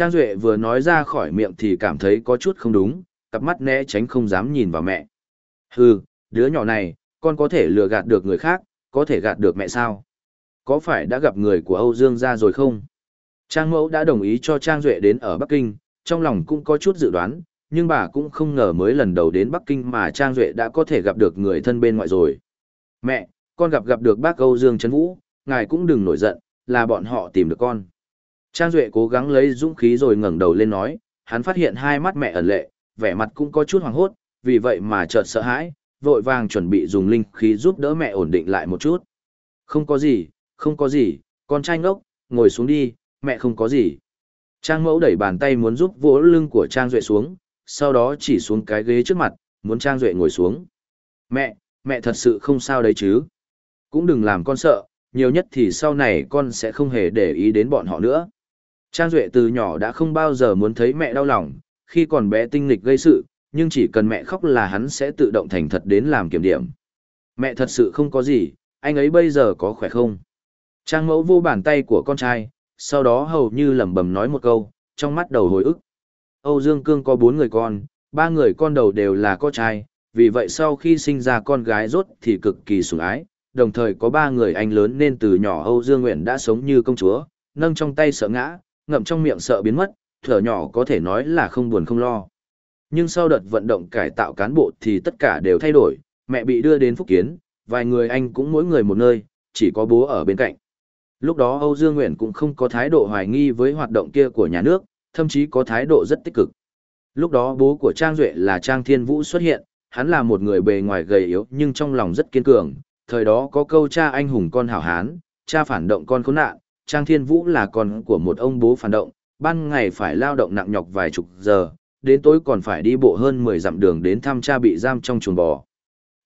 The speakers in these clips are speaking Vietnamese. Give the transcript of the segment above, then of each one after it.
Trang Duệ vừa nói ra khỏi miệng thì cảm thấy có chút không đúng, cặp mắt né tránh không dám nhìn vào mẹ. Hừ, đứa nhỏ này, con có thể lừa gạt được người khác, có thể gạt được mẹ sao? Có phải đã gặp người của Âu Dương gia rồi không? Trang mẫu đã đồng ý cho Trang Duệ đến ở Bắc Kinh, trong lòng cũng có chút dự đoán, nhưng bà cũng không ngờ mới lần đầu đến Bắc Kinh mà Trang Duệ đã có thể gặp được người thân bên ngoại rồi. Mẹ, con gặp gặp được bác Âu Dương Trấn Vũ, ngài cũng đừng nổi giận, là bọn họ tìm được con. Trang Duệ cố gắng lấy dũng khí rồi ngẩng đầu lên nói, hắn phát hiện hai mắt mẹ ẩn lệ, vẻ mặt cũng có chút hoàng hốt, vì vậy mà chợt sợ hãi, vội vàng chuẩn bị dùng linh khí giúp đỡ mẹ ổn định lại một chút. Không có gì, không có gì, con trai ngốc, ngồi xuống đi, mẹ không có gì. Trang mẫu đẩy bàn tay muốn giúp vỗ lưng của Trang Duệ xuống, sau đó chỉ xuống cái ghế trước mặt, muốn Trang Duệ ngồi xuống. Mẹ, mẹ thật sự không sao đấy chứ. Cũng đừng làm con sợ, nhiều nhất thì sau này con sẽ không hề để ý đến bọn họ nữa. Trang Duệ từ nhỏ đã không bao giờ muốn thấy mẹ đau lòng, khi còn bé tinh nghịch gây sự, nhưng chỉ cần mẹ khóc là hắn sẽ tự động thành thật đến làm kiểm điểm. Mẹ thật sự không có gì, anh ấy bây giờ có khỏe không? Trang mẫu vô bàn tay của con trai, sau đó hầu như lẩm bẩm nói một câu, trong mắt đầu hồi ức. Âu Dương Cương có bốn người con, ba người con đầu đều là con trai, vì vậy sau khi sinh ra con gái rốt thì cực kỳ sủng ái, đồng thời có ba người anh lớn nên từ nhỏ Âu Dương Nguyện đã sống như công chúa, nâng trong tay sợ ngã, ngậm trong miệng sợ biến mất, thở nhỏ có thể nói là không buồn không lo. Nhưng sau đợt vận động cải tạo cán bộ thì tất cả đều thay đổi, mẹ bị đưa đến Phúc Kiến, vài người anh cũng mỗi người một nơi, chỉ có bố ở bên cạnh. Lúc đó Âu Dương Nguyện cũng không có thái độ hoài nghi với hoạt động kia của nhà nước, thậm chí có thái độ rất tích cực. Lúc đó bố của Trang Duệ là Trang Thiên Vũ xuất hiện, hắn là một người bề ngoài gầy yếu nhưng trong lòng rất kiên cường. Thời đó có câu cha anh hùng con hảo hán, cha phản động con khốn nạn, Trang Thiên Vũ là con của một ông bố phản động, ban ngày phải lao động nặng nhọc vài chục giờ, đến tối còn phải đi bộ hơn 10 dặm đường đến thăm cha bị giam trong chuồng bò.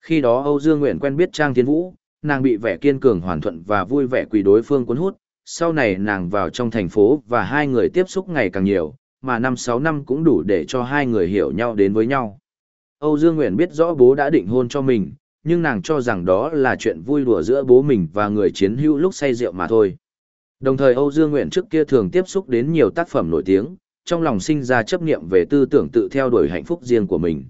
Khi đó Âu Dương Nguyện quen biết Trang Thiên Vũ, nàng bị vẻ kiên cường hoàn thuận và vui vẻ quỳ đối phương cuốn hút, sau này nàng vào trong thành phố và hai người tiếp xúc ngày càng nhiều, mà năm sáu năm cũng đủ để cho hai người hiểu nhau đến với nhau. Âu Dương Nguyện biết rõ bố đã định hôn cho mình, nhưng nàng cho rằng đó là chuyện vui đùa giữa bố mình và người chiến hữu lúc say rượu mà thôi. Đồng thời Âu Dương Nguyện trước kia thường tiếp xúc đến nhiều tác phẩm nổi tiếng, trong lòng sinh ra chấp niệm về tư tưởng tự theo đuổi hạnh phúc riêng của mình.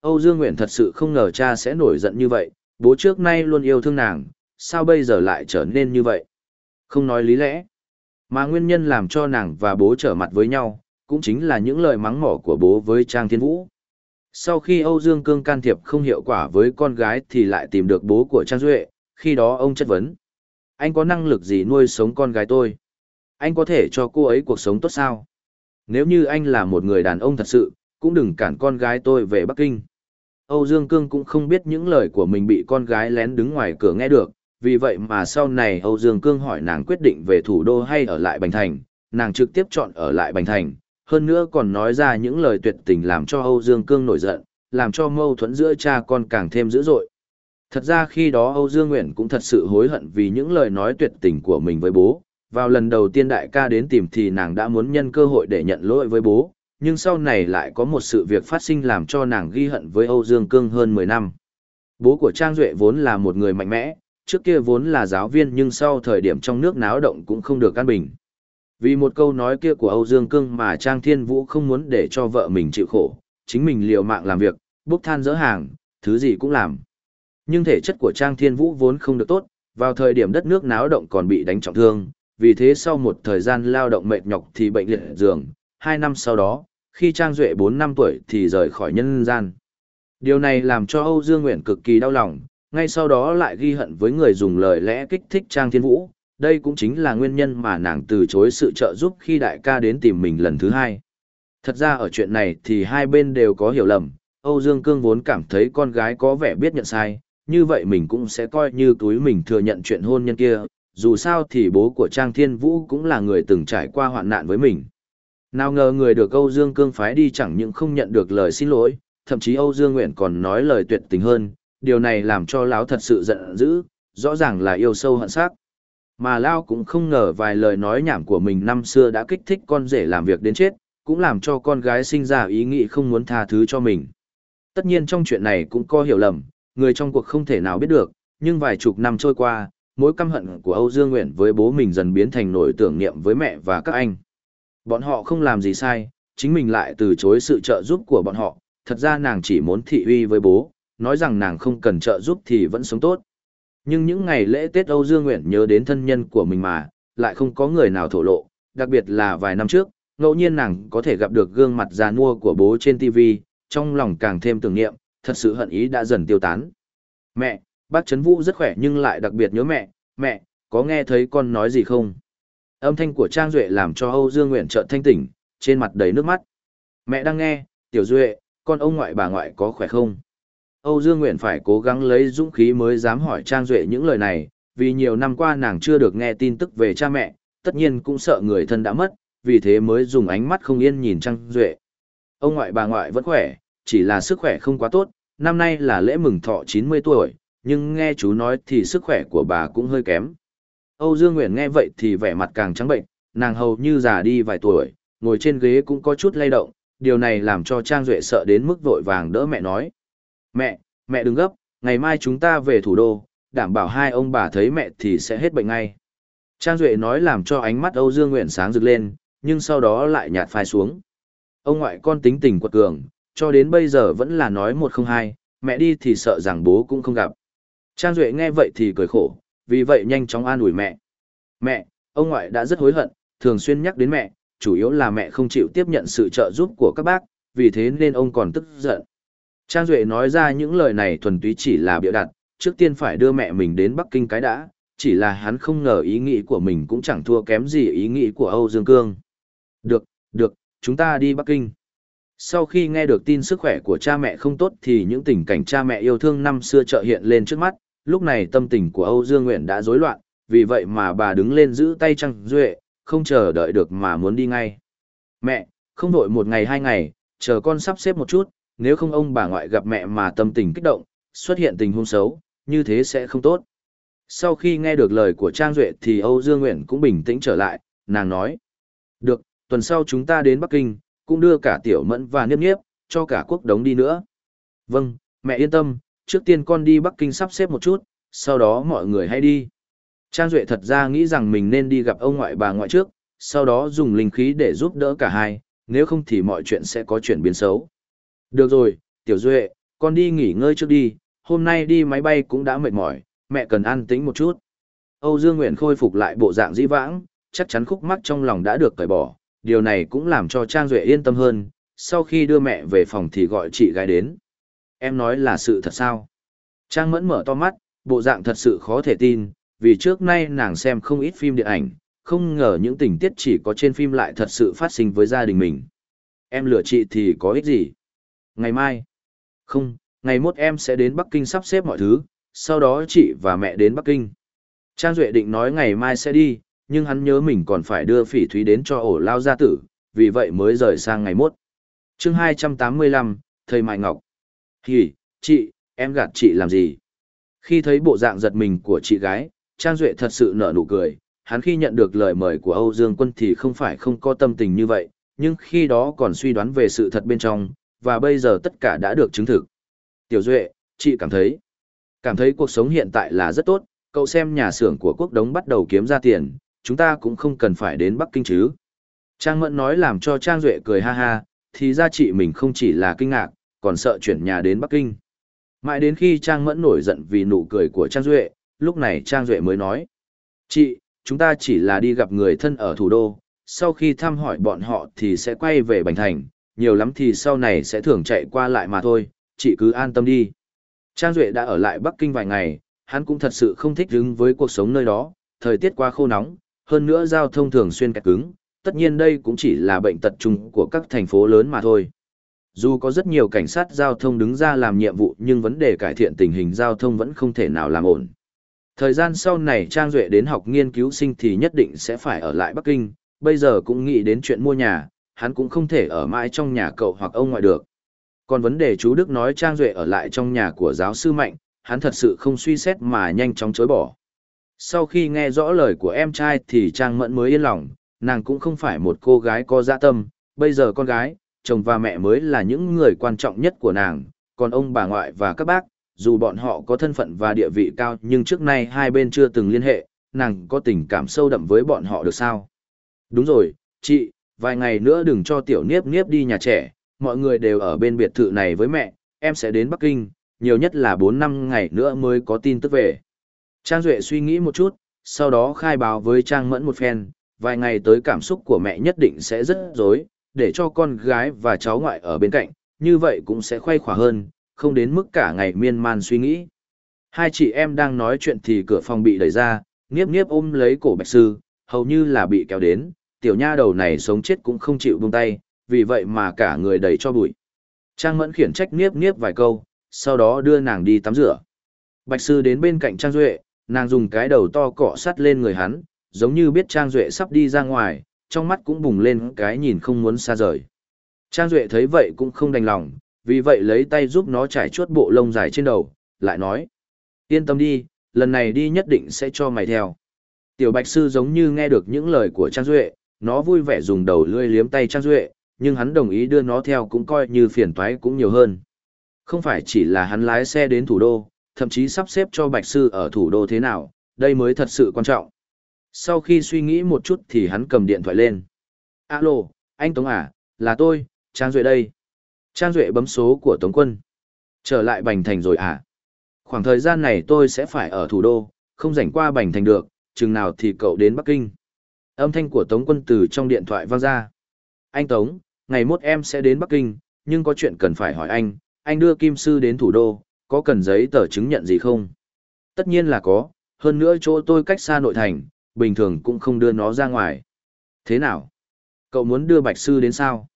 Âu Dương Nguyện thật sự không ngờ cha sẽ nổi giận như vậy, bố trước nay luôn yêu thương nàng, sao bây giờ lại trở nên như vậy? Không nói lý lẽ. Mà nguyên nhân làm cho nàng và bố trở mặt với nhau, cũng chính là những lời mắng mỏ của bố với Trang Thiên Vũ. Sau khi Âu Dương Cương can thiệp không hiệu quả với con gái thì lại tìm được bố của Trang Duệ, khi đó ông chất vấn. Anh có năng lực gì nuôi sống con gái tôi? Anh có thể cho cô ấy cuộc sống tốt sao? Nếu như anh là một người đàn ông thật sự, cũng đừng cản con gái tôi về Bắc Kinh. Âu Dương Cương cũng không biết những lời của mình bị con gái lén đứng ngoài cửa nghe được, vì vậy mà sau này Âu Dương Cương hỏi nàng quyết định về thủ đô hay ở lại Bành Thành, nàng trực tiếp chọn ở lại Bành Thành, hơn nữa còn nói ra những lời tuyệt tình làm cho Âu Dương Cương nổi giận, làm cho mâu thuẫn giữa cha con càng thêm dữ dội. Thật ra khi đó Âu Dương Nguyện cũng thật sự hối hận vì những lời nói tuyệt tình của mình với bố, vào lần đầu tiên đại ca đến tìm thì nàng đã muốn nhân cơ hội để nhận lỗi với bố, nhưng sau này lại có một sự việc phát sinh làm cho nàng ghi hận với Âu Dương Cương hơn 10 năm. Bố của Trang Duệ vốn là một người mạnh mẽ, trước kia vốn là giáo viên nhưng sau thời điểm trong nước náo động cũng không được an bình. Vì một câu nói kia của Âu Dương Cương mà Trang Thiên Vũ không muốn để cho vợ mình chịu khổ, chính mình liều mạng làm việc, bốc than dỡ hàng, thứ gì cũng làm. Nhưng thể chất của Trang Thiên Vũ vốn không được tốt, vào thời điểm đất nước náo động còn bị đánh trọng thương, vì thế sau một thời gian lao động mệt nhọc thì bệnh liệt giường, hai năm sau đó, khi Trang Duệ bốn năm tuổi thì rời khỏi nhân gian. Điều này làm cho Âu Dương Nguyện cực kỳ đau lòng, ngay sau đó lại ghi hận với người dùng lời lẽ kích thích Trang Thiên Vũ, đây cũng chính là nguyên nhân mà nàng từ chối sự trợ giúp khi đại ca đến tìm mình lần thứ hai. Thật ra ở chuyện này thì hai bên đều có hiểu lầm, Âu Dương Cương vốn cảm thấy con gái có vẻ biết nhận sai, như vậy mình cũng sẽ coi như túi mình thừa nhận chuyện hôn nhân kia, dù sao thì bố của Trang Thiên Vũ cũng là người từng trải qua hoạn nạn với mình. Nào ngờ người được Âu Dương Cương phái đi chẳng những không nhận được lời xin lỗi, thậm chí Âu Dương Nguyện còn nói lời tuyệt tình hơn, điều này làm cho lão thật sự giận dữ, rõ ràng là yêu sâu hận sắc. Mà Lao cũng không ngờ vài lời nói nhảm của mình năm xưa đã kích thích con rể làm việc đến chết, cũng làm cho con gái sinh ra ý nghĩ không muốn tha thứ cho mình. Tất nhiên trong chuyện này cũng có hiểu lầm, người trong cuộc không thể nào biết được, nhưng vài chục năm trôi qua, mối căm hận của Âu Dương Nguyện với bố mình dần biến thành nỗi tưởng niệm với mẹ và các anh. Bọn họ không làm gì sai, chính mình lại từ chối sự trợ giúp của bọn họ, thật ra nàng chỉ muốn thị uy với bố, nói rằng nàng không cần trợ giúp thì vẫn sống tốt. Nhưng những ngày lễ Tết Âu Dương Nguyện nhớ đến thân nhân của mình mà, lại không có người nào thổ lộ, đặc biệt là vài năm trước, ngẫu nhiên nàng có thể gặp được gương mặt già nua của bố trên TV, trong lòng càng thêm tưởng niệm, thật sự hận ý đã dần tiêu tán. Mẹ, bác Trấn Vũ rất khỏe nhưng lại đặc biệt nhớ mẹ, mẹ, có nghe thấy con nói gì không? Âm thanh của Trang Duệ làm cho Âu Dương Nguyện trợn thanh tỉnh, trên mặt đầy nước mắt. Mẹ đang nghe, Tiểu Duệ, con ông ngoại bà ngoại có khỏe không? Âu Dương Nguyện phải cố gắng lấy dũng khí mới dám hỏi Trang Duệ những lời này, vì nhiều năm qua nàng chưa được nghe tin tức về cha mẹ, tất nhiên cũng sợ người thân đã mất, vì thế mới dùng ánh mắt không yên nhìn Trang Duệ. Ông ngoại bà ngoại vẫn khỏe, chỉ là sức khỏe không quá tốt, năm nay là lễ mừng thọ 90 tuổi, nhưng nghe chú nói thì sức khỏe của bà cũng hơi kém. Âu Dương Nguyễn nghe vậy thì vẻ mặt càng trắng bệnh, nàng hầu như già đi vài tuổi, ngồi trên ghế cũng có chút lay động, điều này làm cho Trang Duệ sợ đến mức vội vàng đỡ mẹ nói. Mẹ, mẹ đừng gấp, ngày mai chúng ta về thủ đô, đảm bảo hai ông bà thấy mẹ thì sẽ hết bệnh ngay. Trang Duệ nói làm cho ánh mắt Âu Dương Nguyện sáng rực lên, nhưng sau đó lại nhạt phai xuống. Ông ngoại con tính tình quật cường, cho đến bây giờ vẫn là nói một không hai, mẹ đi thì sợ rằng bố cũng không gặp. Trang Duệ nghe vậy thì cười khổ, vì vậy nhanh chóng an ủi mẹ. Mẹ, ông ngoại đã rất hối hận, thường xuyên nhắc đến mẹ, chủ yếu là mẹ không chịu tiếp nhận sự trợ giúp của các bác, vì thế nên ông còn tức giận. Trang Duệ nói ra những lời này thuần túy chỉ là biểu đặt, trước tiên phải đưa mẹ mình đến Bắc Kinh cái đã, chỉ là hắn không ngờ ý nghĩ của mình cũng chẳng thua kém gì ý nghĩ của Âu Dương Cương. Được, được, chúng ta đi Bắc Kinh. Sau khi nghe được tin sức khỏe của cha mẹ không tốt thì những tình cảnh cha mẹ yêu thương năm xưa chợt hiện lên trước mắt, lúc này tâm tình của Âu Dương Nguyện đã rối loạn, vì vậy mà bà đứng lên giữ tay Trang Duệ, không chờ đợi được mà muốn đi ngay. Mẹ, không đợi một ngày hai ngày, chờ con sắp xếp một chút, nếu không ông bà ngoại gặp mẹ mà tâm tình kích động, xuất hiện tình huống xấu, như thế sẽ không tốt. Sau khi nghe được lời của Trang Duệ thì Âu Dương Nguyện cũng bình tĩnh trở lại, nàng nói. Được, tuần sau chúng ta đến Bắc Kinh, cũng đưa cả Tiểu Mẫn và Niếp Niếp, cho cả quốc đống đi nữa. Vâng, mẹ yên tâm, trước tiên con đi Bắc Kinh sắp xếp một chút, sau đó mọi người hãy đi. Trang Duệ thật ra nghĩ rằng mình nên đi gặp ông ngoại bà ngoại trước, sau đó dùng linh khí để giúp đỡ cả hai, nếu không thì mọi chuyện sẽ có chuyển biến xấu. Được rồi, Tiểu Duệ, con đi nghỉ ngơi trước đi, hôm nay đi máy bay cũng đã mệt mỏi, mẹ cần an tĩnh một chút. Âu Dương Nguyện khôi phục lại bộ dạng dĩ vãng, chắc chắn khúc mắc trong lòng đã được cởi bỏ, điều này cũng làm cho Trang Duệ yên tâm hơn, sau khi đưa mẹ về phòng thì gọi chị gái đến. Em nói là sự thật sao? Trang mẫn mở to mắt, bộ dạng thật sự khó thể tin, vì trước nay nàng xem không ít phim điện ảnh, không ngờ những tình tiết chỉ có trên phim lại thật sự phát sinh với gia đình mình. Em lừa chị thì có ích gì? Ngày mai? Không, ngày mốt em sẽ đến Bắc Kinh sắp xếp mọi thứ, sau đó chị và mẹ đến Bắc Kinh. Trang Duệ định nói ngày mai sẽ đi, nhưng hắn nhớ mình còn phải đưa phỉ thúy đến cho ổ lao gia tử, vì vậy mới rời sang ngày mốt. chương 285, Thầy Mại Ngọc. Hì, chị, em gạt chị làm gì? Khi thấy bộ dạng giật mình của chị gái, Trang Duệ thật sự nở nụ cười. Hắn khi nhận được lời mời của Âu Dương Quân thì không phải không có tâm tình như vậy, nhưng khi đó còn suy đoán về sự thật bên trong, và bây giờ tất cả đã được chứng thực. Tiểu Duệ, chị cảm thấy, cảm thấy cuộc sống hiện tại là rất tốt, cậu xem nhà xưởng của quốc đống bắt đầu kiếm ra tiền, chúng ta cũng không cần phải đến Bắc Kinh chứ. Trang Mẫn nói làm cho Trang Duệ cười ha ha, thì ra chị mình không chỉ là kinh ngạc, còn sợ chuyển nhà đến Bắc Kinh. Mãi đến khi Trang Mẫn nổi giận vì nụ cười của Trang Duệ, lúc này Trang Duệ mới nói. Chị, chúng ta chỉ là đi gặp người thân ở thủ đô, sau khi thăm hỏi bọn họ thì sẽ quay về Bành Thành, nhiều lắm thì sau này sẽ thường chạy qua lại mà thôi, chị cứ an tâm đi. Trang Duệ đã ở lại Bắc Kinh vài ngày, hắn cũng thật sự không thích đứng với cuộc sống nơi đó, thời tiết quá khô nóng, hơn nữa giao thông thường xuyên kẹt cứng, tất nhiên đây cũng chỉ là bệnh tật chung của các thành phố lớn mà thôi. Dù có rất nhiều cảnh sát giao thông đứng ra làm nhiệm vụ nhưng vấn đề cải thiện tình hình giao thông vẫn không thể nào làm ổn. Thời gian sau này Trang Duệ đến học nghiên cứu sinh thì nhất định sẽ phải ở lại Bắc Kinh, bây giờ cũng nghĩ đến chuyện mua nhà, hắn cũng không thể ở mãi trong nhà cậu hoặc ông ngoại được. Còn vấn đề chú Đức nói Trang Duệ ở lại trong nhà của giáo sư Mạnh, hắn thật sự không suy xét mà nhanh chóng chối bỏ. Sau khi nghe rõ lời của em trai thì Trang Mẫn mới yên lòng, nàng cũng không phải một cô gái có dạ tâm, bây giờ con gái, chồng và mẹ mới là những người quan trọng nhất của nàng, còn ông bà ngoại và các bác, dù bọn họ có thân phận và địa vị cao nhưng trước nay hai bên chưa từng liên hệ, nàng có tình cảm sâu đậm với bọn họ được sao? Đúng rồi, chị, vài ngày nữa đừng cho tiểu niếp niếp đi nhà trẻ, mọi người đều ở bên biệt thự này với mẹ, em sẽ đến Bắc Kinh, nhiều nhất là 4 năm ngày nữa mới có tin tức về. Trang Duệ suy nghĩ một chút, sau đó khai báo với Trang Mẫn một phen, vài ngày tới cảm xúc của mẹ nhất định sẽ rất dối, để cho con gái và cháu ngoại ở bên cạnh, như vậy cũng sẽ khoay khỏa hơn, không đến mức cả ngày miên man suy nghĩ. Hai chị em đang nói chuyện thì cửa phòng bị đẩy ra, nghiếp nghiếp ôm lấy cổ bạch sư, hầu như là bị kéo đến, tiểu nha đầu này sống chết cũng không chịu buông tay, vì vậy mà cả người đầy cho bụi. Trang mẫn khiển trách nghiếp nghiếp vài câu, sau đó đưa nàng đi tắm rửa. Bạch sư đến bên cạnh Trang Duệ, nàng dùng cái đầu to cọ sắt lên người hắn, giống như biết Trang Duệ sắp đi ra ngoài, trong mắt cũng bùng lên cái nhìn không muốn xa rời. Trang Duệ thấy vậy cũng không đành lòng, vì vậy lấy tay giúp nó trải chuốt bộ lông dài trên đầu, lại nói. Yên tâm đi, lần này đi nhất định sẽ cho mày theo. Tiểu Bạch Sư giống như nghe được những lời của Trang Duệ, nó vui vẻ dùng đầu lươi liếm tay Trang Duệ, nhưng hắn đồng ý đưa nó theo cũng coi như phiền toái cũng nhiều hơn. Không phải chỉ là hắn lái xe đến thủ đô, thậm chí sắp xếp cho Bạch Sư ở thủ đô thế nào, đây mới thật sự quan trọng. Sau khi suy nghĩ một chút thì hắn cầm điện thoại lên. Alo, anh Tống à, là tôi, Trang Duệ đây. Trang Duệ bấm số của Tống Quân. Trở lại Bành Thành rồi à? Khoảng thời gian này tôi sẽ phải ở thủ đô, không rảnh qua Bành Thành được, chừng nào thì cậu đến Bắc Kinh. Âm thanh của Tống Quân từ trong điện thoại vang ra. Anh Tống, ngày mốt em sẽ đến Bắc Kinh, nhưng có chuyện cần phải hỏi anh, anh đưa Kim Sư đến thủ đô, có cần giấy tờ chứng nhận gì không? Tất nhiên là có, hơn nữa chỗ tôi cách xa nội thành, bình thường cũng không đưa nó ra ngoài. Thế nào? Cậu muốn đưa Bạch Sư đến sao?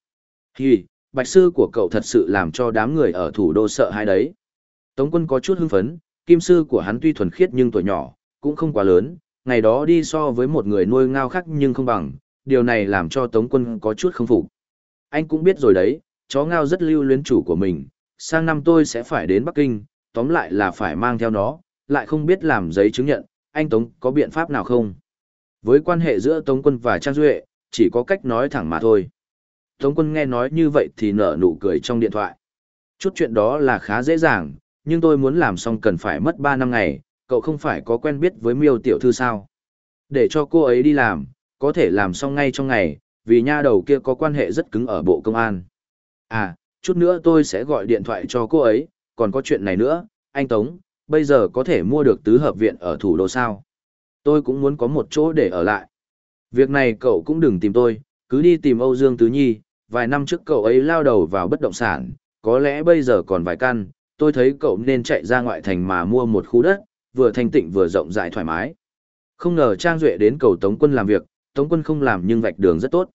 Hì, Bạch Sư của cậu thật sự làm cho đám người ở thủ đô sợ hãi đấy. Tống quân có chút hưng phấn, kim sư của hắn tuy thuần khiết nhưng tuổi nhỏ, cũng không quá lớn, ngày đó đi so với một người nuôi ngao khác nhưng không bằng, điều này làm cho Tống quân có chút không phục. Anh cũng biết rồi đấy, chó ngao rất lưu luyến chủ của mình, sang năm tôi sẽ phải đến Bắc Kinh, tóm lại là phải mang theo nó, lại không biết làm giấy chứng nhận, anh Tống có biện pháp nào không? Với quan hệ giữa Tống quân và Trang Duệ, chỉ có cách nói thẳng mà thôi. Tống quân nghe nói như vậy thì nở nụ cười trong điện thoại. Chút chuyện đó là khá dễ dàng, nhưng tôi muốn làm xong cần phải mất 3 năm ngày, cậu không phải có quen biết với miêu tiểu thư sao. Để cho cô ấy đi làm, có thể làm xong ngay trong ngày, vì nha đầu kia có quan hệ rất cứng ở bộ công an. À, chút nữa tôi sẽ gọi điện thoại cho cô ấy, còn có chuyện này nữa, anh Tống, bây giờ có thể mua được tứ hợp viện ở thủ đô sao. Tôi cũng muốn có một chỗ để ở lại. Việc này cậu cũng đừng tìm tôi, cứ đi tìm Âu Dương Tứ Nhi, vài năm trước cậu ấy lao đầu vào bất động sản, có lẽ bây giờ còn vài căn, tôi thấy cậu nên chạy ra ngoại thành mà mua một khu đất, vừa thanh tịnh vừa rộng rãi thoải mái. Không ngờ Trang Duệ đến cầu Tống Quân làm việc, Tống Quân không làm nhưng vạch đường rất tốt.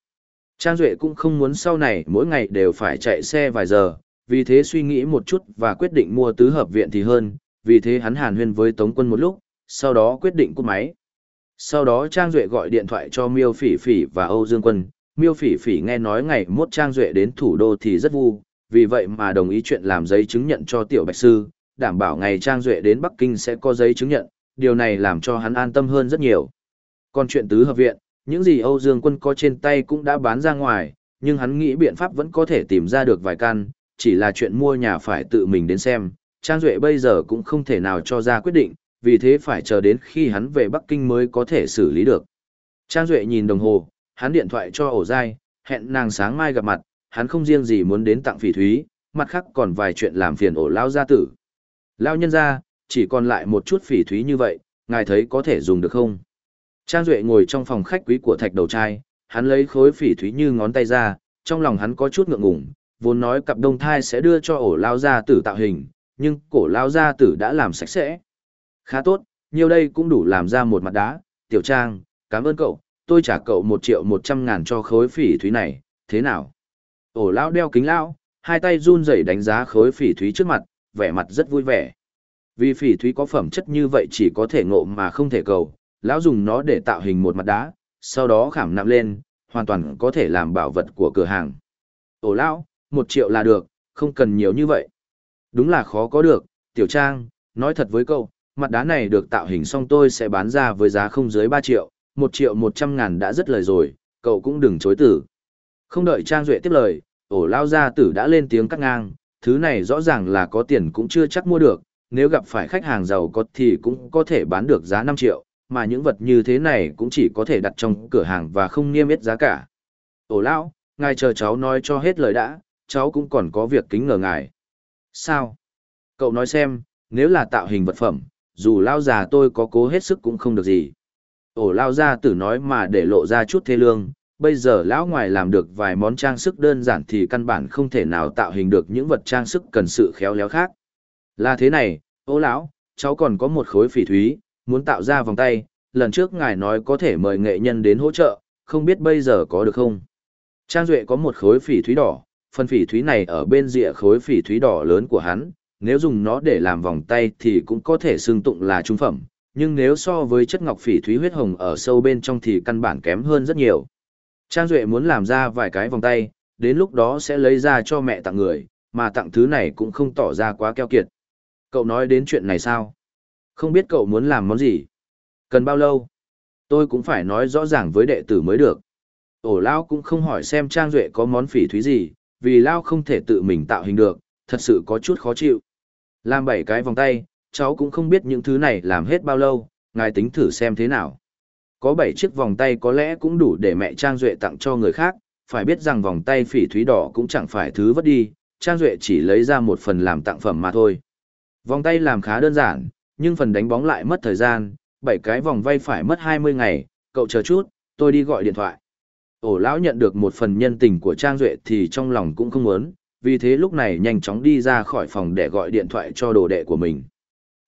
Trang Duệ cũng không muốn sau này mỗi ngày đều phải chạy xe vài giờ, vì thế suy nghĩ một chút và quyết định mua tứ hợp viện thì hơn, vì thế hắn hàn huyên với Tống Quân một lúc, sau đó quyết định cút máy. Sau đó Trang Duệ gọi điện thoại cho Miêu Phỉ Phỉ và Âu Dương Quân, Miêu Phỉ Phỉ nghe nói ngày mốt Trang Duệ đến thủ đô thì rất vui, vì vậy mà đồng ý chuyện làm giấy chứng nhận cho Tiểu Bạch Sư, đảm bảo ngày Trang Duệ đến Bắc Kinh sẽ có giấy chứng nhận, điều này làm cho hắn an tâm hơn rất nhiều. Còn chuyện tứ hợp viện, những gì Âu Dương Quân có trên tay cũng đã bán ra ngoài, nhưng hắn nghĩ biện pháp vẫn có thể tìm ra được vài căn, chỉ là chuyện mua nhà phải tự mình đến xem, Trang Duệ bây giờ cũng không thể nào cho ra quyết định, vì thế phải chờ đến khi hắn về Bắc Kinh mới có thể xử lý được. Trang Duệ nhìn đồng hồ, hắn điện thoại cho ổ dai, hẹn nàng sáng mai gặp mặt, hắn không riêng gì muốn đến tặng phỉ thúy, mặt khác còn vài chuyện làm phiền ổ lao gia tử. Lao nhân ra, chỉ còn lại một chút phỉ thúy như vậy, ngài thấy có thể dùng được không? Trang Duệ ngồi trong phòng khách quý của thạch đầu trai, hắn lấy khối phỉ thúy như ngón tay ra, trong lòng hắn có chút ngượng ngùng, vốn nói cặp đông thai sẽ đưa cho ổ lao gia tử tạo hình, nhưng cổ lao gia tử đã làm sạch sẽ. Khá tốt, nhiều đây cũng đủ làm ra một mặt đá, tiểu trang, cảm ơn cậu, tôi trả cậu một triệu một trăm ngàn cho khối phỉ thúy này, thế nào? Ổ lão đeo kính lão, hai tay run rẩy đánh giá khối phỉ thúy trước mặt, vẻ mặt rất vui vẻ. Vì phỉ thúy có phẩm chất như vậy chỉ có thể ngộ mà không thể cầu, lão dùng nó để tạo hình một mặt đá, sau đó khảm nặng lên, hoàn toàn có thể làm bảo vật của cửa hàng. Ổ lão, một triệu là được, không cần nhiều như vậy. Đúng là khó có được, tiểu trang, nói thật với cậu, mặt đá này được tạo hình xong tôi sẽ bán ra với giá không dưới 3 triệu, 1 triệu 100 ngàn đã rất lời rồi, cậu cũng đừng chối từ. Không đợi Trang Duệ tiếp lời, ổ lao gia tử đã lên tiếng cắt ngang, thứ này rõ ràng là có tiền cũng chưa chắc mua được, nếu gặp phải khách hàng giàu có thì cũng có thể bán được giá 5 triệu, mà những vật như thế này cũng chỉ có thể đặt trong cửa hàng và không niêm yết giá cả. Ổ lão, ngài chờ cháu nói cho hết lời đã, cháu cũng còn có việc kính ngờ ngài. Sao? Cậu nói xem, nếu là tạo hình vật phẩm, dù lao già tôi có cố hết sức cũng không được gì. Ổ lao ra tử nói mà để lộ ra chút thê lương, bây giờ lão ngoài làm được vài món trang sức đơn giản thì căn bản không thể nào tạo hình được những vật trang sức cần sự khéo léo khác. Là thế này, ô lão, cháu còn có một khối phỉ thúy, muốn tạo ra vòng tay, lần trước ngài nói có thể mời nghệ nhân đến hỗ trợ, không biết bây giờ có được không? Trang Duệ có một khối phỉ thúy đỏ, phần phỉ thúy này ở bên rìa khối phỉ thúy đỏ lớn của hắn, nếu dùng nó để làm vòng tay thì cũng có thể xưng tụng là trung phẩm, nhưng nếu so với chất ngọc phỉ thúy huyết hồng ở sâu bên trong thì căn bản kém hơn rất nhiều. Trang Duệ muốn làm ra vài cái vòng tay, đến lúc đó sẽ lấy ra cho mẹ tặng người, mà tặng thứ này cũng không tỏ ra quá keo kiệt. Cậu nói đến chuyện này sao? Không biết cậu muốn làm món gì? Cần bao lâu? Tôi cũng phải nói rõ ràng với đệ tử mới được. Ổ Lao cũng không hỏi xem Trang Duệ có món phỉ thúy gì, vì Lao không thể tự mình tạo hình được, thật sự có chút khó chịu. Làm bảy cái vòng tay, cháu cũng không biết những thứ này làm hết bao lâu, ngài tính thử xem thế nào. Có bảy chiếc vòng tay có lẽ cũng đủ để mẹ Trang Duệ tặng cho người khác, phải biết rằng vòng tay phỉ thúy đỏ cũng chẳng phải thứ vất đi, Trang Duệ chỉ lấy ra một phần làm tặng phẩm mà thôi. Vòng tay làm khá đơn giản, nhưng phần đánh bóng lại mất thời gian, bảy cái vòng vay phải mất 20 ngày, cậu chờ chút, tôi đi gọi điện thoại. Ổ lão nhận được một phần nhân tình của Trang Duệ thì trong lòng cũng không muốn, vì thế lúc này nhanh chóng đi ra khỏi phòng để gọi điện thoại cho đồ đệ của mình.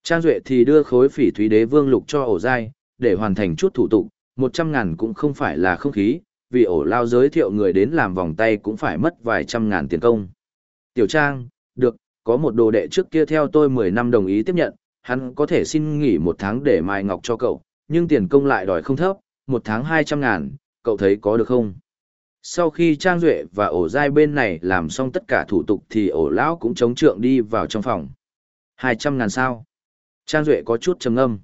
Trang Duệ thì đưa khối phỉ thúy đế vương lục cho ổ dai, để hoàn thành chút thủ tục, 100 ngàn cũng không phải là không khí, vì ổ lao giới thiệu người đến làm vòng tay cũng phải mất vài trăm ngàn tiền công. Tiểu Trang, được, có một đồ đệ trước kia theo tôi 10 năm đồng ý tiếp nhận, hắn có thể xin nghỉ một tháng để mai ngọc cho cậu, nhưng tiền công lại đòi không thấp, một tháng 200 ngàn, cậu thấy có được không? Sau khi Trang Duệ và ổ dai bên này làm xong tất cả thủ tục thì ổ lão cũng chống trượng đi vào trong phòng. 200 ngàn sao? Trang Duệ có chút trầm âm.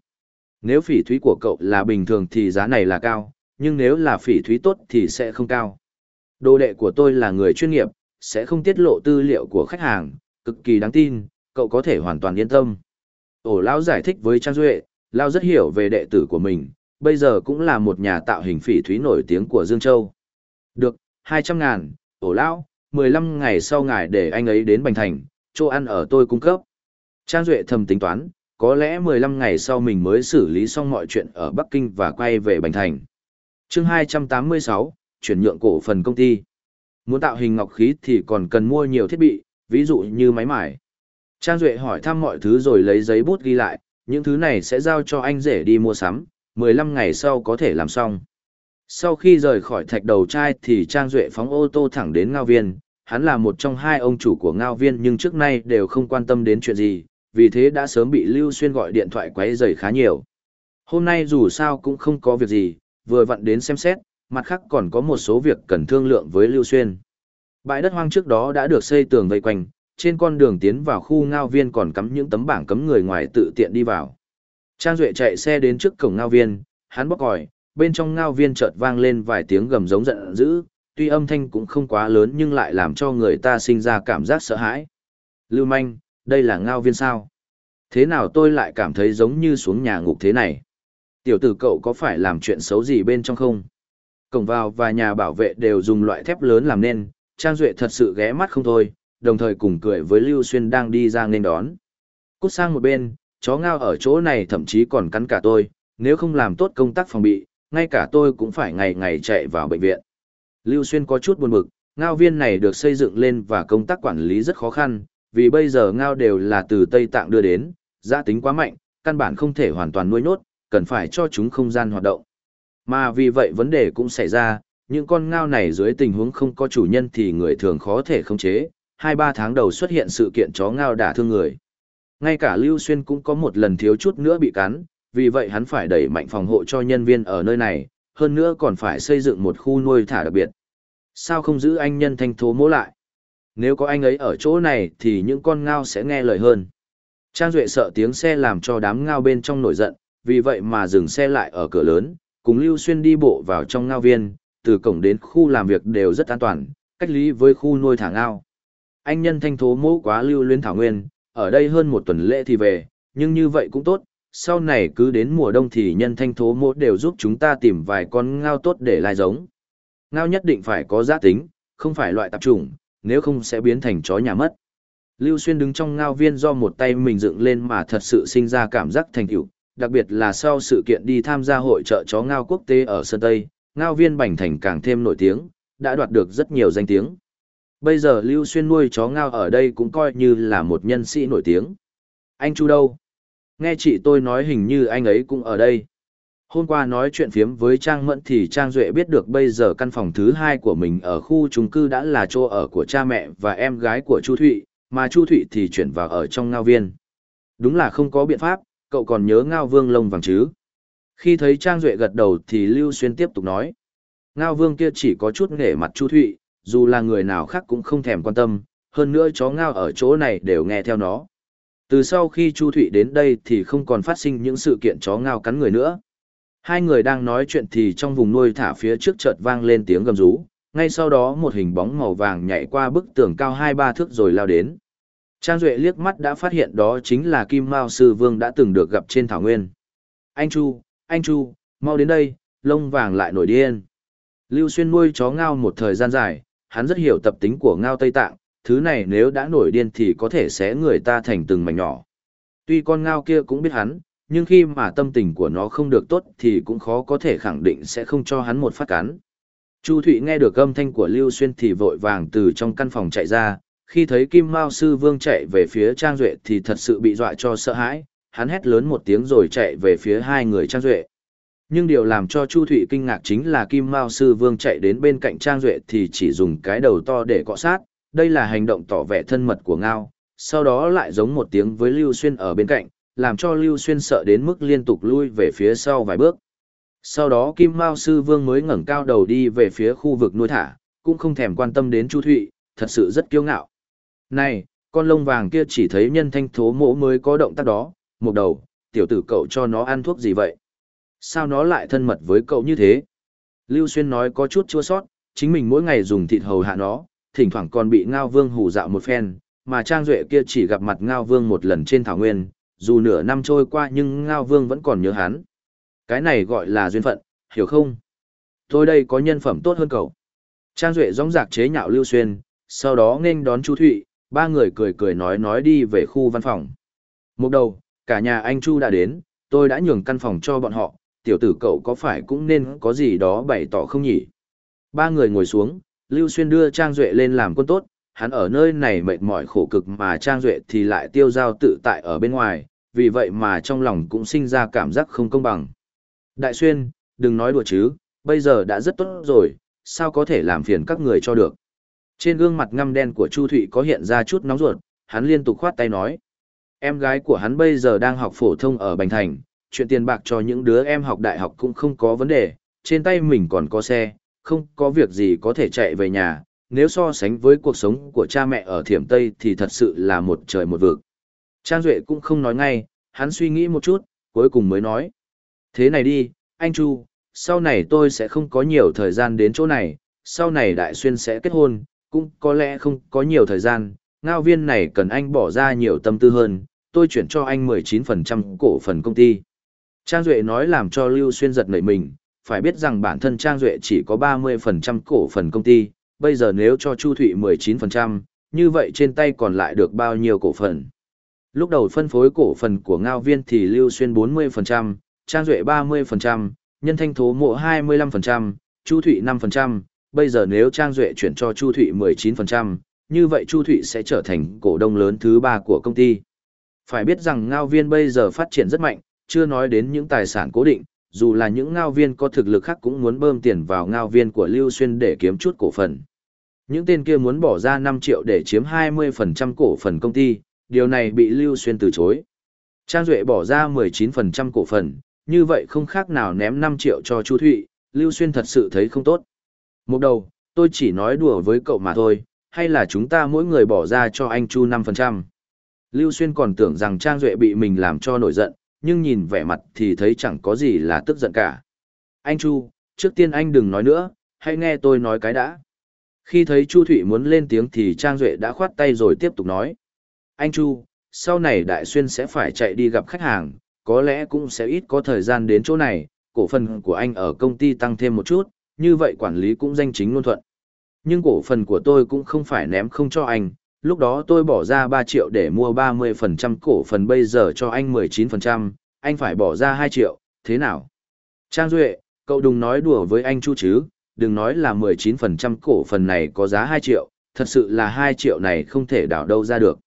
Nếu phỉ thúy của cậu là bình thường thì giá này là cao, nhưng nếu là phỉ thúy tốt thì sẽ không cao. Đồ đệ của tôi là người chuyên nghiệp, sẽ không tiết lộ tư liệu của khách hàng, cực kỳ đáng tin, cậu có thể hoàn toàn yên tâm. Ổ Lão giải thích với Trang Duệ, Lão rất hiểu về đệ tử của mình, bây giờ cũng là một nhà tạo hình phỉ thúy nổi tiếng của Dương Châu. Được, 200 ngàn, Ổ Lão, 15 ngày sau ngài để anh ấy đến Bành Thành, chỗ ăn ở tôi cung cấp. Trang Duệ thầm tính toán, có lẽ 15 ngày sau mình mới xử lý xong mọi chuyện ở Bắc Kinh và quay về Bành Thành. chương 286, chuyển nhượng cổ phần công ty. Muốn tạo hình ngọc khí thì còn cần mua nhiều thiết bị, ví dụ như máy mải. Trang Duệ hỏi thăm mọi thứ rồi lấy giấy bút ghi lại, những thứ này sẽ giao cho anh rể đi mua sắm, 15 ngày sau có thể làm xong. Sau khi rời khỏi thạch đầu trai thì Trang Duệ phóng ô tô thẳng đến Ngao Viên, hắn là một trong hai ông chủ của Ngao Viên nhưng trước nay đều không quan tâm đến chuyện gì, vì thế đã sớm bị Lưu Xuyên gọi điện thoại quấy rầy khá nhiều. Hôm nay dù sao cũng không có việc gì, vừa vặn đến xem xét, mặt khác còn có một số việc cần thương lượng với Lưu Xuyên. Bãi đất hoang trước đó đã được xây tường vây quanh, trên con đường tiến vào khu ngao viên còn cắm những tấm bảng cấm người ngoài tự tiện đi vào. Trang Duệ chạy xe đến trước cổng ngao viên, hắn bóc còi, bên trong ngao viên chợt vang lên vài tiếng gầm giống giận dữ, tuy âm thanh cũng không quá lớn nhưng lại làm cho người ta sinh ra cảm giác sợ hãi. Lưu manh, đây là ngao viên sao? Thế nào tôi lại cảm thấy giống như xuống nhà ngục thế này? Tiểu tử cậu có phải làm chuyện xấu gì bên trong không? Cổng vào và nhà bảo vệ đều dùng loại thép lớn làm nên, Trang Duệ thật sự ghé mắt không thôi, đồng thời cùng cười với Lưu Xuyên đang đi ra nên đón. Cút sang một bên, chó ngao ở chỗ này thậm chí còn cắn cả tôi, nếu không làm tốt công tác phòng bị, ngay cả tôi cũng phải ngày ngày chạy vào bệnh viện. Lưu Xuyên có chút buồn bực, ngao viên này được xây dựng lên và công tác quản lý rất khó khăn, vì bây giờ ngao đều là từ Tây Tạng đưa đến, giá tính quá mạnh, căn bản không thể hoàn toàn nuôi nhốt, cần phải cho chúng không gian hoạt động. Mà vì vậy vấn đề cũng xảy ra, những con ngao này dưới tình huống không có chủ nhân thì người thường khó thể khống chế, hai ba tháng đầu xuất hiện sự kiện chó ngao đả thương người. Ngay cả Lưu Xuyên cũng có một lần thiếu chút nữa bị cắn, vì vậy hắn phải đẩy mạnh phòng hộ cho nhân viên ở nơi này, hơn nữa còn phải xây dựng một khu nuôi thả đặc biệt. Sao không giữ anh nhân thanh thố mỗ lại? Nếu có anh ấy ở chỗ này thì những con ngao sẽ nghe lời hơn. Trang Duệ sợ tiếng xe làm cho đám ngao bên trong nổi giận, vì vậy mà dừng xe lại ở cửa lớn, cùng Lưu Xuyên đi bộ vào trong ngao viên, từ cổng đến khu làm việc đều rất an toàn, cách lý với khu nuôi thả ngao anh nhân thanh thố mô quá lưu luyến thảo nguyên, ở đây hơn một tuần lễ thì về, nhưng như vậy cũng tốt, sau này cứ đến mùa đông thì nhân thanh thố mô đều giúp chúng ta tìm vài con ngao tốt để lai giống. Ngao nhất định phải có giá tính, không phải loại tạp chủng, nếu không sẽ biến thành chó nhà mất. Lưu Xuyên đứng trong ngao viên do một tay mình dựng lên mà thật sự sinh ra cảm giác thành tựu, đặc biệt là sau sự kiện đi tham gia hội trợ chó ngao quốc tế ở Sơn Tây, ngao viên Bành Thành càng thêm nổi tiếng, đã đoạt được rất nhiều danh tiếng. Bây giờ Lưu Xuyên nuôi chó ngao ở đây cũng coi như là một nhân sĩ nổi tiếng. Anh Chu đâu? Nghe chị tôi nói hình như anh ấy cũng ở đây. Hôm qua nói chuyện phiếm với Trang Mẫn thì Trang Duệ biết được bây giờ căn phòng thứ hai của mình ở khu chung cư đã là chỗ ở của cha mẹ và em gái của Chu Thụy, mà Chu Thụy thì chuyển vào ở trong ngao viên. Đúng là không có biện pháp, cậu còn nhớ ngao vương lông vàng chứ. Khi thấy Trang Duệ gật đầu thì Lưu Xuyên tiếp tục nói. Ngao vương kia chỉ có chút nghề mặt Chu Thụy, dù là người nào khác cũng không thèm quan tâm, hơn nữa chó ngao ở chỗ này đều nghe theo nó. Từ sau khi Chu Thụy đến đây thì không còn phát sinh những sự kiện chó ngao cắn người nữa. Hai người đang nói chuyện thì trong vùng nuôi thả phía trước chợt vang lên tiếng gầm rú, ngay sau đó một hình bóng màu vàng nhảy qua bức tường cao hai ba thước rồi lao đến. Trang Duệ liếc mắt đã phát hiện đó chính là Kim Mao Sư Vương đã từng được gặp trên Thảo Nguyên. Anh Chu, anh Chu, mau đến đây, lông vàng lại nổi điên. Lưu Xuyên nuôi chó ngao một thời gian dài, hắn rất hiểu tập tính của ngao Tây Tạng, thứ này nếu đã nổi điên thì có thể sẽ người ta thành từng mảnh nhỏ. Tuy con ngao kia cũng biết hắn, nhưng khi mà tâm tình của nó không được tốt thì cũng khó có thể khẳng định sẽ không cho hắn một phát cắn. Chu Thụy nghe được âm thanh của Lưu Xuyên thì vội vàng từ trong căn phòng chạy ra, khi thấy Kim Mao Sư Vương chạy về phía Trang Duệ thì thật sự bị dọa cho sợ hãi, hắn hét lớn một tiếng rồi chạy về phía hai người Trang Duệ. Nhưng điều làm cho Chu Thụy kinh ngạc chính là Kim Mao Sư Vương chạy đến bên cạnh Trang Duệ thì chỉ dùng cái đầu to để cọ sát, đây là hành động tỏ vẻ thân mật của Ngao, sau đó lại giống một tiếng với Lưu Xuyên ở bên cạnh, làm cho Lưu Xuyên sợ đến mức liên tục lui về phía sau vài bước. Sau đó Kim Mao Sư Vương mới ngẩng cao đầu đi về phía khu vực nuôi thả, cũng không thèm quan tâm đến Chu Thụy, thật sự rất kiêu ngạo. Này, con lông vàng kia chỉ thấy nhân thanh thố mỗ mới có động tác đó, một đầu, tiểu tử cậu cho nó ăn thuốc gì vậy? Sao nó lại thân mật với cậu như thế? Lưu Xuyên nói có chút chua sót, chính mình mỗi ngày dùng thịt hầu hạ nó, thỉnh thoảng còn bị Ngao Vương hù dạo một phen, mà Trang Duệ kia chỉ gặp mặt Ngao Vương một lần trên thảo nguyên, dù nửa năm trôi qua nhưng Ngao Vương vẫn còn nhớ hắn. Cái này gọi là duyên phận, hiểu không? Tôi đây có nhân phẩm tốt hơn cậu. Trang Duệ gióng giạc chế nhạo Lưu Xuyên, sau đó nghênh đón Chu Thụy, ba người cười cười nói nói đi về khu văn phòng. Một đầu, cả nhà anh Chu đã đến, tôi đã nhường căn phòng cho bọn họ, tiểu tử cậu có phải cũng nên có gì đó bày tỏ không nhỉ? Ba người ngồi xuống, Lưu Xuyên đưa Trang Duệ lên làm quân tốt, hắn ở nơi này mệt mỏi khổ cực mà Trang Duệ thì lại tiêu giao tự tại ở bên ngoài, vì vậy mà trong lòng cũng sinh ra cảm giác không công bằng. Đại Xuyên, đừng nói đùa chứ, bây giờ đã rất tốt rồi, sao có thể làm phiền các người cho được. Trên gương mặt ngăm đen của Chu Thụy có hiện ra chút nóng ruột, hắn liên tục khoát tay nói. Em gái của hắn bây giờ đang học phổ thông ở Bành Thành, chuyện tiền bạc cho những đứa em học đại học cũng không có vấn đề, trên tay mình còn có xe, không có việc gì có thể chạy về nhà, nếu so sánh với cuộc sống của cha mẹ ở Thiểm Tây thì thật sự là một trời một vực. Trang Duệ cũng không nói ngay, hắn suy nghĩ một chút, cuối cùng mới nói. Thế này đi, anh Chu, sau này tôi sẽ không có nhiều thời gian đến chỗ này, sau này Đại Xuyên sẽ kết hôn, cũng có lẽ không có nhiều thời gian, ngao viên này cần anh bỏ ra nhiều tâm tư hơn, tôi chuyển cho anh 19% cổ phần công ty. Trang Duệ nói làm cho Lưu Xuyên giật nảy mình, phải biết rằng bản thân Trang Duệ chỉ có 30% cổ phần công ty, bây giờ nếu cho Chu Thụy 19%, như vậy trên tay còn lại được bao nhiêu cổ phần. Lúc đầu phân phối cổ phần của Ngao Viên thì Lưu Xuyên 40%, Trang Duệ 30%, Nhân Thanh Thố Mộ 25%, Chu Thụy 5%, bây giờ nếu Trang Duệ chuyển cho Chu Thụy 19%, như vậy Chu Thụy sẽ trở thành cổ đông lớn thứ ba của công ty. Phải biết rằng Ngao Viên bây giờ phát triển rất mạnh, chưa nói đến những tài sản cố định, dù là những ngao viên có thực lực khác cũng muốn bơm tiền vào ngao viên của Lưu Xuyên để kiếm chút cổ phần. Những tên kia muốn bỏ ra 5 triệu để chiếm 20% cổ phần công ty, điều này bị Lưu Xuyên từ chối. Trang Duệ bỏ ra 19% cổ phần, như vậy không khác nào ném 5 triệu cho Chu Thụy, Lưu Xuyên thật sự thấy không tốt. Một đầu, tôi chỉ nói đùa với cậu mà thôi, hay là chúng ta mỗi người bỏ ra cho anh Chu 5%. Lưu Xuyên còn tưởng rằng Trang Duệ bị mình làm cho nổi giận, nhưng nhìn vẻ mặt thì thấy chẳng có gì là tức giận cả. Anh Chu, trước tiên anh đừng nói nữa, hãy nghe tôi nói cái đã. Khi thấy Chu Thụy muốn lên tiếng thì Trang Duệ đã khoát tay rồi tiếp tục nói. Anh Chu, sau này Đại Xuyên sẽ phải chạy đi gặp khách hàng, có lẽ cũng sẽ ít có thời gian đến chỗ này, cổ phần của anh ở công ty tăng thêm một chút, như vậy quản lý cũng danh chính luôn thuận. Nhưng cổ phần của tôi cũng không phải ném không cho anh, lúc đó tôi bỏ ra 3 triệu để mua 30% cổ phần bây giờ cho anh 19%, anh phải bỏ ra 2 triệu, thế nào? Trang Duệ, cậu đừng nói đùa với anh Chu chứ, đừng nói là 19% cổ phần này có giá 2 triệu, thật sự là 2 triệu này không thể đảo đâu ra được.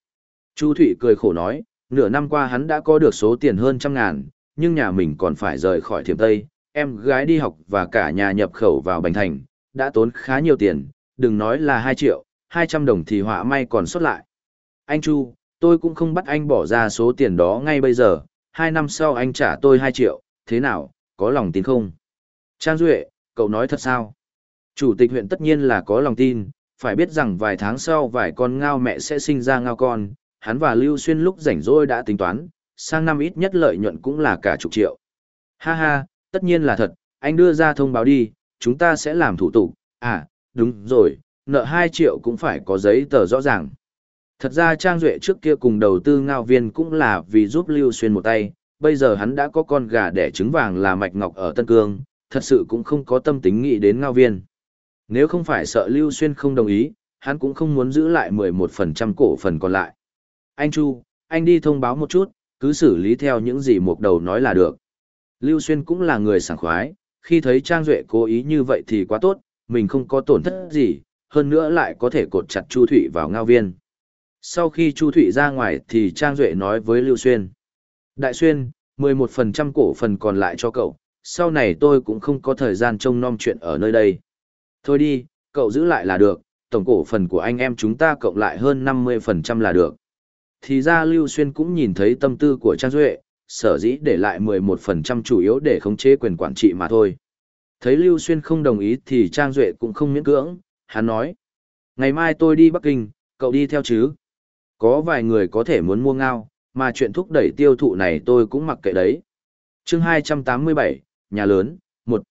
Chu Thụy cười khổ nói, nửa năm qua hắn đã có được số tiền hơn trăm ngàn, nhưng nhà mình còn phải rời khỏi thiểm Tây, em gái đi học và cả nhà nhập khẩu vào Bành Thành, đã tốn khá nhiều tiền, đừng nói là 2 triệu, 200 đồng thì họa may còn xuất lại. Anh Chu, tôi cũng không bắt anh bỏ ra số tiền đó ngay bây giờ, 2 năm sau anh trả tôi 2 triệu, thế nào, có lòng tin không? Trang Duệ, cậu nói thật sao? Chủ tịch huyện tất nhiên là có lòng tin, phải biết rằng vài tháng sau vài con ngao mẹ sẽ sinh ra ngao con, hắn và Lưu Xuyên lúc rảnh rỗi đã tính toán, sang năm ít nhất lợi nhuận cũng là cả chục triệu. Ha ha, tất nhiên là thật, anh đưa ra thông báo đi, chúng ta sẽ làm thủ tục, à, đúng rồi, nợ 2 triệu cũng phải có giấy tờ rõ ràng. Thật ra Trang Duệ trước kia cùng đầu tư ngao viên cũng là vì giúp Lưu Xuyên một tay, bây giờ hắn đã có con gà đẻ trứng vàng là Mạch Ngọc ở Tân Cương, thật sự cũng không có tâm tính nghĩ đến ngao viên. Nếu không phải sợ Lưu Xuyên không đồng ý, hắn cũng không muốn giữ lại 11% cổ phần còn lại. Anh Chu, anh đi thông báo một chút, cứ xử lý theo những gì một đầu nói là được. Lưu Xuyên cũng là người sảng khoái, khi thấy Trang Duệ cố ý như vậy thì quá tốt, mình không có tổn thất gì, hơn nữa lại có thể cột chặt Chu Thụy vào ngao viên. Sau khi Chu Thụy ra ngoài thì Trang Duệ nói với Lưu Xuyên. Đại Xuyên, 11% cổ phần còn lại cho cậu, sau này tôi cũng không có thời gian trông nom chuyện ở nơi đây. Thôi đi, cậu giữ lại là được, tổng cổ phần của anh em chúng ta cộng lại hơn 50% là được. Thì ra Lưu Xuyên cũng nhìn thấy tâm tư của Trang Duệ, sở dĩ để lại 11% chủ yếu để khống chế quyền quản trị mà thôi. Thấy Lưu Xuyên không đồng ý thì Trang Duệ cũng không miễn cưỡng, hắn nói. Ngày mai tôi đi Bắc Kinh, cậu đi theo chứ? Có vài người có thể muốn mua ngao, mà chuyện thúc đẩy tiêu thụ này tôi cũng mặc kệ đấy. chương 287, nhà lớn, 1.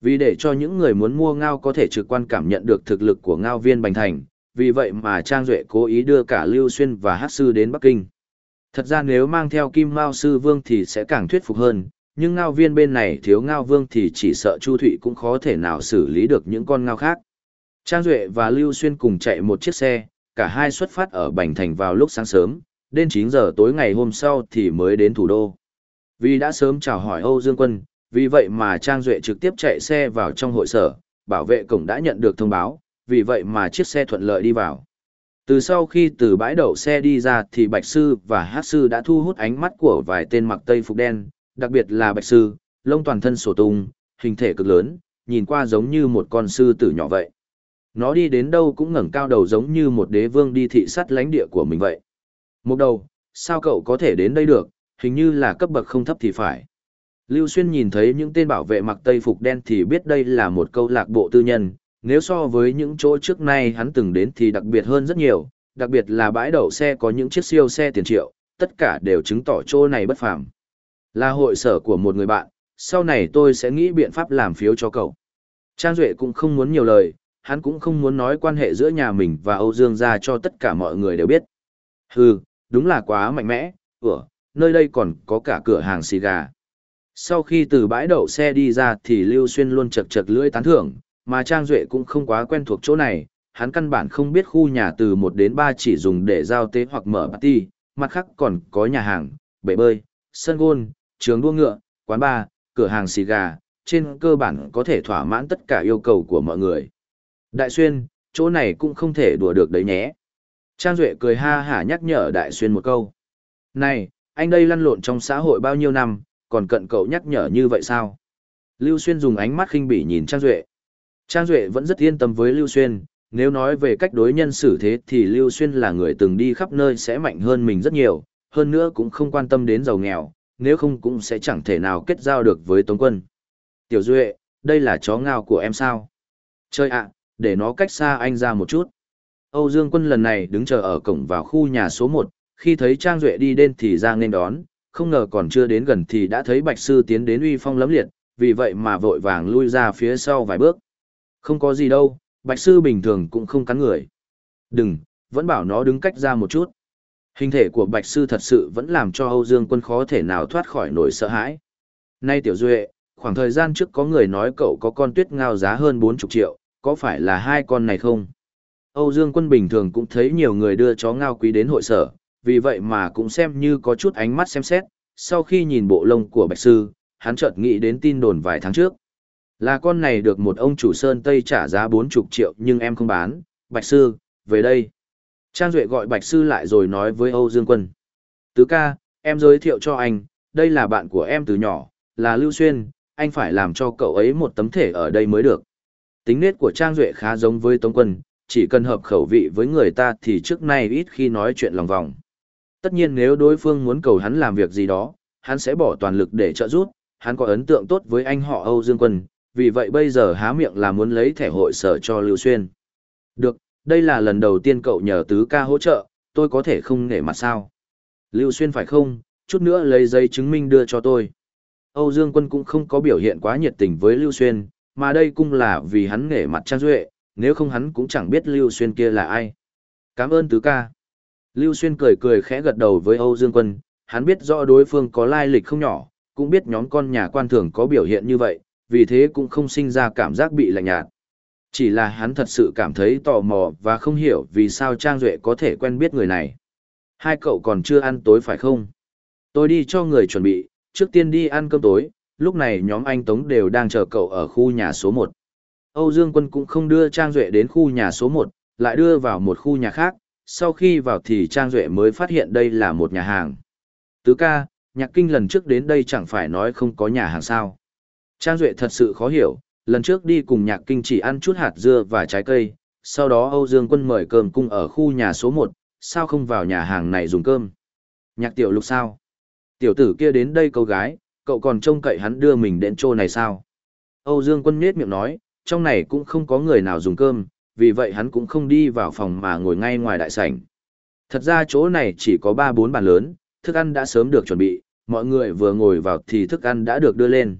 Vì để cho những người muốn mua ngao có thể trực quan cảm nhận được thực lực của ngao viên Bành Thành, vì vậy mà Trang Duệ cố ý đưa cả Lưu Xuyên và Hát Sư đến Bắc Kinh. Thật ra nếu mang theo Kim Mao Sư Vương thì sẽ càng thuyết phục hơn, nhưng ngao viên bên này thiếu ngao vương thì chỉ sợ Chu Thụy cũng khó thể nào xử lý được những con ngao khác. Trang Duệ và Lưu Xuyên cùng chạy một chiếc xe, cả hai xuất phát ở Bành Thành vào lúc sáng sớm, đến 9 giờ tối ngày hôm sau thì mới đến thủ đô. Vì đã sớm chào hỏi Âu Dương Quân, vì vậy mà Trang Duệ trực tiếp chạy xe vào trong hội sở, bảo vệ cổng đã nhận được thông báo, vì vậy mà chiếc xe thuận lợi đi vào. Từ sau khi từ bãi đậu xe đi ra thì Bạch Sư và Hát Sư đã thu hút ánh mắt của vài tên mặc tây phục đen, đặc biệt là Bạch Sư, lông toàn thân sổ tung, hình thể cực lớn, nhìn qua giống như một con sư tử nhỏ vậy. Nó đi đến đâu cũng ngẩng cao đầu giống như một đế vương đi thị sát lãnh địa của mình vậy. Một đầu, sao cậu có thể đến đây được, hình như là cấp bậc không thấp thì phải. Lưu Xuyên nhìn thấy những tên bảo vệ mặc tây phục đen thì biết đây là một câu lạc bộ tư nhân, nếu so với những chỗ trước nay hắn từng đến thì đặc biệt hơn rất nhiều, đặc biệt là bãi đậu xe có những chiếc siêu xe tiền triệu, tất cả đều chứng tỏ chỗ này bất phàm. Là hội sở của một người bạn, sau này tôi sẽ nghĩ biện pháp làm phiếu cho cậu. Trang Duệ cũng không muốn nhiều lời, hắn cũng không muốn nói quan hệ giữa nhà mình và Âu Dương ra cho tất cả mọi người đều biết. Hừ, đúng là quá mạnh mẽ, ủa, nơi đây còn có cả cửa hàng xì gà. Sau khi từ bãi đậu xe đi ra thì Lưu Xuyên luôn chật chật lưỡi tán thưởng, mà Trang Duệ cũng không quá quen thuộc chỗ này, hắn căn bản không biết khu nhà từ 1 đến 3 chỉ dùng để giao tế hoặc mở party, mặt khác còn có nhà hàng, bể bơi, sân gôn, trường đua ngựa, quán bar, cửa hàng xì gà, trên cơ bản có thể thỏa mãn tất cả yêu cầu của mọi người. Đại Xuyên, chỗ này cũng không thể đùa được đấy nhé. Trang Duệ cười ha hả nhắc nhở Đại Xuyên một câu. Này, anh đây lăn lộn trong xã hội bao nhiêu năm, còn cận cậu nhắc nhở như vậy sao? Lưu Xuyên dùng ánh mắt khinh bỉ nhìn Trang Duệ. Trang Duệ vẫn rất yên tâm với Lưu Xuyên, nếu nói về cách đối nhân xử thế thì Lưu Xuyên là người từng đi khắp nơi sẽ mạnh hơn mình rất nhiều, hơn nữa cũng không quan tâm đến giàu nghèo, nếu không cũng sẽ chẳng thể nào kết giao được với Tống Quân. Tiểu Duệ, đây là chó ngao của em sao? Chơi ạ, để nó cách xa anh ra một chút. Âu Dương Quân lần này đứng chờ ở cổng vào khu nhà số 1, khi thấy Trang Duệ đi đến thì ra nên đón, không ngờ còn chưa đến gần thì đã thấy Bạch Sư tiến đến uy phong lấm liệt, vì vậy mà vội vàng lui ra phía sau vài bước. Không có gì đâu, Bạch Sư bình thường cũng không cắn người. Đừng, vẫn bảo nó đứng cách ra một chút. Hình thể của Bạch Sư thật sự vẫn làm cho Âu Dương Quân khó thể nào thoát khỏi nỗi sợ hãi. Nay Tiểu Duệ, khoảng thời gian trước có người nói cậu có con tuyết ngao giá hơn 40 triệu, có phải là hai con này không? Âu Dương Quân bình thường cũng thấy nhiều người đưa chó ngao quý đến hội sở, vì vậy mà cũng xem như có chút ánh mắt xem xét, sau khi nhìn bộ lông của Bạch Sư, hắn chợt nghĩ đến tin đồn vài tháng trước. Là con này được một ông chủ sơn Tây trả giá 40 triệu nhưng em không bán, Bạch Sư, về đây. Trang Duệ gọi Bạch Sư lại rồi nói với Âu Dương Quân. Tứ ca, em giới thiệu cho anh, đây là bạn của em từ nhỏ, là Lưu Xuyên, anh phải làm cho cậu ấy một tấm thể ở đây mới được. Tính nết của Trang Duệ khá giống với Tống Quân, chỉ cần hợp khẩu vị với người ta thì trước nay ít khi nói chuyện lòng vòng. Tất nhiên nếu đối phương muốn cầu hắn làm việc gì đó, hắn sẽ bỏ toàn lực để trợ giúp, hắn có ấn tượng tốt với anh họ Âu Dương Quân, vì vậy bây giờ há miệng là muốn lấy thẻ hội sở cho Lưu Xuyên. Được, đây là lần đầu tiên cậu nhờ tứ ca hỗ trợ, tôi có thể không nể mặt sao. Lưu Xuyên phải không, chút nữa lấy giấy chứng minh đưa cho tôi. Âu Dương Quân cũng không có biểu hiện quá nhiệt tình với Lưu Xuyên, mà đây cũng là vì hắn nghề mặt Trang Duệ, nếu không hắn cũng chẳng biết Lưu Xuyên kia là ai. Cảm ơn tứ ca. Lưu Xuyên cười cười khẽ gật đầu với Âu Dương Quân, hắn biết rõ đối phương có lai lịch không nhỏ, cũng biết nhóm con nhà quan thường có biểu hiện như vậy, vì thế cũng không sinh ra cảm giác bị lạnh nhạt. Chỉ là hắn thật sự cảm thấy tò mò và không hiểu vì sao Trang Duệ có thể quen biết người này. Hai cậu còn chưa ăn tối phải không? Tôi đi cho người chuẩn bị, trước tiên đi ăn cơm tối, lúc này nhóm anh Tống đều đang chờ cậu ở khu nhà số 1. Âu Dương Quân cũng không đưa Trang Duệ đến khu nhà số 1, lại đưa vào một khu nhà khác, sau khi vào thì Trang Duệ mới phát hiện đây là một nhà hàng. Tứ ca, nhạc kinh lần trước đến đây chẳng phải nói không có nhà hàng sao. Trang Duệ thật sự khó hiểu, lần trước đi cùng nhạc kinh chỉ ăn chút hạt dưa và trái cây, sau đó Âu Dương Quân mời cơm cung ở khu nhà số 1, sao không vào nhà hàng này dùng cơm? Nhạc tiểu lục sao? Tiểu tử kia đến đây câu gái, cậu còn trông cậy hắn đưa mình đến chỗ này sao? Âu Dương Quân nhếch miệng nói, trong này cũng không có người nào dùng cơm, vì vậy hắn cũng không đi vào phòng mà ngồi ngay ngoài đại sảnh. Thật ra chỗ này chỉ có 3-4 bàn lớn, thức ăn đã sớm được chuẩn bị, mọi người vừa ngồi vào thì thức ăn đã được đưa lên.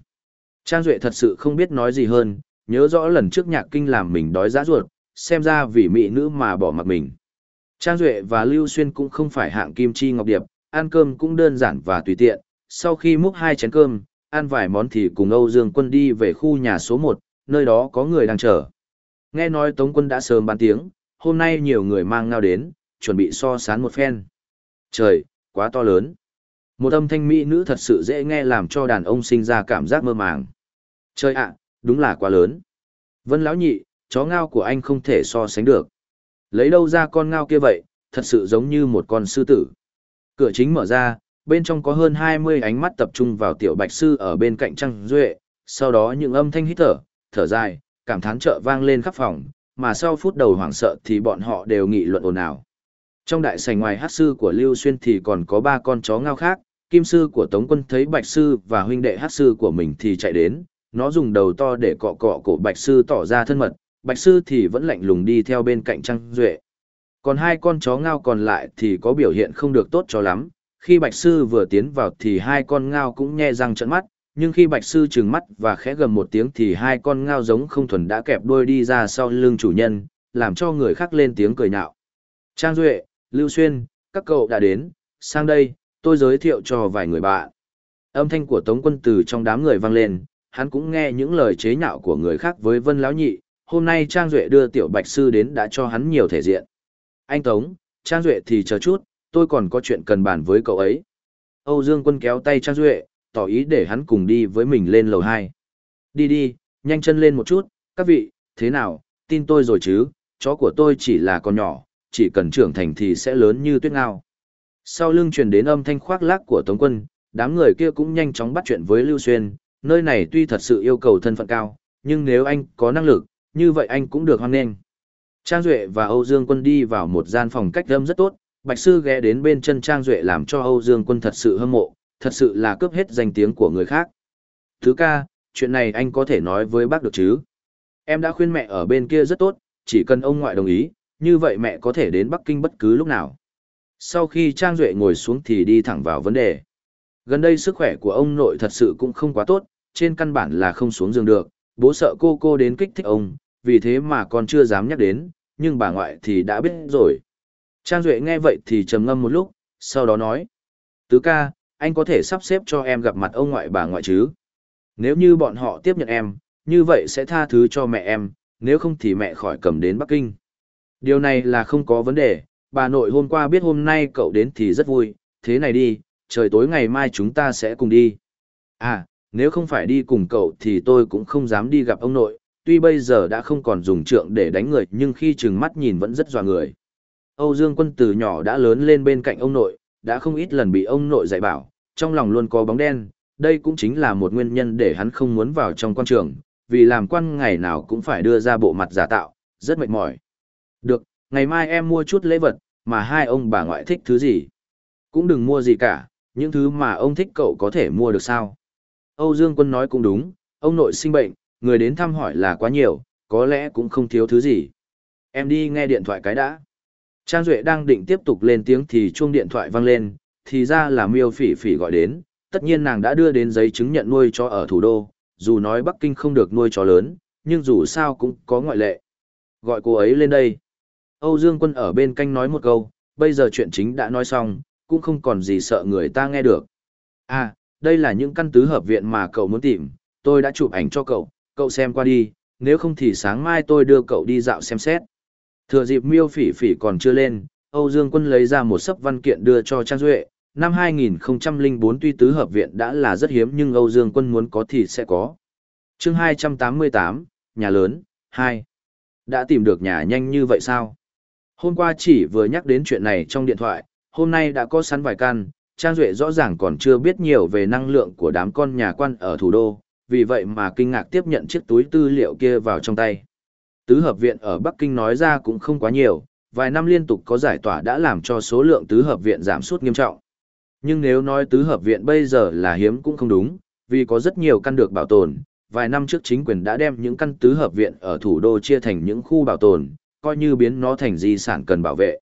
Trang Duệ thật sự không biết nói gì hơn, nhớ rõ lần trước nhạc kinh làm mình đói giá ruột, xem ra vì mỹ nữ mà bỏ mặc mình. Trang Duệ và Lưu Xuyên cũng không phải hạng kim chi ngọc điệp, ăn cơm cũng đơn giản và tùy tiện, sau khi múc hai chén cơm, ăn vài món thì cùng Âu Dương Quân đi về khu nhà số 1, nơi đó có người đang chờ. Nghe nói Tống Quân đã sớm bán tiếng, hôm nay nhiều người mang ngao đến, chuẩn bị so sán một phen. Trời, quá to lớn. Một âm thanh mỹ nữ thật sự dễ nghe làm cho đàn ông sinh ra cảm giác mơ màng. Trời ạ, đúng là quá lớn. Vân lão nhị, chó ngao của anh không thể so sánh được. Lấy đâu ra con ngao kia vậy, thật sự giống như một con sư tử. Cửa chính mở ra, bên trong có hơn 20 ánh mắt tập trung vào tiểu bạch sư ở bên cạnh trăng duệ, sau đó những âm thanh hít thở, thở dài, cảm thán trợ vang lên khắp phòng, mà sau phút đầu hoảng sợ thì bọn họ đều nghị luận ồn ào. Trong đại sảnh ngoài hát sư của Lưu Xuyên thì còn có ba con chó ngao khác, kim sư của Tống quân thấy bạch sư và huynh đệ hát sư của mình thì chạy đến, nó dùng đầu to để cọ cọ cổ bạch sư tỏ ra thân mật, bạch sư thì vẫn lạnh lùng đi theo bên cạnh Trăng Duệ. Còn hai con chó ngao còn lại thì có biểu hiện không được tốt cho lắm, khi bạch sư vừa tiến vào thì hai con ngao cũng nhe răng trợn mắt, nhưng khi bạch sư trừng mắt và khẽ gầm một tiếng thì hai con ngao giống không thuần đã kẹp đuôi đi ra sau lưng chủ nhân, làm cho người khác lên tiếng cười nhạo. Trang Duệ, Lưu Xuyên, các cậu đã đến, sang đây, tôi giới thiệu cho vài người bạn. Âm thanh của Tống quân từ trong đám người vang lên, hắn cũng nghe những lời chế nhạo của người khác với Vân Lão Nhị, hôm nay Trang Duệ đưa Tiểu Bạch Sư đến đã cho hắn nhiều thể diện. Anh Tống, Trang Duệ thì chờ chút, tôi còn có chuyện cần bàn với cậu ấy. Âu Dương quân kéo tay Trang Duệ, tỏ ý để hắn cùng đi với mình lên lầu 2. Đi đi, nhanh chân lên một chút, các vị, thế nào, tin tôi rồi chứ, chó của tôi chỉ là con nhỏ, chỉ cần trưởng thành thì sẽ lớn như tuyết ngao. Sau lưng truyền đến âm thanh khoác lác của Tống quân, đám người kia cũng nhanh chóng bắt chuyện với Lưu Xuyên, nơi này tuy thật sự yêu cầu thân phận cao, nhưng nếu anh có năng lực, như vậy anh cũng được hoan nghênh. Trang Duệ và Âu Dương Quân đi vào một gian phòng cách âm rất tốt, Bạch Sư ghé đến bên chân Trang Duệ làm cho Âu Dương Quân thật sự hâm mộ, thật sự là cướp hết danh tiếng của người khác. Thứ ca, chuyện này anh có thể nói với bác được chứ? Em đã khuyên mẹ ở bên kia rất tốt, chỉ cần ông ngoại đồng ý, như vậy mẹ có thể đến Bắc Kinh bất cứ lúc nào. Sau khi Trang Duệ ngồi xuống thì đi thẳng vào vấn đề. Gần đây sức khỏe của ông nội thật sự cũng không quá tốt, trên căn bản là không xuống giường được, bố sợ cô cô đến kích thích ông, vì thế mà con chưa dám nhắc đến, nhưng bà ngoại thì đã biết rồi. Trang Duệ nghe vậy thì trầm ngâm một lúc, sau đó nói. Tứ ca, anh có thể sắp xếp cho em gặp mặt ông ngoại bà ngoại chứ? Nếu như bọn họ tiếp nhận em, như vậy sẽ tha thứ cho mẹ em, nếu không thì mẹ khỏi cầm đến Bắc Kinh. Điều này là không có vấn đề, bà nội hôm qua biết hôm nay cậu đến thì rất vui, thế này đi, trời tối ngày mai chúng ta sẽ cùng đi. À, nếu không phải đi cùng cậu thì tôi cũng không dám đi gặp ông nội, tuy bây giờ đã không còn dùng trượng để đánh người nhưng khi trừng mắt nhìn vẫn rất dọa người. Âu Dương Quân từ nhỏ đã lớn lên bên cạnh ông nội, đã không ít lần bị ông nội dạy bảo, trong lòng luôn có bóng đen, đây cũng chính là một nguyên nhân để hắn không muốn vào trong quan trường, vì làm quan ngày nào cũng phải đưa ra bộ mặt giả tạo, rất mệt mỏi. Được, ngày mai em mua chút lễ vật, mà hai ông bà ngoại thích thứ gì. Cũng đừng mua gì cả, những thứ mà ông thích cậu có thể mua được sao. Âu Dương Quân nói cũng đúng, ông nội sinh bệnh, người đến thăm hỏi là quá nhiều, có lẽ cũng không thiếu thứ gì. Em đi nghe điện thoại cái đã. Trang Duệ đang định tiếp tục lên tiếng thì chuông điện thoại vang lên, thì ra là miêu phỉ phỉ gọi đến, tất nhiên nàng đã đưa đến giấy chứng nhận nuôi chó ở thủ đô, dù nói Bắc Kinh không được nuôi chó lớn, nhưng dù sao cũng có ngoại lệ. Gọi cô ấy lên đây. Âu Dương Quân ở bên canh nói một câu, bây giờ chuyện chính đã nói xong, cũng không còn gì sợ người ta nghe được. À, đây là những căn tứ hợp viện mà cậu muốn tìm, tôi đã chụp ảnh cho cậu, cậu xem qua đi, nếu không thì sáng mai tôi đưa cậu đi dạo xem xét. Thừa dịp miêu phỉ phỉ còn chưa lên, Âu Dương Quân lấy ra một sấp văn kiện đưa cho Trang Duệ. Năm 2004 tuy tứ hợp viện đã là rất hiếm nhưng Âu Dương Quân muốn có thì sẽ có. chương 288, nhà lớn, 2. Đã tìm được nhà nhanh như vậy sao? Hôm qua chỉ vừa nhắc đến chuyện này trong điện thoại, hôm nay đã có sẵn vài căn, Trang Duệ rõ ràng còn chưa biết nhiều về năng lượng của đám con nhà quan ở thủ đô, vì vậy mà kinh ngạc tiếp nhận chiếc túi tư liệu kia vào trong tay. Tứ hợp viện ở Bắc Kinh nói ra cũng không quá nhiều, vài năm liên tục có giải tỏa đã làm cho số lượng tứ hợp viện giảm sút nghiêm trọng. Nhưng nếu nói tứ hợp viện bây giờ là hiếm cũng không đúng, vì có rất nhiều căn được bảo tồn. Vài năm trước chính quyền đã đem những căn tứ hợp viện ở thủ đô chia thành những khu bảo tồn, coi như biến nó thành di sản cần bảo vệ.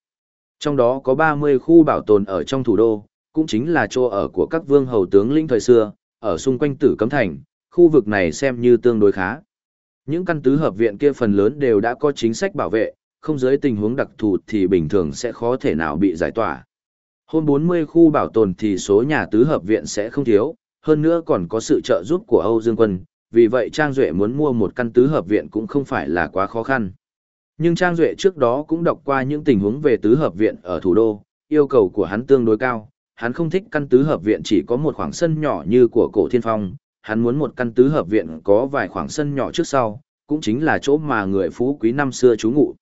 Trong đó có 30 khu bảo tồn ở trong thủ đô, cũng chính là chỗ ở của các vương hầu tướng lĩnh thời xưa, ở xung quanh tử cấm thành, khu vực này xem như tương đối khá. Những căn tứ hợp viện kia phần lớn đều đã có chính sách bảo vệ, không dưới tình huống đặc thù thì bình thường sẽ khó thể nào bị giải tỏa. Hôm 40 khu bảo tồn thì số nhà tứ hợp viện sẽ không thiếu, hơn nữa còn có sự trợ giúp của Âu Dương Quân, vì vậy Trang Duệ muốn mua một căn tứ hợp viện cũng không phải là quá khó khăn. Nhưng Trang Duệ trước đó cũng đọc qua những tình huống về tứ hợp viện ở thủ đô, yêu cầu của hắn tương đối cao, hắn không thích căn tứ hợp viện chỉ có một khoảng sân nhỏ như của cổ thiên phong, hắn muốn một căn tứ hợp viện có vài khoảng sân nhỏ trước sau, cũng chính là chỗ mà người phú quý năm xưa trú ngụ.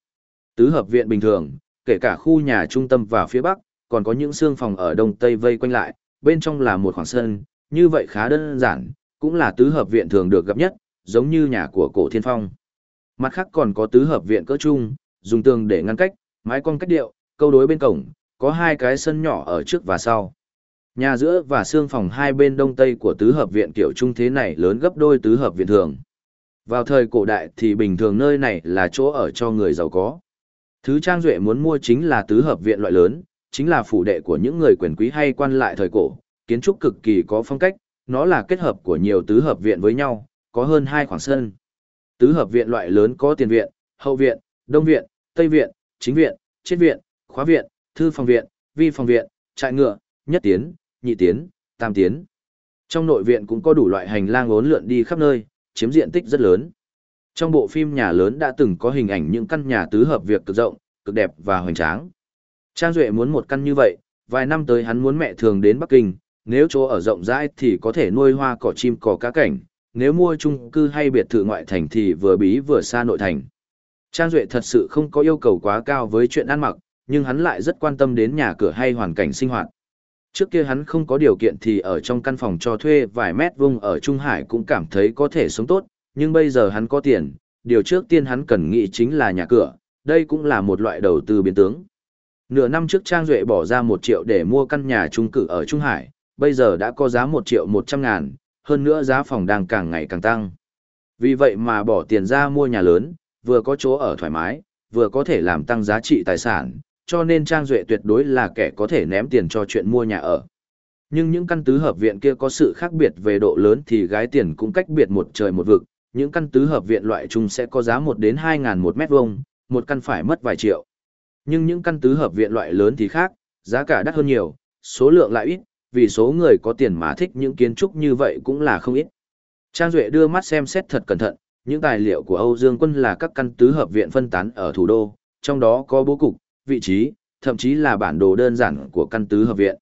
Tứ hợp viện bình thường, kể cả khu nhà trung tâm và phía bắc, còn có những xương phòng ở đông tây vây quanh lại, bên trong là một khoảng sân, như vậy khá đơn giản, cũng là tứ hợp viện thường được gặp nhất, giống như nhà của cổ thiên phong. Mặt khác còn có tứ hợp viện cỡ chung, dùng tường để ngăn cách, mái cong cách điệu, câu đối bên cổng, có hai cái sân nhỏ ở trước và sau. Nhà giữa và xương phòng hai bên đông tây của tứ hợp viện kiểu trung thế này lớn gấp đôi tứ hợp viện thường. Vào thời cổ đại thì bình thường nơi này là chỗ ở cho người giàu có. Thứ Trang Duệ muốn mua chính là tứ hợp viện loại lớn, chính là phủ đệ của những người quyền quý hay quan lại thời cổ, kiến trúc cực kỳ có phong cách, nó là kết hợp của nhiều tứ hợp viện với nhau, có hơn hai khoảng sân. Tứ hợp viện loại lớn có tiền viện, hậu viện, đông viện, tây viện, chính viện, chết viện, khóa viện, thư phòng viện, vi phòng viện, trại ngựa, nhất tiến, nhị tiến, tam tiến. Trong nội viện cũng có đủ loại hành lang uốn lượn đi khắp nơi, chiếm diện tích rất lớn. Trong bộ phim nhà lớn đã từng có hình ảnh những căn nhà tứ hợp việc cực rộng, cực đẹp và hoành tráng. Trang Duệ muốn một căn như vậy, vài năm tới hắn muốn mẹ thường đến Bắc Kinh, nếu chỗ ở rộng rãi thì có thể nuôi hoa cỏ chim cỏ cá cảnh, nếu mua chung cư hay biệt thự ngoại thành thì vừa bí vừa xa nội thành. Trang Duệ thật sự không có yêu cầu quá cao với chuyện ăn mặc, nhưng hắn lại rất quan tâm đến nhà cửa hay hoàn cảnh sinh hoạt. Trước kia hắn không có điều kiện thì ở trong căn phòng cho thuê vài mét vuông ở Trung Hải cũng cảm thấy có thể sống tốt, nhưng bây giờ hắn có tiền, điều trước tiên hắn cần nghĩ chính là nhà cửa, đây cũng là một loại đầu tư biến tướng. Nửa năm trước Trang Duệ bỏ ra 1 triệu để mua căn nhà trung cử ở Trung Hải, bây giờ đã có giá 1 triệu 100 ngàn, hơn nữa giá phòng đang càng ngày càng tăng. Vì vậy mà bỏ tiền ra mua nhà lớn, vừa có chỗ ở thoải mái, vừa có thể làm tăng giá trị tài sản, cho nên Trang Duệ tuyệt đối là kẻ có thể ném tiền cho chuyện mua nhà ở. Nhưng những căn tứ hợp viện kia có sự khác biệt về độ lớn thì gái tiền cũng cách biệt một trời một vực, những căn tứ hợp viện loại chung sẽ có giá 1 đến 2 ngàn một mét vuông, một căn phải mất vài triệu. Nhưng những căn tứ hợp viện loại lớn thì khác, giá cả đắt hơn nhiều, số lượng lại ít, vì số người có tiền mà thích những kiến trúc như vậy cũng là không ít. Trang Duệ đưa mắt xem xét thật cẩn thận, những tài liệu của Âu Dương Quân là các căn tứ hợp viện phân tán ở thủ đô, trong đó có bố cục, vị trí, thậm chí là bản đồ đơn giản của căn tứ hợp viện.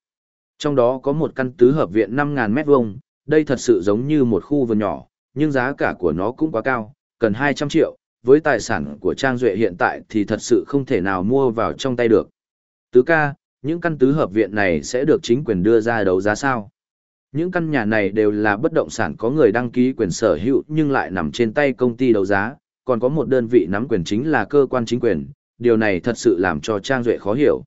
Trong đó có một căn tứ hợp viện 5.000 mét vuông, đây thật sự giống như một khu vườn nhỏ, nhưng giá cả của nó cũng quá cao, cần 200 triệu, với tài sản của Trang Duệ hiện tại thì thật sự không thể nào mua vào trong tay được. Tứ ca, những căn tứ hợp viện này sẽ được chính quyền đưa ra đấu giá sao? Những căn nhà này đều là bất động sản có người đăng ký quyền sở hữu nhưng lại nằm trên tay công ty đấu giá, còn có một đơn vị nắm quyền chính là cơ quan chính quyền, điều này thật sự làm cho Trang Duệ khó hiểu.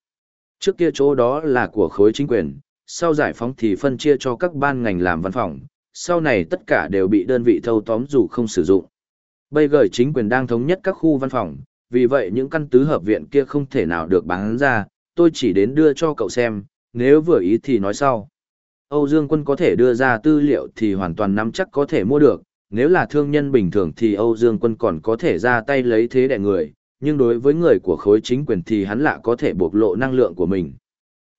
Trước kia chỗ đó là của khối chính quyền, sau giải phóng thì phân chia cho các ban ngành làm văn phòng, sau này tất cả đều bị đơn vị thâu tóm dù không sử dụng. Bây giờ chính quyền đang thống nhất các khu văn phòng, vì vậy những căn tứ hợp viện kia không thể nào được bán ra, tôi chỉ đến đưa cho cậu xem, nếu vừa ý thì nói sau. Âu Dương Quân có thể đưa ra tư liệu thì hoàn toàn nắm chắc có thể mua được, nếu là thương nhân bình thường thì Âu Dương Quân còn có thể ra tay lấy thế đẻ người, nhưng đối với người của khối chính quyền thì hắn lạ có thể bộc lộ năng lượng của mình.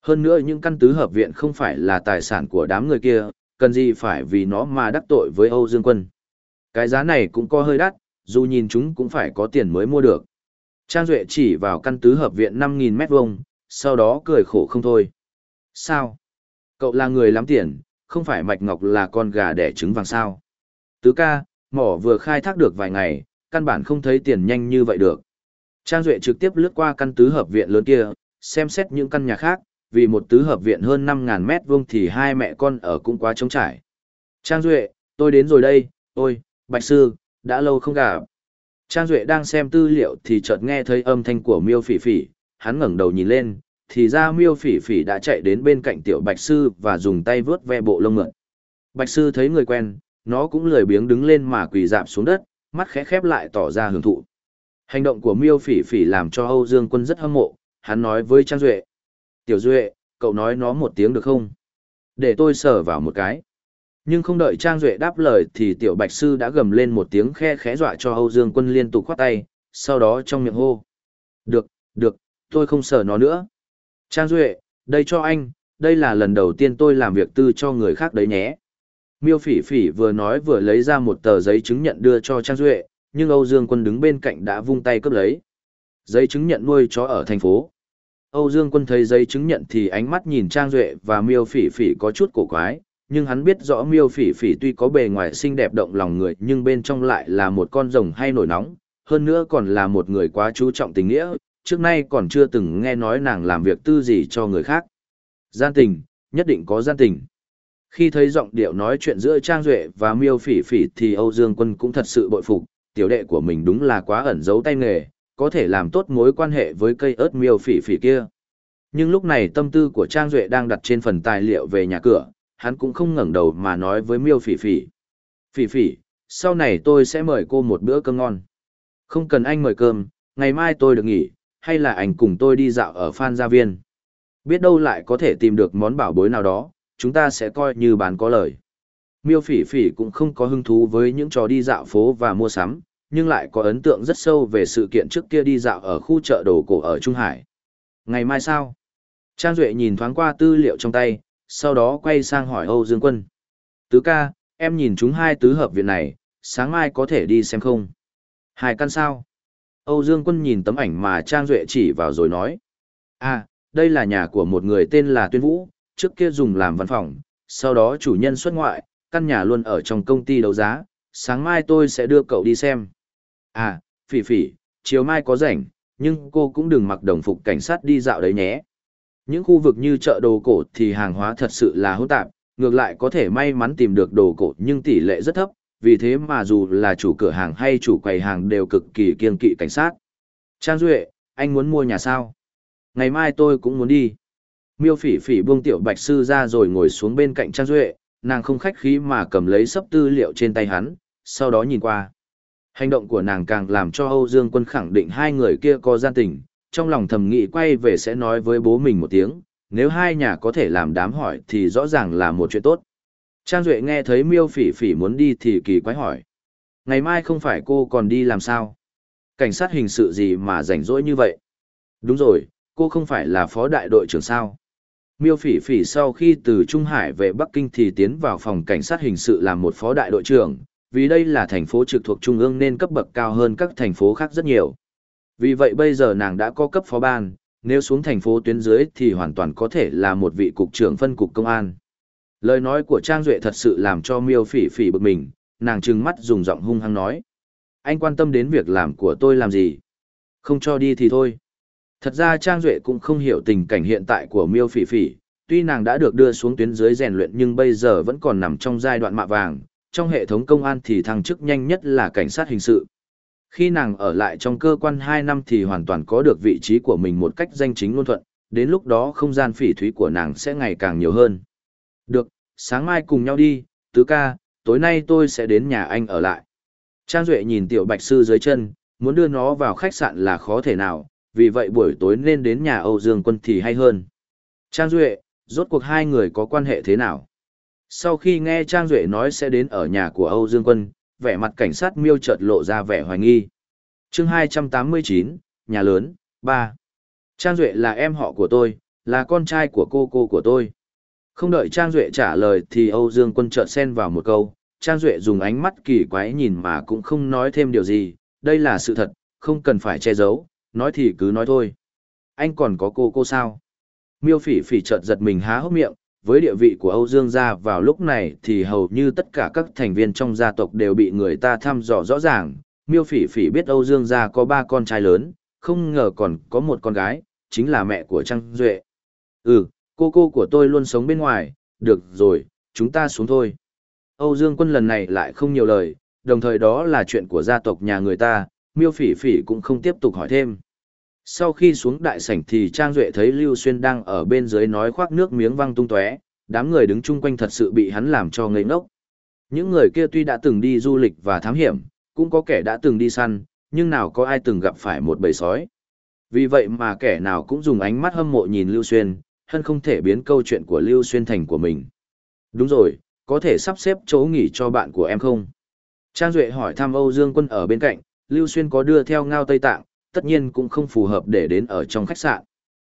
Hơn nữa những căn tứ hợp viện không phải là tài sản của đám người kia, cần gì phải vì nó mà đắc tội với Âu Dương Quân. Cái giá này cũng có hơi đắt, dù nhìn chúng cũng phải có tiền mới mua được. Trang Duệ chỉ vào căn tứ hợp viện 5.000 mét vuông, sau đó cười khổ không thôi. Sao? Cậu là người lắm tiền, không phải Mạch Ngọc là con gà đẻ trứng vàng sao? Tứ ca, mỏ vừa khai thác được vài ngày, căn bản không thấy tiền nhanh như vậy được. Trang Duệ trực tiếp lướt qua căn tứ hợp viện lớn kia, xem xét những căn nhà khác, vì một tứ hợp viện hơn 5.000 mét vuông thì hai mẹ con ở cũng quá trống trải. Trang Duệ, tôi đến rồi đây, ôi, Bạch Sư, đã lâu không gặp. Trang Duệ đang xem tư liệu thì chợt nghe thấy âm thanh của miêu phỉ phỉ, hắn ngẩng đầu nhìn lên, thì ra miêu phỉ phỉ đã chạy đến bên cạnh tiểu Bạch Sư và dùng tay vướt ve bộ lông mượn. Bạch Sư thấy người quen, nó cũng lười biếng đứng lên mà quỳ dạp xuống đất, mắt khẽ khép lại tỏ ra hưởng thụ. Hành động của miêu phỉ phỉ làm cho Âu Dương Quân rất hâm mộ, hắn nói với Trang Duệ. Tiểu Duệ, cậu nói nó một tiếng được không? Để tôi sờ vào một cái. Nhưng không đợi Trang Duệ đáp lời thì tiểu bạch sư đã gầm lên một tiếng khe khẽ dọa cho Âu Dương Quân liên tục khoát tay, sau đó trong miệng hô. Được, được, tôi không sờ nó nữa. Trang Duệ, đây cho anh, đây là lần đầu tiên tôi làm việc tư cho người khác đấy nhé. Miêu phỉ phỉ vừa nói vừa lấy ra một tờ giấy chứng nhận đưa cho Trang Duệ, nhưng Âu Dương Quân đứng bên cạnh đã vung tay cướp lấy. Giấy chứng nhận nuôi chó ở thành phố. Âu Dương Quân thấy giấy chứng nhận thì ánh mắt nhìn Trang Duệ và Miêu Phỉ Phỉ có chút cổ quái, nhưng hắn biết rõ Miêu Phỉ Phỉ tuy có bề ngoài xinh đẹp động lòng người nhưng bên trong lại là một con rồng hay nổi nóng, hơn nữa còn là một người quá chú trọng tình nghĩa, trước nay còn chưa từng nghe nói nàng làm việc tư gì cho người khác. Gian tình, nhất định có gian tình. Khi thấy giọng điệu nói chuyện giữa Trang Duệ và Miêu Phỉ Phỉ thì Âu Dương Quân cũng thật sự bội phục, tiểu đệ của mình đúng là quá ẩn giấu tay nghề, có thể làm tốt mối quan hệ với cây ớt miêu phỉ phỉ kia. Nhưng lúc này tâm tư của Trang Duệ đang đặt trên phần tài liệu về nhà cửa, hắn cũng không ngẩng đầu mà nói với miêu phỉ phỉ. Phỉ phỉ, sau này tôi sẽ mời cô một bữa cơm ngon. Không cần anh mời cơm, ngày mai tôi được nghỉ, hay là anh cùng tôi đi dạo ở Phan Gia Viên. Biết đâu lại có thể tìm được món bảo bối nào đó, chúng ta sẽ coi như bán có lời. Miêu phỉ phỉ cũng không có hứng thú với những trò đi dạo phố và mua sắm, nhưng lại có ấn tượng rất sâu về sự kiện trước kia đi dạo ở khu chợ đồ cổ ở Trung Hải. Ngày mai sao? Trang Duệ nhìn thoáng qua tư liệu trong tay, sau đó quay sang hỏi Âu Dương Quân. Tứ ca, em nhìn chúng hai tứ hợp viện này, sáng mai có thể đi xem không? Hai căn sao? Âu Dương Quân nhìn tấm ảnh mà Trang Duệ chỉ vào rồi nói. À, đây là nhà của một người tên là Tuyên Vũ, trước kia dùng làm văn phòng, sau đó chủ nhân xuất ngoại, căn nhà luôn ở trong công ty đấu giá, sáng mai tôi sẽ đưa cậu đi xem. À, phỉ phỉ, chiều mai có rảnh, nhưng cô cũng đừng mặc đồng phục cảnh sát đi dạo đấy nhé. Những khu vực như chợ đồ cổ thì hàng hóa thật sự là hỗn tạp, ngược lại có thể may mắn tìm được đồ cổ nhưng tỷ lệ rất thấp, vì thế mà dù là chủ cửa hàng hay chủ quầy hàng đều cực kỳ kiên kỵ cảnh sát. Trang Duệ, anh muốn mua nhà sao? Ngày mai tôi cũng muốn đi. Miêu phỉ phỉ buông tiểu bạch sư ra rồi ngồi xuống bên cạnh Trang Duệ, nàng không khách khí mà cầm lấy sấp tư liệu trên tay hắn, sau đó nhìn qua. Hành động của nàng càng làm cho Âu Dương Quân khẳng định hai người kia có gian tình, trong lòng thầm nghĩ quay về sẽ nói với bố mình một tiếng, nếu hai nhà có thể làm đám hỏi thì rõ ràng là một chuyện tốt. Trang Duệ nghe thấy miêu phỉ phỉ muốn đi thì kỳ quái hỏi. Ngày mai không phải cô còn đi làm sao? Cảnh sát hình sự gì mà rảnh rỗi như vậy? Đúng rồi, cô không phải là phó đại đội trưởng sao? Miêu phỉ phỉ sau khi từ Trung Hải về Bắc Kinh thì tiến vào phòng cảnh sát hình sự làm một phó đại đội trưởng, vì đây là thành phố trực thuộc trung ương nên cấp bậc cao hơn các thành phố khác rất nhiều. Vì vậy bây giờ nàng đã có cấp phó ban, nếu xuống thành phố tuyến dưới thì hoàn toàn có thể là một vị cục trưởng phân cục công an. Lời nói của Trang Duệ thật sự làm cho miêu phỉ phỉ bực mình, nàng trừng mắt dùng giọng hung hăng nói. Anh quan tâm đến việc làm của tôi làm gì? Không cho đi thì thôi. Thật ra Trang Duệ cũng không hiểu tình cảnh hiện tại của miêu phỉ phỉ, tuy nàng đã được đưa xuống tuyến dưới rèn luyện nhưng bây giờ vẫn còn nằm trong giai đoạn mạ vàng, trong hệ thống công an thì thăng chức nhanh nhất là cảnh sát hình sự. Khi nàng ở lại trong cơ quan 2 năm thì hoàn toàn có được vị trí của mình một cách danh chính ngôn thuận, đến lúc đó không gian phỉ thúy của nàng sẽ ngày càng nhiều hơn. Được, sáng mai cùng nhau đi, tứ ca, tối nay tôi sẽ đến nhà anh ở lại. Trang Duệ nhìn tiểu bạch sư dưới chân, muốn đưa nó vào khách sạn là khó thể nào, vì vậy buổi tối nên đến nhà Âu Dương Quân thì hay hơn. Trang Duệ, rốt cuộc hai người có quan hệ thế nào? Sau khi nghe Trang Duệ nói sẽ đến ở nhà của Âu Dương Quân, vẻ mặt cảnh sát miêu chợt lộ ra vẻ hoài nghi. chương 289, nhà lớn, 3. Trang Duệ là em họ của tôi, là con trai của cô cô của tôi. Không đợi Trang Duệ trả lời thì Âu Dương Quân chợt xen vào một câu, Trang Duệ dùng ánh mắt kỳ quái nhìn mà cũng không nói thêm điều gì, đây là sự thật, không cần phải che giấu, nói thì cứ nói thôi. Anh còn có cô cô sao? Miêu phỉ phỉ chợt giật mình há hốc miệng, với địa vị của Âu Dương gia vào lúc này thì hầu như tất cả các thành viên trong gia tộc đều bị người ta thăm dò rõ ràng. Miêu phỉ phỉ biết Âu Dương gia có ba con trai lớn, không ngờ còn có một con gái, chính là mẹ của Trang Duệ. Ừ, cô cô của tôi luôn sống bên ngoài, được rồi, chúng ta xuống thôi. Âu Dương quân lần này lại không nhiều lời, đồng thời đó là chuyện của gia tộc nhà người ta, miêu phỉ phỉ cũng không tiếp tục hỏi thêm. Sau khi xuống đại sảnh thì Trang Duệ thấy Lưu Xuyên đang ở bên dưới nói khoác nước miếng văng tung tóe, đám người đứng chung quanh thật sự bị hắn làm cho ngây ngốc. Những người kia tuy đã từng đi du lịch và thám hiểm, cũng có kẻ đã từng đi săn, nhưng nào có ai từng gặp phải một bầy sói. Vì vậy mà kẻ nào cũng dùng ánh mắt hâm mộ nhìn Lưu Xuyên, hân không thể biến câu chuyện của Lưu Xuyên thành của mình. Đúng rồi, có thể sắp xếp chỗ nghỉ cho bạn của em không? Trang Duệ hỏi thăm Âu Dương Quân ở bên cạnh, Lưu Xuyên có đưa theo ngao Tây Tạng, tất nhiên cũng không phù hợp để đến ở trong khách sạn.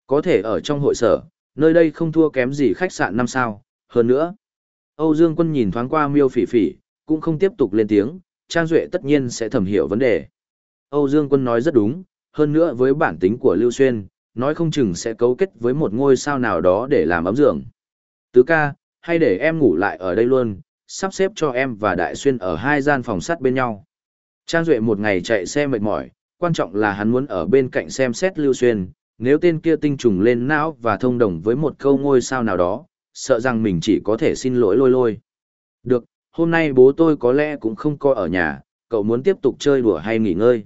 Có thể ở trong hội sở, nơi đây không thua kém gì khách sạn năm sao, hơn nữa. Âu Dương Quân nhìn thoáng qua miêu phỉ phỉ, cũng không tiếp tục lên tiếng, Trang Duệ tất nhiên sẽ thẩm hiểu vấn đề. Âu Dương Quân nói rất đúng, hơn nữa với bản tính của Lưu Xuyên, nói không chừng sẽ cấu kết với một ngôi sao nào đó để làm ấm giường. Tứ ca, hay để em ngủ lại ở đây luôn, sắp xếp cho em và Đại Xuyên ở hai gian phòng sắt bên nhau. Trang Duệ một ngày chạy xe mệt mỏi, quan trọng là hắn muốn ở bên cạnh xem xét Lưu Xuyên, nếu tên kia tinh trùng lên não và thông đồng với một câu ngôi sao nào đó, sợ rằng mình chỉ có thể xin lỗi lôi lôi. Được, hôm nay bố tôi có lẽ cũng không coi ở nhà, cậu muốn tiếp tục chơi đùa hay nghỉ ngơi.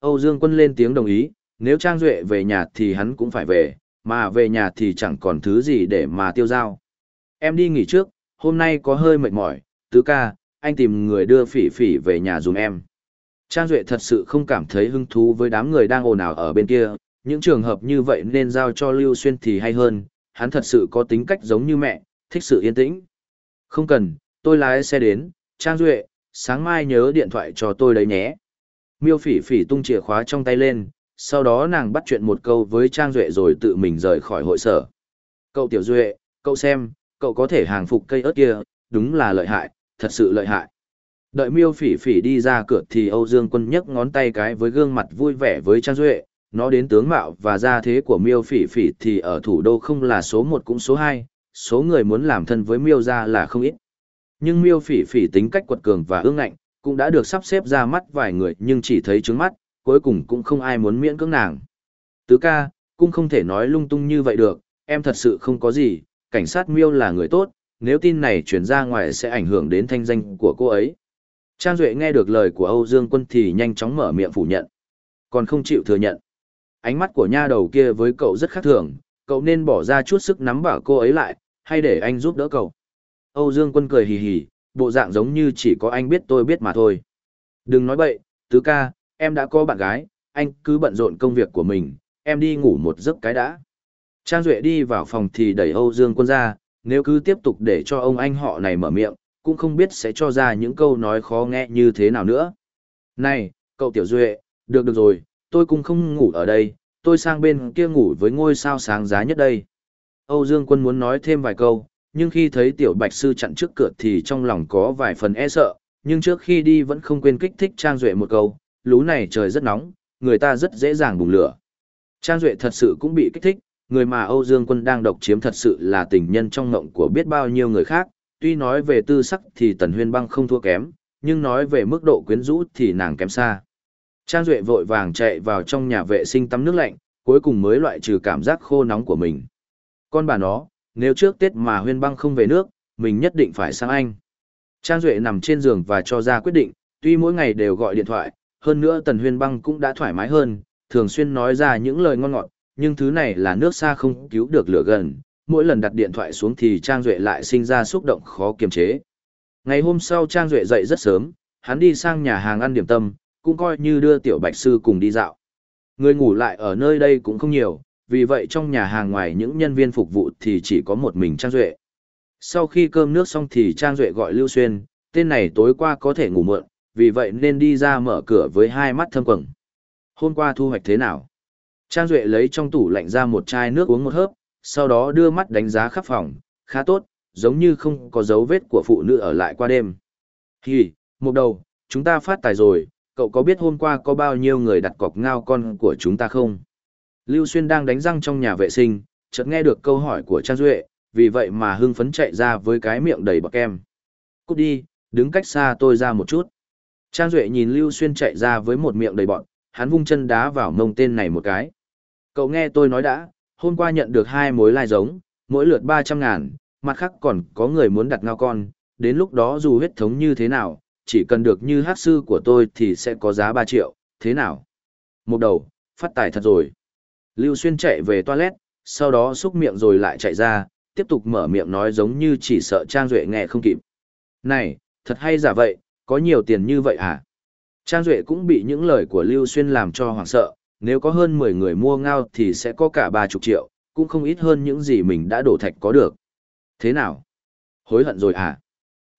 Âu Dương Quân lên tiếng đồng ý, nếu Trang Duệ về nhà thì hắn cũng phải về, mà về nhà thì chẳng còn thứ gì để mà tiêu dao. Em đi nghỉ trước, hôm nay có hơi mệt mỏi, tứ ca, anh tìm người đưa phỉ phỉ về nhà dùm em. Trang Duệ thật sự không cảm thấy hứng thú với đám người đang ồn ào ở bên kia, những trường hợp như vậy nên giao cho Lưu Xuyên thì hay hơn, hắn thật sự có tính cách giống như mẹ, thích sự yên tĩnh. Không cần, tôi lái xe đến, Trang Duệ, sáng mai nhớ điện thoại cho tôi đấy nhé. Miêu phỉ phỉ tung chìa khóa trong tay lên, sau đó nàng bắt chuyện một câu với Trang Duệ rồi tự mình rời khỏi hội sở. Cậu Tiểu Duệ, cậu xem, cậu có thể hàng phục cây ớt kia, đúng là lợi hại, thật sự lợi hại. Đợi miêu phỉ phỉ đi ra cửa thì Âu Dương Quân nhấc ngón tay cái với gương mặt vui vẻ với Trang Duệ, nó đến tướng mạo và gia thế của miêu phỉ phỉ thì ở thủ đô không là số một cũng số hai, số người muốn làm thân với miêu ra là không ít. Nhưng miêu phỉ phỉ tính cách quật cường và ương ngạnh, cũng đã được sắp xếp ra mắt vài người nhưng chỉ thấy trướng mắt, cuối cùng cũng không ai muốn miễn cưỡng nàng. Tứ ca, cũng không thể nói lung tung như vậy được, em thật sự không có gì, cảnh sát miêu là người tốt, nếu tin này chuyển ra ngoài sẽ ảnh hưởng đến thanh danh của cô ấy. Trang Duệ nghe được lời của Âu Dương Quân thì nhanh chóng mở miệng phủ nhận. Còn không chịu thừa nhận. Ánh mắt của nha đầu kia với cậu rất khác thường, cậu nên bỏ ra chút sức nắm bảo cô ấy lại, hay để anh giúp đỡ cậu. Âu Dương Quân cười hì hì, bộ dạng giống như chỉ có anh biết tôi biết mà thôi. Đừng nói bậy, tứ ca, em đã có bạn gái, anh cứ bận rộn công việc của mình, em đi ngủ một giấc cái đã. Trang Duệ đi vào phòng thì đẩy Âu Dương Quân ra, nếu cứ tiếp tục để cho ông anh họ này mở miệng, cũng không biết sẽ cho ra những câu nói khó nghe như thế nào nữa. Này, cậu Tiểu Duệ, được được rồi, tôi cũng không ngủ ở đây, tôi sang bên kia ngủ với ngôi sao sáng giá nhất đây. Âu Dương Quân muốn nói thêm vài câu, nhưng khi thấy Tiểu Bạch Sư chặn trước cửa thì trong lòng có vài phần e sợ, nhưng trước khi đi vẫn không quên kích thích Trang Duệ một câu, lú này trời rất nóng, người ta rất dễ dàng bùng lửa. Trang Duệ thật sự cũng bị kích thích, người mà Âu Dương Quân đang độc chiếm thật sự là tình nhân trong ngộng của biết bao nhiêu người khác, tuy nói về tư sắc thì Tần Huyên Băng không thua kém, nhưng nói về mức độ quyến rũ thì nàng kém xa. Trang Duệ vội vàng chạy vào trong nhà vệ sinh tắm nước lạnh, cuối cùng mới loại trừ cảm giác khô nóng của mình. Con bà nó, nếu trước Tết mà Huyên Băng không về nước, mình nhất định phải sang Anh. Trang Duệ nằm trên giường và cho ra quyết định, tuy mỗi ngày đều gọi điện thoại, hơn nữa Tần Huyên Băng cũng đã thoải mái hơn, thường xuyên nói ra những lời ngon ngọt, nhưng thứ này là nước xa không cứu được lửa gần, mỗi lần đặt điện thoại xuống thì Trang Duệ lại sinh ra xúc động khó kiềm chế. Ngày hôm sau Trang Duệ dậy rất sớm, hắn đi sang nhà hàng ăn điểm tâm, cũng coi như đưa Tiểu Bạch Sư cùng đi dạo. Người ngủ lại ở nơi đây cũng không nhiều, vì vậy trong nhà hàng ngoài những nhân viên phục vụ thì chỉ có một mình Trang Duệ. Sau khi cơm nước xong thì Trang Duệ gọi Lưu Xuyên, tên này tối qua có thể ngủ mượn, vì vậy nên đi ra mở cửa với hai mắt thâm quầng. Hôm qua thu hoạch thế nào? Trang Duệ lấy trong tủ lạnh ra một chai nước uống một hớp, sau đó đưa mắt đánh giá khắp phòng, khá tốt, giống như không có dấu vết của phụ nữ ở lại qua đêm. Hì, một đầu, chúng ta phát tài rồi, cậu có biết hôm qua có bao nhiêu người đặt cọc ngao con của chúng ta không? Lưu Xuyên đang đánh răng trong nhà vệ sinh, chợt nghe được câu hỏi của Trang Duệ, vì vậy mà hưng phấn chạy ra với cái miệng đầy bọc kem. Cút đi, đứng cách xa tôi ra một chút. Trang Duệ nhìn Lưu Xuyên chạy ra với một miệng đầy bọt, hắn vung chân đá vào mông tên này một cái. Cậu nghe tôi nói đã, hôm qua nhận được hai mối lai giống, mỗi lượt 300 ngàn, mặt khác còn có người muốn đặt ngao con, đến lúc đó dù huyết thống như thế nào, chỉ cần được như hát sư của tôi thì sẽ có giá 3 triệu, thế nào? Một đầu, phát tài thật rồi. Lưu Xuyên chạy về toilet, sau đó xúc miệng rồi lại chạy ra, tiếp tục mở miệng nói giống như chỉ sợ Trang Duệ nghe không kịp. Này, thật hay giả vậy, có nhiều tiền như vậy à? Trang Duệ cũng bị những lời của Lưu Xuyên làm cho hoảng sợ, nếu có hơn 10 người mua ngao thì sẽ có cả 30 triệu, cũng không ít hơn những gì mình đã đổ thạch có được. Thế nào? Hối hận rồi à?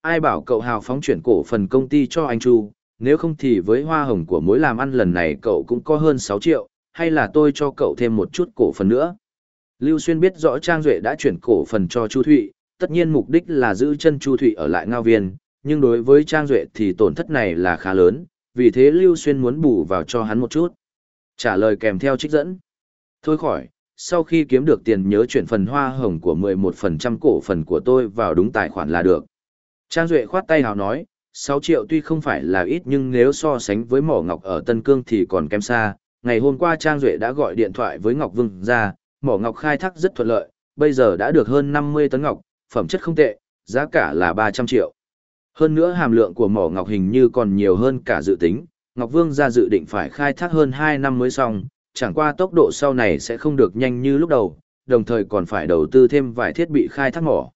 Ai bảo cậu hào phóng chuyển cổ phần công ty cho anh Chu, nếu không thì với hoa hồng của mối làm ăn lần này cậu cũng có hơn 6 triệu, hay là tôi cho cậu thêm một chút cổ phần nữa? Lưu Xuyên biết rõ Trang Duệ đã chuyển cổ phần cho Chu Thụy, tất nhiên mục đích là giữ chân Chu Thụy ở lại ngao viên, nhưng đối với Trang Duệ thì tổn thất này là khá lớn, vì thế Lưu Xuyên muốn bù vào cho hắn một chút. Trả lời kèm theo trích dẫn. Thôi khỏi, sau khi kiếm được tiền nhớ chuyển phần hoa hồng của 11% cổ phần của tôi vào đúng tài khoản là được. Trang Duệ khoát tay hào nói, 6 triệu tuy không phải là ít nhưng nếu so sánh với mỏ ngọc ở Tân Cương thì còn kém xa. Ngày hôm qua Trang Duệ đã gọi điện thoại với Ngọc Vương ra, mỏ ngọc khai thác rất thuận lợi, bây giờ đã được hơn 50 tấn ngọc, phẩm chất không tệ, giá cả là 300 triệu. Hơn nữa hàm lượng của mỏ ngọc hình như còn nhiều hơn cả dự tính, Ngọc Vương ra dự định phải khai thác hơn 2 năm mới xong, chẳng qua tốc độ sau này sẽ không được nhanh như lúc đầu, đồng thời còn phải đầu tư thêm vài thiết bị khai thác mỏ.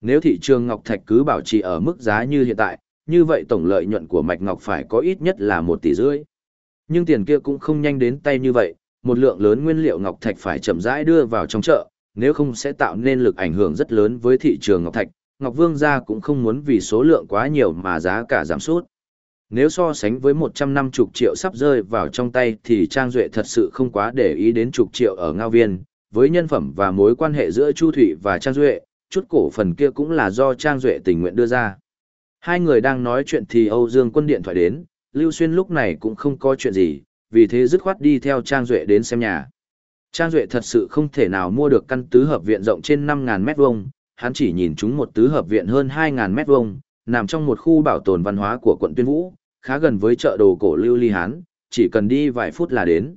Nếu thị trường ngọc thạch cứ bảo trì ở mức giá như hiện tại, như vậy tổng lợi nhuận của mạch ngọc phải có ít nhất là 1 tỷ rưỡi. Nhưng tiền kia cũng không nhanh đến tay như vậy, một lượng lớn nguyên liệu ngọc thạch phải chậm rãi đưa vào trong chợ, nếu không sẽ tạo nên lực ảnh hưởng rất lớn với thị trường ngọc thạch. Ngọc Vương gia cũng không muốn vì số lượng quá nhiều mà giá cả giảm sút. Nếu so sánh với 150 triệu sắp rơi vào trong tay thì Trang Duệ thật sự không quá để ý đến chục triệu ở Ngao Viên. Với nhân phẩm và mối quan hệ giữa Chu Thụy và Trang Duệ, chút cổ phần kia cũng là do Trang Duệ tình nguyện đưa ra. Hai người đang nói chuyện thì Âu Dương quân điện thoại đến, Lưu Xuyên lúc này cũng không có chuyện gì, vì thế dứt khoát đi theo Trang Duệ đến xem nhà. Trang Duệ thật sự không thể nào mua được căn tứ hợp viện rộng trên 5.000 mét vuông, hắn chỉ nhìn chúng một tứ hợp viện hơn 2.000 mét vuông, nằm trong một khu bảo tồn văn hóa của quận Tuyên Vũ, khá gần với chợ đồ cổ Lưu Ly Hán, chỉ cần đi vài phút là đến.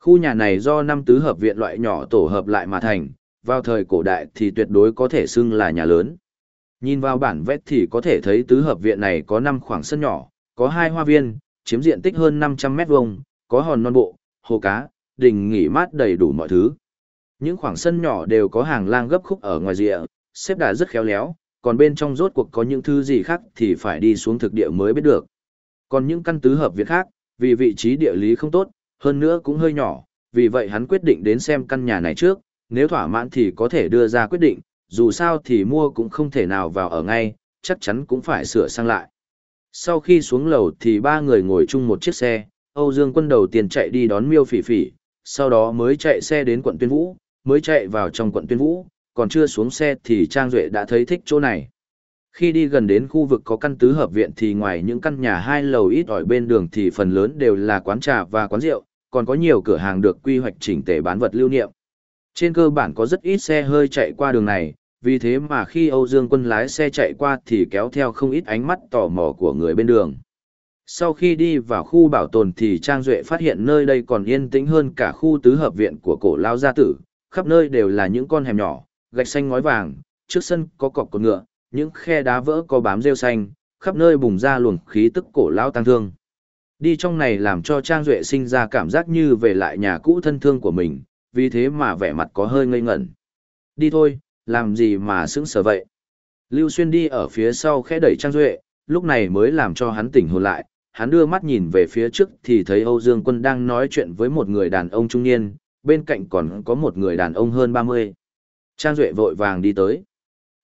Khu nhà này do năm tứ hợp viện loại nhỏ tổ hợp lại mà thành, vào thời cổ đại thì tuyệt đối có thể xưng là nhà lớn. Nhìn vào bản vét thì có thể thấy tứ hợp viện này có 5 khoảng sân nhỏ, có hai hoa viên, chiếm diện tích hơn 500 mét vuông, có hòn non bộ, hồ cá, đình nghỉ mát đầy đủ mọi thứ. Những khoảng sân nhỏ đều có hàng lang gấp khúc ở ngoài rìa, xếp đà rất khéo léo, còn bên trong rốt cuộc có những thứ gì khác thì phải đi xuống thực địa mới biết được. Còn những căn tứ hợp viện khác, vì vị trí địa lý không tốt, hơn nữa cũng hơi nhỏ, vì vậy hắn quyết định đến xem căn nhà này trước, nếu thỏa mãn thì có thể đưa ra quyết định, dù sao thì mua cũng không thể nào vào ở ngay, chắc chắn cũng phải sửa sang lại. Sau khi xuống lầu thì ba người ngồi chung một chiếc xe, Âu Dương quân đầu tiên chạy đi đón miêu phỉ phỉ, sau đó mới chạy xe đến quận Tuyên Vũ, mới chạy vào trong quận Tuyên Vũ, còn chưa xuống xe thì Trang Duệ đã thấy thích chỗ này. Khi đi gần đến khu vực có căn tứ hợp viện thì ngoài những căn nhà hai lầu ít ỏi bên đường thì phần lớn đều là quán trà và quán rượu, còn có nhiều cửa hàng được quy hoạch chỉnh tề bán vật lưu niệm. Trên cơ bản có rất ít xe hơi chạy qua đường này, vì thế mà khi Âu Dương quân lái xe chạy qua thì kéo theo không ít ánh mắt tò mò của người bên đường. Sau khi đi vào khu bảo tồn thì Trang Duệ phát hiện nơi đây còn yên tĩnh hơn cả khu tứ hợp viện của cổ lao gia tử, khắp nơi đều là những con hẻm nhỏ, gạch xanh ngói vàng, trước sân có cọc cột ngựa, những khe đá vỡ có bám rêu xanh, khắp nơi bùng ra luồng khí tức cổ lão tăng thương. Đi trong này làm cho Trang Duệ sinh ra cảm giác như về lại nhà cũ thân thương của mình, vì thế mà vẻ mặt có hơi ngây ngẩn. Đi thôi, làm gì mà sững sờ vậy? Lưu Xuyên đi ở phía sau khẽ đẩy Trang Duệ, lúc này mới làm cho hắn tỉnh hồn lại, hắn đưa mắt nhìn về phía trước thì thấy Âu Dương Quân đang nói chuyện với một người đàn ông trung niên, bên cạnh còn có một người đàn ông hơn 30. Trang Duệ vội vàng đi tới.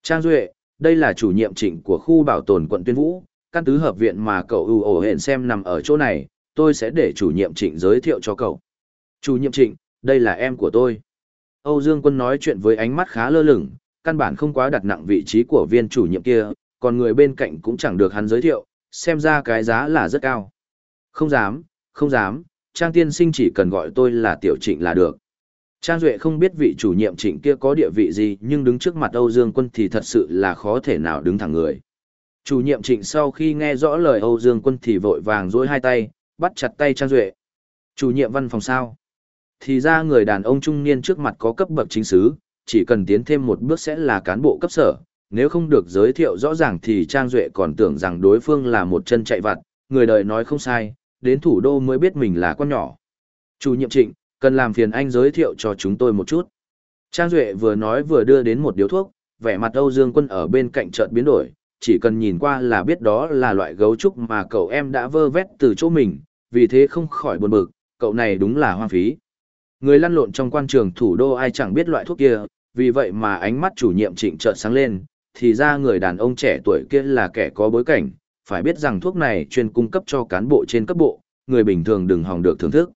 Trang Duệ, đây là chủ nhiệm trịnh của khu bảo tồn quận Tuyên Vũ, căn tứ hợp viện mà cậu ưu ổ hẹn xem nằm ở chỗ này, tôi sẽ để chủ nhiệm trịnh giới thiệu cho cậu. Chủ nhiệm trịnh, đây là em của tôi. Âu Dương Quân nói chuyện với ánh mắt khá lơ lửng, căn bản không quá đặt nặng vị trí của viên chủ nhiệm kia, còn người bên cạnh cũng chẳng được hắn giới thiệu, xem ra cái giá là rất cao. Không dám, không dám, Trang tiên sinh chỉ cần gọi tôi là tiểu trịnh là được. Trang Duệ không biết vị chủ nhiệm trịnh kia có địa vị gì nhưng đứng trước mặt Âu Dương Quân thì thật sự là khó thể nào đứng thẳng người. Chủ nhiệm trịnh sau khi nghe rõ lời Âu Dương Quân thì vội vàng dối hai tay, bắt chặt tay Trang Duệ. Chủ nhiệm văn phòng sao? Thì ra người đàn ông trung niên trước mặt có cấp bậc chính xứ, chỉ cần tiến thêm một bước sẽ là cán bộ cấp sở, nếu không được giới thiệu rõ ràng thì Trang Duệ còn tưởng rằng đối phương là một chân chạy vặt, người đời nói không sai, đến thủ đô mới biết mình là con nhỏ. Chủ nhiệm trịnh, cần làm phiền anh giới thiệu cho chúng tôi một chút. Trang Duệ vừa nói vừa đưa đến một điếu thuốc, vẻ mặt Âu Dương Quân ở bên cạnh chợt biến đổi, chỉ cần nhìn qua là biết đó là loại gấu trúc mà cậu em đã vơ vét từ chỗ mình, vì thế không khỏi buồn bực, cậu này đúng là hoang phí. Người lăn lộn trong quan trường thủ đô ai chẳng biết loại thuốc kia, vì vậy mà ánh mắt chủ nhiệm trịnh chợt sáng lên, thì ra người đàn ông trẻ tuổi kia là kẻ có bối cảnh, phải biết rằng thuốc này chuyên cung cấp cho cán bộ trên cấp bộ, người bình thường đừng hòng được thưởng thức.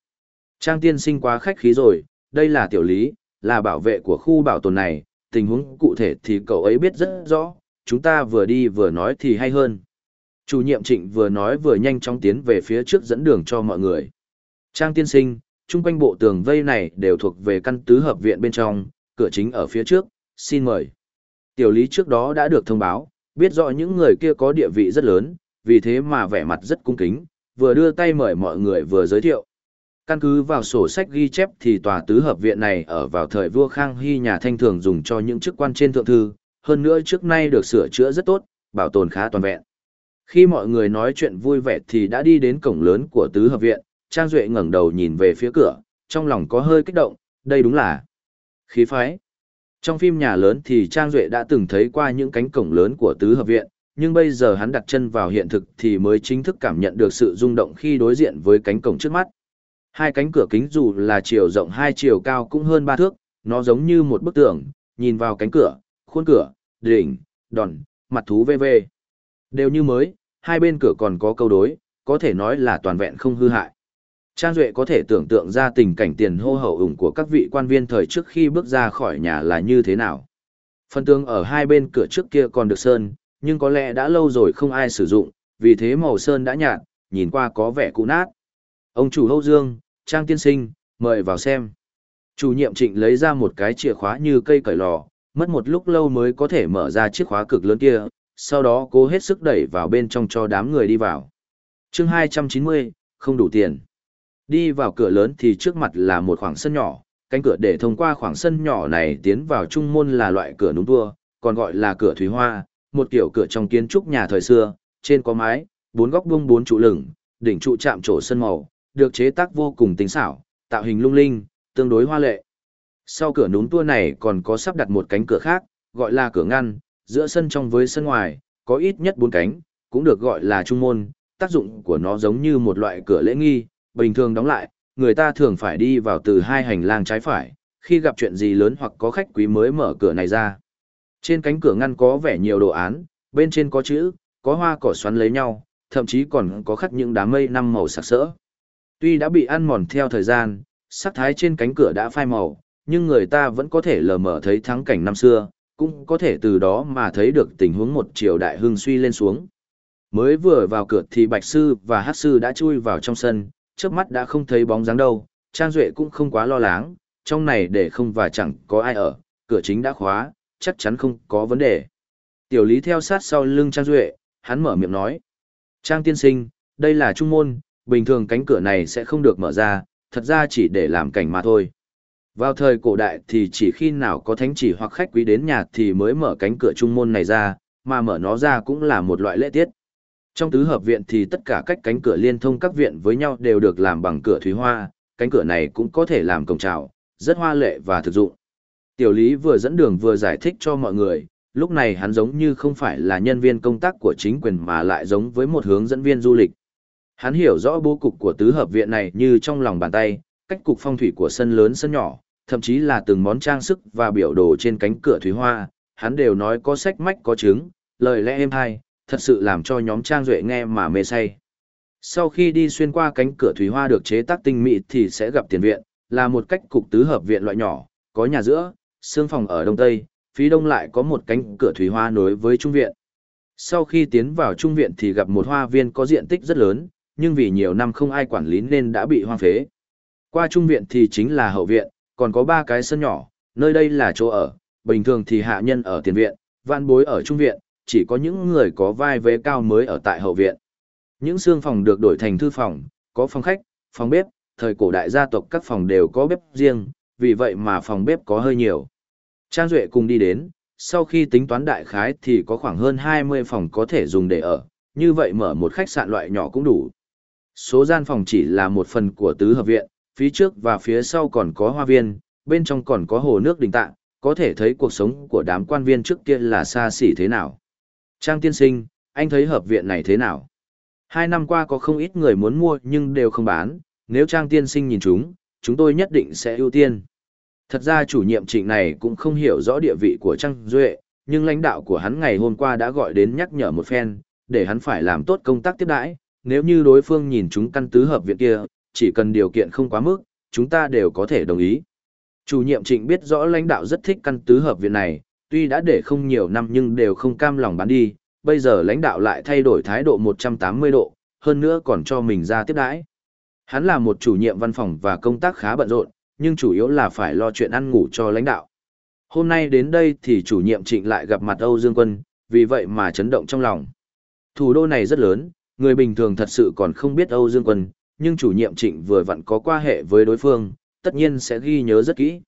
Trang tiên sinh quá khách khí rồi, đây là tiểu lý, là bảo vệ của khu bảo tồn này, tình huống cụ thể thì cậu ấy biết rất rõ, chúng ta vừa đi vừa nói thì hay hơn. Chủ nhiệm trịnh vừa nói vừa nhanh chóng tiến về phía trước dẫn đường cho mọi người. Trang tiên sinh, chung quanh bộ tường vây này đều thuộc về căn tứ hợp viện bên trong, cửa chính ở phía trước, xin mời. Tiểu lý trước đó đã được thông báo, biết rõ những người kia có địa vị rất lớn, vì thế mà vẻ mặt rất cung kính, vừa đưa tay mời mọi người vừa giới thiệu. Căn cứ vào sổ sách ghi chép thì tòa tứ hợp viện này ở vào thời vua Khang Hy nhà thanh thường dùng cho những chức quan trên thượng thư, hơn nữa trước nay được sửa chữa rất tốt, bảo tồn khá toàn vẹn. Khi mọi người nói chuyện vui vẻ thì đã đi đến cổng lớn của tứ hợp viện, Trang Duệ ngẩng đầu nhìn về phía cửa, trong lòng có hơi kích động, đây đúng là khí phái. Trong phim nhà lớn thì Trang Duệ đã từng thấy qua những cánh cổng lớn của tứ hợp viện, nhưng bây giờ hắn đặt chân vào hiện thực thì mới chính thức cảm nhận được sự rung động khi đối diện với cánh cổng trước mắt. Hai cánh cửa kính dù là chiều rộng hai chiều cao cũng hơn ba thước, nó giống như một bức tường, nhìn vào cánh cửa, khuôn cửa, đỉnh, đòn, mặt thú vv. Đều như mới, hai bên cửa còn có câu đối, có thể nói là toàn vẹn không hư hại. Trang Duệ có thể tưởng tượng ra tình cảnh tiền hô hậu ủng của các vị quan viên thời trước khi bước ra khỏi nhà là như thế nào. Phần tường ở hai bên cửa trước kia còn được sơn, nhưng có lẽ đã lâu rồi không ai sử dụng, vì thế màu sơn đã nhạt, nhìn qua có vẻ cũ nát. Ông chủ Âu Dương, Trang Tiên Sinh, mời vào xem. Chủ nhiệm trịnh lấy ra một cái chìa khóa như cây cởi lò, mất một lúc lâu mới có thể mở ra chiếc khóa cực lớn kia, sau đó cố hết sức đẩy vào bên trong cho đám người đi vào. chương 290, không đủ tiền. Đi vào cửa lớn thì trước mặt là một khoảng sân nhỏ, cánh cửa để thông qua khoảng sân nhỏ này tiến vào trung môn là loại cửa núm tua, còn gọi là cửa thủy hoa, một kiểu cửa trong kiến trúc nhà thời xưa, trên có mái, bốn góc buông bốn trụ lửng, đỉnh trụ chạm trổ sân màu, được chế tác vô cùng tinh xảo, tạo hình lung linh, tương đối hoa lệ. Sau cửa núm tua này còn có sắp đặt một cánh cửa khác, gọi là cửa ngăn, giữa sân trong với sân ngoài, có ít nhất bốn cánh, cũng được gọi là trung môn, tác dụng của nó giống như một loại cửa lễ nghi, bình thường đóng lại, người ta thường phải đi vào từ hai hành lang trái phải, khi gặp chuyện gì lớn hoặc có khách quý mới mở cửa này ra. Trên cánh cửa ngăn có vẻ nhiều đồ án, bên trên có chữ, có hoa cỏ xoắn lấy nhau, thậm chí còn có khắc những đám mây năm màu sặc sỡ. Tuy đã bị ăn mòn theo thời gian, sắc thái trên cánh cửa đã phai màu, nhưng người ta vẫn có thể lờ mờ thấy thắng cảnh năm xưa, cũng có thể từ đó mà thấy được tình huống một triều đại hưng suy lên xuống. Mới vừa vào cửa thì Bạch Sư và Hát Sư đã chui vào trong sân, trước mắt đã không thấy bóng dáng đâu, Trang Duệ cũng không quá lo lắng, trong này để không và chẳng có ai ở, cửa chính đã khóa, chắc chắn không có vấn đề. Tiểu Lý theo sát sau lưng Trang Duệ, hắn mở miệng nói. Trang tiên sinh, đây là trung môn, bình thường cánh cửa này sẽ không được mở ra, thật ra chỉ để làm cảnh mà thôi. Vào thời cổ đại thì chỉ khi nào có thánh chỉ hoặc khách quý đến nhà thì mới mở cánh cửa trung môn này ra, mà mở nó ra cũng là một loại lễ tiết. Trong tứ hợp viện thì tất cả các cánh cửa liên thông các viện với nhau đều được làm bằng cửa thủy hoa, cánh cửa này cũng có thể làm cổng trào, rất hoa lệ và thực dụng. Tiểu Lý vừa dẫn đường vừa giải thích cho mọi người, lúc này hắn giống như không phải là nhân viên công tác của chính quyền mà lại giống với một hướng dẫn viên du lịch. Hắn hiểu rõ bố cục của tứ hợp viện này như trong lòng bàn tay, cách cục phong thủy của sân lớn sân nhỏ, thậm chí là từng món trang sức và biểu đồ trên cánh cửa thủy hoa, hắn đều nói có sách mách có chứng, lời lẽ êm hay, thật sự làm cho nhóm Trang Duệ nghe mà mê say. Sau khi đi xuyên qua cánh cửa thủy hoa được chế tác tinh mỹ thì sẽ gặp tiền viện, là một cách cục tứ hợp viện loại nhỏ, có nhà giữa, xương phòng ở đông tây, phía đông lại có một cánh cửa thủy hoa nối với trung viện. Sau khi tiến vào trung viện thì gặp một hoa viên có diện tích rất lớn, nhưng vì nhiều năm không ai quản lý nên đã bị hoang phế. Qua trung viện thì chính là hậu viện, còn có ba cái sân nhỏ, nơi đây là chỗ ở, bình thường thì hạ nhân ở tiền viện, vạn bối ở trung viện, chỉ có những người có vai vế cao mới ở tại hậu viện. Những xương phòng được đổi thành thư phòng, có phòng khách, phòng bếp, thời cổ đại gia tộc các phòng đều có bếp riêng, vì vậy mà phòng bếp có hơi nhiều. Trang Duệ cùng đi đến, sau khi tính toán đại khái thì có khoảng hơn 20 phòng có thể dùng để ở, như vậy mở một khách sạn loại nhỏ cũng đủ. Số gian phòng chỉ là một phần của tứ hợp viện, phía trước và phía sau còn có hoa viên, bên trong còn có hồ nước đình tạng, có thể thấy cuộc sống của đám quan viên trước kia là xa xỉ thế nào. Trang tiên sinh, anh thấy hợp viện này thế nào? Hai năm qua có không ít người muốn mua nhưng đều không bán, nếu Trang tiên sinh nhìn chúng, chúng tôi nhất định sẽ ưu tiên. Thật ra chủ nhiệm trịnh này cũng không hiểu rõ địa vị của Trang Duệ, nhưng lãnh đạo của hắn ngày hôm qua đã gọi đến nhắc nhở một phen, để hắn phải làm tốt công tác tiếp đãi, nếu như đối phương nhìn chúng căn tứ hợp viện kia, chỉ cần điều kiện không quá mức, chúng ta đều có thể đồng ý. Chủ nhiệm trịnh biết rõ lãnh đạo rất thích căn tứ hợp viện này, tuy đã để không nhiều năm nhưng đều không cam lòng bán đi, bây giờ lãnh đạo lại thay đổi thái độ 180 độ, hơn nữa còn cho mình ra tiếp đãi. Hắn là một chủ nhiệm văn phòng và công tác khá bận rộn, nhưng chủ yếu là phải lo chuyện ăn ngủ cho lãnh đạo. Hôm nay đến đây thì chủ nhiệm trịnh lại gặp mặt Âu Dương Quân, vì vậy mà chấn động trong lòng. Thủ đô này rất lớn, người bình thường thật sự còn không biết Âu Dương Quân, nhưng chủ nhiệm trịnh vừa vặn có qua hệ với đối phương, tất nhiên sẽ ghi nhớ rất kỹ.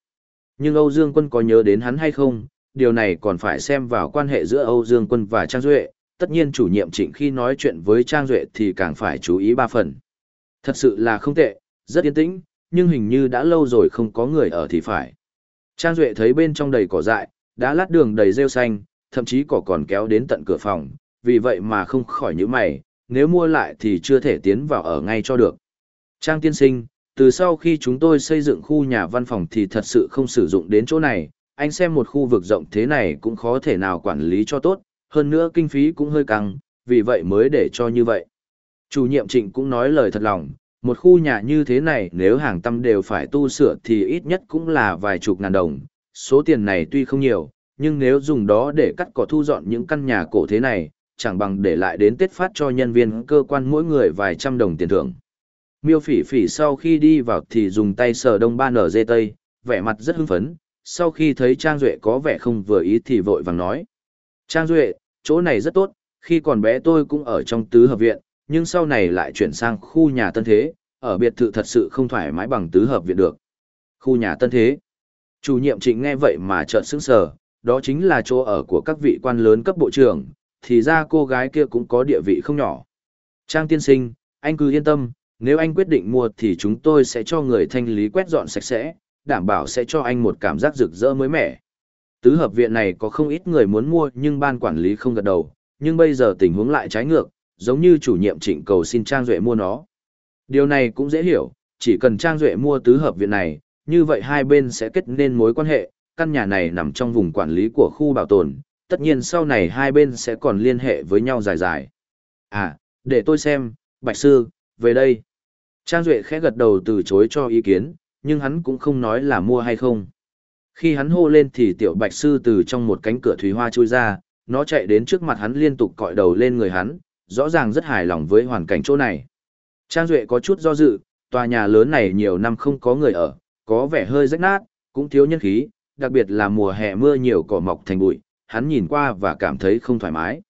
Nhưng Âu Dương Quân có nhớ đến hắn hay không, điều này còn phải xem vào quan hệ giữa Âu Dương Quân và Trang Duệ, tất nhiên chủ nhiệm trịnh khi nói chuyện với Trang Duệ thì càng phải chú ý ba phần. Thật sự là không tệ, rất yên tĩnh, nhưng hình như đã lâu rồi không có người ở thì phải. Trang Duệ thấy bên trong đầy cỏ dại, đã lát đường đầy rêu xanh, thậm chí cỏ còn kéo đến tận cửa phòng, vì vậy mà không khỏi những mày, nếu mua lại thì chưa thể tiến vào ở ngay cho được. Trang tiên sinh, từ sau khi chúng tôi xây dựng khu nhà văn phòng thì thật sự không sử dụng đến chỗ này, anh xem một khu vực rộng thế này cũng khó thể nào quản lý cho tốt, hơn nữa kinh phí cũng hơi căng, vì vậy mới để cho như vậy. Chủ nhiệm trịnh cũng nói lời thật lòng, một khu nhà như thế này nếu hàng tâm đều phải tu sửa thì ít nhất cũng là vài chục ngàn đồng, số tiền này tuy không nhiều, nhưng nếu dùng đó để cắt cỏ thu dọn những căn nhà cổ thế này, chẳng bằng để lại đến Tết phát cho nhân viên cơ quan mỗi người vài trăm đồng tiền thưởng. Miêu phỉ phỉ sau khi đi vào thì dùng tay sờ đông ba nở dê tây, vẻ mặt rất hưng phấn, sau khi thấy Trang Duệ có vẻ không vừa ý thì vội vàng nói. Trang Duệ, chỗ này rất tốt, khi còn bé tôi cũng ở trong tứ hợp viện, nhưng sau này lại chuyển sang khu nhà tân thế, ở biệt thự thật sự không thoải mái bằng tứ hợp viện được. Khu nhà tân thế. Chủ nhiệm trịnh nghe vậy mà trợn sững sờ, đó chính là chỗ ở của các vị quan lớn cấp bộ trưởng, thì ra cô gái kia cũng có địa vị không nhỏ. Trang tiên sinh, anh cứ yên tâm, nếu anh quyết định mua thì chúng tôi sẽ cho người thanh lý quét dọn sạch sẽ, đảm bảo sẽ cho anh một cảm giác rực rỡ mới mẻ. Tứ hợp viện này có không ít người muốn mua nhưng ban quản lý không gật đầu, nhưng bây giờ tình huống lại trái ngược, giống như chủ nhiệm trịnh cầu xin Trang Duệ mua nó. Điều này cũng dễ hiểu, chỉ cần Trang Duệ mua tứ hợp viện này, như vậy hai bên sẽ kết nên mối quan hệ, căn nhà này nằm trong vùng quản lý của khu bảo tồn, tất nhiên sau này hai bên sẽ còn liên hệ với nhau dài dài. À, để tôi xem, Bạch Sư, về đây. Trang Duệ khẽ gật đầu từ chối cho ý kiến, nhưng hắn cũng không nói là mua hay không. Khi hắn hô lên thì tiểu bạch sư từ trong một cánh cửa thủy hoa chui ra, nó chạy đến trước mặt hắn liên tục cọi đầu lên người hắn, rõ ràng rất hài lòng với hoàn cảnh chỗ này. Trang Duệ có chút do dự, tòa nhà lớn này nhiều năm không có người ở, có vẻ hơi rách nát, cũng thiếu nhân khí, đặc biệt là mùa hè mưa nhiều cỏ mọc thành bụi, hắn nhìn qua và cảm thấy không thoải mái.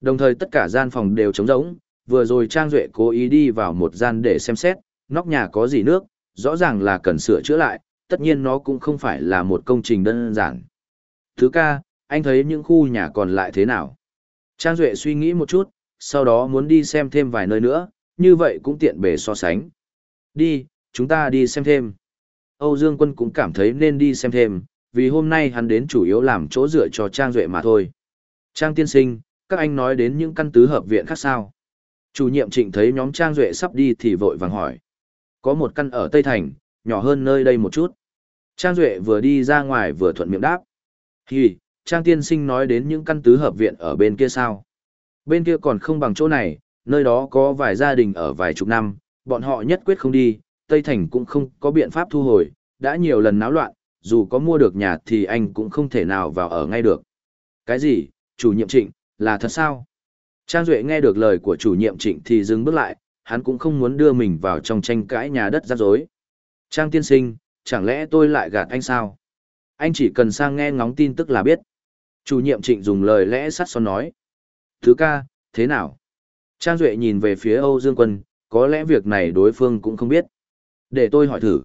Đồng thời tất cả gian phòng đều trống rỗng, vừa rồi Trang Duệ cố ý đi vào một gian để xem xét, nóc nhà có gì nước, rõ ràng là cần sửa chữa lại, tất nhiên nó cũng không phải là một công trình đơn giản. Thứ ca, anh thấy những khu nhà còn lại thế nào? Trang Duệ suy nghĩ một chút, sau đó muốn đi xem thêm vài nơi nữa, như vậy cũng tiện bề so sánh. Đi, chúng ta đi xem thêm. Âu Dương Quân cũng cảm thấy nên đi xem thêm, vì hôm nay hắn đến chủ yếu làm chỗ dựa cho Trang Duệ mà thôi. Trang tiên sinh, các anh nói đến những căn tứ hợp viện khác sao? Chủ nhiệm trịnh thấy nhóm Trang Duệ sắp đi thì vội vàng hỏi. Có một căn ở Tây Thành, nhỏ hơn nơi đây một chút. Trang Duệ vừa đi ra ngoài vừa thuận miệng đáp. Hì, Trang tiên sinh nói đến những căn tứ hợp viện ở bên kia sao? Bên kia còn không bằng chỗ này, nơi đó có vài gia đình ở vài chục năm, bọn họ nhất quyết không đi, Tây Thành cũng không có biện pháp thu hồi, đã nhiều lần náo loạn, dù có mua được nhà thì anh cũng không thể nào vào ở ngay được. Cái gì, chủ nhiệm trịnh, là thật sao? Trang Duệ nghe được lời của chủ nhiệm trịnh thì dừng bước lại, hắn cũng không muốn đưa mình vào trong tranh cãi nhà đất rắc rối. Trang tiên sinh, chẳng lẽ tôi lại gạt anh sao? Anh chỉ cần sang nghe ngóng tin tức là biết. Chủ nhiệm trịnh dùng lời lẽ sắt son nói. Thứ ca, thế nào? Trang Duệ nhìn về phía Âu Dương Quân, có lẽ việc này đối phương cũng không biết. Để tôi hỏi thử.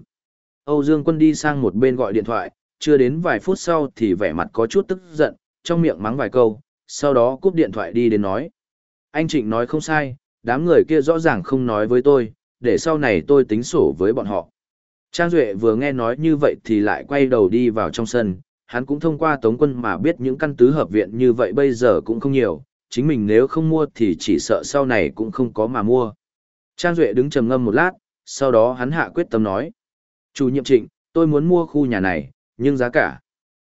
Âu Dương Quân đi sang một bên gọi điện thoại, chưa đến vài phút sau thì vẻ mặt có chút tức giận, trong miệng mắng vài câu, sau đó cúp điện thoại đi đến nói. Anh Trịnh nói không sai, đám người kia rõ ràng không nói với tôi, để sau này tôi tính sổ với bọn họ. Trang Duệ vừa nghe nói như vậy thì lại quay đầu đi vào trong sân, hắn cũng thông qua Tống Quân mà biết những căn tứ hợp viện như vậy bây giờ cũng không nhiều, chính mình nếu không mua thì chỉ sợ sau này cũng không có mà mua. Trang Duệ đứng trầm ngâm một lát, sau đó hắn hạ quyết tâm nói. Chủ nhiệm trịnh, tôi muốn mua khu nhà này, nhưng giá cả.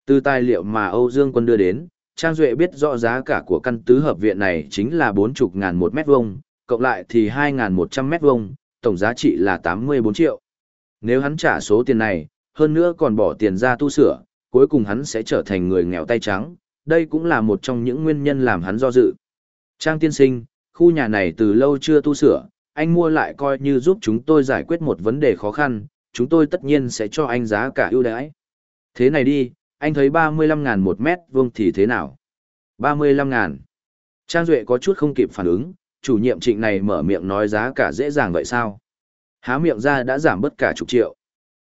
Từ tài liệu mà Âu Dương Quân đưa đến, Trang Duệ biết rõ giá cả của căn tứ hợp viện này chính là 40 ngàn một mét vuông, cộng lại thì 2.100 mét vuông, tổng giá trị là 84 triệu. Nếu hắn trả số tiền này, hơn nữa còn bỏ tiền ra tu sửa, cuối cùng hắn sẽ trở thành người nghèo tay trắng, đây cũng là một trong những nguyên nhân làm hắn do dự. Trang tiên sinh, khu nhà này từ lâu chưa tu sửa, anh mua lại coi như giúp chúng tôi giải quyết một vấn đề khó khăn, chúng tôi tất nhiên sẽ cho anh giá cả ưu đãi. Thế này đi, anh thấy 35 ngàn một mét vuông thì thế nào? 35 ngàn. Trang Duệ có chút không kịp phản ứng, chủ nhiệm trịnh này mở miệng nói giá cả dễ dàng vậy sao? Há miệng ra đã giảm bất cả chục triệu.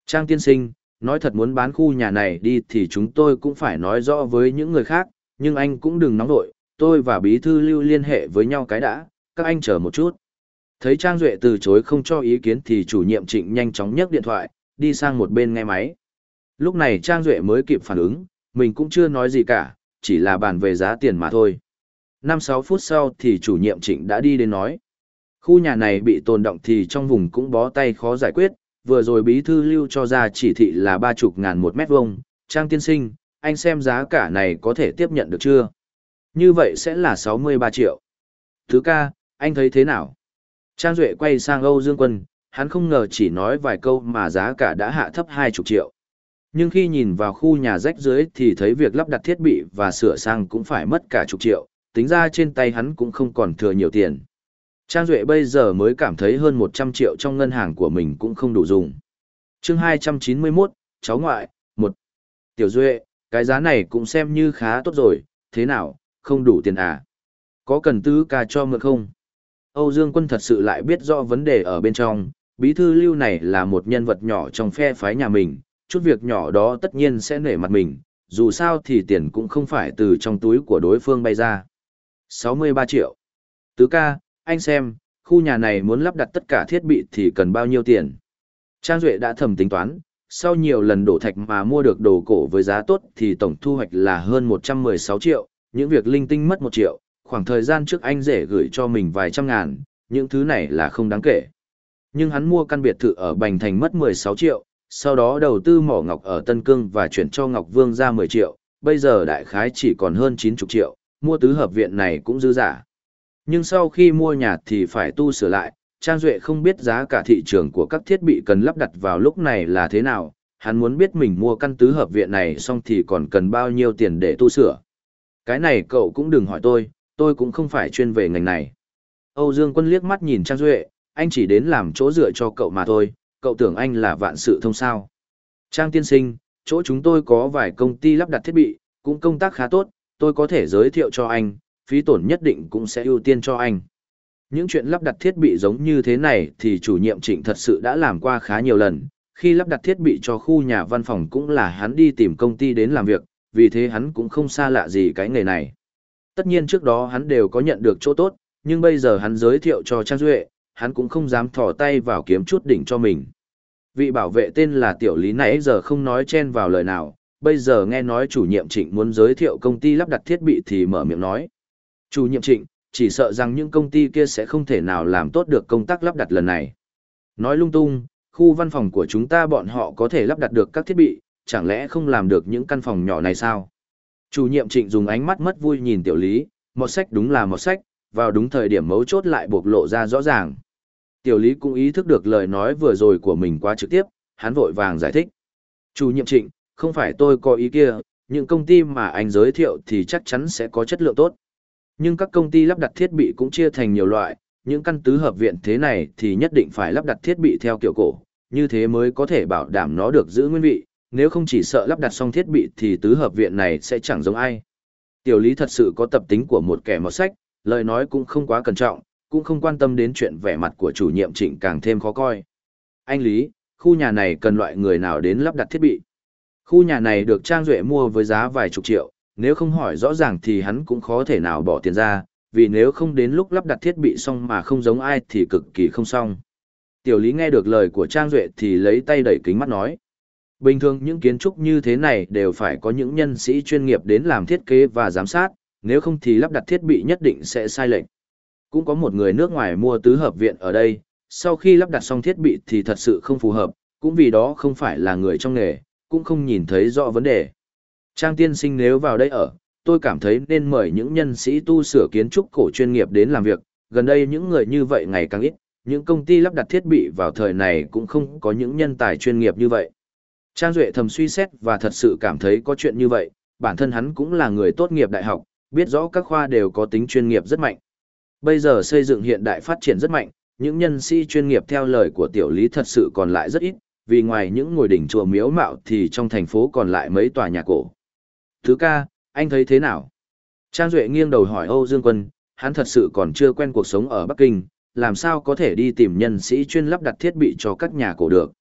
Trang tiên sinh, nói thật muốn bán khu nhà này đi thì chúng tôi cũng phải nói rõ với những người khác, nhưng anh cũng đừng nóng nội, tôi và bí thư lưu liên hệ với nhau cái đã, các anh chờ một chút. Thấy Trang Duệ từ chối không cho ý kiến thì chủ nhiệm trịnh nhanh chóng nhấc điện thoại, đi sang một bên nghe máy. Lúc này Trang Duệ mới kịp phản ứng, mình cũng chưa nói gì cả, chỉ là bàn về giá tiền mà thôi. 5-6 phút sau thì chủ nhiệm trịnh đã đi đến nói. Khu nhà này bị tồn động thì trong vùng cũng bó tay khó giải quyết, vừa rồi bí thư lưu cho ra chỉ thị là ba chục ngàn một mét vuông. Trang tiên sinh, anh xem giá cả này có thể tiếp nhận được chưa? Như vậy sẽ là 63 triệu. Thứ ca, anh thấy thế nào? Trang Duệ quay sang Âu Dương Quân, hắn không ngờ chỉ nói vài câu mà giá cả đã hạ thấp 20 triệu. Nhưng khi nhìn vào khu nhà rách dưới thì thấy việc lắp đặt thiết bị và sửa sang cũng phải mất cả chục triệu, tính ra trên tay hắn cũng không còn thừa nhiều tiền. Trang Duệ bây giờ mới cảm thấy hơn 100 triệu trong ngân hàng của mình cũng không đủ dùng. chương 291, cháu ngoại, 1. Tiểu Duệ, cái giá này cũng xem như khá tốt rồi, thế nào, không đủ tiền à? Có cần tứ ca cho mượn không? Âu Dương Quân thật sự lại biết rõ vấn đề ở bên trong, bí thư lưu này là một nhân vật nhỏ trong phe phái nhà mình, chút việc nhỏ đó tất nhiên sẽ nể mặt mình, dù sao thì tiền cũng không phải từ trong túi của đối phương bay ra. 63 triệu. Tứ ca, anh xem, khu nhà này muốn lắp đặt tất cả thiết bị thì cần bao nhiêu tiền. Trang Duệ đã thầm tính toán, sau nhiều lần đổ thạch mà mua được đồ cổ với giá tốt thì tổng thu hoạch là hơn 116 triệu, những việc linh tinh mất 1 triệu, khoảng thời gian trước anh rể gửi cho mình vài trăm ngàn, những thứ này là không đáng kể. Nhưng hắn mua căn biệt thự ở Bành Thành mất 16 triệu, sau đó đầu tư mỏ ngọc ở Tân Cương và chuyển cho Ngọc Vương ra 10 triệu, bây giờ đại khái chỉ còn hơn 90 triệu, mua tứ hợp viện này cũng dư giả. Nhưng sau khi mua nhà thì phải tu sửa lại, Trang Duệ không biết giá cả thị trường của các thiết bị cần lắp đặt vào lúc này là thế nào, hắn muốn biết mình mua căn tứ hợp viện này xong thì còn cần bao nhiêu tiền để tu sửa. Cái này cậu cũng đừng hỏi tôi, tôi cũng không phải chuyên về ngành này. Âu Dương Quân liếc mắt nhìn Trang Duệ, anh chỉ đến làm chỗ dựa cho cậu mà thôi, cậu tưởng anh là vạn sự thông sao. Trang tiên sinh, chỗ chúng tôi có vài công ty lắp đặt thiết bị, cũng công tác khá tốt, tôi có thể giới thiệu cho anh, phí tổn nhất định cũng sẽ ưu tiên cho anh. Những chuyện lắp đặt thiết bị giống như thế này thì chủ nhiệm trịnh thật sự đã làm qua khá nhiều lần, khi lắp đặt thiết bị cho khu nhà văn phòng cũng là hắn đi tìm công ty đến làm việc, vì thế hắn cũng không xa lạ gì cái nghề này. Tất nhiên trước đó hắn đều có nhận được chỗ tốt, nhưng bây giờ hắn giới thiệu cho Trang Duệ, hắn cũng không dám thò tay vào kiếm chút đỉnh cho mình. Vị bảo vệ tên là Tiểu Lý nãy giờ không nói chen vào lời nào, bây giờ nghe nói chủ nhiệm trịnh muốn giới thiệu công ty lắp đặt thiết bị thì mở miệng nói. Chủ nhiệm trịnh, chỉ sợ rằng những công ty kia sẽ không thể nào làm tốt được công tác lắp đặt lần này. Nói lung tung, khu văn phòng của chúng ta bọn họ có thể lắp đặt được các thiết bị, chẳng lẽ không làm được những căn phòng nhỏ này sao? Chủ nhiệm trịnh dùng ánh mắt mất vui nhìn tiểu lý, một sách đúng là một sách, vào đúng thời điểm mấu chốt lại bộc lộ ra rõ ràng. Tiểu lý cũng ý thức được lời nói vừa rồi của mình quá trực tiếp, hắn vội vàng giải thích. Chủ nhiệm trịnh, không phải tôi có ý kia, những công ty mà anh giới thiệu thì chắc chắn sẽ có chất lượng tốt. Nhưng các công ty lắp đặt thiết bị cũng chia thành nhiều loại, những căn tứ hợp viện thế này thì nhất định phải lắp đặt thiết bị theo kiểu cổ, như thế mới có thể bảo đảm nó được giữ nguyên vị, nếu không chỉ sợ lắp đặt xong thiết bị thì tứ hợp viện này sẽ chẳng giống ai. Tiểu lý thật sự có tập tính của một kẻ mọt sách, lời nói cũng không quá cẩn trọng, cũng không quan tâm đến chuyện vẻ mặt của chủ nhiệm trịnh càng thêm khó coi. Anh Lý, khu nhà này cần loại người nào đến lắp đặt thiết bị? Khu nhà này được Trang Duệ mua với giá vài chục triệu, nếu không hỏi rõ ràng thì hắn cũng khó thể nào bỏ tiền ra, vì nếu không đến lúc lắp đặt thiết bị xong mà không giống ai thì cực kỳ không xong. Tiểu Lý nghe được lời của Trang Duệ thì lấy tay đẩy kính mắt nói. Bình thường những kiến trúc như thế này đều phải có những nhân sĩ chuyên nghiệp đến làm thiết kế và giám sát, nếu không thì lắp đặt thiết bị nhất định sẽ sai lệch. Cũng có một người nước ngoài mua tứ hợp viện ở đây, sau khi lắp đặt xong thiết bị thì thật sự không phù hợp, cũng vì đó không phải là người trong nghề, cũng không nhìn thấy rõ vấn đề. Trang tiên sinh nếu vào đây ở, tôi cảm thấy nên mời những nhân sĩ tu sửa kiến trúc cổ chuyên nghiệp đến làm việc, gần đây những người như vậy ngày càng ít, những công ty lắp đặt thiết bị vào thời này cũng không có những nhân tài chuyên nghiệp như vậy. Trang Duệ thầm suy xét và thật sự cảm thấy có chuyện như vậy, bản thân hắn cũng là người tốt nghiệp đại học, biết rõ các khoa đều có tính chuyên nghiệp rất mạnh. Bây giờ xây dựng hiện đại phát triển rất mạnh, những nhân sĩ chuyên nghiệp theo lời của tiểu lý thật sự còn lại rất ít, vì ngoài những ngôi đỉnh chùa miếu mạo thì trong thành phố còn lại mấy tòa nhà cổ. Thứ ca, anh thấy thế nào? Trang Duệ nghiêng đầu hỏi Âu Dương Quân, hắn thật sự còn chưa quen cuộc sống ở Bắc Kinh, làm sao có thể đi tìm nhân sĩ chuyên lắp đặt thiết bị cho các nhà cổ được.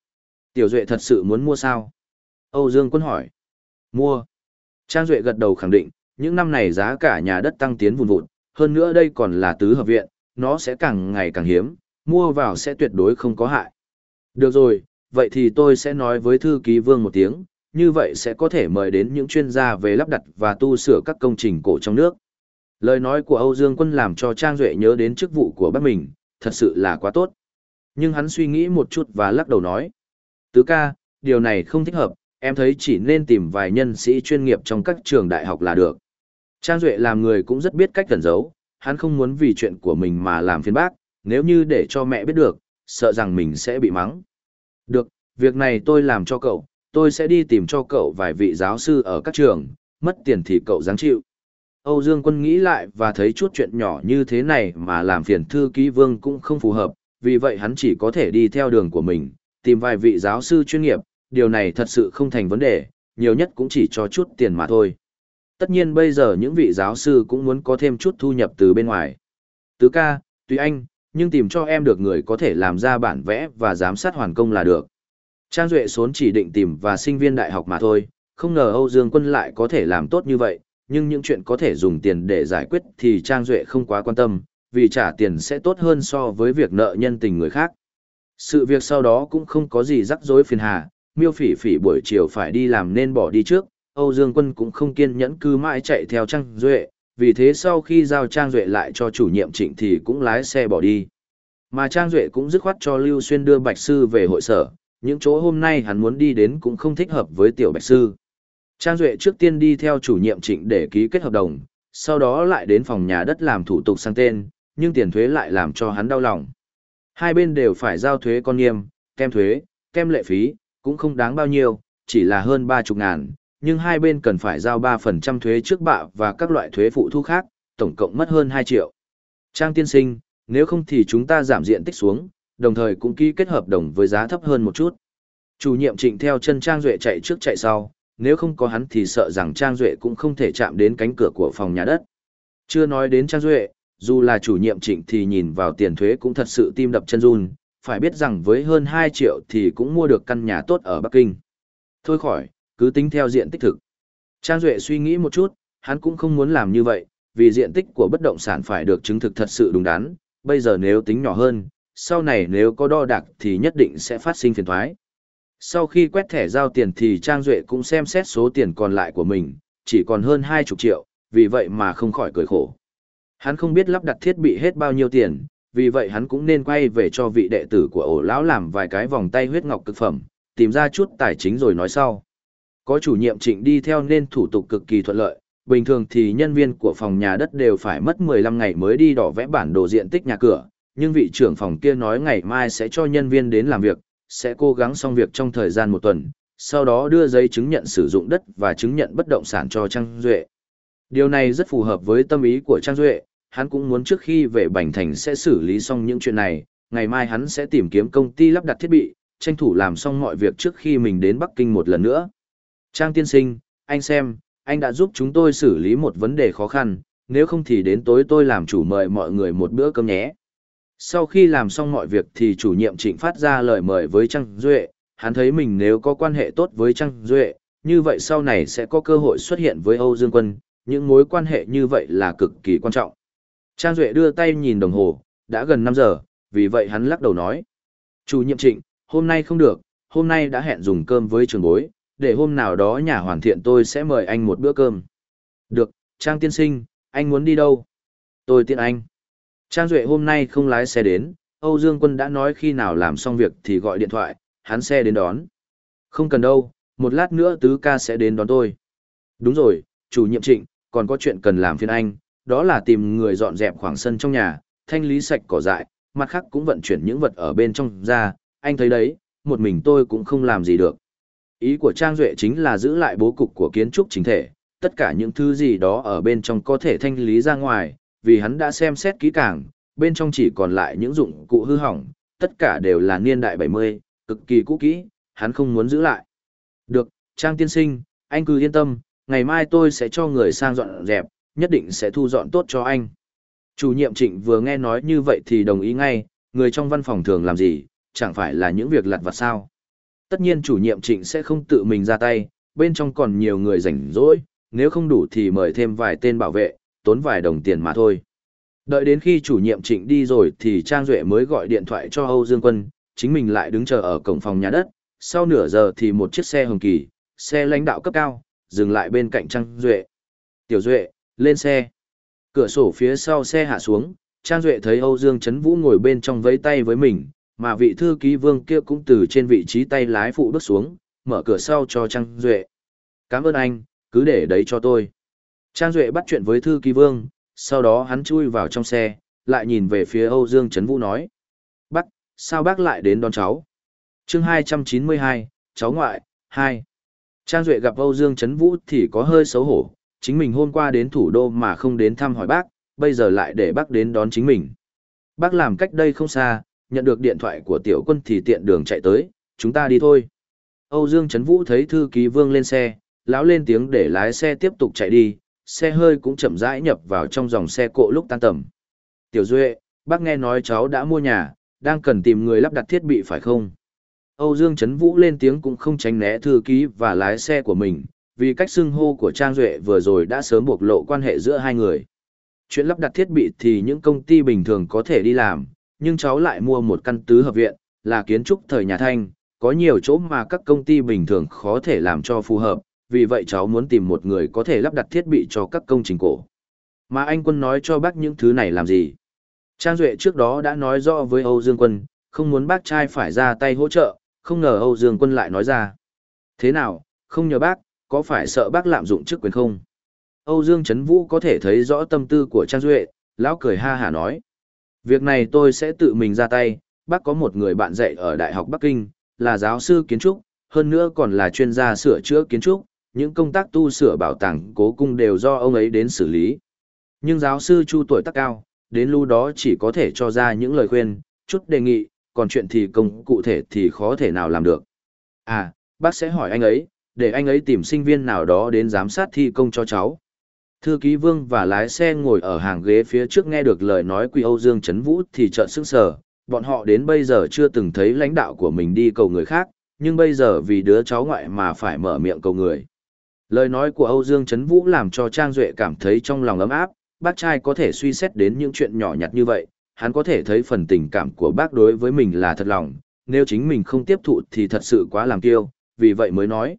Tiểu Duệ thật sự muốn mua sao? Âu Dương Quân hỏi. Mua. Trang Duệ gật đầu khẳng định, những năm này giá cả nhà đất tăng tiến vùn vụt, hơn nữa đây còn là tứ hợp viện, nó sẽ càng ngày càng hiếm, mua vào sẽ tuyệt đối không có hại. Được rồi, vậy thì tôi sẽ nói với thư ký vương một tiếng, như vậy sẽ có thể mời đến những chuyên gia về lắp đặt và tu sửa các công trình cổ trong nước. Lời nói của Âu Dương Quân làm cho Trang Duệ nhớ đến chức vụ của bác mình, thật sự là quá tốt. Nhưng hắn suy nghĩ một chút và lắc đầu nói. Tứ ca, điều này không thích hợp, em thấy chỉ nên tìm vài nhân sĩ chuyên nghiệp trong các trường đại học là được. Trang Duệ làm người cũng rất biết cách cẩn giấu, hắn không muốn vì chuyện của mình mà làm phiền bác, nếu như để cho mẹ biết được, sợ rằng mình sẽ bị mắng. Được, việc này tôi làm cho cậu, tôi sẽ đi tìm cho cậu vài vị giáo sư ở các trường, mất tiền thì cậu dáng chịu. Âu Dương Quân nghĩ lại và thấy chút chuyện nhỏ như thế này mà làm phiền thư ký vương cũng không phù hợp, vì vậy hắn chỉ có thể đi theo đường của mình, tìm vài vị giáo sư chuyên nghiệp, điều này thật sự không thành vấn đề, nhiều nhất cũng chỉ cho chút tiền mà thôi. Tất nhiên bây giờ những vị giáo sư cũng muốn có thêm chút thu nhập từ bên ngoài. Tứ ca, tùy anh, nhưng tìm cho em được người có thể làm ra bản vẽ và giám sát hoàn công là được. Trang Duệ Sốn chỉ định tìm và sinh viên đại học mà thôi, không ngờ Âu Dương Quân lại có thể làm tốt như vậy, nhưng những chuyện có thể dùng tiền để giải quyết thì Trang Duệ không quá quan tâm, vì trả tiền sẽ tốt hơn so với việc nợ nhân tình người khác. Sự việc sau đó cũng không có gì rắc rối phiền hà, miêu phỉ phỉ buổi chiều phải đi làm nên bỏ đi trước, Âu Dương Quân cũng không kiên nhẫn cứ mãi chạy theo Trang Duệ, vì thế sau khi giao Trang Duệ lại cho chủ nhiệm trịnh thì cũng lái xe bỏ đi. Mà Trang Duệ cũng dứt khoát cho Lưu Xuyên đưa Bạch Sư về hội sở, những chỗ hôm nay hắn muốn đi đến cũng không thích hợp với Tiểu Bạch Sư. Trang Duệ trước tiên đi theo chủ nhiệm trịnh để ký kết hợp đồng, sau đó lại đến phòng nhà đất làm thủ tục sang tên, nhưng tiền thuế lại làm cho hắn đau lòng. Hai bên đều phải giao thuế con nghiêm, kem thuế, kem lệ phí, cũng không đáng bao nhiêu, chỉ là hơn ba chục ngàn, nhưng hai bên cần phải giao 3% thuế trước bạ và các loại thuế phụ thu khác, tổng cộng mất hơn 2 triệu. Trang tiên sinh, nếu không thì chúng ta giảm diện tích xuống, đồng thời cũng ký kết hợp đồng với giá thấp hơn một chút. Chủ nhiệm trịnh theo chân Trang Duệ chạy trước chạy sau, nếu không có hắn thì sợ rằng Trang Duệ cũng không thể chạm đến cánh cửa của phòng nhà đất. Chưa nói đến Trang Duệ, dù là chủ nhiệm trịnh thì nhìn vào tiền thuế cũng thật sự tim đập chân run, phải biết rằng với hơn 2 triệu thì cũng mua được căn nhà tốt ở Bắc Kinh. Thôi khỏi, cứ tính theo diện tích thực. Trang Duệ suy nghĩ một chút, hắn cũng không muốn làm như vậy, vì diện tích của bất động sản phải được chứng thực thật sự đúng đắn, bây giờ nếu tính nhỏ hơn, sau này nếu có đo đạc thì nhất định sẽ phát sinh phiền thoái. Sau khi quét thẻ giao tiền thì Trang Duệ cũng xem xét số tiền còn lại của mình, chỉ còn hơn 20 triệu, vì vậy mà không khỏi cười khổ. Hắn không biết lắp đặt thiết bị hết bao nhiêu tiền, vì vậy hắn cũng nên quay về cho vị đệ tử của ổ lão làm vài cái vòng tay huyết ngọc cực phẩm, tìm ra chút tài chính rồi nói sau. Có chủ nhiệm trịnh đi theo nên thủ tục cực kỳ thuận lợi, bình thường thì nhân viên của phòng nhà đất đều phải mất 15 ngày mới đi đỏ vẽ bản đồ diện tích nhà cửa, nhưng vị trưởng phòng kia nói ngày mai sẽ cho nhân viên đến làm việc, sẽ cố gắng xong việc trong thời gian một tuần, sau đó đưa giấy chứng nhận sử dụng đất và chứng nhận bất động sản cho Trang Duệ. Điều này rất phù hợp với tâm ý của Trang Duệ, hắn cũng muốn trước khi về Bành Thành sẽ xử lý xong những chuyện này, ngày mai hắn sẽ tìm kiếm công ty lắp đặt thiết bị, tranh thủ làm xong mọi việc trước khi mình đến Bắc Kinh một lần nữa. Trang tiên sinh, anh xem, anh đã giúp chúng tôi xử lý một vấn đề khó khăn, nếu không thì đến tối tôi làm chủ mời mọi người một bữa cơm nhé. Sau khi làm xong mọi việc thì chủ nhiệm trịnh phát ra lời mời với Trang Duệ, hắn thấy mình nếu có quan hệ tốt với Trang Duệ, như vậy sau này sẽ có cơ hội xuất hiện với Âu Dương Quân, những mối quan hệ như vậy là cực kỳ quan trọng. Trang Duệ đưa tay nhìn đồng hồ, đã gần 5 giờ, vì vậy hắn lắc đầu nói. Chủ nhiệm trịnh, hôm nay không được, hôm nay đã hẹn dùng cơm với trường bối, để hôm nào đó nhà hoàn thiện tôi sẽ mời anh một bữa cơm. Được, Trang tiên sinh, anh muốn đi đâu? Tôi tiện anh. Trang Duệ hôm nay không lái xe đến, Âu Dương Quân đã nói khi nào làm xong việc thì gọi điện thoại, hắn xe đến đón. Không cần đâu, một lát nữa tứ ca sẽ đến đón tôi. Đúng rồi, chủ nhiệm trịnh, còn có chuyện cần làm phiên anh, đó là tìm người dọn dẹp khoảng sân trong nhà, thanh lý sạch cỏ dại, mặt khác cũng vận chuyển những vật ở bên trong ra, anh thấy đấy, một mình tôi cũng không làm gì được. Ý của Trang Duệ chính là giữ lại bố cục của kiến trúc chính thể, tất cả những thứ gì đó ở bên trong có thể thanh lý ra ngoài, vì hắn đã xem xét kỹ càng, bên trong chỉ còn lại những dụng cụ hư hỏng, tất cả đều là niên đại 70, cực kỳ cũ kỹ, hắn không muốn giữ lại. Được, Trang tiên sinh, anh cứ yên tâm, ngày mai tôi sẽ cho người sang dọn dẹp, nhất định sẽ thu dọn tốt cho anh. Chủ nhiệm trịnh vừa nghe nói như vậy thì đồng ý ngay, người trong văn phòng thường làm gì, chẳng phải là những việc lặt vặt sao. Tất nhiên chủ nhiệm trịnh sẽ không tự mình ra tay, bên trong còn nhiều người rảnh rỗi, nếu không đủ thì mời thêm vài tên bảo vệ, tốn vài đồng tiền mà thôi. Đợi đến khi chủ nhiệm trịnh đi rồi thì Trang Duệ mới gọi điện thoại cho Âu Dương Quân, chính mình lại đứng chờ ở cổng phòng nhà đất, sau nửa giờ thì một chiếc xe hồng kỳ, xe lãnh đạo cấp cao, dừng lại bên cạnh Trang Duệ. Tiểu Duệ, lên xe. Cửa sổ phía sau xe hạ xuống, Trang Duệ thấy Âu Dương Trấn Vũ ngồi bên trong vẫy tay với mình, mà vị thư ký vương kia cũng từ trên vị trí tay lái phụ bước xuống, mở cửa sau cho Trang Duệ. Cảm ơn anh, cứ để đấy cho tôi. Trang Duệ bắt chuyện với thư ký vương, sau đó hắn chui vào trong xe, lại nhìn về phía Âu Dương Trấn Vũ nói. Bác, sao bác lại đến đón cháu? chương 292, cháu ngoại, 2. Trang Duệ gặp Âu Dương Trấn Vũ thì có hơi xấu hổ, chính mình hôm qua đến thủ đô mà không đến thăm hỏi bác, bây giờ lại để bác đến đón chính mình. Bác làm cách đây không xa, nhận được điện thoại của tiểu quân thì tiện đường chạy tới, chúng ta đi thôi. Âu Dương Trấn Vũ thấy thư ký vương lên xe, lão lên tiếng để lái xe tiếp tục chạy đi, xe hơi cũng chậm rãi nhập vào trong dòng xe cộ lúc tan tầm. Tiểu Duệ, bác nghe nói cháu đã mua nhà, đang cần tìm người lắp đặt thiết bị phải không? Âu Dương Trấn Vũ lên tiếng cũng không tránh né thư ký và lái xe của mình, vì cách xưng hô của Trang Duệ vừa rồi đã sớm buộc lộ quan hệ giữa hai người. Chuyện lắp đặt thiết bị thì những công ty bình thường có thể đi làm, nhưng cháu lại mua một căn tứ hợp viện, là kiến trúc thời nhà Thanh, có nhiều chỗ mà các công ty bình thường khó thể làm cho phù hợp, vì vậy cháu muốn tìm một người có thể lắp đặt thiết bị cho các công trình cổ. Mà anh Quân nói cho bác những thứ này làm gì? Trang Duệ trước đó đã nói rõ với Âu Dương Quân, không muốn bác trai phải ra tay hỗ trợ, không ngờ Âu Dương Quân lại nói ra. Thế nào, không nhờ bác, có phải sợ bác lạm dụng chức quyền không? Âu Dương Trấn Vũ có thể thấy rõ tâm tư của Trang Duệ, lão cười ha hả nói. Việc này tôi sẽ tự mình ra tay, bác có một người bạn dạy ở Đại học Bắc Kinh, là giáo sư kiến trúc, hơn nữa còn là chuyên gia sửa chữa kiến trúc, những công tác tu sửa bảo tàng cố cung đều do ông ấy đến xử lý. Nhưng giáo sư Chu tuổi tác cao, đến lúc đó chỉ có thể cho ra những lời khuyên, chút đề nghị, còn chuyện thì công cụ thể thì khó thể nào làm được. À, bác sẽ hỏi anh ấy, để anh ấy tìm sinh viên nào đó đến giám sát thi công cho cháu. Thư ký Vương và lái xe ngồi ở hàng ghế phía trước nghe được lời nói của Âu Dương Trấn Vũ thì trợn sức sở, bọn họ đến bây giờ chưa từng thấy lãnh đạo của mình đi cầu người khác, nhưng bây giờ vì đứa cháu ngoại mà phải mở miệng cầu người. Lời nói của Âu Dương Trấn Vũ làm cho Trang Duệ cảm thấy trong lòng ấm áp, bác trai có thể suy xét đến những chuyện nhỏ nhặt như vậy, hắn có thể thấy phần tình cảm của bác đối với mình là thật lòng, nếu chính mình không tiếp thụ thì thật sự quá làm kiêu, vì vậy mới nói.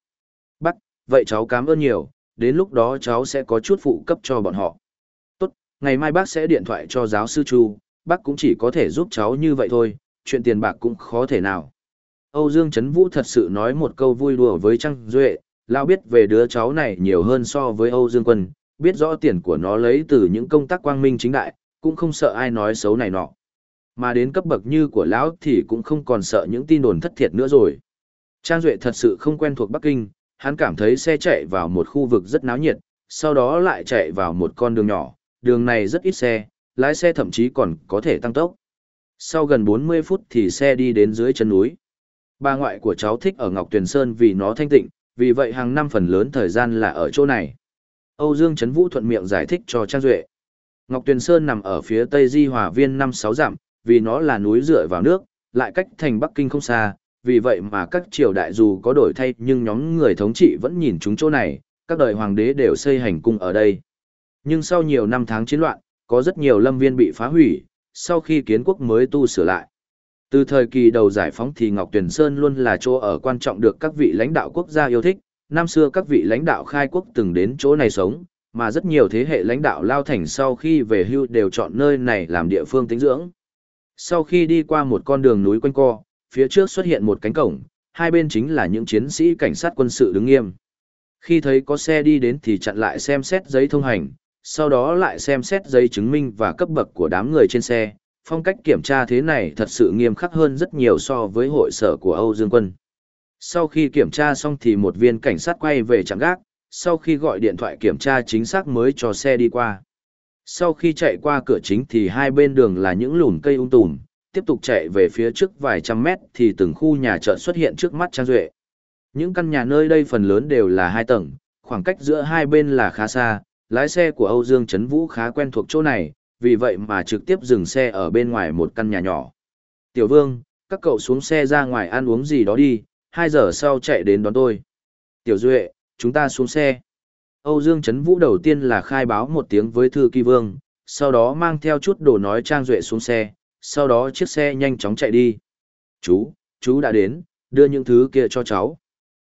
Bác, vậy cháu cảm ơn nhiều, đến lúc đó cháu sẽ có chút phụ cấp cho bọn họ. Tốt, ngày mai bác sẽ điện thoại cho giáo sư Chu, bác cũng chỉ có thể giúp cháu như vậy thôi, chuyện tiền bạc cũng khó thể nào. Âu Dương Trấn Vũ thật sự nói một câu vui đùa với Trang Duệ, Lao biết về đứa cháu này nhiều hơn so với Âu Dương Quân, biết rõ tiền của nó lấy từ những công tác quang minh chính đại, cũng không sợ ai nói xấu này nọ. Mà đến cấp bậc như của lão thì cũng không còn sợ những tin đồn thất thiệt nữa rồi. Trang Duệ thật sự không quen thuộc Bắc Kinh, hắn cảm thấy xe chạy vào một khu vực rất náo nhiệt, sau đó lại chạy vào một con đường nhỏ, đường này rất ít xe, lái xe thậm chí còn có thể tăng tốc. Sau gần 40 phút thì xe đi đến dưới chân núi. Bà ngoại của cháu thích ở Ngọc Tuyền Sơn vì nó thanh tịnh, vì vậy hàng năm phần lớn thời gian là ở chỗ này. Âu Dương Trấn Vũ thuận miệng giải thích cho Trang Duệ. Ngọc Tuyền Sơn nằm ở phía tây Di Hòa Viên 5-6 dặm, vì nó là núi dựa vào nước, lại cách thành Bắc Kinh không xa, vì vậy mà các triều đại dù có đổi thay nhưng nhóm người thống trị vẫn nhìn chúng chỗ này, các đời hoàng đế đều xây hành cung ở đây. Nhưng sau nhiều năm tháng chiến loạn, có rất nhiều lâm viên bị phá hủy, sau khi kiến quốc mới tu sửa lại. Từ thời kỳ đầu giải phóng thì Ngọc Tuyền Sơn luôn là chỗ ở quan trọng được các vị lãnh đạo quốc gia yêu thích, năm xưa các vị lãnh đạo khai quốc từng đến chỗ này sống, mà rất nhiều thế hệ lãnh đạo lao thành sau khi về hưu đều chọn nơi này làm địa phương tính dưỡng. Sau khi đi qua một con đường núi quanh co, phía trước xuất hiện một cánh cổng, hai bên chính là những chiến sĩ cảnh sát quân sự đứng nghiêm. Khi thấy có xe đi đến thì chặn lại xem xét giấy thông hành, sau đó lại xem xét giấy chứng minh và cấp bậc của đám người trên xe. Phong cách kiểm tra thế này thật sự nghiêm khắc hơn rất nhiều so với hội sở của Âu Dương Quân. Sau khi kiểm tra xong thì một viên cảnh sát quay về trạm gác, sau khi gọi điện thoại kiểm tra chính xác mới cho xe đi qua. Sau khi chạy qua cửa chính thì hai bên đường là những lùn cây ung tùm, tiếp tục chạy về phía trước vài trăm mét thì từng khu nhà chợ xuất hiện trước mắt Trang Duệ. Những căn nhà nơi đây phần lớn đều là hai tầng, khoảng cách giữa hai bên là khá xa, lái xe của Âu Dương Trấn Vũ khá quen thuộc chỗ này, vì vậy mà trực tiếp dừng xe ở bên ngoài một căn nhà nhỏ. Tiểu Vương, các cậu xuống xe ra ngoài ăn uống gì đó đi, hai giờ sau chạy đến đón tôi. Tiểu Duệ, chúng ta xuống xe. Âu Dương Trấn Vũ đầu tiên là khai báo một tiếng với Thư Kỳ Vương, sau đó mang theo chút đồ nói Trang Duệ xuống xe, sau đó chiếc xe nhanh chóng chạy đi. Chú, chú đã đến, đưa những thứ kia cho cháu.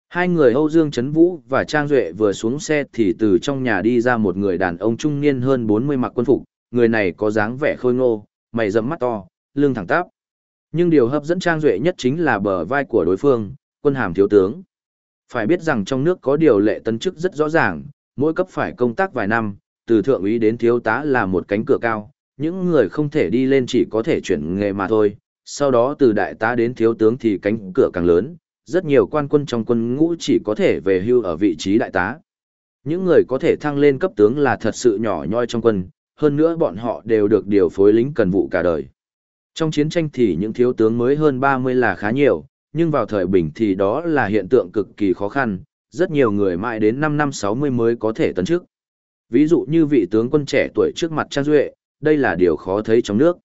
Hai người Âu Dương Trấn Vũ và Trang Duệ vừa xuống xe thì từ trong nhà đi ra một người đàn ông trung niên hơn 40 mặc quân phục, người này có dáng vẻ khôi ngô, mày rậm mắt to, lưng thẳng tắp. Nhưng điều hấp dẫn Trang Duệ nhất chính là bờ vai của đối phương, quân hàm thiếu tướng. Phải biết rằng trong nước có điều lệ tân chức rất rõ ràng, mỗi cấp phải công tác vài năm, từ thượng úy đến thiếu tá là một cánh cửa cao, những người không thể đi lên chỉ có thể chuyển nghề mà thôi, sau đó từ đại tá đến thiếu tướng thì cánh cửa càng lớn, rất nhiều quan quân trong quân ngũ chỉ có thể về hưu ở vị trí đại tá. Những người có thể thăng lên cấp tướng là thật sự nhỏ nhoi trong quân, hơn nữa bọn họ đều được điều phối lính cần vụ cả đời. Trong chiến tranh thì những thiếu tướng mới hơn 30 là khá nhiều, nhưng vào thời bình thì đó là hiện tượng cực kỳ khó khăn, rất nhiều người mãi đến 5 năm 60 mới có thể tấn chức. Ví dụ như vị tướng quân trẻ tuổi trước mặt Trang Duệ, đây là điều khó thấy trong nước.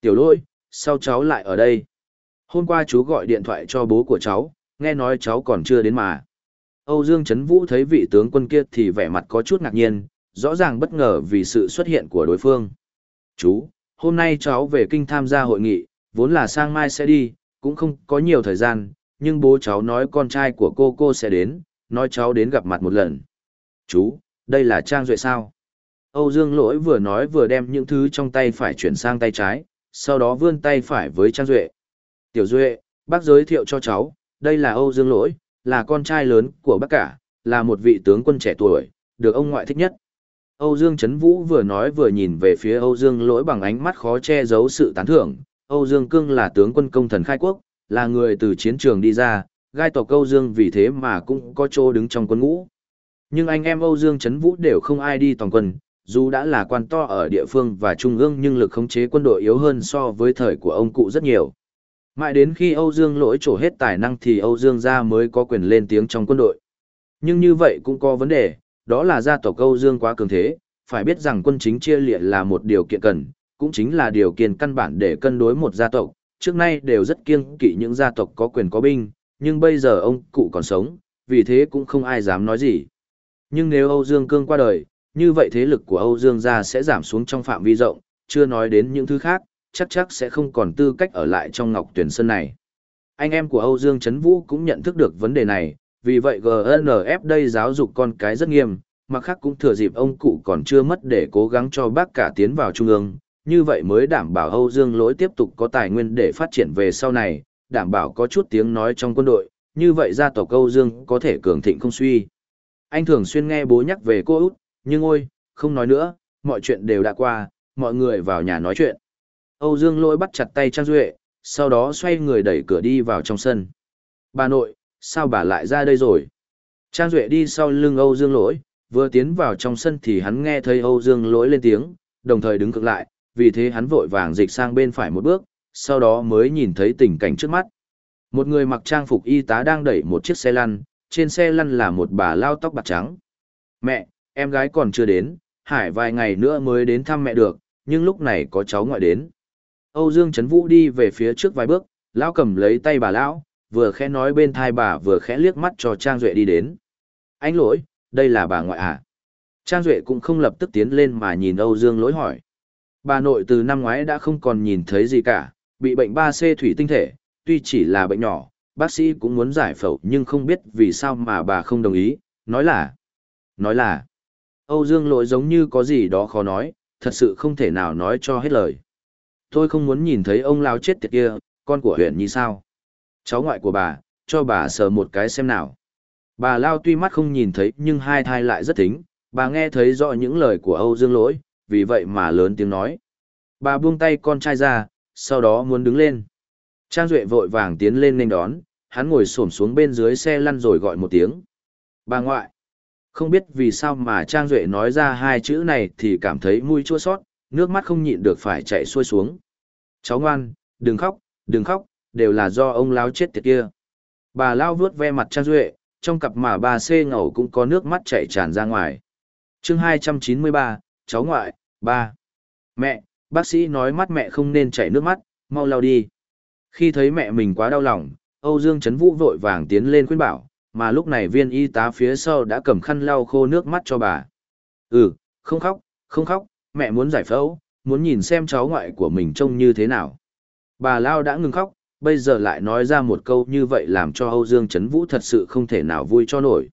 Tiểu lôi, sao cháu lại ở đây? Hôm qua chú gọi điện thoại cho bố của cháu, nghe nói cháu còn chưa đến mà. Âu Dương Trấn Vũ thấy vị tướng quân kia thì vẻ mặt có chút ngạc nhiên, rõ ràng bất ngờ vì sự xuất hiện của đối phương. Chú, hôm nay cháu về kinh tham gia hội nghị, vốn là sang mai sẽ đi, cũng không có nhiều thời gian, nhưng bố cháu nói con trai của cô cô sẽ đến, nói cháu đến gặp mặt một lần. Chú, đây là Trang Duệ sao? Âu Dương Lỗi vừa nói vừa đem những thứ trong tay phải chuyển sang tay trái, sau đó vươn tay phải với Trang Duệ. Tiểu Duệ, bác giới thiệu cho cháu, đây là Âu Dương Lỗi, là con trai lớn của bác cả, là một vị tướng quân trẻ tuổi, được ông ngoại thích nhất. Âu Dương Trấn Vũ vừa nói vừa nhìn về phía Âu Dương Lỗi bằng ánh mắt khó che giấu sự tán thưởng. Âu Dương Cương là tướng quân công thần khai quốc, là người từ chiến trường đi ra, gai tộc Âu Dương vì thế mà cũng có chỗ đứng trong quân ngũ. Nhưng anh em Âu Dương Trấn Vũ đều không ai đi toàn quân, dù đã là quan to ở địa phương và trung ương nhưng lực khống chế quân đội yếu hơn so với thời của ông cụ rất nhiều. Mãi đến khi Âu Dương lỗi trổ hết tài năng thì Âu Dương gia mới có quyền lên tiếng trong quân đội. Nhưng như vậy cũng có vấn đề, đó là gia tộc Âu Dương quá cường thế, phải biết rằng quân chính chia liệt là một điều kiện cần, cũng chính là điều kiện căn bản để cân đối một gia tộc, trước nay đều rất kiêng kỵ những gia tộc có quyền có binh, nhưng bây giờ ông cụ còn sống, vì thế cũng không ai dám nói gì. Nhưng nếu Âu Dương Cương qua đời, như vậy thế lực của Âu Dương gia sẽ giảm xuống trong phạm vi rộng, chưa nói đến những thứ khác, chắc chắc sẽ không còn tư cách ở lại trong Ngọc Tuyển Sơn này. Anh em của Âu Dương Trấn Vũ cũng nhận thức được vấn đề này, vì vậy GNF đây giáo dục con cái rất nghiêm, mà khác cũng thừa dịp ông cụ còn chưa mất để cố gắng cho bác cả tiến vào trung ương, như vậy mới đảm bảo Âu Dương lỗi tiếp tục có tài nguyên để phát triển về sau này, đảm bảo có chút tiếng nói trong quân đội, như vậy gia tộc Âu Dương có thể cường thịnh không suy. Anh thường xuyên nghe bố nhắc về cô út, nhưng ôi, không nói nữa, mọi chuyện đều đã qua, mọi người vào nhà nói chuyện. Âu Dương lỗi bắt chặt tay Trang Duệ, sau đó xoay người đẩy cửa đi vào trong sân. Bà nội, sao bà lại ra đây rồi? Trang Duệ đi sau lưng Âu Dương lỗi, vừa tiến vào trong sân thì hắn nghe thấy Âu Dương lỗi lên tiếng, đồng thời đứng cực lại, vì thế hắn vội vàng dịch sang bên phải một bước, sau đó mới nhìn thấy tình cảnh trước mắt. Một người mặc trang phục y tá đang đẩy một chiếc xe lăn, trên xe lăn là một bà lao tóc bạc trắng. Mẹ, em gái còn chưa đến, Hải vài ngày nữa mới đến thăm mẹ được, nhưng lúc này có cháu ngoại đến. Âu Dương Trấn Vũ đi về phía trước vài bước, lão cầm lấy tay bà lão, vừa khẽ nói bên thai bà vừa khẽ liếc mắt cho Trang Duệ đi đến. Anh lỗi, đây là bà ngoại à? Trang Duệ cũng không lập tức tiến lên mà nhìn Âu Dương lỗi hỏi. Bà nội từ năm ngoái đã không còn nhìn thấy gì cả, bị bệnh 3C thủy tinh thể, tuy chỉ là bệnh nhỏ, bác sĩ cũng muốn giải phẫu nhưng không biết vì sao mà bà không đồng ý, nói là... Nói là... Âu Dương lỗi giống như có gì đó khó nói, thật sự không thể nào nói cho hết lời. Tôi không muốn nhìn thấy ông lao chết tiệt kia, con của huyện như sao. Cháu ngoại của bà, cho bà sờ một cái xem nào. Bà Lao tuy mắt không nhìn thấy nhưng hai thai lại rất thính, bà nghe thấy rõ những lời của Âu Dương lỗi, vì vậy mà lớn tiếng nói. Bà buông tay con trai ra, sau đó muốn đứng lên. Trang Duệ vội vàng tiến lên nên đón, hắn ngồi xổm xuống bên dưới xe lăn rồi gọi một tiếng. Bà ngoại. Không biết vì sao mà Trang Duệ nói ra hai chữ này thì cảm thấy mùi chua sót, nước mắt không nhịn được phải chạy xuôi xuống. Cháu ngoan, đừng khóc, đừng khóc, đều là do ông láo chết tiệt kia. Bà lao vuốt ve mặt Trang Duệ, trong cặp mà bà xê ngầu cũng có nước mắt chảy tràn ra ngoài. chương 293, cháu ngoại, ba. Mẹ, bác sĩ nói mắt mẹ không nên chảy nước mắt, mau lau đi. Khi thấy mẹ mình quá đau lòng, Âu Dương Trấn Vũ vội vàng tiến lên khuyên bảo, mà lúc này viên y tá phía sau đã cầm khăn lau khô nước mắt cho bà. Ừ, không khóc, không khóc, mẹ muốn giải phẫu, muốn nhìn xem cháu ngoại của mình trông như thế nào. Bà Lao đã ngừng khóc, bây giờ lại nói ra một câu như vậy làm cho Âu Dương Trấn Vũ thật sự không thể nào vui cho nổi.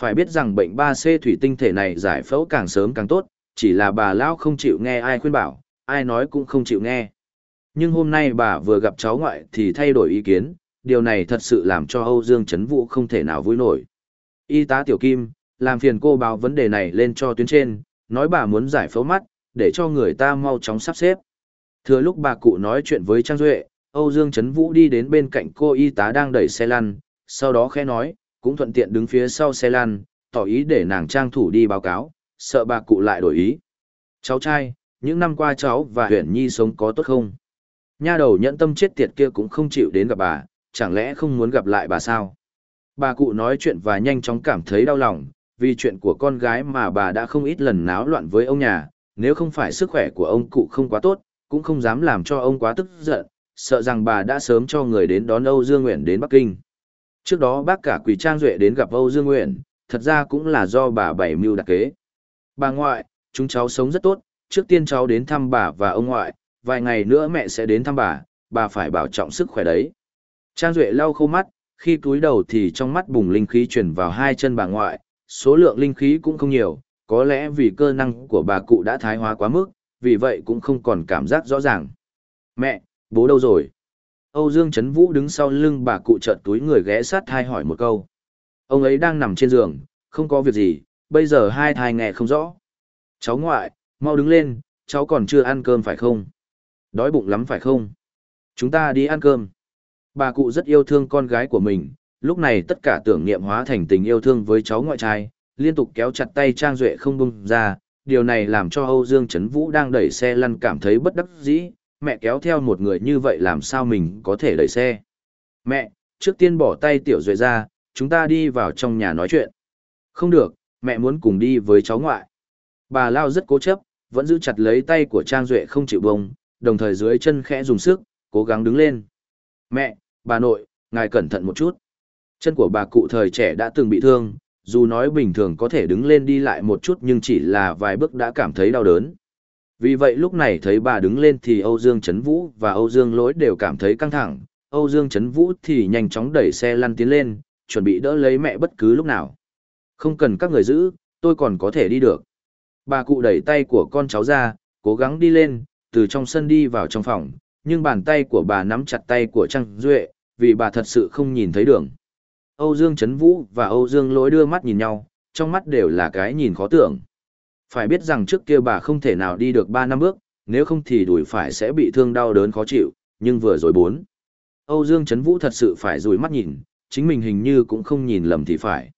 Phải biết rằng bệnh 3C thủy tinh thể này giải phẫu càng sớm càng tốt, chỉ là bà lão không chịu nghe ai khuyên bảo, ai nói cũng không chịu nghe. Nhưng hôm nay bà vừa gặp cháu ngoại thì thay đổi ý kiến, điều này thật sự làm cho Âu Dương Trấn Vũ không thể nào vui nổi. Y tá Tiểu Kim, làm phiền cô báo vấn đề này lên cho tuyến trên, nói bà muốn giải phẫu mắt, để cho người ta mau chóng sắp xếp. Thừa lúc bà cụ nói chuyện với Trang Duệ, Âu Dương Trấn Vũ đi đến bên cạnh cô y tá đang đẩy xe lăn, sau đó khẽ nói, cũng thuận tiện đứng phía sau xe lăn, tỏ ý để nàng trang thủ đi báo cáo, sợ bà cụ lại đổi ý. Cháu trai, những năm qua cháu và Huyền nhi sống có tốt không? Nha đầu nhẫn tâm chết tiệt kia cũng không chịu đến gặp bà, chẳng lẽ không muốn gặp lại bà sao? Bà cụ nói chuyện và nhanh chóng cảm thấy đau lòng, vì chuyện của con gái mà bà đã không ít lần náo loạn với ông nhà, nếu không phải sức khỏe của ông cụ không quá tốt, cũng không dám làm cho ông quá tức giận, sợ rằng bà đã sớm cho người đến đón Âu Dương Nguyện đến Bắc Kinh. Trước đó bác cả Quỳ Trang Duệ đến gặp Âu Dương Nguyện, thật ra cũng là do bà bảy mưu đặc kế. Bà ngoại, chúng cháu sống rất tốt, trước tiên cháu đến thăm bà và ông ngoại, vài ngày nữa mẹ sẽ đến thăm bà, bà phải bảo trọng sức khỏe đấy. Trang Duệ lau khô mắt, khi cúi đầu thì trong mắt bùng linh khí chuyển vào hai chân bà ngoại, số lượng linh khí cũng không nhiều, có lẽ vì cơ năng của bà cụ đã thái hóa quá mức, vì vậy cũng không còn cảm giác rõ ràng. Mẹ, bố đâu rồi? Âu Dương Trấn Vũ đứng sau lưng bà cụ trợt túi người ghé sát thai hỏi một câu. Ông ấy đang nằm trên giường, không có việc gì, bây giờ hai thai nghe không rõ. Cháu ngoại, mau đứng lên, cháu còn chưa ăn cơm phải không? Đói bụng lắm phải không? Chúng ta đi ăn cơm. Bà cụ rất yêu thương con gái của mình, lúc này tất cả tưởng niệm hóa thành tình yêu thương với cháu ngoại trai, liên tục kéo chặt tay Trang Duệ không bung ra, điều này làm cho Âu Dương Trấn Vũ đang đẩy xe lăn cảm thấy bất đắc dĩ, mẹ kéo theo một người như vậy làm sao mình có thể đẩy xe. Mẹ, trước tiên bỏ tay Tiểu Duệ ra, chúng ta đi vào trong nhà nói chuyện. Không được, mẹ muốn cùng đi với cháu ngoại. Bà Lao rất cố chấp, vẫn giữ chặt lấy tay của Trang Duệ không chịu bông, đồng thời dưới chân khẽ dùng sức, cố gắng đứng lên. Mẹ, bà nội, ngài cẩn thận một chút. Chân của bà cụ thời trẻ đã từng bị thương, dù nói bình thường có thể đứng lên đi lại một chút nhưng chỉ là vài bước đã cảm thấy đau đớn. Vì vậy lúc này thấy bà đứng lên thì Âu Dương Trấn Vũ và Âu Dương Lỗi đều cảm thấy căng thẳng, Âu Dương Trấn Vũ thì nhanh chóng đẩy xe lăn tiến lên, chuẩn bị đỡ lấy mẹ bất cứ lúc nào. Không cần các người giữ, tôi còn có thể đi được. Bà cụ đẩy tay của con cháu ra, cố gắng đi lên, từ trong sân đi vào trong phòng, nhưng bàn tay của bà nắm chặt tay của Trang Duệ, vì bà thật sự không nhìn thấy đường. Âu Dương Trấn Vũ và Âu Dương Lỗi đưa mắt nhìn nhau, trong mắt đều là cái nhìn khó tưởng. Phải biết rằng trước kia bà không thể nào đi được 3 năm bước, nếu không thì đùi phải sẽ bị thương đau đớn khó chịu, nhưng vừa rồi bốn. Âu Dương Trấn Vũ thật sự phải rủi mắt nhìn, chính mình hình như cũng không nhìn lầm thì phải.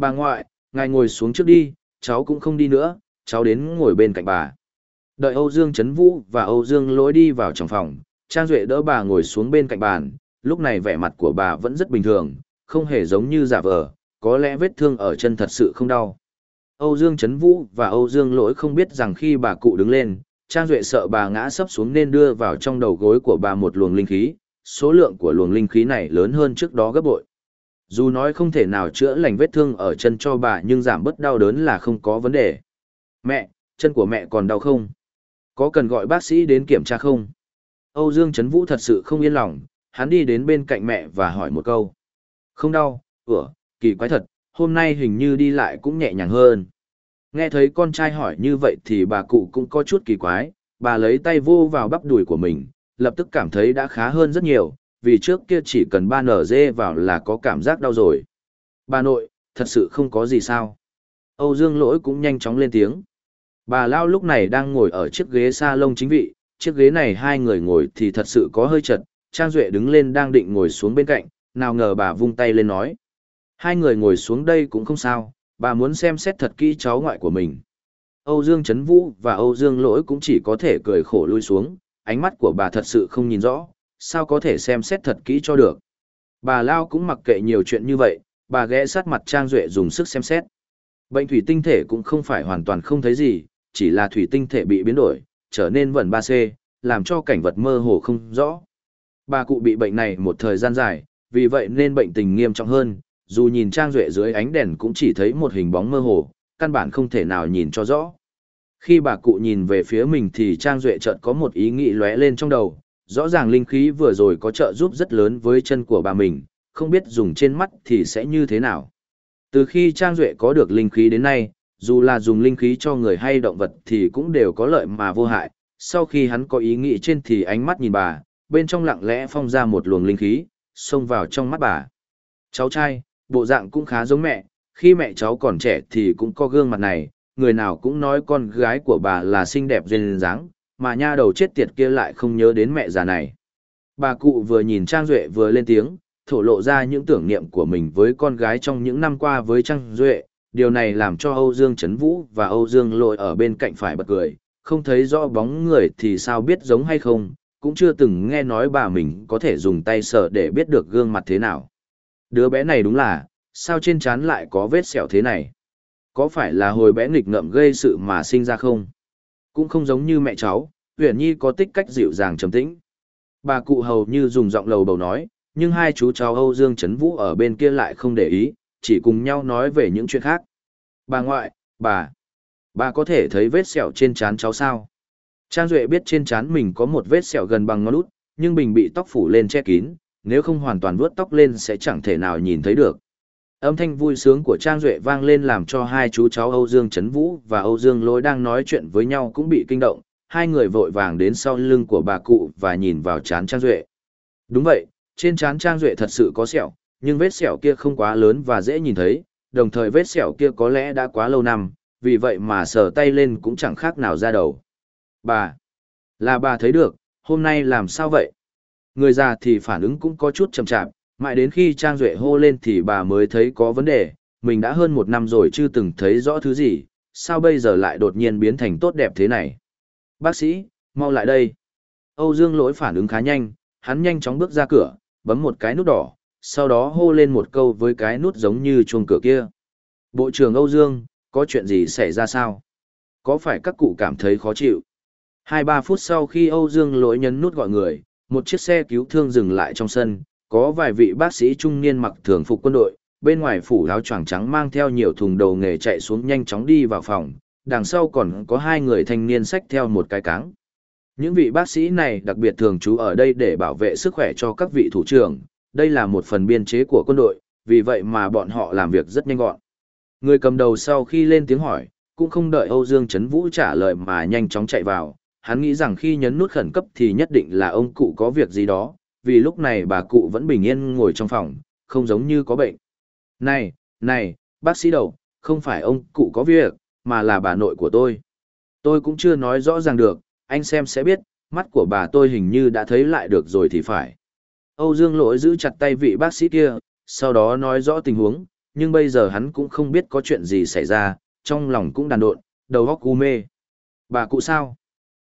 Bà ngoại, ngài ngồi xuống trước đi, cháu cũng không đi nữa, cháu đến ngồi bên cạnh bà. Đợi Âu Dương Trấn Vũ và Âu Dương lỗi đi vào trong phòng, Trang Duệ đỡ bà ngồi xuống bên cạnh bàn, lúc này vẻ mặt của bà vẫn rất bình thường, không hề giống như giả vờ, có lẽ vết thương ở chân thật sự không đau. Âu Dương Trấn Vũ và Âu Dương lỗi không biết rằng khi bà cụ đứng lên, Trang Duệ sợ bà ngã sấp xuống nên đưa vào trong đầu gối của bà một luồng linh khí, số lượng của luồng linh khí này lớn hơn trước đó gấp bội. Dù nói không thể nào chữa lành vết thương ở chân cho bà nhưng giảm bớt đau đớn là không có vấn đề. Mẹ, chân của mẹ còn đau không? Có cần gọi bác sĩ đến kiểm tra không? Âu Dương Trấn Vũ thật sự không yên lòng, hắn đi đến bên cạnh mẹ và hỏi một câu. Không đau, ủa, kỳ quái thật, hôm nay hình như đi lại cũng nhẹ nhàng hơn. Nghe thấy con trai hỏi như vậy thì bà cụ cũng có chút kỳ quái, bà lấy tay vô vào bắp đùi của mình, lập tức cảm thấy đã khá hơn rất nhiều, vì trước kia chỉ cần ba nở dê vào là có cảm giác đau rồi. Bà nội, thật sự không có gì sao. Âu Dương lỗi cũng nhanh chóng lên tiếng. Bà Lao lúc này đang ngồi ở chiếc ghế salon chính vị, chiếc ghế này hai người ngồi thì thật sự có hơi chật, Trang Duệ đứng lên đang định ngồi xuống bên cạnh, nào ngờ bà vung tay lên nói. Hai người ngồi xuống đây cũng không sao, bà muốn xem xét thật kỹ cháu ngoại của mình. Âu Dương Trấn Vũ và Âu Dương Lỗi cũng chỉ có thể cười khổ lui xuống, ánh mắt của bà thật sự không nhìn rõ, sao có thể xem xét thật kỹ cho được. Bà Lao cũng mặc kệ nhiều chuyện như vậy, bà ghé sát mặt Trang Duệ dùng sức xem xét. Bệnh thủy tinh thể cũng không phải hoàn toàn không thấy gì, chỉ là thủy tinh thể bị biến đổi, trở nên vẩn 3C, làm cho cảnh vật mơ hồ không rõ. Bà cụ bị bệnh này một thời gian dài, vì vậy nên bệnh tình nghiêm trọng hơn, dù nhìn Trang Duệ dưới ánh đèn cũng chỉ thấy một hình bóng mơ hồ, căn bản không thể nào nhìn cho rõ. Khi bà cụ nhìn về phía mình thì Trang Duệ chợt có một ý nghĩ lóe lên trong đầu, rõ ràng linh khí vừa rồi có trợ giúp rất lớn với chân của bà mình, không biết dùng trên mắt thì sẽ như thế nào. Từ khi Trang Duệ có được linh khí đến nay, dù là dùng linh khí cho người hay động vật thì cũng đều có lợi mà vô hại. Sau khi hắn có ý nghĩ trên thì ánh mắt nhìn bà, bên trong lặng lẽ phong ra một luồng linh khí, xông vào trong mắt bà. Cháu trai, bộ dạng cũng khá giống mẹ, khi mẹ cháu còn trẻ thì cũng có gương mặt này, người nào cũng nói con gái của bà là xinh đẹp duyên dáng, mà nha đầu chết tiệt kia lại không nhớ đến mẹ già này. Bà cụ vừa nhìn Trang Duệ vừa lên tiếng, thổ lộ ra những tưởng niệm của mình với con gái trong những năm qua với Trang Duệ, điều này làm cho Âu Dương Trấn Vũ và Âu Dương Lội ở bên cạnh phải bật cười, không thấy rõ bóng người thì sao biết giống hay không, cũng chưa từng nghe nói bà mình có thể dùng tay sờ để biết được gương mặt thế nào. Đứa bé này đúng là, sao trên trán lại có vết sẹo thế này? Có phải là hồi bé nghịch ngợm gây sự mà sinh ra không? Cũng không giống như mẹ cháu, Huyền Nhi có tích cách dịu dàng trầm tĩnh. Bà cụ hầu như dùng giọng lầu bầu nói, nhưng hai chú cháu Âu Dương Trấn Vũ ở bên kia lại không để ý, chỉ cùng nhau nói về những chuyện khác. Bà ngoại, bà, bà có thể thấy vết sẹo trên trán cháu sao? Trang Duệ biết trên trán mình có một vết sẹo gần bằng ngón út, nhưng bình bị tóc phủ lên che kín, nếu không hoàn toàn vuốt tóc lên sẽ chẳng thể nào nhìn thấy được. Âm thanh vui sướng của Trang Duệ vang lên làm cho hai chú cháu Âu Dương Trấn Vũ và Âu Dương Lôi đang nói chuyện với nhau cũng bị kinh động, hai người vội vàng đến sau lưng của bà cụ và nhìn vào trán Trang Duệ. Đúng vậy, trên trán Trang Duệ thật sự có sẹo, nhưng vết sẹo kia không quá lớn và dễ nhìn thấy, đồng thời vết sẹo kia có lẽ đã quá lâu năm, vì vậy mà sờ tay lên cũng chẳng khác nào ra đầu. Bà, là bà thấy được, hôm nay làm sao vậy? Người già thì phản ứng cũng có chút chậm chạp, Mãi đến khi Trang Duệ hô lên thì bà mới thấy có vấn đề, mình đã hơn một năm rồi chưa từng thấy rõ thứ gì, sao bây giờ lại đột nhiên biến thành tốt đẹp thế này. Bác sĩ, mau lại đây. Âu Dương lỗi phản ứng khá nhanh, hắn nhanh chóng bước ra cửa, bấm một cái nút đỏ, sau đó hô lên một câu với cái nút giống như chuông cửa kia. Bộ trưởng Âu Dương, có chuyện gì xảy ra sao? Có phải các cụ cảm thấy khó chịu? Hai ba phút sau khi Âu Dương lỗi nhấn nút gọi người, một chiếc xe cứu thương dừng lại trong sân, có vài vị bác sĩ trung niên mặc thường phục quân đội, bên ngoài phủ áo choàng trắng mang theo nhiều thùng đầu nghề chạy xuống nhanh chóng đi vào phòng, đằng sau còn có hai người thanh niên xách theo một cái cáng. Những vị bác sĩ này đặc biệt thường trú ở đây để bảo vệ sức khỏe cho các vị thủ trưởng, đây là một phần biên chế của quân đội, vì vậy mà bọn họ làm việc rất nhanh gọn. Người cầm đầu sau khi lên tiếng hỏi, cũng không đợi Âu Dương Trấn Vũ trả lời mà nhanh chóng chạy vào, hắn nghĩ rằng khi nhấn nút khẩn cấp thì nhất định là ông cụ có việc gì đó, vì lúc này bà cụ vẫn bình yên ngồi trong phòng, không giống như có bệnh. Này, này, bác sĩ đầu, không phải ông cụ có việc, mà là bà nội của tôi. Tôi cũng chưa nói rõ ràng được, anh xem sẽ biết, mắt của bà tôi hình như đã thấy lại được rồi thì phải. Âu Dương lỗi giữ chặt tay vị bác sĩ kia, sau đó nói rõ tình huống, nhưng bây giờ hắn cũng không biết có chuyện gì xảy ra, trong lòng cũng đàn độn, đầu óc u mê. Bà cụ sao?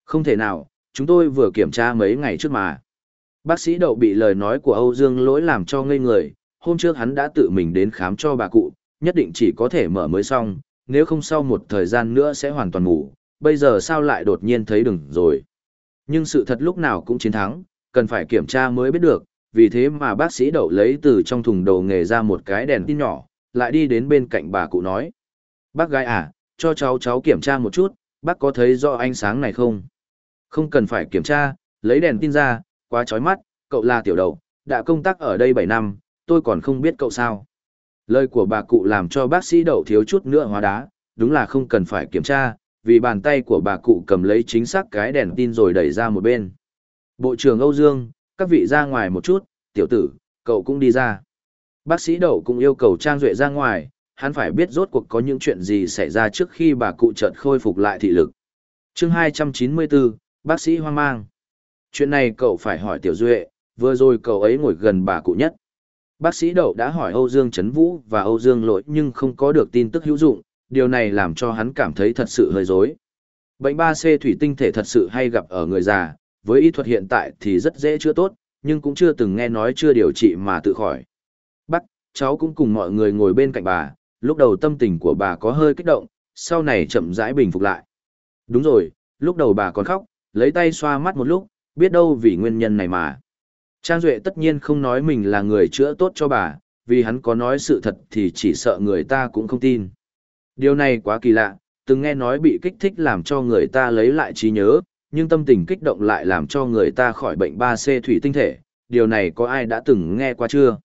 Không thể nào, chúng tôi vừa kiểm tra mấy ngày trước mà. Bác sĩ đậu bị lời nói của Âu Dương lỗi làm cho ngây người, hôm trước hắn đã tự mình đến khám cho bà cụ, nhất định chỉ có thể mở mới xong, nếu không sau một thời gian nữa sẽ hoàn toàn ngủ, bây giờ sao lại đột nhiên thấy đừng rồi. Nhưng sự thật lúc nào cũng chiến thắng, cần phải kiểm tra mới biết được, vì thế mà bác sĩ đậu lấy từ trong thùng đồ nghề ra một cái đèn tin nhỏ, lại đi đến bên cạnh bà cụ nói. Bác gái à, cho cháu cháu kiểm tra một chút, bác có thấy rõ ánh sáng này không? Không cần phải kiểm tra, lấy đèn tin ra, quá chói mắt, cậu là tiểu đầu, đã công tác ở đây 7 năm, tôi còn không biết cậu sao. Lời của bà cụ làm cho bác sĩ đậu thiếu chút nữa hóa đá, đúng là không cần phải kiểm tra, vì bàn tay của bà cụ cầm lấy chính xác cái đèn tin rồi đẩy ra một bên. Bộ trưởng Âu Dương, các vị ra ngoài một chút, tiểu tử, cậu cũng đi ra. Bác sĩ đậu cũng yêu cầu Trang Duệ ra ngoài, hắn phải biết rốt cuộc có những chuyện gì xảy ra trước khi bà cụ chợt khôi phục lại thị lực. chương 294, bác sĩ hoang mang. Chuyện này cậu phải hỏi Tiểu Duệ, vừa rồi cậu ấy ngồi gần bà cụ nhất. Bác sĩ Đậu đã hỏi Âu Dương Trấn Vũ và Âu Dương Lỗi nhưng không có được tin tức hữu dụng, điều này làm cho hắn cảm thấy thật sự hơi dối. Bệnh 3C thủy tinh thể thật sự hay gặp ở người già, với y thuật hiện tại thì rất dễ chữa tốt, nhưng cũng chưa từng nghe nói chưa điều trị mà tự khỏi. Bác, cháu cũng cùng mọi người ngồi bên cạnh bà, lúc đầu tâm tình của bà có hơi kích động, sau này chậm rãi bình phục lại. Đúng rồi, lúc đầu bà còn khóc, lấy tay xoa mắt một lúc, biết đâu vì nguyên nhân này mà. Trang Duệ tất nhiên không nói mình là người chữa tốt cho bà, vì hắn có nói sự thật thì chỉ sợ người ta cũng không tin. Điều này quá kỳ lạ, từng nghe nói bị kích thích làm cho người ta lấy lại trí nhớ, nhưng tâm tình kích động lại làm cho người ta khỏi bệnh 3C thủy tinh thể, điều này có ai đã từng nghe qua chưa?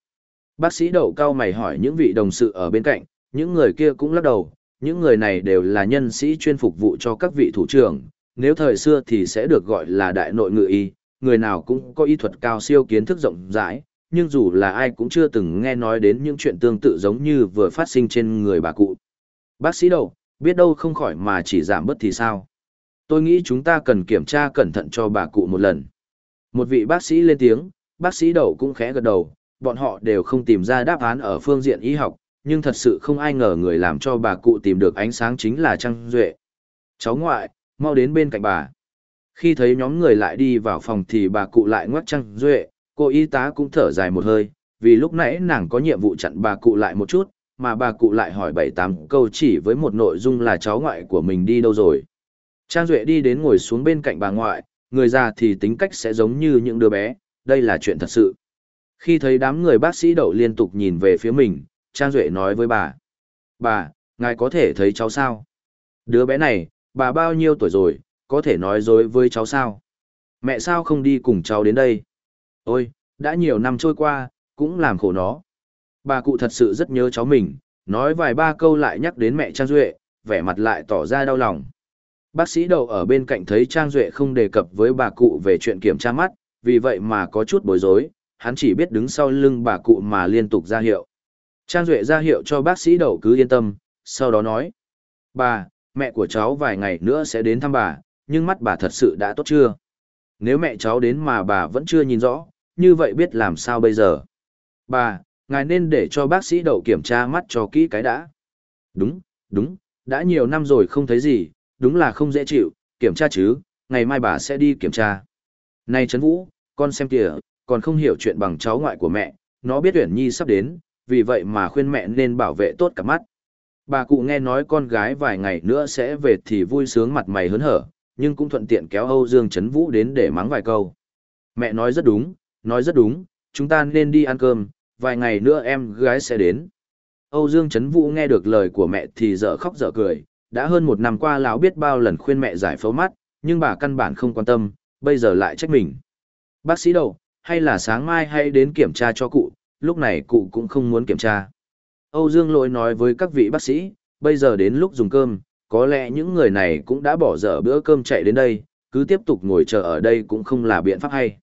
Bác sĩ đậu cao mày hỏi những vị đồng sự ở bên cạnh, những người kia cũng lắc đầu, những người này đều là nhân sĩ chuyên phục vụ cho các vị thủ trưởng, nếu thời xưa thì sẽ được gọi là đại nội ngự y, người nào cũng có y thuật cao siêu kiến thức rộng rãi, nhưng dù là ai cũng chưa từng nghe nói đến những chuyện tương tự giống như vừa phát sinh trên người bà cụ. Bác sĩ đâu, biết đâu không khỏi mà chỉ giảm bớt thì sao? Tôi nghĩ chúng ta cần kiểm tra cẩn thận cho bà cụ một lần. Một vị bác sĩ lên tiếng, bác sĩ đầu cũng khẽ gật đầu, bọn họ đều không tìm ra đáp án ở phương diện y học, nhưng thật sự không ai ngờ người làm cho bà cụ tìm được ánh sáng chính là Trang Duệ. Cháu ngoại, mau đến bên cạnh bà. Khi thấy nhóm người lại đi vào phòng thì bà cụ lại ngoắc Trang Duệ, cô y tá cũng thở dài một hơi, vì lúc nãy nàng có nhiệm vụ chặn bà cụ lại một chút, mà bà cụ lại hỏi bảy tám câu chỉ với một nội dung là cháu ngoại của mình đi đâu rồi. Trang Duệ đi đến ngồi xuống bên cạnh bà ngoại, người già thì tính cách sẽ giống như những đứa bé, đây là chuyện thật sự. Khi thấy đám người bác sĩ đậu liên tục nhìn về phía mình, Trang Duệ nói với bà. Bà, ngài có thể thấy cháu sao? Đứa bé này, bà bao nhiêu tuổi rồi, có thể nói dối với cháu sao? Mẹ sao không đi cùng cháu đến đây? Ôi, đã nhiều năm trôi qua, cũng làm khổ nó. Bà cụ thật sự rất nhớ cháu mình, nói vài ba câu lại nhắc đến mẹ Trang Duệ, vẻ mặt lại tỏ ra đau lòng. Bác sĩ đầu ở bên cạnh thấy Trang Duệ không đề cập với bà cụ về chuyện kiểm tra mắt, vì vậy mà có chút bối rối, hắn chỉ biết đứng sau lưng bà cụ mà liên tục ra hiệu. Trang Duệ ra hiệu cho bác sĩ đầu cứ yên tâm, sau đó nói. Bà, mẹ của cháu vài ngày nữa sẽ đến thăm bà, nhưng mắt bà thật sự đã tốt chưa? Nếu mẹ cháu đến mà bà vẫn chưa nhìn rõ, như vậy biết làm sao bây giờ? Bà, ngài nên để cho bác sĩ đậu kiểm tra mắt cho kỹ cái đã. Đúng, đúng, đã nhiều năm rồi không thấy gì, đúng là không dễ chịu, kiểm tra chứ, ngày mai bà sẽ đi kiểm tra. Này Trấn Vũ, con xem kìa, còn không hiểu chuyện bằng cháu ngoại của mẹ, nó biết Uyển Nhi sắp đến, vì vậy mà khuyên mẹ nên bảo vệ tốt cả mắt. Bà cụ nghe nói con gái vài ngày nữa sẽ về thì vui sướng mặt mày hớn hở, nhưng cũng thuận tiện kéo Âu Dương Trấn Vũ đến để mắng vài câu. Mẹ nói rất đúng, nói rất đúng, chúng ta nên đi ăn cơm, vài ngày nữa em gái sẽ đến. Âu Dương Trấn Vũ nghe được lời của mẹ thì dở khóc dở cười, đã hơn một năm qua lão biết bao lần khuyên mẹ giải phẫu mắt, nhưng bà căn bản không quan tâm, bây giờ lại trách mình. Bác sĩ đâu, hay là sáng mai hay đến kiểm tra cho cụ, lúc này cụ cũng không muốn kiểm tra. Âu Dương lỗi nói với các vị bác sĩ, bây giờ đến lúc dùng cơm, có lẽ những người này cũng đã bỏ dở bữa cơm chạy đến đây, cứ tiếp tục ngồi chờ ở đây cũng không là biện pháp hay.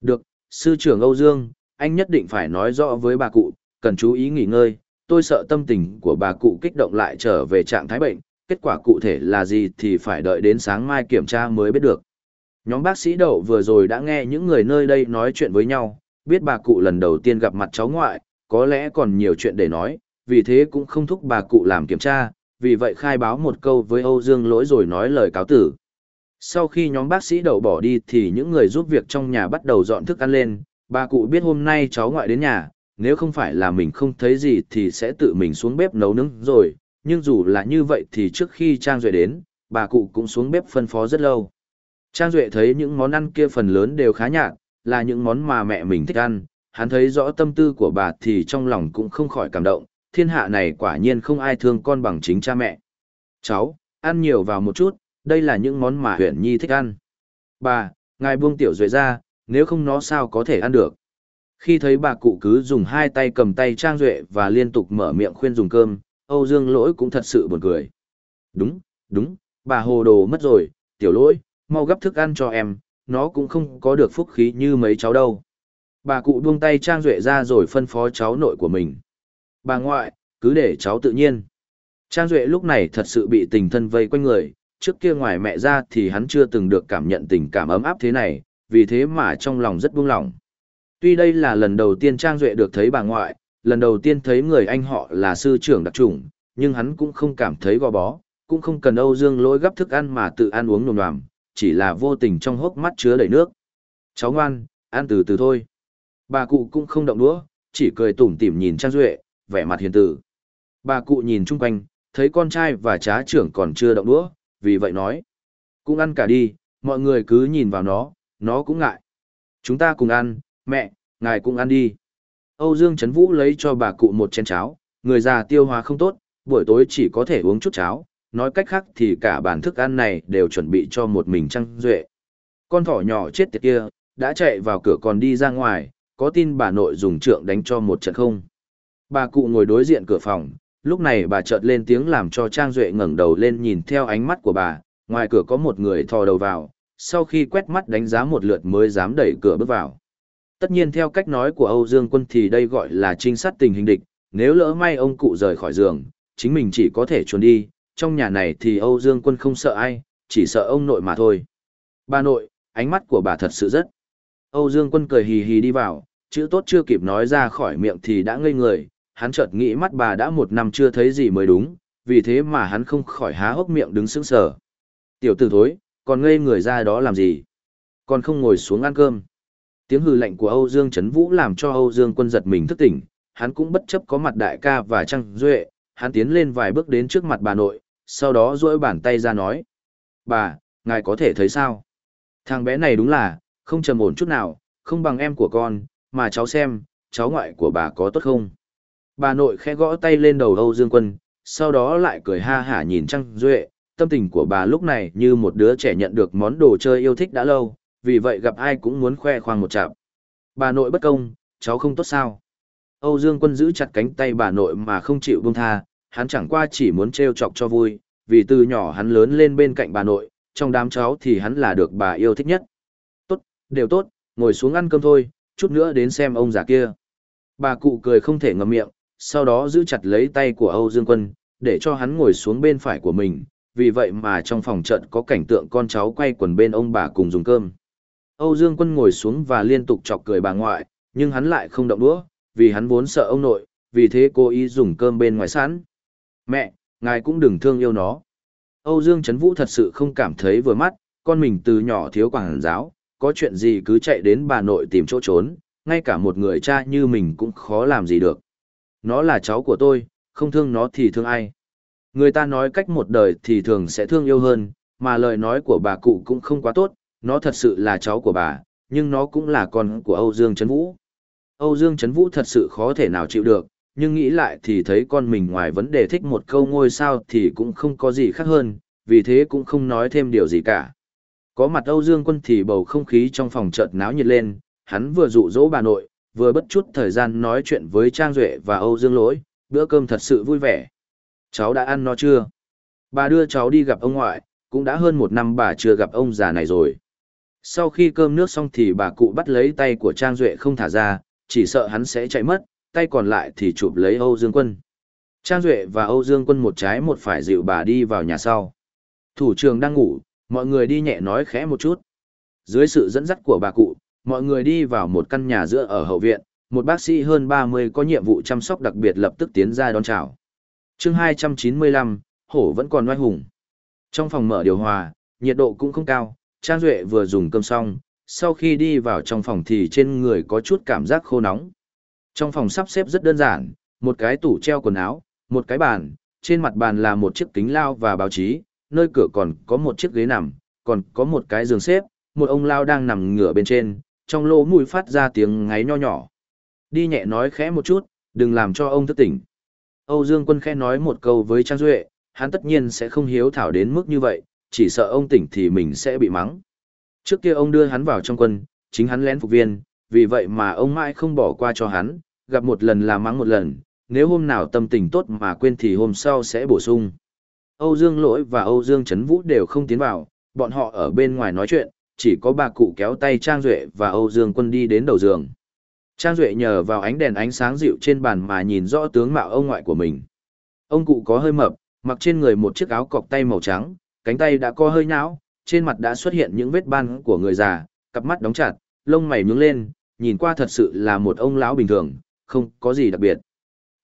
Được, sư trưởng Âu Dương, anh nhất định phải nói rõ với bà cụ, cần chú ý nghỉ ngơi, tôi sợ tâm tình của bà cụ kích động lại trở về trạng thái bệnh, kết quả cụ thể là gì thì phải đợi đến sáng mai kiểm tra mới biết được. Nhóm bác sĩ đậu vừa rồi đã nghe những người nơi đây nói chuyện với nhau, biết bà cụ lần đầu tiên gặp mặt cháu ngoại, có lẽ còn nhiều chuyện để nói, vì thế cũng không thúc bà cụ làm kiểm tra, vì vậy khai báo một câu với Âu Dương lỗi rồi nói lời cáo tử. Sau khi nhóm bác sĩ đậu bỏ đi thì những người giúp việc trong nhà bắt đầu dọn thức ăn lên, bà cụ biết hôm nay cháu ngoại đến nhà, nếu không phải là mình không thấy gì thì sẽ tự mình xuống bếp nấu nướng rồi, nhưng dù là như vậy thì trước khi Trang Duệ đến, bà cụ cũng xuống bếp phân phó rất lâu. Trang Duệ thấy những món ăn kia phần lớn đều khá nhạt, là những món mà mẹ mình thích ăn, hắn thấy rõ tâm tư của bà thì trong lòng cũng không khỏi cảm động, thiên hạ này quả nhiên không ai thương con bằng chính cha mẹ. Cháu, ăn nhiều vào một chút, đây là những món mà huyện nhi thích ăn. Bà, ngài buông tiểu duệ ra, nếu không nó sao có thể ăn được. Khi thấy bà cụ cứ dùng hai tay cầm tay Trang Duệ và liên tục mở miệng khuyên dùng cơm, Âu Dương lỗi cũng thật sự buồn cười. Đúng, đúng, bà hồ đồ mất rồi, tiểu lỗi, mau gấp thức ăn cho em, nó cũng không có được phúc khí như mấy cháu đâu. Bà cụ buông tay Trang Duệ ra rồi phân phó cháu nội của mình. Bà ngoại, cứ để cháu tự nhiên. Trang Duệ lúc này thật sự bị tình thân vây quanh người, trước kia ngoài mẹ ra thì hắn chưa từng được cảm nhận tình cảm ấm áp thế này, vì thế mà trong lòng rất buông lỏng. Tuy đây là lần đầu tiên Trang Duệ được thấy bà ngoại, lần đầu tiên thấy người anh họ là sư trưởng đặc trùng, nhưng hắn cũng không cảm thấy gò bó, cũng không cần Âu Dương lỗi gấp thức ăn mà tự ăn uống nồm nòm, chỉ là vô tình trong hốc mắt chứa đầy nước. Cháu ngoan, ăn từ từ thôi. Bà cụ cũng không động đũa, chỉ cười tủm tỉm nhìn Trang Duệ, vẻ mặt hiền tử. Bà cụ nhìn chung quanh, thấy con trai và trá trưởng còn chưa động đũa, vì vậy nói. Cũng ăn cả đi, mọi người cứ nhìn vào nó, nó cũng ngại. Chúng ta cùng ăn, mẹ, ngài cũng ăn đi. Âu Dương Trấn Vũ lấy cho bà cụ một chén cháo, người già tiêu hóa không tốt, buổi tối chỉ có thể uống chút cháo, nói cách khác thì cả bản thức ăn này đều chuẩn bị cho một mình Trăng Duệ. Con thỏ nhỏ chết tiệt kia, đã chạy vào cửa còn đi ra ngoài, có tin bà nội dùng trượng đánh cho một trận không? Bà cụ ngồi đối diện cửa phòng, lúc này bà chợt lên tiếng làm cho Trang Duệ ngẩng đầu lên nhìn theo ánh mắt của bà, ngoài cửa có một người thò đầu vào, sau khi quét mắt đánh giá một lượt mới dám đẩy cửa bước vào. Tất nhiên theo cách nói của Âu Dương Quân thì đây gọi là trinh sát tình hình địch, nếu lỡ may ông cụ rời khỏi giường, chính mình chỉ có thể trốn đi, trong nhà này thì Âu Dương Quân không sợ ai, chỉ sợ ông nội mà thôi. Bà nội, ánh mắt của bà thật sự rất. Âu Dương Quân cười hì hì đi vào, chữ tốt chưa kịp nói ra khỏi miệng thì đã ngây người, hắn chợt nghĩ mắt bà đã một năm chưa thấy gì mới đúng, vì thế mà hắn không khỏi há hốc miệng đứng sững sờ. Tiểu tử thối, còn ngây người ra đó làm gì? Còn không ngồi xuống ăn cơm. Tiếng hừ lạnh của Âu Dương Trấn Vũ làm cho Âu Dương quân giật mình thức tỉnh, hắn cũng bất chấp có mặt đại ca và Trăng Duệ, hắn tiến lên vài bước đến trước mặt bà nội, sau đó duỗi bàn tay ra nói. Bà, ngài có thể thấy sao? Thằng bé này đúng là, không trầm ổn chút nào, không bằng em của con, mà cháu xem, cháu ngoại của bà có tốt không? Bà nội khẽ gõ tay lên đầu Âu Dương Quân, sau đó lại cười ha hả nhìn Trăng Duệ, tâm tình của bà lúc này như một đứa trẻ nhận được món đồ chơi yêu thích đã lâu, vì vậy gặp ai cũng muốn khoe khoang một chạm. Bà nội bất công, cháu không tốt sao? Âu Dương Quân giữ chặt cánh tay bà nội mà không chịu buông tha, hắn chẳng qua chỉ muốn trêu chọc cho vui, vì từ nhỏ hắn lớn lên bên cạnh bà nội, trong đám cháu thì hắn là được bà yêu thích nhất. Tốt, đều tốt, ngồi xuống ăn cơm thôi, chút nữa đến xem ông già kia. Bà cụ cười không thể ngậm miệng, sau đó giữ chặt lấy tay của Âu Dương Quân, để cho hắn ngồi xuống bên phải của mình, vì vậy mà trong phòng trận có cảnh tượng con cháu quay quần bên ông bà cùng dùng cơm. Âu Dương Quân ngồi xuống và liên tục chọc cười bà ngoại, nhưng hắn lại không động đũa, vì hắn vốn sợ ông nội, vì thế cô ý dùng cơm bên ngoài sẵn. Mẹ, ngài cũng đừng thương yêu nó. Âu Dương Trấn Vũ thật sự không cảm thấy vừa mắt, con mình từ nhỏ thiếu quảng giáo, có chuyện gì cứ chạy đến bà nội tìm chỗ trốn, ngay cả một người cha như mình cũng khó làm gì được. Nó là cháu của tôi, không thương nó thì thương ai. Người ta nói cách một đời thì thường sẽ thương yêu hơn, mà lời nói của bà cụ cũng không quá tốt, nó thật sự là cháu của bà, nhưng nó cũng là con của Âu Dương Trấn Vũ. Âu Dương Trấn Vũ thật sự khó thể nào chịu được, nhưng nghĩ lại thì thấy con mình ngoài vấn đề thích một câu ngôi sao thì cũng không có gì khác hơn, vì thế cũng không nói thêm điều gì cả. Có mặt Âu Dương Quân thì bầu không khí trong phòng chợt náo nhiệt lên, hắn vừa dụ dỗ bà nội, vừa bất chút thời gian nói chuyện với Trang Duệ và Âu Dương Lỗi, bữa cơm thật sự vui vẻ. Cháu đã ăn no chưa? Bà đưa cháu đi gặp ông ngoại, cũng đã hơn một năm bà chưa gặp ông già này rồi. Sau khi cơm nước xong thì bà cụ bắt lấy tay của Trang Duệ không thả ra, chỉ sợ hắn sẽ chạy mất, tay còn lại thì chụp lấy Âu Dương Quân. Trang Duệ và Âu Dương Quân một trái một phải dịu bà đi vào nhà sau. Thủ trưởng đang ngủ, mọi người đi nhẹ nói khẽ một chút. Dưới sự dẫn dắt của bà cụ, mọi người đi vào một căn nhà giữa ở hậu viện, một bác sĩ hơn 30 có nhiệm vụ chăm sóc đặc biệt lập tức tiến ra đón chào. chương 295, hổ vẫn còn oai hùng. Trong phòng mở điều hòa, nhiệt độ cũng không cao, Trang Duệ vừa dùng cơm xong, sau khi đi vào trong phòng thì trên người có chút cảm giác khô nóng. Trong phòng sắp xếp rất đơn giản, một cái tủ treo quần áo, một cái bàn, trên mặt bàn là một chiếc kính lao và báo chí, nơi cửa còn có một chiếc ghế nằm, còn có một cái giường xếp, một ông lao đang nằm ngửa bên trên, trong lỗ mũi phát ra tiếng ngáy nho nhỏ. Đi nhẹ nói khẽ một chút, đừng làm cho ông thức tỉnh. Âu Dương Quân khẽ nói một câu với Trang Duệ, hắn tất nhiên sẽ không hiếu thảo đến mức như vậy, chỉ sợ ông tỉnh thì mình sẽ bị mắng. Trước kia ông đưa hắn vào trong quân, chính hắn lén phục viên, vì vậy mà ông mãi không bỏ qua cho hắn, gặp một lần là mắng một lần, nếu hôm nào tâm tình tốt mà quên thì hôm sau sẽ bổ sung. Âu Dương Lỗi và Âu Dương Trấn Vũ đều không tiến vào, bọn họ ở bên ngoài nói chuyện, chỉ có bà cụ kéo tay Trang Duệ và Âu Dương Quân đi đến đầu giường. Trang Duệ nhờ vào ánh đèn ánh sáng dịu trên bàn mà nhìn rõ tướng mạo ông ngoại của mình. Ông cụ có hơi mập, mặc trên người một chiếc áo cọc tay màu trắng, cánh tay đã co hơi nhão, trên mặt đã xuất hiện những vết ban của người già, cặp mắt đóng chặt, lông mày nhướng lên, nhìn qua thật sự là một ông lão bình thường, không có gì đặc biệt.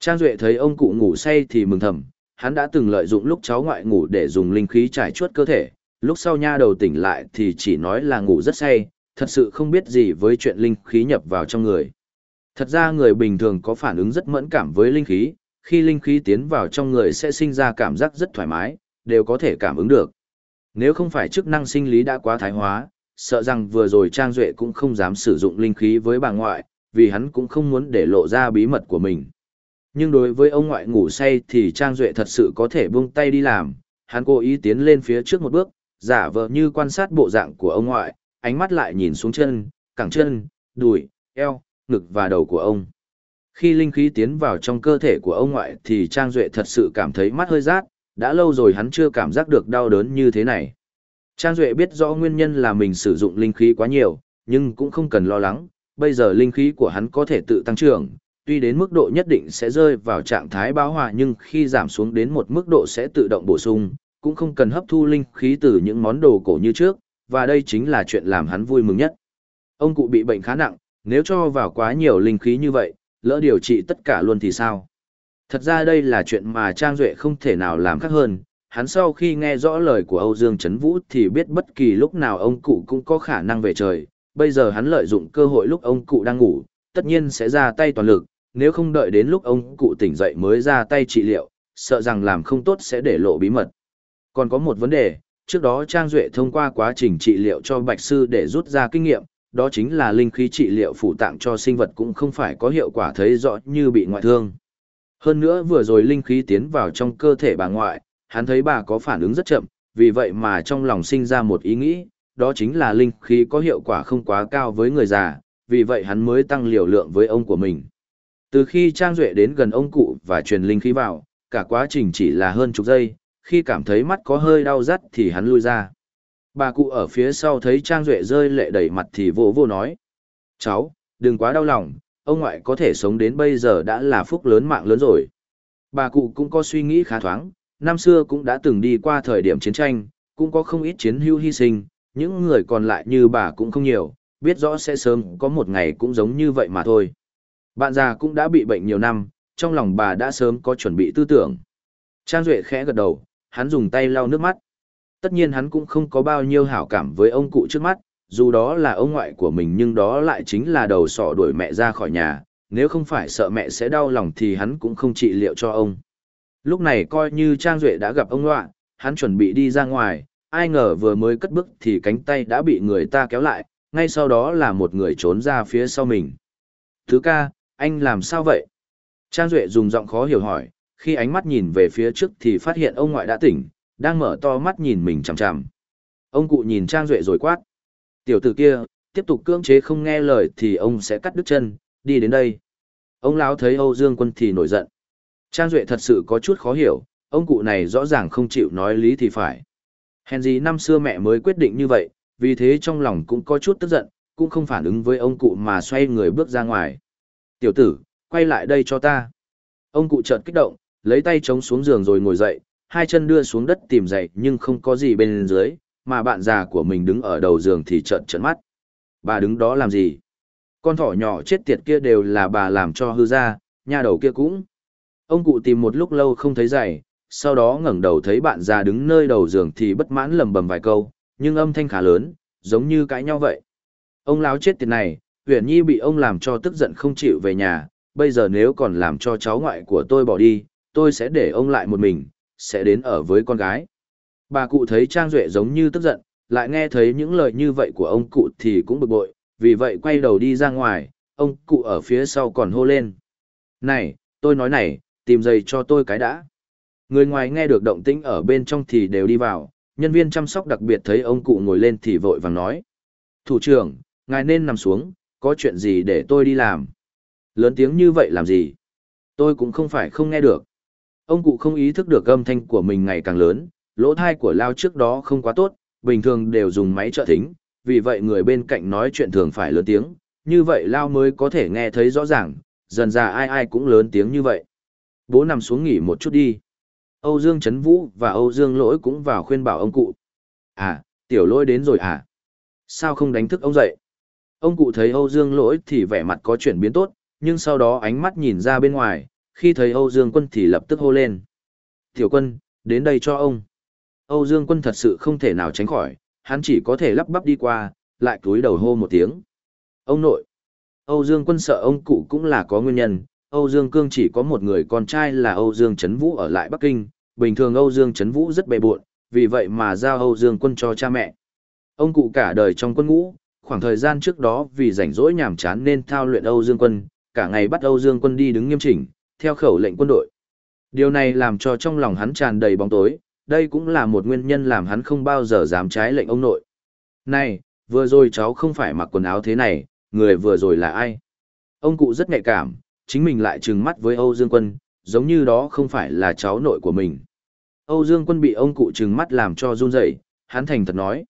Trang Duệ thấy ông cụ ngủ say thì mừng thầm, hắn đã từng lợi dụng lúc cháu ngoại ngủ để dùng linh khí trải chuốt cơ thể, lúc sau nha đầu tỉnh lại thì chỉ nói là ngủ rất say, thật sự không biết gì với chuyện linh khí nhập vào trong người. Thật ra người bình thường có phản ứng rất mẫn cảm với linh khí, khi linh khí tiến vào trong người sẽ sinh ra cảm giác rất thoải mái, đều có thể cảm ứng được. Nếu không phải chức năng sinh lý đã quá thái hóa, sợ rằng vừa rồi Trang Duệ cũng không dám sử dụng linh khí với bà ngoại, vì hắn cũng không muốn để lộ ra bí mật của mình. Nhưng đối với ông ngoại ngủ say thì Trang Duệ thật sự có thể buông tay đi làm, hắn cố ý tiến lên phía trước một bước, giả vờ như quan sát bộ dạng của ông ngoại, ánh mắt lại nhìn xuống chân, cẳng chân, đùi, eo, ngực và đầu của ông. Khi linh khí tiến vào trong cơ thể của ông ngoại thì Trang Duệ thật sự cảm thấy mắt hơi rát, đã lâu rồi hắn chưa cảm giác được đau đớn như thế này. Trang Duệ biết rõ nguyên nhân là mình sử dụng linh khí quá nhiều, nhưng cũng không cần lo lắng, bây giờ linh khí của hắn có thể tự tăng trưởng, tuy đến mức độ nhất định sẽ rơi vào trạng thái bão hòa nhưng khi giảm xuống đến một mức độ sẽ tự động bổ sung, cũng không cần hấp thu linh khí từ những món đồ cổ như trước, và đây chính là chuyện làm hắn vui mừng nhất. Ông cụ bị bệnh khá nặng, nếu cho vào quá nhiều linh khí như vậy, lỡ điều trị tất cả luôn thì sao? Thật ra đây là chuyện mà Trang Duệ không thể nào làm khác hơn. Hắn sau khi nghe rõ lời của Âu Dương Trấn Vũ thì biết bất kỳ lúc nào ông cụ cũng có khả năng về trời. Bây giờ hắn lợi dụng cơ hội lúc ông cụ đang ngủ, tất nhiên sẽ ra tay toàn lực, nếu không đợi đến lúc ông cụ tỉnh dậy mới ra tay trị liệu, sợ rằng làm không tốt sẽ để lộ bí mật. Còn có một vấn đề, trước đó Trang Duệ thông qua quá trình trị liệu cho Bạch Sư để rút ra kinh nghiệm, đó chính là linh khí trị liệu phủ tạng cho sinh vật cũng không phải có hiệu quả thấy rõ như bị ngoại thương. Hơn nữa vừa rồi linh khí tiến vào trong cơ thể bà ngoại, hắn thấy bà có phản ứng rất chậm, vì vậy mà trong lòng sinh ra một ý nghĩ, đó chính là linh khí có hiệu quả không quá cao với người già, vì vậy hắn mới tăng liều lượng với ông của mình. Từ khi Trang Duệ đến gần ông cụ và truyền linh khí vào, cả quá trình chỉ là hơn chục giây, khi cảm thấy mắt có hơi đau rắt thì hắn lui ra. Bà cụ ở phía sau thấy Trang Duệ rơi lệ đầy mặt thì vô vô nói. Cháu, đừng quá đau lòng, ông ngoại có thể sống đến bây giờ đã là phúc lớn mạng lớn rồi. Bà cụ cũng có suy nghĩ khá thoáng, năm xưa cũng đã từng đi qua thời điểm chiến tranh, cũng có không ít chiến hưu hy sinh, những người còn lại như bà cũng không nhiều, biết rõ sẽ sớm có một ngày cũng giống như vậy mà thôi. Bạn già cũng đã bị bệnh nhiều năm, trong lòng bà đã sớm có chuẩn bị tư tưởng. Trang Duệ khẽ gật đầu, hắn dùng tay lau nước mắt. Tất nhiên hắn cũng không có bao nhiêu hảo cảm với ông cụ trước mắt, dù đó là ông ngoại của mình nhưng đó lại chính là đầu sọ đuổi mẹ ra khỏi nhà, nếu không phải sợ mẹ sẽ đau lòng thì hắn cũng không trị liệu cho ông. Lúc này coi như Trang Duệ đã gặp ông ngoại, hắn chuẩn bị đi ra ngoài, ai ngờ vừa mới cất bước thì cánh tay đã bị người ta kéo lại, ngay sau đó là một người trốn ra phía sau mình. Thứ ca, anh làm sao vậy? Trang Duệ dùng giọng khó hiểu hỏi, khi ánh mắt nhìn về phía trước thì phát hiện ông ngoại đã tỉnh, đang mở to mắt nhìn mình chằm chằm. Ông cụ nhìn Trang Duệ rồi quát. Tiểu tử kia, tiếp tục cưỡng chế không nghe lời thì ông sẽ cắt đứt chân, đi đến đây. Ông lão thấy Âu Dương Quân thì nổi giận. Trang Duệ thật sự có chút khó hiểu, ông cụ này rõ ràng không chịu nói lý thì phải. Hèn gì năm xưa mẹ mới quyết định như vậy, vì thế trong lòng cũng có chút tức giận, cũng không phản ứng với ông cụ mà xoay người bước ra ngoài. Tiểu tử, quay lại đây cho ta. Ông cụ chợt kích động, lấy tay chống xuống giường rồi ngồi dậy, hai chân đưa xuống đất tìm dậy nhưng không có gì bên dưới, mà bạn già của mình đứng ở đầu giường thì trợn trợn mắt. Bà đứng đó làm gì? Con thỏ nhỏ chết tiệt kia đều là bà làm cho hư ra, nhà đầu kia cũng. Ông cụ tìm một lúc lâu không thấy giày, sau đó ngẩng đầu thấy bạn già đứng nơi đầu giường thì bất mãn lầm bầm vài câu, nhưng âm thanh khá lớn, giống như cãi nhau vậy. Ông láo chết tiệt này, Huyền Nhi bị ông làm cho tức giận không chịu về nhà, bây giờ nếu còn làm cho cháu ngoại của tôi bỏ đi, tôi sẽ để ông lại một mình, sẽ đến ở với con gái. Bà cụ thấy Trang Duệ giống như tức giận, lại nghe thấy những lời như vậy của ông cụ thì cũng bực bội, vì vậy quay đầu đi ra ngoài, ông cụ ở phía sau còn hô lên. Này, tôi nói này, tìm giày cho tôi cái đã. Người ngoài nghe được động tĩnh ở bên trong thì đều đi vào, nhân viên chăm sóc đặc biệt thấy ông cụ ngồi lên thì vội vàng nói. Thủ trưởng, ngài nên nằm xuống, có chuyện gì để tôi đi làm. Lớn tiếng như vậy làm gì? Tôi cũng không phải không nghe được. Ông cụ không ý thức được âm thanh của mình ngày càng lớn, lỗ thai của Lao trước đó không quá tốt, bình thường đều dùng máy trợ thính, vì vậy người bên cạnh nói chuyện thường phải lớn tiếng, như vậy Lao mới có thể nghe thấy rõ ràng, dần ra ai ai cũng lớn tiếng như vậy. Bố nằm xuống nghỉ một chút đi. Âu Dương Trấn Vũ và Âu Dương Lỗi cũng vào khuyên bảo ông cụ. À, tiểu lỗi đến rồi à? Sao không đánh thức ông dậy? Ông cụ thấy Âu Dương Lỗi thì vẻ mặt có chuyển biến tốt, nhưng sau đó ánh mắt nhìn ra bên ngoài, khi thấy Âu Dương Quân thì lập tức hô lên. Tiểu quân, đến đây cho ông. Âu Dương Quân thật sự không thể nào tránh khỏi, hắn chỉ có thể lắp bắp đi qua, lại cúi đầu hô một tiếng. Ông nội. Âu Dương Quân sợ ông cụ cũng là có nguyên nhân, Âu Dương Cương chỉ có một người con trai là Âu Dương Trấn Vũ ở lại Bắc Kinh, bình thường Âu Dương Trấn Vũ rất bề bộn, vì vậy mà giao Âu Dương Quân cho cha mẹ. Ông cụ cả đời trong quân ngũ, khoảng thời gian trước đó vì rảnh rỗi nhàm chán nên thao luyện Âu Dương Quân, cả ngày bắt Âu Dương Quân đi đứng nghiêm chỉnh, theo khẩu lệnh quân đội. Điều này làm cho trong lòng hắn tràn đầy bóng tối, đây cũng là một nguyên nhân làm hắn không bao giờ dám trái lệnh ông nội. Này, vừa rồi cháu không phải mặc quần áo thế này, người vừa rồi là ai? Ông cụ rất nhạy cảm, chính mình lại trừng mắt với Âu Dương Quân, giống như đó không phải là cháu nội của mình. Âu Dương Quân bị ông cụ trừng mắt làm cho run rẩy, hắn thành thật nói.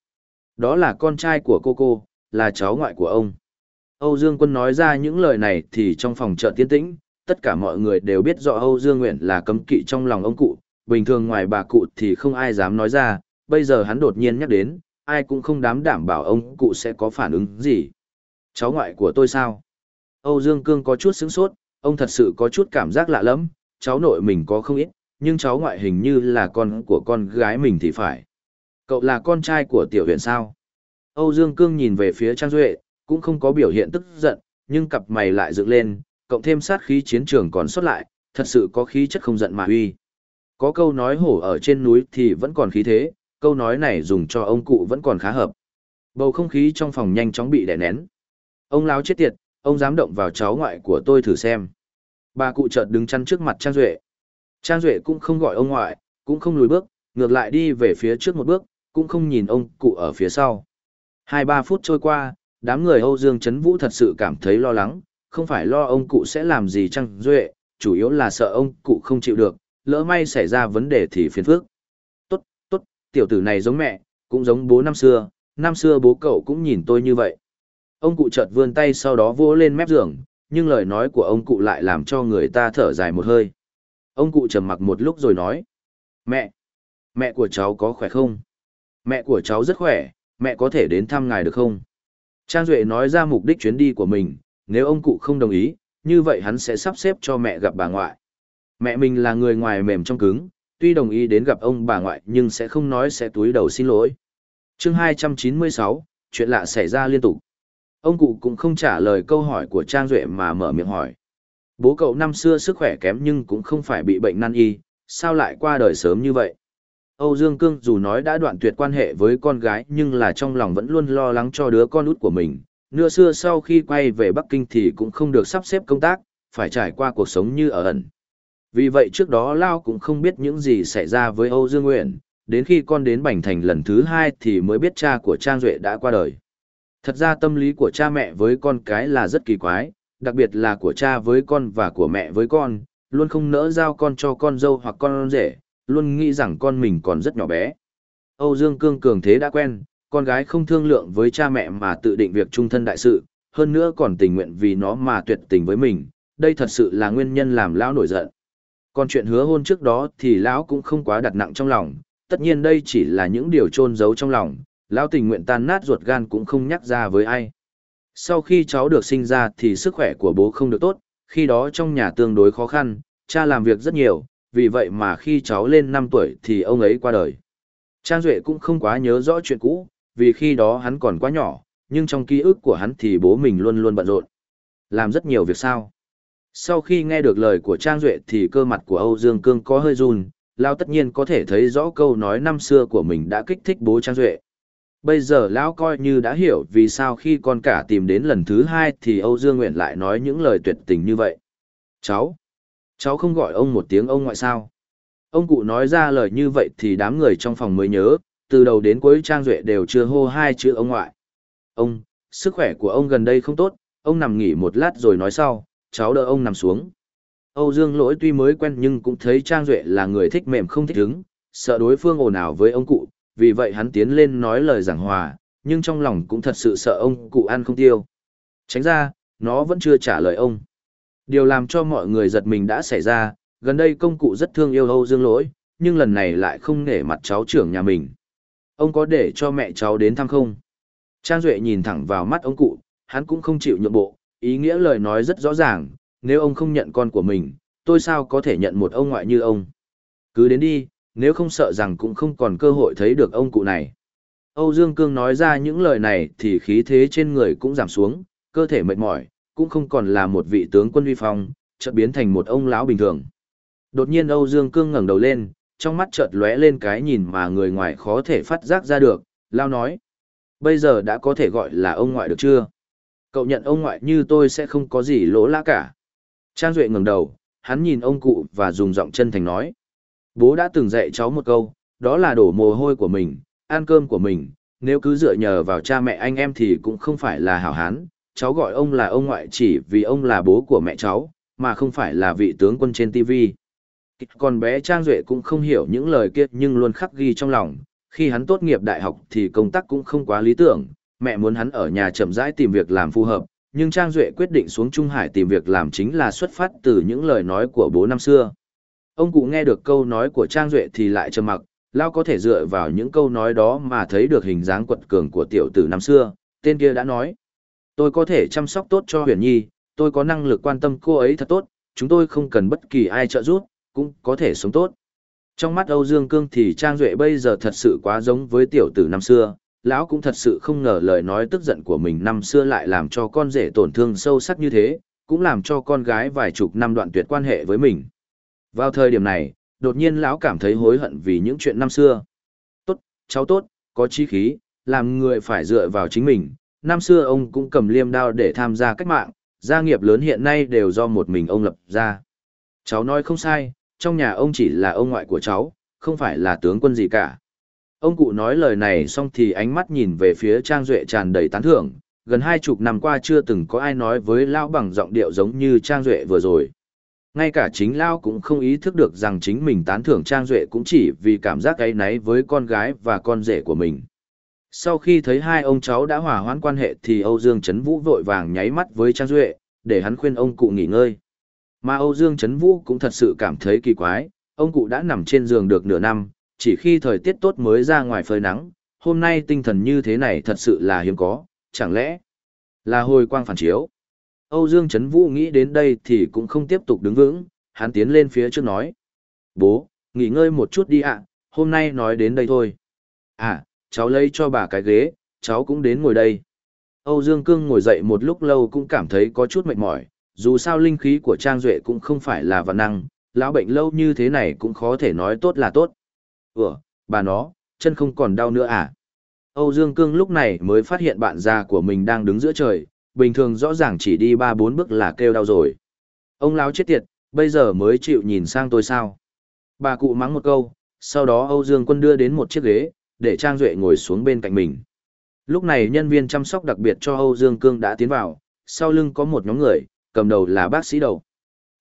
Đó là con trai của cô cô, là cháu ngoại của ông. Âu Dương Quân nói ra những lời này thì trong phòng chợ tiến tĩnh, tất cả mọi người đều biết rõ Âu Dương Nguyện là cấm kỵ trong lòng ông cụ, bình thường ngoài bà cụ thì không ai dám nói ra, bây giờ hắn đột nhiên nhắc đến, ai cũng không dám đảm bảo ông cụ sẽ có phản ứng gì. Cháu ngoại của tôi sao? Âu Dương Cương có chút sững sốt, ông thật sự có chút cảm giác lạ lắm, cháu nội mình có không ít, nhưng cháu ngoại hình như là con của con gái mình thì phải. Cậu là con trai của tiểu huyện sao? Âu Dương Cương nhìn về phía Trang Duệ, cũng không có biểu hiện tức giận, nhưng cặp mày lại dựng lên, cộng thêm sát khí chiến trường còn xuất lại, thật sự có khí chất không giận mà uy. Có câu nói hổ ở trên núi thì vẫn còn khí thế, câu nói này dùng cho ông cụ vẫn còn khá hợp. Bầu không khí trong phòng nhanh chóng bị đè nén. Ông láo chết tiệt, ông dám động vào cháu ngoại của tôi thử xem. Bà cụ chợt đứng chắn trước mặt Trang Duệ. Trang Duệ cũng không gọi ông ngoại, cũng không lùi bước, ngược lại đi về phía trước một bước, cũng không nhìn ông cụ ở phía sau. Hai ba phút trôi qua, đám người Âu Dương Trấn Vũ thật sự cảm thấy lo lắng, không phải lo ông cụ sẽ làm gì chăng Duệ, chủ yếu là sợ ông cụ không chịu được, lỡ may xảy ra vấn đề thì phiền phức. Tốt, tốt, tiểu tử này giống mẹ, cũng giống bố năm xưa, năm xưa bố cậu cũng nhìn tôi như vậy. Ông cụ chợt vươn tay sau đó vỗ lên mép giường, nhưng lời nói của ông cụ lại làm cho người ta thở dài một hơi. Ông cụ trầm mặc một lúc rồi nói. Mẹ! Mẹ của cháu có khỏe không? Mẹ của cháu rất khỏe, mẹ có thể đến thăm ngài được không? Trang Duệ nói ra mục đích chuyến đi của mình, nếu ông cụ không đồng ý, như vậy hắn sẽ sắp xếp cho mẹ gặp bà ngoại. Mẹ mình là người ngoài mềm trong cứng, tuy đồng ý đến gặp ông bà ngoại nhưng sẽ không nói sẽ túi đầu xin lỗi. chương 296, chuyện lạ xảy ra liên tục. Ông cụ cũng không trả lời câu hỏi của Trang Duệ mà mở miệng hỏi. Bố cậu năm xưa sức khỏe kém nhưng cũng không phải bị bệnh nan y, sao lại qua đời sớm như vậy? Âu Dương Cương dù nói đã đoạn tuyệt quan hệ với con gái nhưng là trong lòng vẫn luôn lo lắng cho đứa con út của mình. Nửa xưa sau khi quay về Bắc Kinh thì cũng không được sắp xếp công tác, phải trải qua cuộc sống như ở ẩn. Vì vậy trước đó Lao cũng không biết những gì xảy ra với Âu Dương Nguyện, đến khi con đến Bành Thành lần thứ hai thì mới biết cha của Trang Duệ đã qua đời. Thật ra tâm lý của cha mẹ với con cái là rất kỳ quái, đặc biệt là của cha với con và của mẹ với con, luôn không nỡ giao con cho con dâu hoặc con rể, luôn nghĩ rằng con mình còn rất nhỏ bé. Âu Dương Cương cường thế đã quen, con gái không thương lượng với cha mẹ mà tự định việc trung thân đại sự, hơn nữa còn tình nguyện vì nó mà tuyệt tình với mình, đây thật sự là nguyên nhân làm lão nổi giận. Còn chuyện hứa hôn trước đó thì lão cũng không quá đặt nặng trong lòng, tất nhiên đây chỉ là những điều trôn giấu trong lòng, lão tình nguyện tan nát ruột gan cũng không nhắc ra với ai. Sau khi cháu được sinh ra thì sức khỏe của bố không được tốt, khi đó trong nhà tương đối khó khăn, cha làm việc rất nhiều, vì vậy mà khi cháu lên 5 tuổi thì ông ấy qua đời. Trang Duệ cũng không quá nhớ rõ chuyện cũ, vì khi đó hắn còn quá nhỏ, nhưng trong ký ức của hắn thì bố mình luôn luôn bận rộn. Làm rất nhiều việc sao. Sau khi nghe được lời của Trang Duệ thì cơ mặt của Âu Dương Cương có hơi run, Lao tất nhiên có thể thấy rõ câu nói năm xưa của mình đã kích thích bố Trang Duệ. Bây giờ Lão coi như đã hiểu vì sao khi con cả tìm đến lần thứ hai thì Âu Dương Nguyện lại nói những lời tuyệt tình như vậy. Cháu! Cháu không gọi ông một tiếng ông ngoại sao? Ông cụ nói ra lời như vậy thì đám người trong phòng mới nhớ, từ đầu đến cuối Trang Duệ đều chưa hô hai chữ ông ngoại. Ông, sức khỏe của ông gần đây không tốt, ông nằm nghỉ một lát rồi nói sau, cháu đỡ ông nằm xuống. Âu Dương lỗi tuy mới quen nhưng cũng thấy Trang Duệ là người thích mềm không thích hứng, sợ đối phương ồn ào với ông cụ, vì vậy hắn tiến lên nói lời giảng hòa, nhưng trong lòng cũng thật sự sợ ông cụ ăn không tiêu. Tránh ra, nó vẫn chưa trả lời ông. Điều làm cho mọi người giật mình đã xảy ra, gần đây công cụ rất thương yêu Âu Dương lỗi, nhưng lần này lại không nể mặt cháu trưởng nhà mình. Ông có để cho mẹ cháu đến thăm không? Trang Duệ nhìn thẳng vào mắt ông cụ, hắn cũng không chịu nhượng bộ, ý nghĩa lời nói rất rõ ràng, nếu ông không nhận con của mình, tôi sao có thể nhận một ông ngoại như ông. Cứ đến đi, nếu không sợ rằng cũng không còn cơ hội thấy được ông cụ này. Âu Dương Cương nói ra những lời này thì khí thế trên người cũng giảm xuống, cơ thể mệt mỏi, cũng không còn là một vị tướng quân uy phong, chợt biến thành một ông lão bình thường. Đột nhiên Âu Dương Cương ngẩng đầu lên, trong mắt chợt lóe lên cái nhìn mà người ngoài khó thể phát giác ra được, lao nói. Bây giờ đã có thể gọi là ông ngoại được chưa? Cậu nhận ông ngoại như tôi sẽ không có gì lỗ lã cả. Trang Duệ ngẩng đầu, hắn nhìn ông cụ và dùng giọng chân thành nói. Bố đã từng dạy cháu một câu, đó là đổ mồ hôi của mình, ăn cơm của mình, nếu cứ dựa nhờ vào cha mẹ anh em thì cũng không phải là hảo hán. Cháu gọi ông là ông ngoại chỉ vì ông là bố của mẹ cháu, mà không phải là vị tướng quân trên TV. Còn bé Trang Duệ cũng không hiểu những lời kia nhưng luôn khắc ghi trong lòng. Khi hắn tốt nghiệp đại học thì công tác cũng không quá lý tưởng, mẹ muốn hắn ở nhà chậm rãi tìm việc làm phù hợp, nhưng Trang Duệ quyết định xuống Trung Hải tìm việc làm chính là xuất phát từ những lời nói của bố năm xưa. Ông cụ nghe được câu nói của Trang Duệ thì lại trầm mặc, Lao có thể dựa vào những câu nói đó mà thấy được hình dáng quật cường của tiểu tử năm xưa, tên kia đã nói. Tôi có thể chăm sóc tốt cho huyền nhi, tôi có năng lực quan tâm cô ấy thật tốt, chúng tôi không cần bất kỳ ai trợ giúp, cũng có thể sống tốt. Trong mắt Âu Dương Cương thì Trang Duệ bây giờ thật sự quá giống với tiểu tử năm xưa, lão cũng thật sự không ngờ lời nói tức giận của mình năm xưa lại làm cho con rể tổn thương sâu sắc như thế, cũng làm cho con gái vài chục năm đoạn tuyệt quan hệ với mình. Vào thời điểm này, đột nhiên lão cảm thấy hối hận vì những chuyện năm xưa. Tốt, cháu tốt, có chí khí, làm người phải dựa vào chính mình. Năm xưa ông cũng cầm liêm đao để tham gia cách mạng, gia nghiệp lớn hiện nay đều do một mình ông lập ra. Cháu nói không sai, trong nhà ông chỉ là ông ngoại của cháu, không phải là tướng quân gì cả. Ông cụ nói lời này xong thì ánh mắt nhìn về phía Trang Duệ tràn đầy tán thưởng, gần hai chục năm qua chưa từng có ai nói với Lao bằng giọng điệu giống như Trang Duệ vừa rồi. Ngay cả chính Lao cũng không ý thức được rằng chính mình tán thưởng Trang Duệ cũng chỉ vì cảm giác ấy náy với con gái và con rể của mình. Sau khi thấy hai ông cháu đã hòa hoãn quan hệ thì Âu Dương Trấn Vũ vội vàng nháy mắt với Trang Duệ, để hắn khuyên ông cụ nghỉ ngơi. Mà Âu Dương Trấn Vũ cũng thật sự cảm thấy kỳ quái, ông cụ đã nằm trên giường được nửa năm, chỉ khi thời tiết tốt mới ra ngoài phơi nắng, hôm nay tinh thần như thế này thật sự là hiếm có, chẳng lẽ là hồi quang phản chiếu. Âu Dương Trấn Vũ nghĩ đến đây thì cũng không tiếp tục đứng vững, hắn tiến lên phía trước nói. Bố, nghỉ ngơi một chút đi ạ, hôm nay nói đến đây thôi. À, cháu lấy cho bà cái ghế, cháu cũng đến ngồi đây. Âu Dương Cương ngồi dậy một lúc lâu cũng cảm thấy có chút mệt mỏi, dù sao linh khí của Trang Duệ cũng không phải là vạn năng, lão bệnh lâu như thế này cũng khó thể nói tốt là tốt. Ủa, bà nó, chân không còn đau nữa à? Âu Dương Cương lúc này mới phát hiện bạn già của mình đang đứng giữa trời, bình thường rõ ràng chỉ đi 3-4 bước là kêu đau rồi. Ông lão chết tiệt, bây giờ mới chịu nhìn sang tôi sao? Bà cụ mắng một câu, sau đó Âu Dương Quân đưa đến một chiếc ghế, để Trang Duệ ngồi xuống bên cạnh mình. Lúc này nhân viên chăm sóc đặc biệt cho Âu Dương Cương đã tiến vào, sau lưng có một nhóm người, cầm đầu là bác sĩ đầu.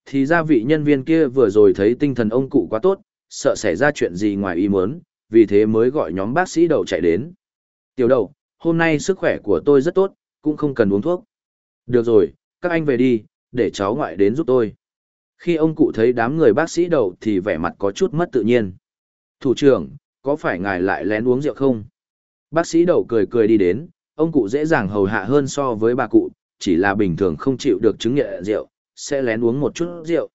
Thì ra vị nhân viên kia vừa rồi thấy tinh thần ông cụ quá tốt, sợ xảy ra chuyện gì ngoài ý muốn, vì thế mới gọi nhóm bác sĩ đầu chạy đến. Tiểu đầu, hôm nay sức khỏe của tôi rất tốt, cũng không cần uống thuốc. Được rồi, các anh về đi, để cháu ngoại đến giúp tôi. Khi ông cụ thấy đám người bác sĩ đầu thì vẻ mặt có chút mất tự nhiên. Thủ trưởng, có phải ngài lại lén uống rượu không? Bác sĩ đầu cười cười đi đến, ông cụ dễ dàng hầu hạ hơn so với bà cụ, chỉ là bình thường không chịu được chứng nghiện rượu, sẽ lén uống một chút rượu.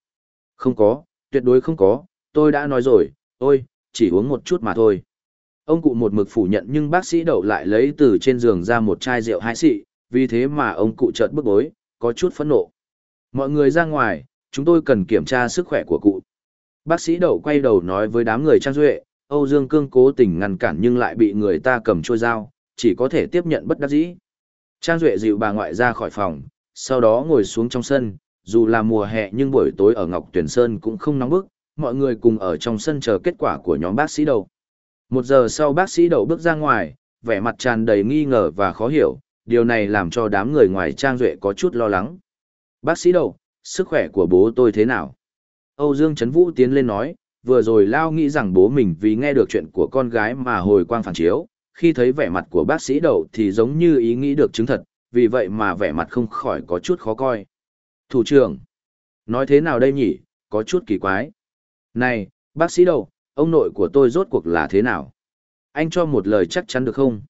Không có, tuyệt đối không có, tôi đã nói rồi, ôi, chỉ uống một chút mà thôi. Ông cụ một mực phủ nhận nhưng bác sĩ đậu lại lấy từ trên giường ra một chai rượu hai xị, vì thế mà ông cụ chợt bức bối, có chút phẫn nộ. Mọi người ra ngoài, chúng tôi cần kiểm tra sức khỏe của cụ. Bác sĩ đậu quay đầu nói với đám người trang duệ, Âu Dương Cương cố tình ngăn cản nhưng lại bị người ta cầm trôi dao, chỉ có thể tiếp nhận bất đắc dĩ. Trang Duệ dịu bà ngoại ra khỏi phòng, sau đó ngồi xuống trong sân, dù là mùa hè nhưng buổi tối ở Ngọc Tuyển Sơn cũng không nóng bức, mọi người cùng ở trong sân chờ kết quả của nhóm bác sĩ đầu. Một giờ sau bác sĩ đầu bước ra ngoài, vẻ mặt tràn đầy nghi ngờ và khó hiểu, điều này làm cho đám người ngoài Trang Duệ có chút lo lắng. Bác sĩ đầu, sức khỏe của bố tôi thế nào? Âu Dương Trấn Vũ tiến lên nói, vừa rồi Lao nghĩ rằng bố mình vì nghe được chuyện của con gái mà hồi quang phản chiếu, khi thấy vẻ mặt của bác sĩ đậu thì giống như ý nghĩ được chứng thật, vì vậy mà vẻ mặt không khỏi có chút khó coi. Thủ trưởng, nói thế nào đây nhỉ, có chút kỳ quái. Này, bác sĩ đậu, ông nội của tôi rốt cuộc là thế nào? Anh cho một lời chắc chắn được không?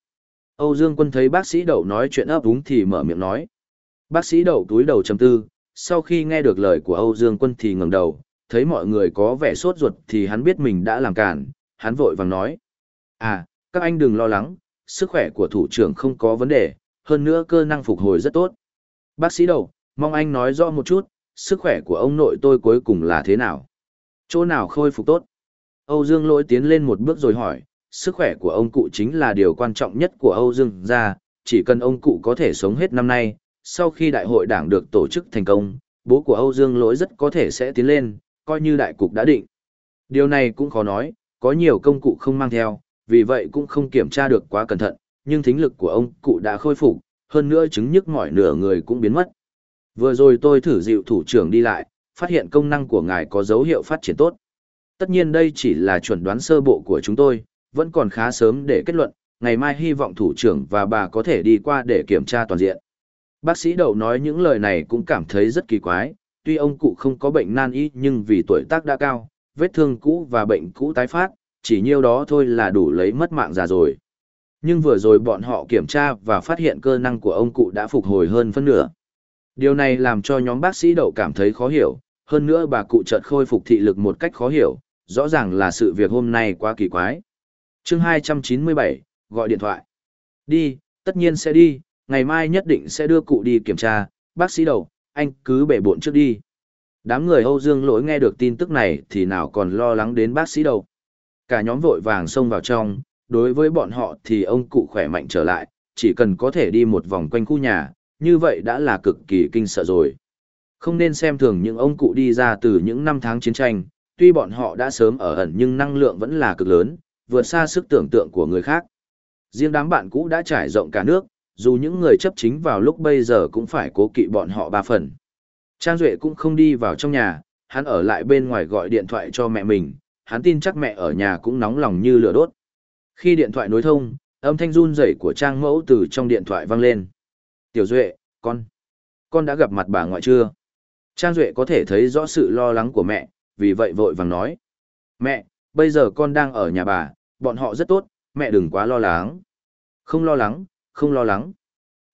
Âu Dương Quân thấy bác sĩ đậu nói chuyện ấp úng thì mở miệng nói. Bác sĩ đậu túi đầu trầm tư, sau khi nghe được lời của Âu Dương Quân thì ngẩng đầu, thấy mọi người có vẻ sốt ruột thì hắn biết mình đã làm cản, hắn vội vàng nói. À, các anh đừng lo lắng, sức khỏe của thủ trưởng không có vấn đề, hơn nữa cơ năng phục hồi rất tốt. Bác sĩ đầu, mong anh nói rõ một chút, sức khỏe của ông nội tôi cuối cùng là thế nào? Chỗ nào khôi phục tốt? Âu Dương lỗi tiến lên một bước rồi hỏi, sức khỏe của ông cụ chính là điều quan trọng nhất của Âu Dương gia, chỉ cần ông cụ có thể sống hết năm nay, sau khi đại hội đảng được tổ chức thành công, bố của Âu Dương lỗi rất có thể sẽ tiến lên, coi như đại cục đã định. Điều này cũng khó nói, có nhiều công cụ không mang theo, vì vậy cũng không kiểm tra được quá cẩn thận, nhưng thính lực của ông cụ đã khôi phục, hơn nữa chứng nhức mỏi nửa người cũng biến mất. Vừa rồi tôi thử dịu thủ trưởng đi lại, phát hiện công năng của ngài có dấu hiệu phát triển tốt. Tất nhiên đây chỉ là chuẩn đoán sơ bộ của chúng tôi, vẫn còn khá sớm để kết luận, ngày mai hy vọng thủ trưởng và bà có thể đi qua để kiểm tra toàn diện. Bác sĩ đầu nói những lời này cũng cảm thấy rất kỳ quái, tuy ông cụ không có bệnh nan y nhưng vì tuổi tác đã cao, vết thương cũ và bệnh cũ tái phát, chỉ nhiêu đó thôi là đủ lấy mất mạng già rồi. Nhưng vừa rồi bọn họ kiểm tra và phát hiện cơ năng của ông cụ đã phục hồi hơn phân nửa. Điều này làm cho nhóm bác sĩ đậu cảm thấy khó hiểu, hơn nữa bà cụ chợt khôi phục thị lực một cách khó hiểu, rõ ràng là sự việc hôm nay quá kỳ quái. chương 297, gọi điện thoại. Đi, tất nhiên sẽ đi, ngày mai nhất định sẽ đưa cụ đi kiểm tra, bác sĩ đầu, anh cứ bể bộn trước đi. Đám người Âu Dương lỗi nghe được tin tức này thì nào còn lo lắng đến bác sĩ đâu. Cả nhóm vội vàng xông vào trong, đối với bọn họ thì ông cụ khỏe mạnh trở lại, chỉ cần có thể đi một vòng quanh khu nhà, như vậy đã là cực kỳ kinh sợ rồi. Không nên xem thường những ông cụ đi ra từ những năm tháng chiến tranh, tuy bọn họ đã sớm ở ẩn nhưng năng lượng vẫn là cực lớn, vượt xa sức tưởng tượng của người khác. Riêng đám bạn cũ đã trải rộng cả nước, dù những người chấp chính vào lúc bây giờ cũng phải cố kỵ bọn họ ba phần. Trang Duệ cũng không đi vào trong nhà, hắn ở lại bên ngoài gọi điện thoại cho mẹ mình, hắn tin chắc mẹ ở nhà cũng nóng lòng như lửa đốt. Khi điện thoại nối thông, âm thanh run rẩy của Trang mẫu từ trong điện thoại vang lên. Tiểu Duệ, con, con đã gặp mặt bà ngoại chưa? Trang Duệ có thể thấy rõ sự lo lắng của mẹ, vì vậy vội vàng nói. Mẹ, bây giờ con đang ở nhà bà, bọn họ rất tốt, mẹ đừng quá lo lắng. Không lo lắng, không lo lắng.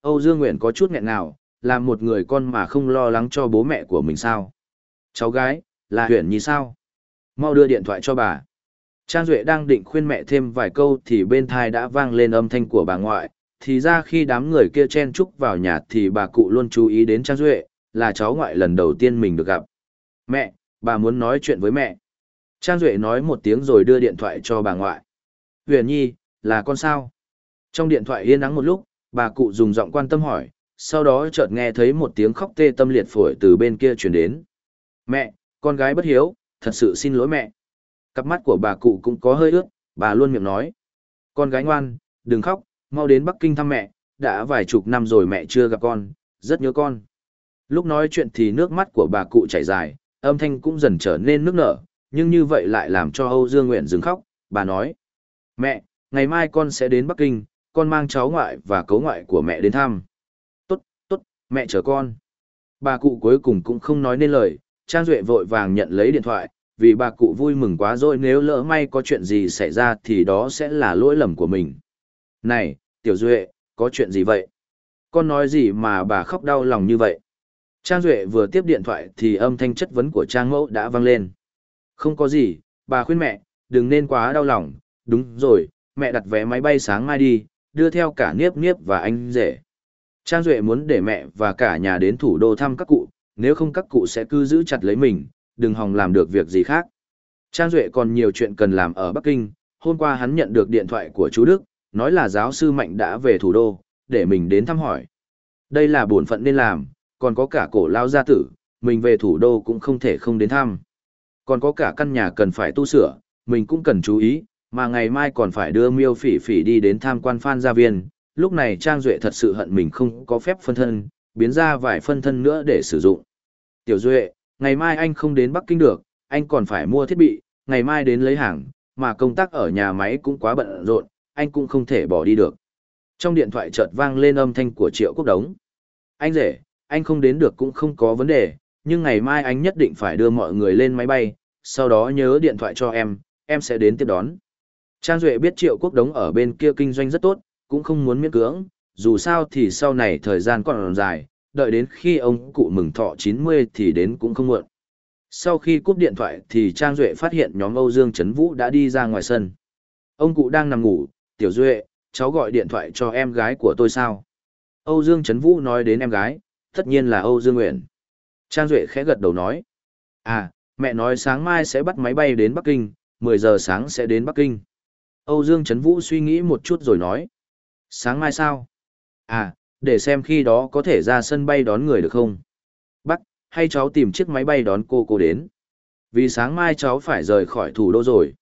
Âu Dương Nguyện có chút nghẹn nào, là một người con mà không lo lắng cho bố mẹ của mình sao? Cháu gái, là Huyền Nhi sao? Mau đưa điện thoại cho bà. Trang Duệ đang định khuyên mẹ thêm vài câu thì bên thai đã vang lên âm thanh của bà ngoại, thì ra khi đám người kia chen chúc vào nhà thì bà cụ luôn chú ý đến Trang Duệ, là cháu ngoại lần đầu tiên mình được gặp. Mẹ, bà muốn nói chuyện với mẹ. Trang Duệ nói một tiếng rồi đưa điện thoại cho bà ngoại. Huyền Nhi, là con sao? Trong điện thoại yên ắng một lúc, bà cụ dùng giọng quan tâm hỏi, sau đó chợt nghe thấy một tiếng khóc tê tâm liệt phổi từ bên kia truyền đến. Mẹ, con gái bất hiếu, thật sự xin lỗi mẹ. Cặp mắt của bà cụ cũng có hơi ướt, bà luôn miệng nói. Con gái ngoan, đừng khóc, mau đến Bắc Kinh thăm mẹ, đã vài chục năm rồi mẹ chưa gặp con, rất nhớ con. Lúc nói chuyện thì nước mắt của bà cụ chảy dài, âm thanh cũng dần trở nên nước nở, nhưng như vậy lại làm cho Âu Dương Nguyện dừng khóc, bà nói. Mẹ, ngày mai con sẽ đến Bắc Kinh, con mang cháu ngoại và cấu ngoại của mẹ đến thăm. Tốt, tốt, mẹ chờ con. Bà cụ cuối cùng cũng không nói nên lời, Trang Duệ vội vàng nhận lấy điện thoại, vì bà cụ vui mừng quá rồi nếu lỡ may có chuyện gì xảy ra thì đó sẽ là lỗi lầm của mình. Này, Tiểu Duệ, có chuyện gì vậy? Con nói gì mà bà khóc đau lòng như vậy? Trang Duệ vừa tiếp điện thoại thì âm thanh chất vấn của Trang Mẫu đã vang lên. Không có gì, bà khuyên mẹ, đừng nên quá đau lòng, đúng rồi, mẹ đặt vé máy bay sáng mai đi, đưa theo cả Niếp Niếp và anh rể. Trang Duệ muốn để mẹ và cả nhà đến thủ đô thăm các cụ, nếu không các cụ sẽ cứ giữ chặt lấy mình, đừng hòng làm được việc gì khác. Trang Duệ còn nhiều chuyện cần làm ở Bắc Kinh, hôm qua hắn nhận được điện thoại của chú Đức, nói là giáo sư Mạnh đã về thủ đô, để mình đến thăm hỏi. Đây là bổn phận nên làm, còn có cả cổ lao gia tử, mình về thủ đô cũng không thể không đến thăm. Còn có cả căn nhà cần phải tu sửa, mình cũng cần chú ý, mà ngày mai còn phải đưa miêu phỉ phỉ đi đến tham quan phan gia viên. Lúc này Trang Duệ thật sự hận mình không có phép phân thân, biến ra vài phân thân nữa để sử dụng. Tiểu Duệ, ngày mai anh không đến Bắc Kinh được, anh còn phải mua thiết bị, ngày mai đến lấy hàng, mà công tác ở nhà máy cũng quá bận rộn, anh cũng không thể bỏ đi được. Trong điện thoại chợt vang lên âm thanh của Triệu Quốc Đống. Anh rể, anh không đến được cũng không có vấn đề, nhưng ngày mai anh nhất định phải đưa mọi người lên máy bay, sau đó nhớ điện thoại cho em, em sẽ đến tiếp đón. Trang Duệ biết Triệu Quốc Đống ở bên kia kinh doanh rất tốt, cũng không muốn miễn cưỡng, dù sao thì sau này thời gian còn dài, đợi đến khi ông cụ mừng thọ 90 thì đến cũng không muộn. Sau khi cúp điện thoại thì Trang Duệ phát hiện nhóm Âu Dương Trấn Vũ đã đi ra ngoài sân. Ông cụ đang nằm ngủ, Tiểu Duệ, cháu gọi điện thoại cho em gái của tôi sao? Âu Dương Trấn Vũ nói đến em gái, tất nhiên là Âu Dương Nguyễn. Trang Duệ khẽ gật đầu nói. À, mẹ nói sáng mai sẽ bắt máy bay đến Bắc Kinh, 10 giờ sáng sẽ đến Bắc Kinh. Âu Dương Trấn Vũ suy nghĩ một chút rồi nói. Sáng mai sao? À, để xem khi đó có thể ra sân bay đón người được không? Bắc, hay cháu tìm chiếc máy bay đón cô cô đến? Vì sáng mai cháu phải rời khỏi thủ đô rồi.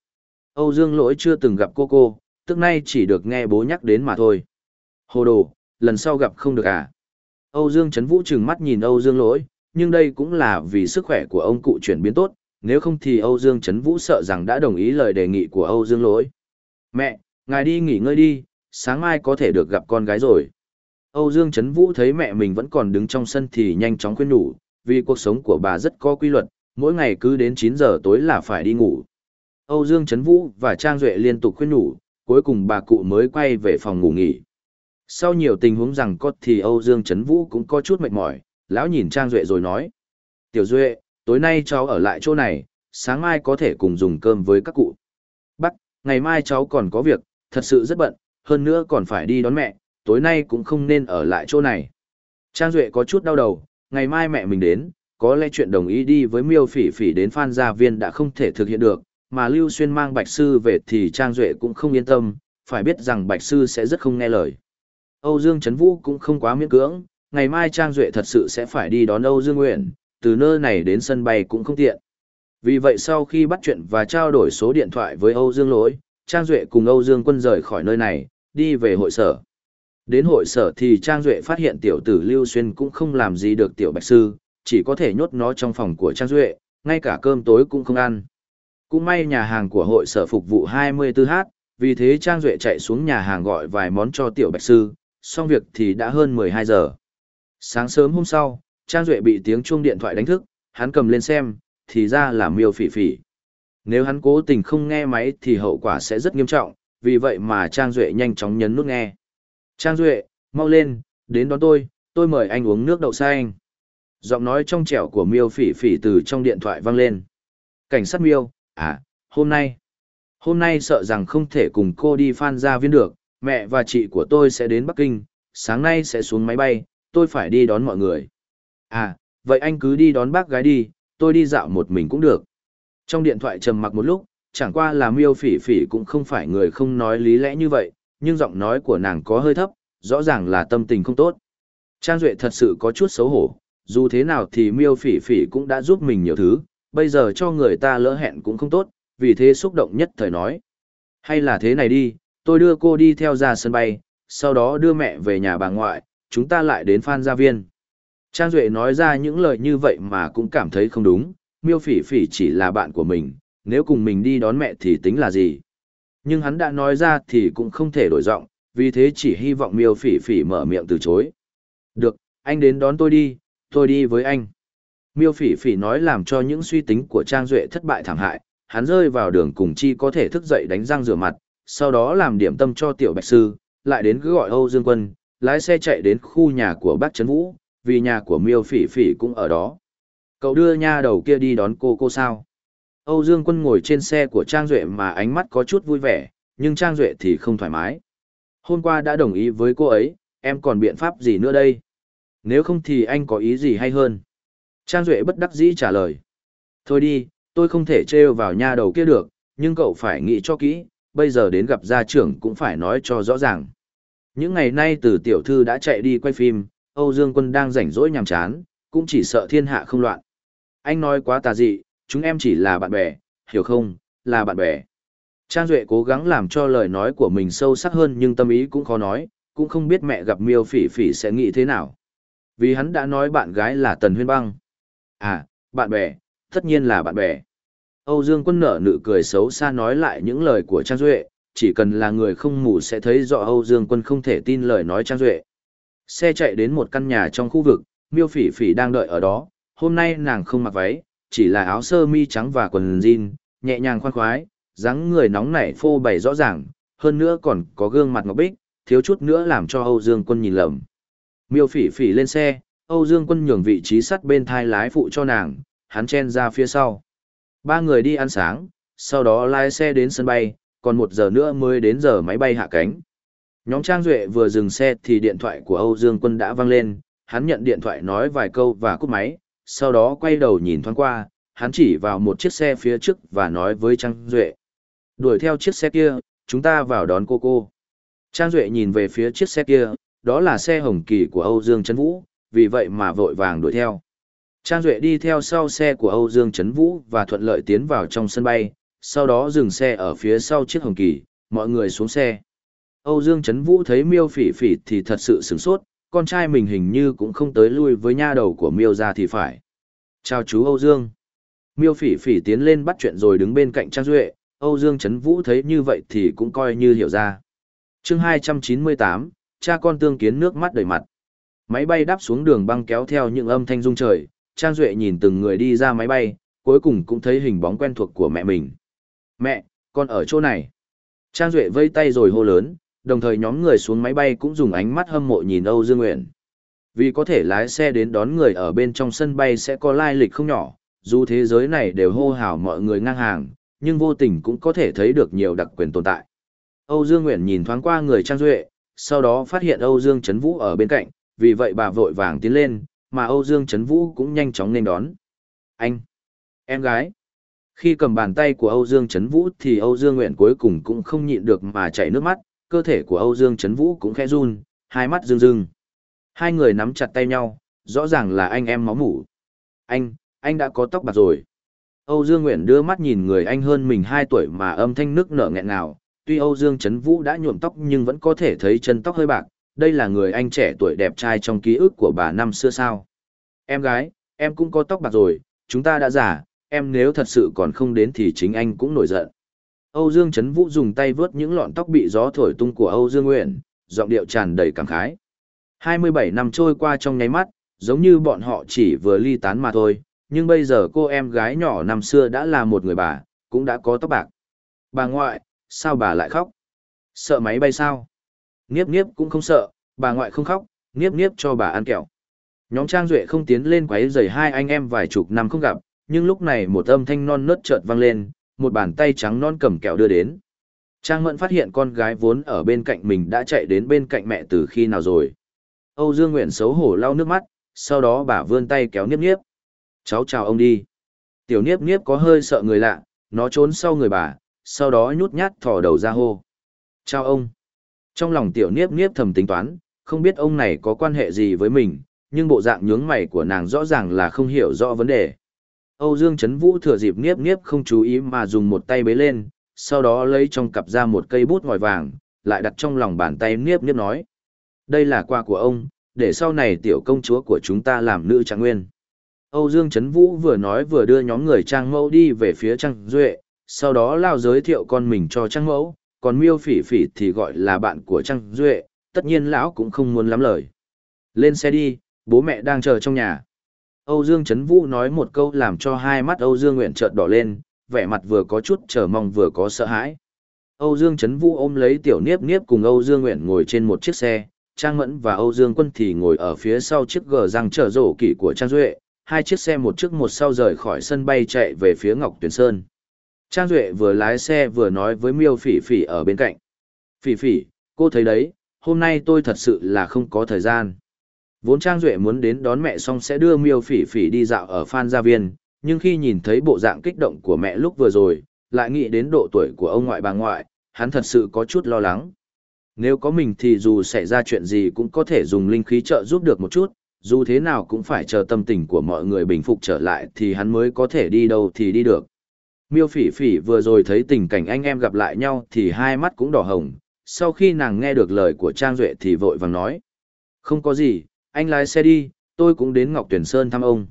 Âu Dương lỗi chưa từng gặp cô cô, tức nay chỉ được nghe bố nhắc đến mà thôi. Hồ đồ, lần sau gặp không được à? Âu Dương Trấn Vũ trừng mắt nhìn Âu Dương lỗi, nhưng đây cũng là vì sức khỏe của ông cụ chuyển biến tốt, nếu không thì Âu Dương Trấn Vũ sợ rằng đã đồng ý lời đề nghị của Âu Dương lỗi. Mẹ, ngài đi nghỉ ngơi đi, sáng mai có thể được gặp con gái rồi. Âu Dương Trấn Vũ thấy mẹ mình vẫn còn đứng trong sân thì nhanh chóng khuyên nhủ, vì cuộc sống của bà rất có quy luật, mỗi ngày cứ đến 9 giờ tối là phải đi ngủ. Âu Dương Trấn Vũ và Trang Duệ liên tục khuyên nhủ, cuối cùng bà cụ mới quay về phòng ngủ nghỉ. Sau nhiều tình huống rằng có thì Âu Dương Trấn Vũ cũng có chút mệt mỏi, lão nhìn Trang Duệ rồi nói. Tiểu Duệ, tối nay cháu ở lại chỗ này, sáng mai có thể cùng dùng cơm với các cụ. Ngày mai cháu còn có việc, thật sự rất bận, hơn nữa còn phải đi đón mẹ, tối nay cũng không nên ở lại chỗ này. Trang Duệ có chút đau đầu, ngày mai mẹ mình đến, có lẽ chuyện đồng ý đi với miêu phỉ phỉ đến Phan Gia Viên đã không thể thực hiện được, mà Lưu Xuyên mang Bạch Sư về thì Trang Duệ cũng không yên tâm, phải biết rằng Bạch Sư sẽ rất không nghe lời. Âu Dương Trấn Vũ cũng không quá miễn cưỡng, ngày mai Trang Duệ thật sự sẽ phải đi đón Âu Dương Nguyện, từ nơi này đến sân bay cũng không tiện. Vì vậy sau khi bắt chuyện và trao đổi số điện thoại với Âu Dương Lỗi, Trang Duệ cùng Âu Dương Quân rời khỏi nơi này, đi về hội sở. Đến hội sở thì Trang Duệ phát hiện tiểu tử Lưu Xuyên cũng không làm gì được tiểu bạch sư, chỉ có thể nhốt nó trong phòng của Trang Duệ, ngay cả cơm tối cũng không ăn. Cũng may nhà hàng của hội sở phục vụ 24h, vì thế Trang Duệ chạy xuống nhà hàng gọi vài món cho tiểu bạch sư, xong việc thì đã hơn 12 giờ. Sáng sớm hôm sau, Trang Duệ bị tiếng chuông điện thoại đánh thức, hắn cầm lên xem, thì ra là miêu phỉ phỉ. Nếu hắn cố tình không nghe máy thì hậu quả sẽ rất nghiêm trọng, vì vậy mà Trang Duệ nhanh chóng nhấn nút nghe. Trang Duệ, mau lên, đến đón tôi, Tôi mời anh uống nước đậu xanh. Giọng nói trong trẻo của miêu phỉ phỉ từ trong điện thoại vang lên. Cảnh sát miêu, à, hôm nay. Hôm nay sợ rằng không thể cùng cô đi phan gia viên được, mẹ và chị của tôi sẽ đến Bắc Kinh, sáng nay sẽ xuống máy bay, tôi phải đi đón mọi người. À, vậy anh cứ đi đón bác gái đi, tôi đi dạo một mình cũng được. Trong điện thoại trầm mặc một lúc, chẳng qua là miêu phỉ phỉ cũng không phải người không nói lý lẽ như vậy, nhưng giọng nói của nàng có hơi thấp, rõ ràng là tâm tình không tốt. Trang Duệ thật sự có chút xấu hổ, dù thế nào thì miêu phỉ phỉ cũng đã giúp mình nhiều thứ, bây giờ cho người ta lỡ hẹn cũng không tốt, vì thế xúc động nhất thời nói. Hay là thế này đi, tôi đưa cô đi theo ra sân bay, sau đó đưa mẹ về nhà bà ngoại, chúng ta lại đến Phan Gia Viên. Trang Duệ nói ra những lời như vậy mà cũng cảm thấy không đúng, miêu phỉ phỉ chỉ là bạn của mình, nếu cùng mình đi đón mẹ thì tính là gì. Nhưng hắn đã nói ra thì cũng không thể đổi giọng, vì thế chỉ hy vọng miêu phỉ phỉ mở miệng từ chối. Được, anh đến đón tôi đi, tôi đi với anh. Miêu phỉ phỉ nói làm cho những suy tính của Trang Duệ thất bại thảm hại, hắn rơi vào đường cùng chi có thể thức dậy đánh răng rửa mặt, sau đó làm điểm tâm cho tiểu bạch sư, lại đến cứ gọi Âu Dương Quân, lái xe chạy đến khu nhà của bác Trấn Vũ, vì nhà của miêu phỉ phỉ cũng ở đó. Cậu đưa nha đầu kia đi đón cô cô sao? Âu Dương Quân ngồi trên xe của Trang Duệ mà ánh mắt có chút vui vẻ, nhưng Trang Duệ thì không thoải mái. Hôm qua đã đồng ý với cô ấy, em còn biện pháp gì nữa đây? Nếu không thì anh có ý gì hay hơn? Trang Duệ bất đắc dĩ trả lời. Thôi đi, tôi không thể trêu vào nha đầu kia được, nhưng cậu phải nghĩ cho kỹ, bây giờ đến gặp gia trưởng cũng phải nói cho rõ ràng. Những ngày nay từ tiểu thư đã chạy đi quay phim, Âu Dương Quân đang rảnh rỗi nhàm chán, cũng chỉ sợ thiên hạ không loạn. Anh nói quá tà dị, chúng em chỉ là bạn bè, hiểu không, là bạn bè. Trang Duệ cố gắng làm cho lời nói của mình sâu sắc hơn nhưng tâm ý cũng khó nói, cũng không biết mẹ gặp miêu phỉ phỉ sẽ nghĩ thế nào. Vì hắn đã nói bạn gái là Tần Huyên Băng. À, bạn bè, tất nhiên là bạn bè. Âu Dương Quân nở nụ cười xấu xa nói lại những lời của Trang Duệ, chỉ cần là người không mù sẽ thấy rõ Âu Dương Quân không thể tin lời nói Trang Duệ. Xe chạy đến một căn nhà trong khu vực, miêu phỉ phỉ đang đợi ở đó, hôm nay nàng không mặc váy, chỉ là áo sơ mi trắng và quần jean, nhẹ nhàng khoan khoái, dáng người nóng nảy phô bày rõ ràng, hơn nữa còn có gương mặt ngọc bích, thiếu chút nữa làm cho Âu Dương Quân nhìn lầm. Miêu phỉ phỉ lên xe, Âu Dương Quân nhường vị trí sắt bên thai lái phụ cho nàng, hắn chen ra phía sau. Ba người đi ăn sáng, sau đó lái xe đến sân bay, còn một giờ nữa mới đến giờ máy bay hạ cánh. Nhóm Trang Duệ vừa dừng xe thì điện thoại của Âu Dương Quân đã vang lên, hắn nhận điện thoại nói vài câu và cúp máy, sau đó quay đầu nhìn thoáng qua, hắn chỉ vào một chiếc xe phía trước và nói với Trang Duệ. Đuổi theo chiếc xe kia, chúng ta vào đón cô cô. Trang Duệ nhìn về phía chiếc xe kia, đó là xe hồng kỳ của Âu Dương Trấn Vũ, vì vậy mà vội vàng đuổi theo. Trang Duệ đi theo sau xe của Âu Dương Trấn Vũ và thuận lợi tiến vào trong sân bay, sau đó dừng xe ở phía sau chiếc hồng kỳ, mọi người xuống xe. Âu Dương Trấn Vũ thấy miêu phỉ phỉ thì thật sự sửng sốt, con trai mình hình như cũng không tới lui với nha đầu của miêu ra thì phải. Chào chú Âu Dương. Miêu phỉ phỉ tiến lên bắt chuyện rồi đứng bên cạnh Trang Duệ, Âu Dương Trấn Vũ thấy như vậy thì cũng coi như hiểu ra. chương 298, cha con tương kiến nước mắt đầy mặt. Máy bay đáp xuống đường băng kéo theo những âm thanh rung trời, Trang Duệ nhìn từng người đi ra máy bay, cuối cùng cũng thấy hình bóng quen thuộc của mẹ mình. Mẹ, con ở chỗ này. Trang Duệ vây tay rồi hô lớn, đồng thời nhóm người xuống máy bay cũng dùng ánh mắt hâm mộ nhìn Âu Dương Nguyện. Vì có thể lái xe đến đón người ở bên trong sân bay sẽ có lai lịch không nhỏ, dù thế giới này đều hô hào mọi người ngang hàng, nhưng vô tình cũng có thể thấy được nhiều đặc quyền tồn tại. Âu Dương Nguyện nhìn thoáng qua người Trang Duệ, sau đó phát hiện Âu Dương Trấn Vũ ở bên cạnh, vì vậy bà vội vàng tiến lên, mà Âu Dương Trấn Vũ cũng nhanh chóng nên đón. Anh! Em gái! Khi cầm bàn tay của Âu Dương Trấn Vũ thì Âu Dương Nguyện cuối cùng cũng không nhịn được mà chảy nước mắt, cơ thể của Âu Dương Trấn Vũ cũng khẽ run, hai mắt rưng rưng. Hai người nắm chặt tay nhau, rõ ràng là anh em máu mủ. Anh, anh đã có tóc bạc rồi. Âu Dương Nguyện đưa mắt nhìn người anh hơn mình 2 tuổi mà âm thanh nước nở nghẹn ngào. Tuy Âu Dương Trấn Vũ đã nhuộm tóc nhưng vẫn có thể thấy chân tóc hơi bạc. Đây là người anh trẻ tuổi đẹp trai trong ký ức của bà năm xưa sao. Em gái, em cũng có tóc bạc rồi, chúng ta đã giả. em nếu thật sự còn không đến thì chính anh cũng nổi giận. Âu Dương Trấn Vũ dùng tay vớt những lọn tóc bị gió thổi tung của Âu Dương Nguyện, giọng điệu tràn đầy cảm khái. 27 năm trôi qua trong nháy mắt, giống như bọn họ chỉ vừa ly tán mà thôi, nhưng bây giờ cô em gái nhỏ năm xưa đã là một người bà, cũng đã có tóc bạc. Bà ngoại, sao bà lại khóc? Sợ máy bay sao? Nghiếp nghiếp cũng không sợ, bà ngoại không khóc, nghiếp nghiếp cho bà ăn kẹo. Nhóm Trang Duệ không tiến lên quấy rầy hai anh em vài chục năm không gặp, nhưng lúc này một âm thanh non nớt chợt vang lên, một bàn tay trắng non cầm kẹo đưa đến. Trang Mẫn phát hiện con gái vốn ở bên cạnh mình đã chạy đến bên cạnh mẹ từ khi nào rồi. Âu Dương Nguyện xấu hổ lau nước mắt, sau đó bà vươn tay kéo Niếp Niếp. Cháu chào ông đi. Tiểu Niếp Niếp có hơi sợ người lạ, nó trốn sau người bà, sau đó nhút nhát thò đầu ra hô. Chào ông. Trong lòng Tiểu Niếp Niếp thầm tính toán, không biết ông này có quan hệ gì với mình, nhưng bộ dạng nhướng mày của nàng rõ ràng là không hiểu rõ vấn đề. Âu Dương Trấn Vũ thừa dịp nghiếp nghiếp không chú ý mà dùng một tay bế lên, sau đó lấy trong cặp ra một cây bút ngòi vàng, lại đặt trong lòng bàn tay nghiếp nghiếp nói. Đây là quà của ông, để sau này tiểu công chúa của chúng ta làm nữ trạng nguyên. Âu Dương Trấn Vũ vừa nói vừa đưa nhóm người Trang Mẫu đi về phía Trang Duệ, sau đó lao giới thiệu con mình cho Trang Mẫu, còn Miêu Phỉ Phỉ thì gọi là bạn của Trang Duệ, tất nhiên lão cũng không muốn lắm lời. Lên xe đi, bố mẹ đang chờ trong nhà. Âu Dương Trấn Vũ nói một câu làm cho hai mắt Âu Dương Nguyện chợt đỏ lên, vẻ mặt vừa có chút chờ mong vừa có sợ hãi. Âu Dương Trấn Vũ ôm lấy tiểu niếp niếp cùng Âu Dương Nguyện ngồi trên một chiếc xe, Trang Mẫn và Âu Dương Quân thì ngồi ở phía sau chiếc gờ răng chở rổ kỷ của Trang Duệ, hai chiếc xe một trước một sau rời khỏi sân bay chạy về phía Ngọc Tuyền Sơn. Trang Duệ vừa lái xe vừa nói với Miêu Phỉ Phỉ ở bên cạnh. Phỉ Phỉ, cô thấy đấy, hôm nay tôi thật sự là không có thời gian. Vốn Trang Duệ muốn đến đón mẹ xong sẽ đưa Miêu Phỉ Phỉ đi dạo ở Phan Gia Viên, nhưng khi nhìn thấy bộ dạng kích động của mẹ lúc vừa rồi, lại nghĩ đến độ tuổi của ông ngoại bà ngoại, hắn thật sự có chút lo lắng. Nếu có mình thì dù xảy ra chuyện gì cũng có thể dùng linh khí trợ giúp được một chút, dù thế nào cũng phải chờ tâm tình của mọi người bình phục trở lại thì hắn mới có thể đi đâu thì đi được. Miêu phỉ phỉ vừa rồi thấy tình cảnh anh em gặp lại nhau thì hai mắt cũng đỏ hồng, sau khi nàng nghe được lời của Trang Duệ thì vội vàng nói. Không có gì, anh lái xe đi, tôi cũng đến Ngọc Tuyển Sơn thăm ông.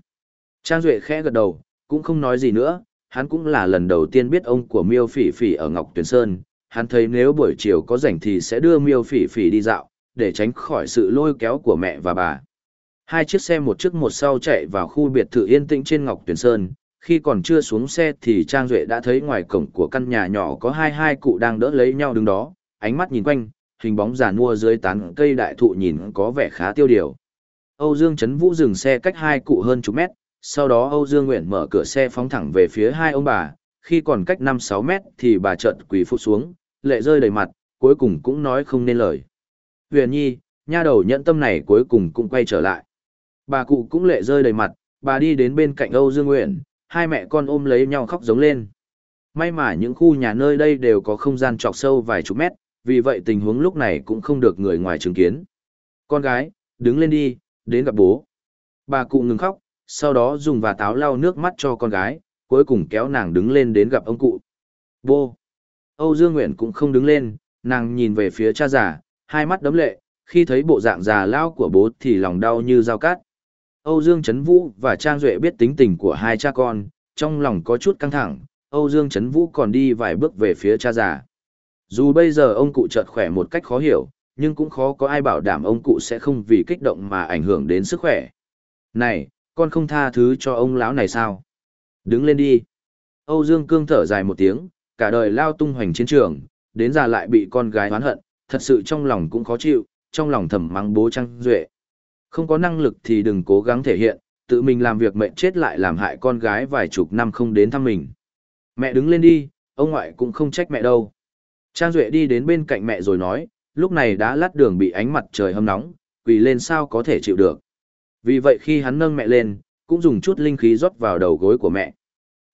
Trang Duệ khẽ gật đầu, cũng không nói gì nữa, hắn cũng là lần đầu tiên biết ông của Miêu Phỉ Phỉ ở Ngọc Tuyển Sơn, hắn thấy nếu buổi chiều có rảnh thì sẽ đưa Miêu Phỉ Phỉ đi dạo, để tránh khỏi sự lôi kéo của mẹ và bà. Hai chiếc xe một trước một sau chạy vào khu biệt thự yên tĩnh trên Ngọc Tuyển Sơn, khi còn chưa xuống xe thì Trang Duệ đã thấy ngoài cổng của căn nhà nhỏ có hai hai cụ đang đỡ lấy nhau đứng đó, ánh mắt nhìn quanh, hình bóng giàn mua dưới tán cây đại thụ nhìn có vẻ khá tiêu điều. Âu Dương Trấn Vũ dừng xe cách hai cụ hơn chục mét, sau đó Âu Dương Nguyện mở cửa xe phóng thẳng về phía hai ông bà, khi còn cách 5-6 mét thì bà chợt quỳ phục xuống, lệ rơi đầy mặt, cuối cùng cũng nói không nên lời. Huyền Nhi, nha đầu nhận tâm này cuối cùng cũng quay trở lại. Bà cụ cũng lệ rơi đầy mặt, bà đi đến bên cạnh Âu Dương Nguyện, hai mẹ con ôm lấy nhau khóc giống lên. May mà những khu nhà nơi đây đều có không gian trọc sâu vài chục mét, vì vậy tình huống lúc này cũng không được người ngoài chứng kiến. Con gái, đứng lên đi, đến gặp bố. Bà cụ ngừng khóc, sau đó dùng và táo lau nước mắt cho con gái, cuối cùng kéo nàng đứng lên đến gặp ông cụ. Bố! Âu Dương Nguyện cũng không đứng lên, nàng nhìn về phía cha già, hai mắt đấm lệ, khi thấy bộ dạng già lao của bố thì lòng đau như dao cát. Âu Dương Trấn Vũ và Trang Duệ biết tính tình của hai cha con, trong lòng có chút căng thẳng, Âu Dương Trấn Vũ còn đi vài bước về phía cha già. Dù bây giờ ông cụ chợt khỏe một cách khó hiểu, nhưng cũng khó có ai bảo đảm ông cụ sẽ không vì kích động mà ảnh hưởng đến sức khỏe. Này, con không tha thứ cho ông lão này sao? Đứng lên đi. Âu Dương Cương thở dài một tiếng, cả đời lao tung hoành chiến trường, đến già lại bị con gái oán hận, thật sự trong lòng cũng khó chịu, trong lòng thầm mắng bố Trang Duệ. Không có năng lực thì đừng cố gắng thể hiện, tự mình làm việc mệnh chết lại làm hại con gái vài chục năm không đến thăm mình. Mẹ đứng lên đi, ông ngoại cũng không trách mẹ đâu. Trang Duệ đi đến bên cạnh mẹ rồi nói, lúc này đã lát đường bị ánh mặt trời hâm nóng, quỳ lên sao có thể chịu được. Vì vậy khi hắn nâng mẹ lên, cũng dùng chút linh khí rót vào đầu gối của mẹ.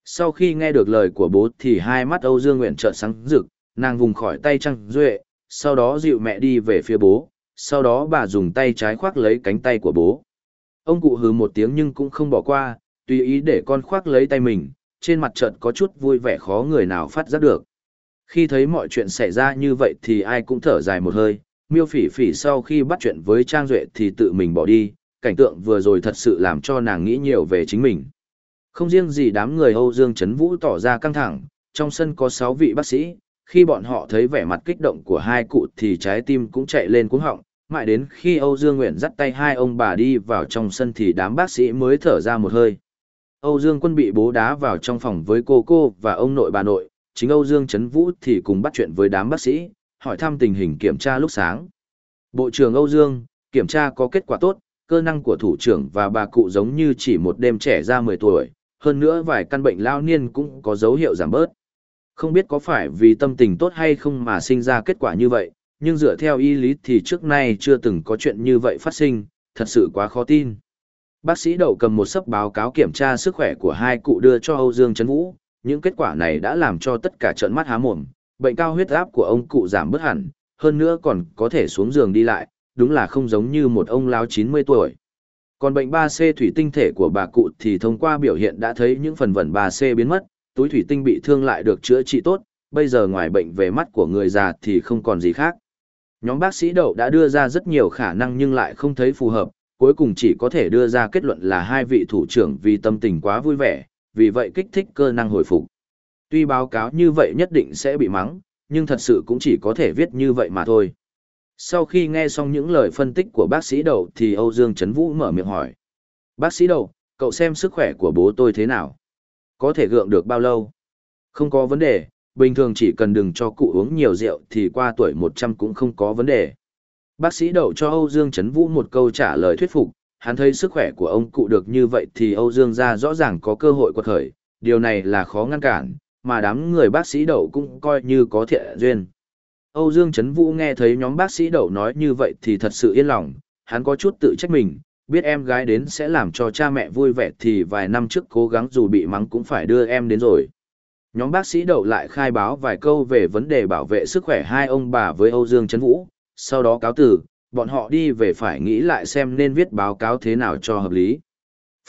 Sau khi nghe được lời của bố thì hai mắt Âu Dương Nguyện trợn sáng rực, nàng vùng khỏi tay trăng Duệ, sau đó dịu mẹ đi về phía bố, sau đó bà dùng tay trái khoác lấy cánh tay của bố. Ông cụ hừ một tiếng nhưng cũng không bỏ qua, tùy ý để con khoác lấy tay mình, trên mặt trận có chút vui vẻ khó người nào phát giác được. Khi thấy mọi chuyện xảy ra như vậy thì ai cũng thở dài một hơi, miêu phỉ phỉ sau khi bắt chuyện với Trang Duệ thì tự mình bỏ đi, cảnh tượng vừa rồi thật sự làm cho nàng nghĩ nhiều về chính mình. Không riêng gì đám người Âu Dương Trấn Vũ tỏ ra căng thẳng, trong sân có 6 vị bác sĩ, khi bọn họ thấy vẻ mặt kích động của hai cụ thì trái tim cũng chạy lên cuống họng, mãi đến khi Âu Dương Nguyện dắt tay hai ông bà đi vào trong sân thì đám bác sĩ mới thở ra một hơi. Âu Dương Quân bị bố đá vào trong phòng với cô cô và ông nội bà nội, chính Âu Dương Trấn Vũ thì cùng bắt chuyện với đám bác sĩ, hỏi thăm tình hình kiểm tra lúc sáng. Bộ trưởng Âu Dương, kiểm tra có kết quả tốt, cơ năng của thủ trưởng và bà cụ giống như chỉ một đêm trẻ ra 10 tuổi, hơn nữa vài căn bệnh lao niên cũng có dấu hiệu giảm bớt. Không biết có phải vì tâm tình tốt hay không mà sinh ra kết quả như vậy, nhưng dựa theo y lý thì trước nay chưa từng có chuyện như vậy phát sinh, thật sự quá khó tin. Bác sĩ đậu cầm một sấp báo cáo kiểm tra sức khỏe của hai cụ đưa cho Âu Dương Trấn Vũ, những kết quả này đã làm cho tất cả trợn mắt há mồm, bệnh cao huyết áp của ông cụ giảm bớt hẳn, hơn nữa còn có thể xuống giường đi lại, đúng là không giống như một ông lão 90 tuổi. Còn bệnh 3C thủy tinh thể của bà cụ thì thông qua biểu hiện đã thấy những phần vẩn 3C biến mất, túi thủy tinh bị thương lại được chữa trị tốt, bây giờ ngoài bệnh về mắt của người già thì không còn gì khác. Nhóm bác sĩ đậu đã đưa ra rất nhiều khả năng nhưng lại không thấy phù hợp, cuối cùng chỉ có thể đưa ra kết luận là hai vị thủ trưởng vì tâm tình quá vui vẻ, vì vậy kích thích cơ năng hồi phục. Tuy báo cáo như vậy nhất định sẽ bị mắng, nhưng thật sự cũng chỉ có thể viết như vậy mà thôi. Sau khi nghe xong những lời phân tích của bác sĩ đầu thì Âu Dương Trấn Vũ mở miệng hỏi. Bác sĩ đầu, cậu xem sức khỏe của bố tôi thế nào? Có thể gượng được bao lâu? Không có vấn đề, bình thường chỉ cần đừng cho cụ uống nhiều rượu thì qua tuổi 100 cũng không có vấn đề. Bác sĩ đậu cho Âu Dương Trấn Vũ một câu trả lời thuyết phục, hắn thấy sức khỏe của ông cụ được như vậy thì Âu Dương gia rõ ràng có cơ hội quật khởi, điều này là khó ngăn cản, mà đám người bác sĩ đậu cũng coi như có thiện duyên. Âu Dương Trấn Vũ nghe thấy nhóm bác sĩ đậu nói như vậy thì thật sự yên lòng, hắn có chút tự trách mình, biết em gái đến sẽ làm cho cha mẹ vui vẻ thì vài năm trước cố gắng dù bị mắng cũng phải đưa em đến rồi. Nhóm bác sĩ đậu lại khai báo vài câu về vấn đề bảo vệ sức khỏe hai ông bà với Âu Dương Trấn Vũ, sau đó cáo từ, bọn họ đi về phải nghĩ lại xem nên viết báo cáo thế nào cho hợp lý.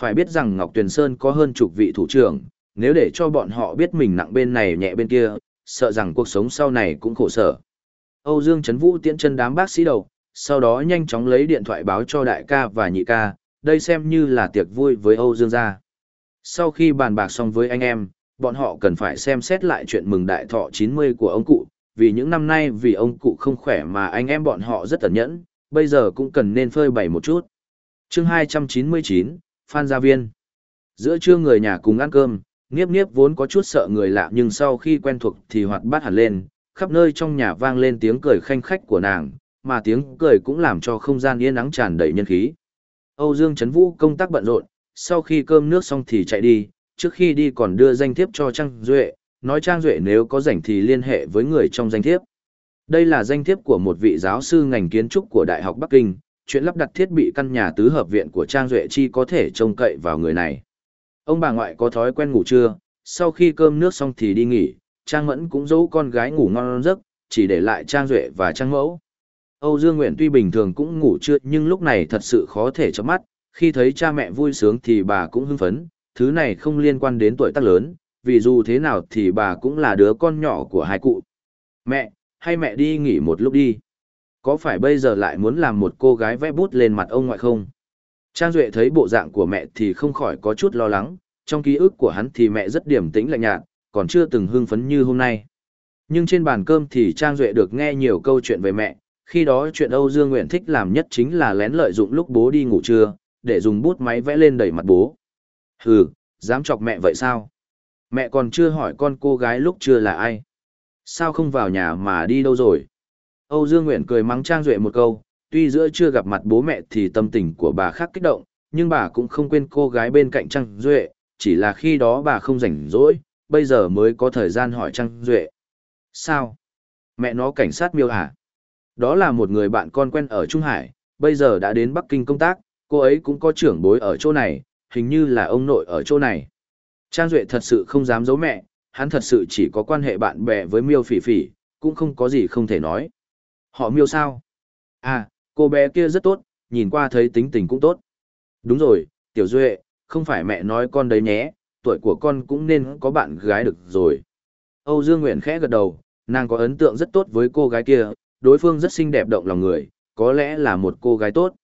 Phải biết rằng Ngọc Tuyền Sơn có hơn chục vị thủ trưởng, nếu để cho bọn họ biết mình nặng bên này nhẹ bên kia, sợ rằng cuộc sống sau này cũng khổ sở. Âu Dương Trấn Vũ tiễn chân đám bác sĩ đầu, sau đó nhanh chóng lấy điện thoại báo cho đại ca và nhị ca, đây xem như là tiệc vui với Âu Dương gia. Sau khi bàn bạc xong với anh em, bọn họ cần phải xem xét lại chuyện mừng đại thọ 90 của ông cụ, vì những năm nay vì ông cụ không khỏe mà anh em bọn họ rất tẩn nhẫn, bây giờ cũng cần nên phơi bày một chút. chương 299, Phan Gia Viên Giữa trưa người nhà cùng ăn cơm, Niếp Niếp vốn có chút sợ người lạ nhưng sau khi quen thuộc thì hoạt bát hẳn lên, khắp nơi trong nhà vang lên tiếng cười khanh khách của nàng, mà tiếng cười cũng làm cho không gian yên ắng tràn đầy nhân khí. Âu Dương Trấn Vũ công tác bận rộn, sau khi cơm nước xong thì chạy đi, trước khi đi còn đưa danh thiếp cho Trang Duệ, nói Trang Duệ nếu có rảnh thì liên hệ với người trong danh thiếp. Đây là danh thiếp của một vị giáo sư ngành kiến trúc của Đại học Bắc Kinh, chuyện lắp đặt thiết bị căn nhà tứ hợp viện của Trang Duệ chi có thể trông cậy vào người này. Ông bà ngoại có thói quen ngủ trưa, sau khi cơm nước xong thì đi nghỉ, Trang Mẫn cũng giấu con gái ngủ ngon giấc, chỉ để lại Trang Duệ và Trang Mẫu. Âu Dương Nguyện tuy bình thường cũng ngủ trưa nhưng lúc này thật sự khó thể chấp mắt, khi thấy cha mẹ vui sướng thì bà cũng hưng phấn, thứ này không liên quan đến tuổi tác lớn, vì dù thế nào thì bà cũng là đứa con nhỏ của hai cụ. Mẹ, hay mẹ đi nghỉ một lúc đi. Có phải bây giờ lại muốn làm một cô gái vẽ bút lên mặt ông ngoại không? Trang Duệ thấy bộ dạng của mẹ thì không khỏi có chút lo lắng, trong ký ức của hắn thì mẹ rất điềm tĩnh lạnh nhạt, còn chưa từng hưng phấn như hôm nay. Nhưng trên bàn cơm thì Trang Duệ được nghe nhiều câu chuyện về mẹ, khi đó chuyện Âu Dương Nguyện thích làm nhất chính là lén lợi dụng lúc bố đi ngủ trưa, để dùng bút máy vẽ lên đầy mặt bố. Hừ, dám chọc mẹ vậy sao? Mẹ còn chưa hỏi con cô gái lúc trưa là ai? Sao không vào nhà mà đi đâu rồi? Âu Dương Nguyện cười mắng Trang Duệ một câu, tuy giữa chưa gặp mặt bố mẹ thì tâm tình của bà khác kích động, nhưng bà cũng không quên cô gái bên cạnh Trang Duệ, chỉ là khi đó bà không rảnh rỗi, bây giờ mới có thời gian hỏi Trang Duệ. Sao? Mẹ nó cảnh sát miêu hả? Đó là một người bạn con quen ở Trung Hải, bây giờ đã đến Bắc Kinh công tác, cô ấy cũng có trưởng bối ở chỗ này, hình như là ông nội ở chỗ này. Trang Duệ thật sự không dám giấu mẹ, hắn thật sự chỉ có quan hệ bạn bè với miêu phỉ phỉ, cũng không có gì không thể nói. Họ miêu sao? À, cô bé kia rất tốt, nhìn qua thấy tính tình cũng tốt. Đúng rồi, Tiểu Duệ, không phải mẹ nói con đấy nhé, tuổi của con cũng nên có bạn gái được rồi. Âu Dương Nguyện khẽ gật đầu, nàng có ấn tượng rất tốt với cô gái kia, đối phương rất xinh đẹp động lòng người, có lẽ là một cô gái tốt.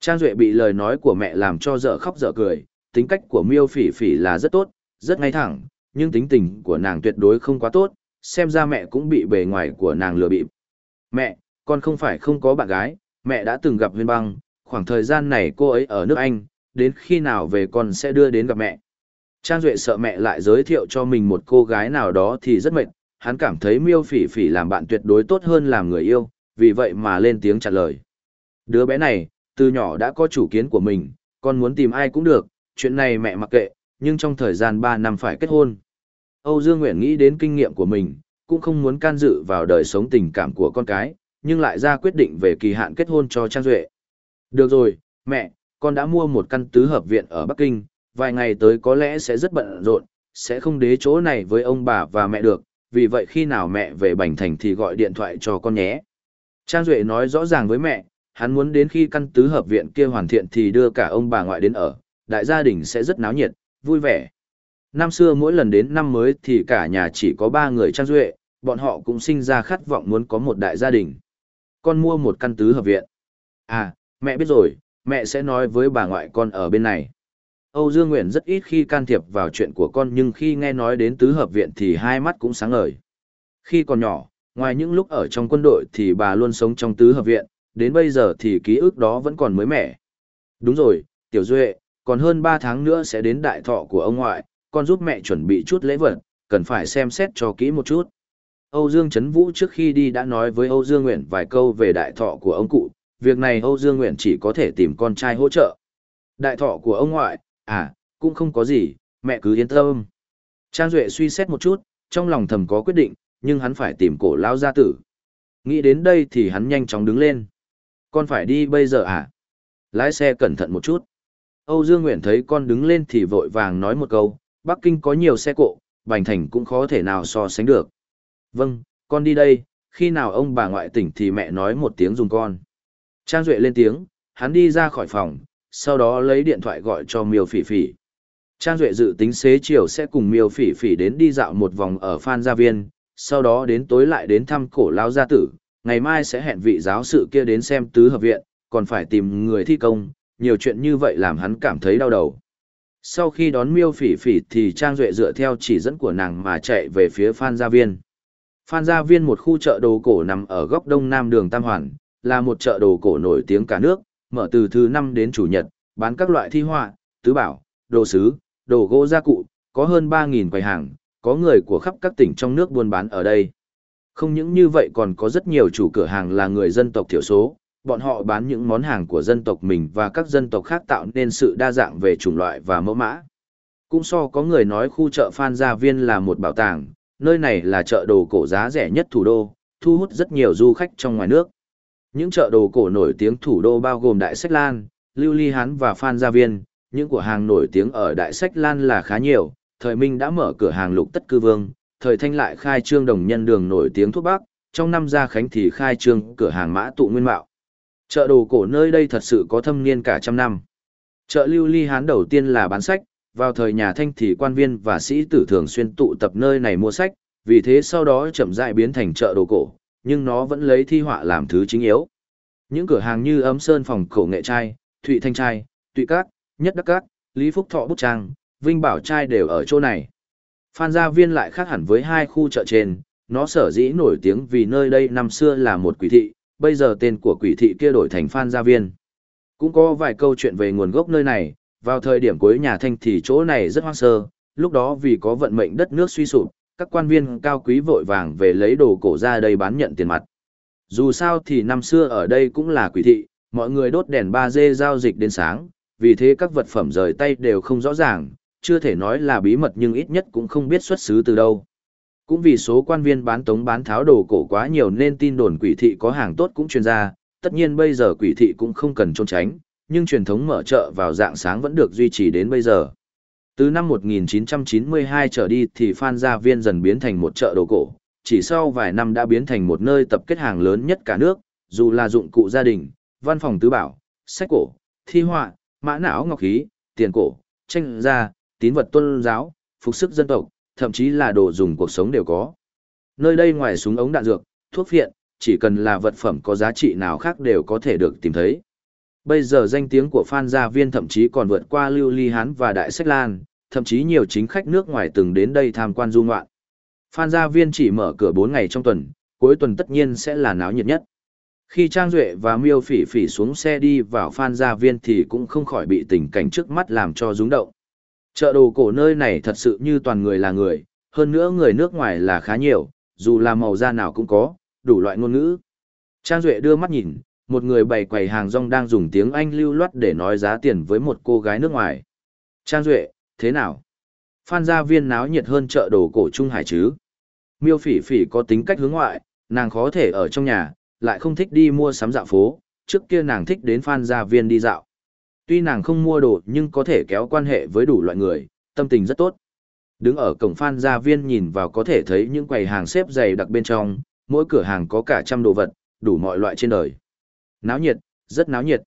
Trang Duệ bị lời nói của mẹ làm cho dở khóc dở cười, tính cách của miêu phỉ phỉ là rất tốt, rất ngay thẳng, nhưng tính tình của nàng tuyệt đối không quá tốt, xem ra mẹ cũng bị bề ngoài của nàng lừa bịp. Mẹ, con không phải không có bạn gái, mẹ đã từng gặp huyên băng, khoảng thời gian này cô ấy ở nước Anh, đến khi nào về con sẽ đưa đến gặp mẹ. Trang Duệ sợ mẹ lại giới thiệu cho mình một cô gái nào đó thì rất mệt, hắn cảm thấy miêu phỉ phỉ làm bạn tuyệt đối tốt hơn làm người yêu, vì vậy mà lên tiếng trả lời. Đứa bé này, từ nhỏ đã có chủ kiến của mình, con muốn tìm ai cũng được, chuyện này mẹ mặc kệ, nhưng trong thời gian 3 năm phải kết hôn. Âu Dương Nguyện nghĩ đến kinh nghiệm của mình, cũng không muốn can dự vào đời sống tình cảm của con cái, nhưng lại ra quyết định về kỳ hạn kết hôn cho Trang Duệ. Được rồi, mẹ, con đã mua một căn tứ hợp viện ở Bắc Kinh, vài ngày tới có lẽ sẽ rất bận rộn, sẽ không đế chỗ này với ông bà và mẹ được, vì vậy khi nào mẹ về Bành Thành thì gọi điện thoại cho con nhé. Trang Duệ nói rõ ràng với mẹ, hắn muốn đến khi căn tứ hợp viện kia hoàn thiện thì đưa cả ông bà ngoại đến ở, đại gia đình sẽ rất náo nhiệt, vui vẻ. Năm xưa mỗi lần đến năm mới thì cả nhà chỉ có ba người Trang Duệ, bọn họ cũng sinh ra khát vọng muốn có một đại gia đình. Con mua một căn tứ hợp viện. À, mẹ biết rồi, mẹ sẽ nói với bà ngoại con ở bên này. Âu Dương Nguyện rất ít khi can thiệp vào chuyện của con nhưng khi nghe nói đến tứ hợp viện thì hai mắt cũng sáng ngời. Khi còn nhỏ, ngoài những lúc ở trong quân đội thì bà luôn sống trong tứ hợp viện, đến bây giờ thì ký ức đó vẫn còn mới mẻ. Đúng rồi, Tiểu Duệ, còn hơn 3 tháng nữa sẽ đến đại thọ của ông ngoại, con giúp mẹ chuẩn bị chút lễ vật, cần phải xem xét cho kỹ một chút. Âu Dương Trấn Vũ trước khi đi đã nói với Âu Dương Nguyện vài câu về đại thọ của ông cụ, việc này Âu Dương Nguyện chỉ có thể tìm con trai hỗ trợ. Đại thọ của ông ngoại, à, cũng không có gì, mẹ cứ yên tâm. Trang Duệ suy xét một chút, trong lòng thầm có quyết định, nhưng hắn phải tìm cổ lao gia tử. Nghĩ đến đây thì hắn nhanh chóng đứng lên. Con phải đi bây giờ à? Lái xe cẩn thận một chút. Âu Dương Nguyện thấy con đứng lên thì vội vàng nói một câu, Bắc Kinh có nhiều xe cộ, Bành Thành cũng khó thể nào so sánh được. Vâng, con đi đây, khi nào ông bà ngoại tỉnh thì mẹ nói một tiếng dùng con. Trang Duệ lên tiếng, hắn đi ra khỏi phòng, sau đó lấy điện thoại gọi cho Miêu Phỉ Phỉ. Trang Duệ dự tính xế chiều sẽ cùng Miêu Phỉ Phỉ đến đi dạo một vòng ở Phan Gia Viên, sau đó đến tối lại đến thăm cổ lao gia tử, ngày mai sẽ hẹn vị giáo sự kia đến xem tứ hợp viện, còn phải tìm người thi công, nhiều chuyện như vậy làm hắn cảm thấy đau đầu. Sau khi đón Miêu Phỉ Phỉ thì Trang Duệ dựa theo chỉ dẫn của nàng mà chạy về phía Phan Gia Viên. Phan Gia Viên một khu chợ đồ cổ nằm ở góc đông nam đường Tam Hoàn, là một chợ đồ cổ nổi tiếng cả nước, mở từ thứ năm đến chủ nhật, bán các loại thi họa, tứ bảo, đồ sứ, đồ gỗ gia cụ, có hơn 3.000 quầy hàng, có người của khắp các tỉnh trong nước buôn bán ở đây. Không những như vậy còn có rất nhiều chủ cửa hàng là người dân tộc thiểu số, bọn họ bán những món hàng của dân tộc mình và các dân tộc khác tạo nên sự đa dạng về chủng loại và mẫu mã. Cũng so có người nói khu chợ Phan Gia Viên là một bảo tàng, nơi này là chợ đồ cổ giá rẻ nhất thủ đô, thu hút rất nhiều du khách trong ngoài nước. Những chợ đồ cổ nổi tiếng thủ đô bao gồm Đại Sách Lan, Lưu Ly Hán và Phan Gia Viên, những cửa hàng nổi tiếng ở Đại Sách Lan là khá nhiều, thời Minh đã mở cửa hàng lục tất cư vương, thời Thanh lại khai trương đồng nhân đường nổi tiếng thuốc bắc, trong năm gia khánh thì khai trương cửa hàng mã tụ nguyên mạo. Chợ đồ cổ nơi đây thật sự có thâm niên cả trăm năm. Chợ Lưu Ly Hán đầu tiên là bán sách, vào thời nhà Thanh thì quan viên và sĩ tử thường xuyên tụ tập nơi này mua sách, vì thế sau đó chậm rãi biến thành chợ đồ cổ, nhưng nó vẫn lấy thi họa làm thứ chính yếu. Những cửa hàng như ấm sơn phòng cổ nghệ trai, thụy thanh trai, tụy cát, nhất đắc cát, lý phúc thọ bút trang, vinh bảo trai đều ở chỗ này. Phan Gia Viên lại khác hẳn với hai khu chợ trên, nó sở dĩ nổi tiếng vì nơi đây năm xưa là một quỷ thị, bây giờ tên của quỷ thị kia đổi thành Phan Gia Viên. Cũng có vài câu chuyện về nguồn gốc nơi này, vào thời điểm cuối nhà Thanh thì chỗ này rất hoang sơ, lúc đó vì có vận mệnh đất nước suy sụp, các quan viên cao quý vội vàng về lấy đồ cổ ra đây bán nhận tiền mặt. Dù sao thì năm xưa ở đây cũng là quỷ thị, mọi người đốt đèn 3D giao dịch đến sáng, vì thế các vật phẩm rời tay đều không rõ ràng, chưa thể nói là bí mật nhưng ít nhất cũng không biết xuất xứ từ đâu. Cũng vì số quan viên bán tống bán tháo đồ cổ quá nhiều nên tin đồn quỷ thị có hàng tốt cũng truyền ra, tất nhiên bây giờ quỷ thị cũng không cần trốn tránh, nhưng truyền thống mở chợ vào dạng sáng vẫn được duy trì đến bây giờ. Từ năm 1992 trở đi thì Phan Gia Viên dần biến thành một chợ đồ cổ, chỉ sau vài năm đã biến thành một nơi tập kết hàng lớn nhất cả nước, dù là dụng cụ gia đình, văn phòng tứ bảo, sách cổ, thi họa, mã não ngọc khí, tiền cổ, tranh gia, tín vật tôn giáo, phục sức dân tộc, thậm chí là đồ dùng cuộc sống đều có. Nơi đây ngoài súng ống đạn dược, thuốc phiện, chỉ cần là vật phẩm có giá trị nào khác đều có thể được tìm thấy. Bây giờ danh tiếng của Phan Gia Viên thậm chí còn vượt qua Lưu Ly Hán và Đại Sách Lan, thậm chí nhiều chính khách nước ngoài từng đến đây tham quan du ngoạn. Phan Gia Viên chỉ mở cửa 4 ngày trong tuần, cuối tuần tất nhiên sẽ là náo nhiệt nhất. Khi Trang Duệ và Miêu Phỉ Phỉ xuống xe đi vào Phan Gia Viên thì cũng không khỏi bị tình cảnh trước mắt làm cho rúng động. Chợ đồ cổ nơi này thật sự như toàn người là người, hơn nữa người nước ngoài là khá nhiều, dù là màu da nào cũng có, đủ loại ngôn ngữ. Trang Duệ đưa mắt nhìn, một người bày quầy hàng rong đang dùng tiếng Anh lưu loát để nói giá tiền với một cô gái nước ngoài. Trang Duệ, thế nào? Phan gia viên náo nhiệt hơn chợ đồ cổ Trung Hải chứ? Miêu phỉ phỉ có tính cách hướng ngoại, nàng khó thể ở trong nhà, lại không thích đi mua sắm dạo phố, trước kia nàng thích đến Phan gia viên đi dạo. Tuy nàng không mua đồ nhưng có thể kéo quan hệ với đủ loại người, tâm tình rất tốt. Đứng ở cổng Phan gia viên nhìn vào có thể thấy những quầy hàng xếp dày đặc bên trong, mỗi cửa hàng có cả trăm đồ vật, đủ mọi loại trên đời. Náo nhiệt, rất náo nhiệt.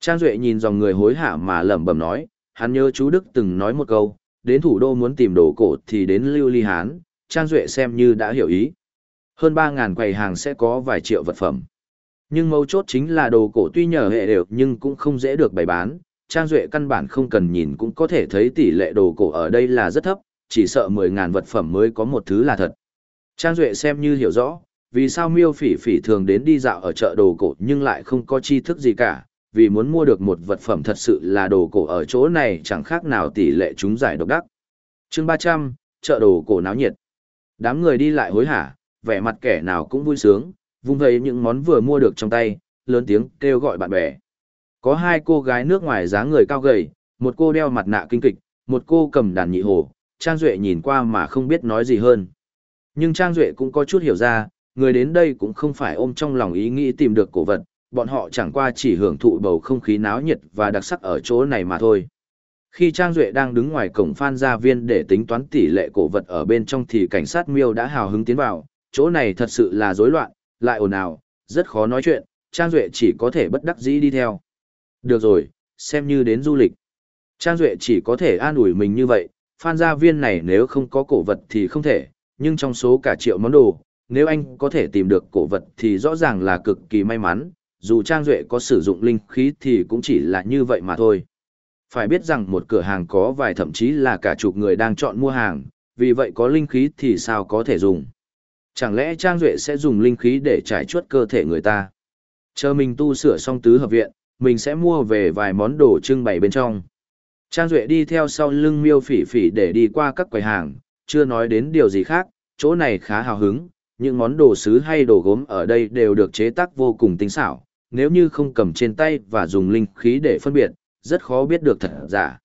Trang Duệ nhìn dòng người hối hả mà lẩm bẩm nói, hắn nhớ chú Đức từng nói một câu, đến thủ đô muốn tìm đồ cổ thì đến Lưu Ly Hán, Trang Duệ xem như đã hiểu ý. Hơn 3.000 quầy hàng sẽ có vài triệu vật phẩm. Nhưng mấu chốt chính là đồ cổ tuy nhờ hệ đều nhưng cũng không dễ được bày bán. Trang Duệ căn bản không cần nhìn cũng có thể thấy tỷ lệ đồ cổ ở đây là rất thấp, chỉ sợ 10.000 vật phẩm mới có một thứ là thật. Trang Duệ xem như hiểu rõ, vì sao miêu phỉ phỉ thường đến đi dạo ở chợ đồ cổ nhưng lại không có tri thức gì cả, vì muốn mua được một vật phẩm thật sự là đồ cổ ở chỗ này chẳng khác nào tỷ lệ chúng giải độc đắc. chương 300, chợ đồ cổ náo nhiệt. Đám người đi lại hối hả, vẻ mặt kẻ nào cũng vui sướng, vung vẩy những món vừa mua được trong tay, lớn tiếng kêu gọi bạn bè. Có hai cô gái nước ngoài dáng người cao gầy, một cô đeo mặt nạ kinh kịch, một cô cầm đàn nhị hồ, Trang Duệ nhìn qua mà không biết nói gì hơn. Nhưng Trang Duệ cũng có chút hiểu ra, người đến đây cũng không phải ôm trong lòng ý nghĩ tìm được cổ vật, bọn họ chẳng qua chỉ hưởng thụ bầu không khí náo nhiệt và đặc sắc ở chỗ này mà thôi. Khi Trang Duệ đang đứng ngoài cổng Phan Gia Viên để tính toán tỷ lệ cổ vật ở bên trong thì cảnh sát miêu đã hào hứng tiến vào, chỗ này thật sự là rối loạn, lại ồn ào, rất khó nói chuyện, Trang Duệ chỉ có thể bất đắc dĩ đi theo. Được rồi, xem như đến du lịch. Trang Duệ chỉ có thể an ủi mình như vậy, Phan Gia Viên này nếu không có cổ vật thì không thể, nhưng trong số cả triệu món đồ, nếu anh có thể tìm được cổ vật thì rõ ràng là cực kỳ may mắn, dù Trang Duệ có sử dụng linh khí thì cũng chỉ là như vậy mà thôi. Phải biết rằng một cửa hàng có vài thậm chí là cả chục người đang chọn mua hàng, vì vậy có linh khí thì sao có thể dùng. Chẳng lẽ Trang Duệ sẽ dùng linh khí để trải chuốt cơ thể người ta? Chờ mình tu sửa xong tứ hợp viện, mình sẽ mua về vài món đồ trưng bày bên trong. Trang Duệ đi theo sau lưng miêu phỉ phỉ để đi qua các quầy hàng, chưa nói đến điều gì khác, chỗ này khá hào hứng, những món đồ sứ hay đồ gốm ở đây đều được chế tác vô cùng tinh xảo, nếu như không cầm trên tay và dùng linh khí để phân biệt, rất khó biết được thật giả.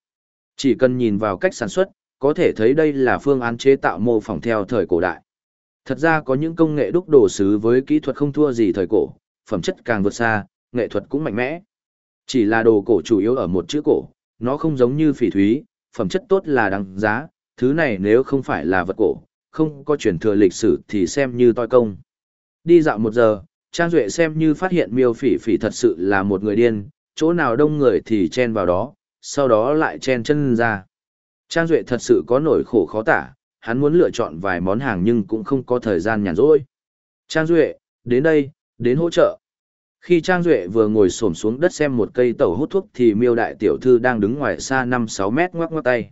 Chỉ cần nhìn vào cách sản xuất, có thể thấy đây là phương án chế tạo mô phỏng theo thời cổ đại. Thật ra có những công nghệ đúc đồ sứ với kỹ thuật không thua gì thời cổ, phẩm chất càng vượt xa, nghệ thuật cũng mạnh mẽ. Chỉ là đồ cổ chủ yếu ở một chữ cổ, nó không giống như phỉ thúy, phẩm chất tốt là đáng giá, thứ này nếu không phải là vật cổ, không có truyền thừa lịch sử thì xem như toi công. Đi dạo một giờ, Trang Duệ xem như phát hiện miêu phỉ phỉ thật sự là một người điên, chỗ nào đông người thì chen vào đó, sau đó lại chen chân ra. Trang Duệ thật sự có nổi khổ khó tả, hắn muốn lựa chọn vài món hàng nhưng cũng không có thời gian nhàn rỗi. Trang Duệ, đến đây, đến hỗ trợ. Khi Trang Duệ vừa ngồi xổm xuống đất xem một cây tẩu hút thuốc thì miêu đại tiểu thư đang đứng ngoài xa 5-6 mét ngoắc ngoắc tay.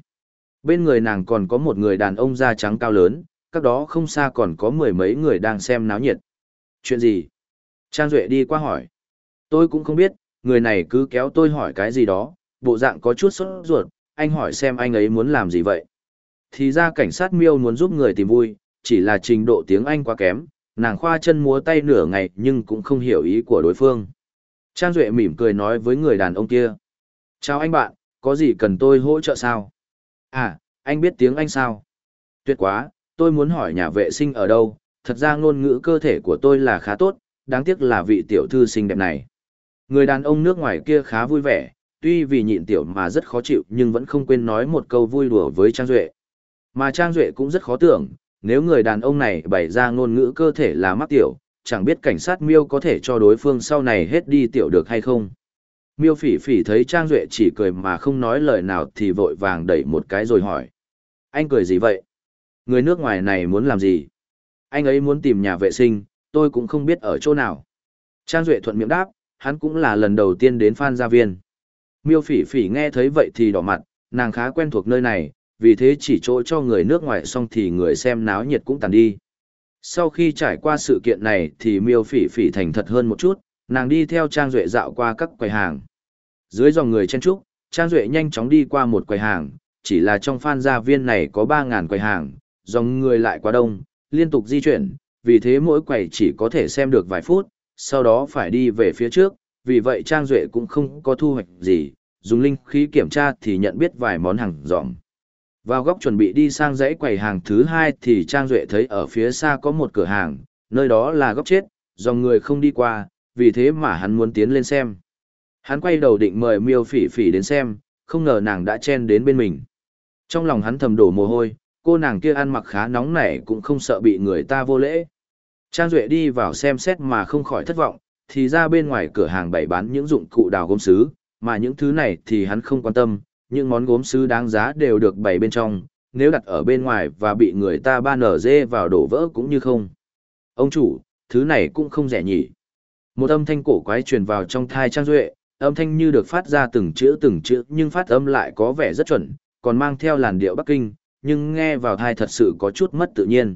Bên người nàng còn có một người đàn ông da trắng cao lớn, các đó không xa còn có mười mấy người đang xem náo nhiệt. Chuyện gì? Trang Duệ đi qua hỏi. Tôi cũng không biết, người này cứ kéo tôi hỏi cái gì đó, bộ dạng có chút sốt ruột, anh hỏi xem anh ấy muốn làm gì vậy. Thì ra cảnh sát miêu muốn giúp người tìm vui, chỉ là trình độ tiếng Anh quá kém, nàng khoa chân múa tay nửa ngày nhưng cũng không hiểu ý của đối phương. Trang Duệ mỉm cười nói với người đàn ông kia. Chào anh bạn, có gì cần tôi hỗ trợ sao? À, anh biết tiếng Anh sao? Tuyệt quá, tôi muốn hỏi nhà vệ sinh ở đâu, thật ra ngôn ngữ cơ thể của tôi là khá tốt, đáng tiếc là vị tiểu thư xinh đẹp này. Người đàn ông nước ngoài kia khá vui vẻ, tuy vì nhịn tiểu mà rất khó chịu nhưng vẫn không quên nói một câu vui đùa với Trang Duệ. Mà Trang Duệ cũng rất khó tưởng, nếu người đàn ông này bày ra ngôn ngữ cơ thể là mắc tiểu, chẳng biết cảnh sát miêu có thể cho đối phương sau này hết đi tiểu được hay không. Miêu phỉ phỉ thấy Trang Duệ chỉ cười mà không nói lời nào thì vội vàng đẩy một cái rồi hỏi. Anh cười gì vậy? Người nước ngoài này muốn làm gì? Anh ấy muốn tìm nhà vệ sinh, tôi cũng không biết ở chỗ nào. Trang Duệ thuận miệng đáp, hắn cũng là lần đầu tiên đến Phan Gia Viên. Miêu phỉ phỉ nghe thấy vậy thì đỏ mặt, nàng khá quen thuộc nơi này, vì thế chỉ chỗ cho người nước ngoài xong thì người xem náo nhiệt cũng tàn đi. Sau khi trải qua sự kiện này thì miêu phỉ phỉ thành thật hơn một chút, nàng đi theo Trang Duệ dạo qua các quầy hàng. Dưới dòng người chen trúc, Trang Duệ nhanh chóng đi qua một quầy hàng, chỉ là trong phan gia viên này có 3.000 quầy hàng, dòng người lại quá đông, liên tục di chuyển, vì thế mỗi quầy chỉ có thể xem được vài phút, sau đó phải đi về phía trước, vì vậy Trang Duệ cũng không có thu hoạch gì, dùng linh khí kiểm tra thì nhận biết vài món hàng dòng. Vào góc chuẩn bị đi sang dãy quầy hàng thứ hai thì Trang Duệ thấy ở phía xa có một cửa hàng, nơi đó là góc chết, dòng người không đi qua, vì thế mà hắn muốn tiến lên xem. Hắn quay đầu định mời miêu phỉ phỉ đến xem, không ngờ nàng đã chen đến bên mình. Trong lòng hắn thầm đổ mồ hôi, cô nàng kia ăn mặc khá nóng nảy cũng không sợ bị người ta vô lễ. Trang Duệ đi vào xem xét mà không khỏi thất vọng, thì ra bên ngoài cửa hàng bày bán những dụng cụ đào gốm sứ, mà những thứ này thì hắn không quan tâm, những món gốm sứ đáng giá đều được bày bên trong, nếu đặt ở bên ngoài và bị người ta ban ở dê vào đổ vỡ cũng như không. Ông chủ, thứ này cũng không rẻ nhỉ. Một âm thanh cổ quái truyền vào trong thai Trang Duệ, âm thanh như được phát ra từng chữ từng chữ nhưng phát âm lại có vẻ rất chuẩn, còn mang theo làn điệu Bắc Kinh, nhưng nghe vào thai thật sự có chút mất tự nhiên.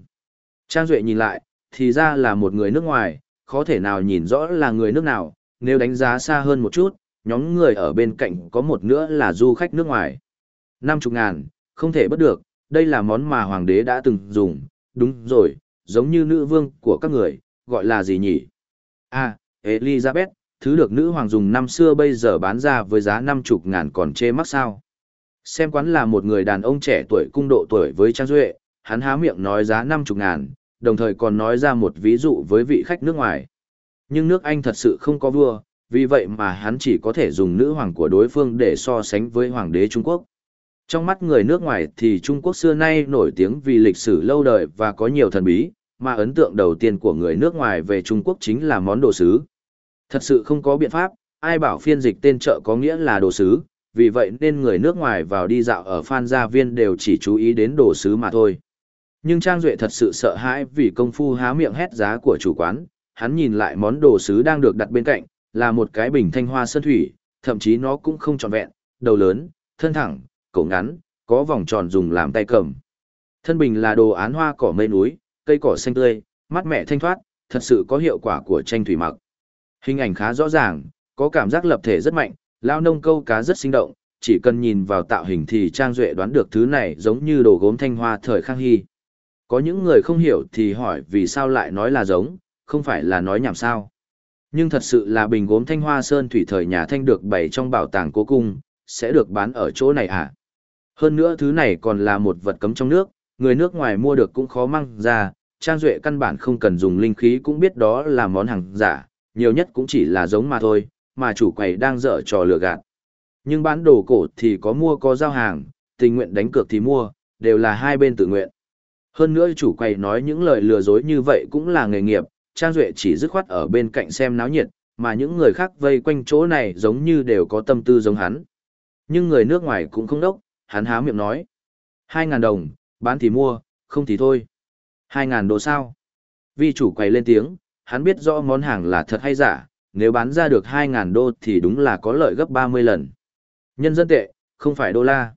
Trang Duệ nhìn lại, thì ra là một người nước ngoài, khó thể nào nhìn rõ là người nước nào, nếu đánh giá xa hơn một chút, nhóm người ở bên cạnh có một nữa là du khách nước ngoài. Năm chục ngàn, không thể bất được, đây là món mà hoàng đế đã từng dùng, đúng rồi, giống như nữ vương của các người, gọi là gì nhỉ? À, Elizabeth, thứ được nữ hoàng dùng năm xưa bây giờ bán ra với giá năm chục ngàn còn chê mắc sao. Xem quán là một người đàn ông trẻ tuổi cung độ tuổi với Trang Duệ, hắn há miệng nói giá năm chục ngàn, đồng thời còn nói ra một ví dụ với vị khách nước ngoài. Nhưng nước Anh thật sự không có vua, vì vậy mà hắn chỉ có thể dùng nữ hoàng của đối phương để so sánh với hoàng đế Trung Quốc. Trong mắt người nước ngoài thì Trung Quốc xưa nay nổi tiếng vì lịch sử lâu đời và có nhiều thần bí, mà ấn tượng đầu tiên của người nước ngoài về Trung Quốc chính là món đồ sứ. Thật sự không có biện pháp, ai bảo phiên dịch tên chợ có nghĩa là đồ sứ, vì vậy nên người nước ngoài vào đi dạo ở Phan Gia Viên đều chỉ chú ý đến đồ sứ mà thôi. Nhưng Trang Duệ thật sự sợ hãi vì công phu há miệng hét giá của chủ quán, hắn nhìn lại món đồ sứ đang được đặt bên cạnh, là một cái bình thanh hoa sơn thủy, thậm chí nó cũng không tròn vẹn, đầu lớn, thân thẳng, cổ ngắn, có vòng tròn dùng làm tay cầm. Thân bình là đồ án hoa cỏ mây núi, cây cỏ xanh tươi, mắt mẹ thanh thoát, thật sự có hiệu quả của tranh thủy mặc. Hình ảnh khá rõ ràng, có cảm giác lập thể rất mạnh, lao nông câu cá rất sinh động, chỉ cần nhìn vào tạo hình thì Trang Duệ đoán được thứ này giống như đồ gốm thanh hoa thời Khang Hy. Có những người không hiểu thì hỏi vì sao lại nói là giống, không phải là nói nhảm sao. Nhưng thật sự là bình gốm thanh hoa sơn thủy thời nhà thanh được bày trong bảo tàng cố cung, sẽ được bán ở chỗ này à? Hơn nữa thứ này còn là một vật cấm trong nước, người nước ngoài mua được cũng khó mang ra, Trang Duệ căn bản không cần dùng linh khí cũng biết đó là món hàng giả, nhiều nhất cũng chỉ là giống mà thôi, mà chủ quầy đang dở trò lừa gạt. Nhưng bán đồ cổ thì có mua có giao hàng, tình nguyện đánh cược thì mua, đều là hai bên tự nguyện. Hơn nữa chủ quầy nói những lời lừa dối như vậy cũng là nghề nghiệp, Trang Duệ chỉ dứt khoát ở bên cạnh xem náo nhiệt, mà những người khác vây quanh chỗ này giống như đều có tâm tư giống hắn. Nhưng người nước ngoài cũng không đốc, hắn há miệng nói. 2.000 đồng, bán thì mua, không thì thôi. 2.000 đô sao? Vì chủ quầy lên tiếng, hắn biết rõ món hàng là thật hay giả, nếu bán ra được 2.000 đô thì đúng là có lợi gấp 30 lần. Nhân dân tệ, không phải đô la.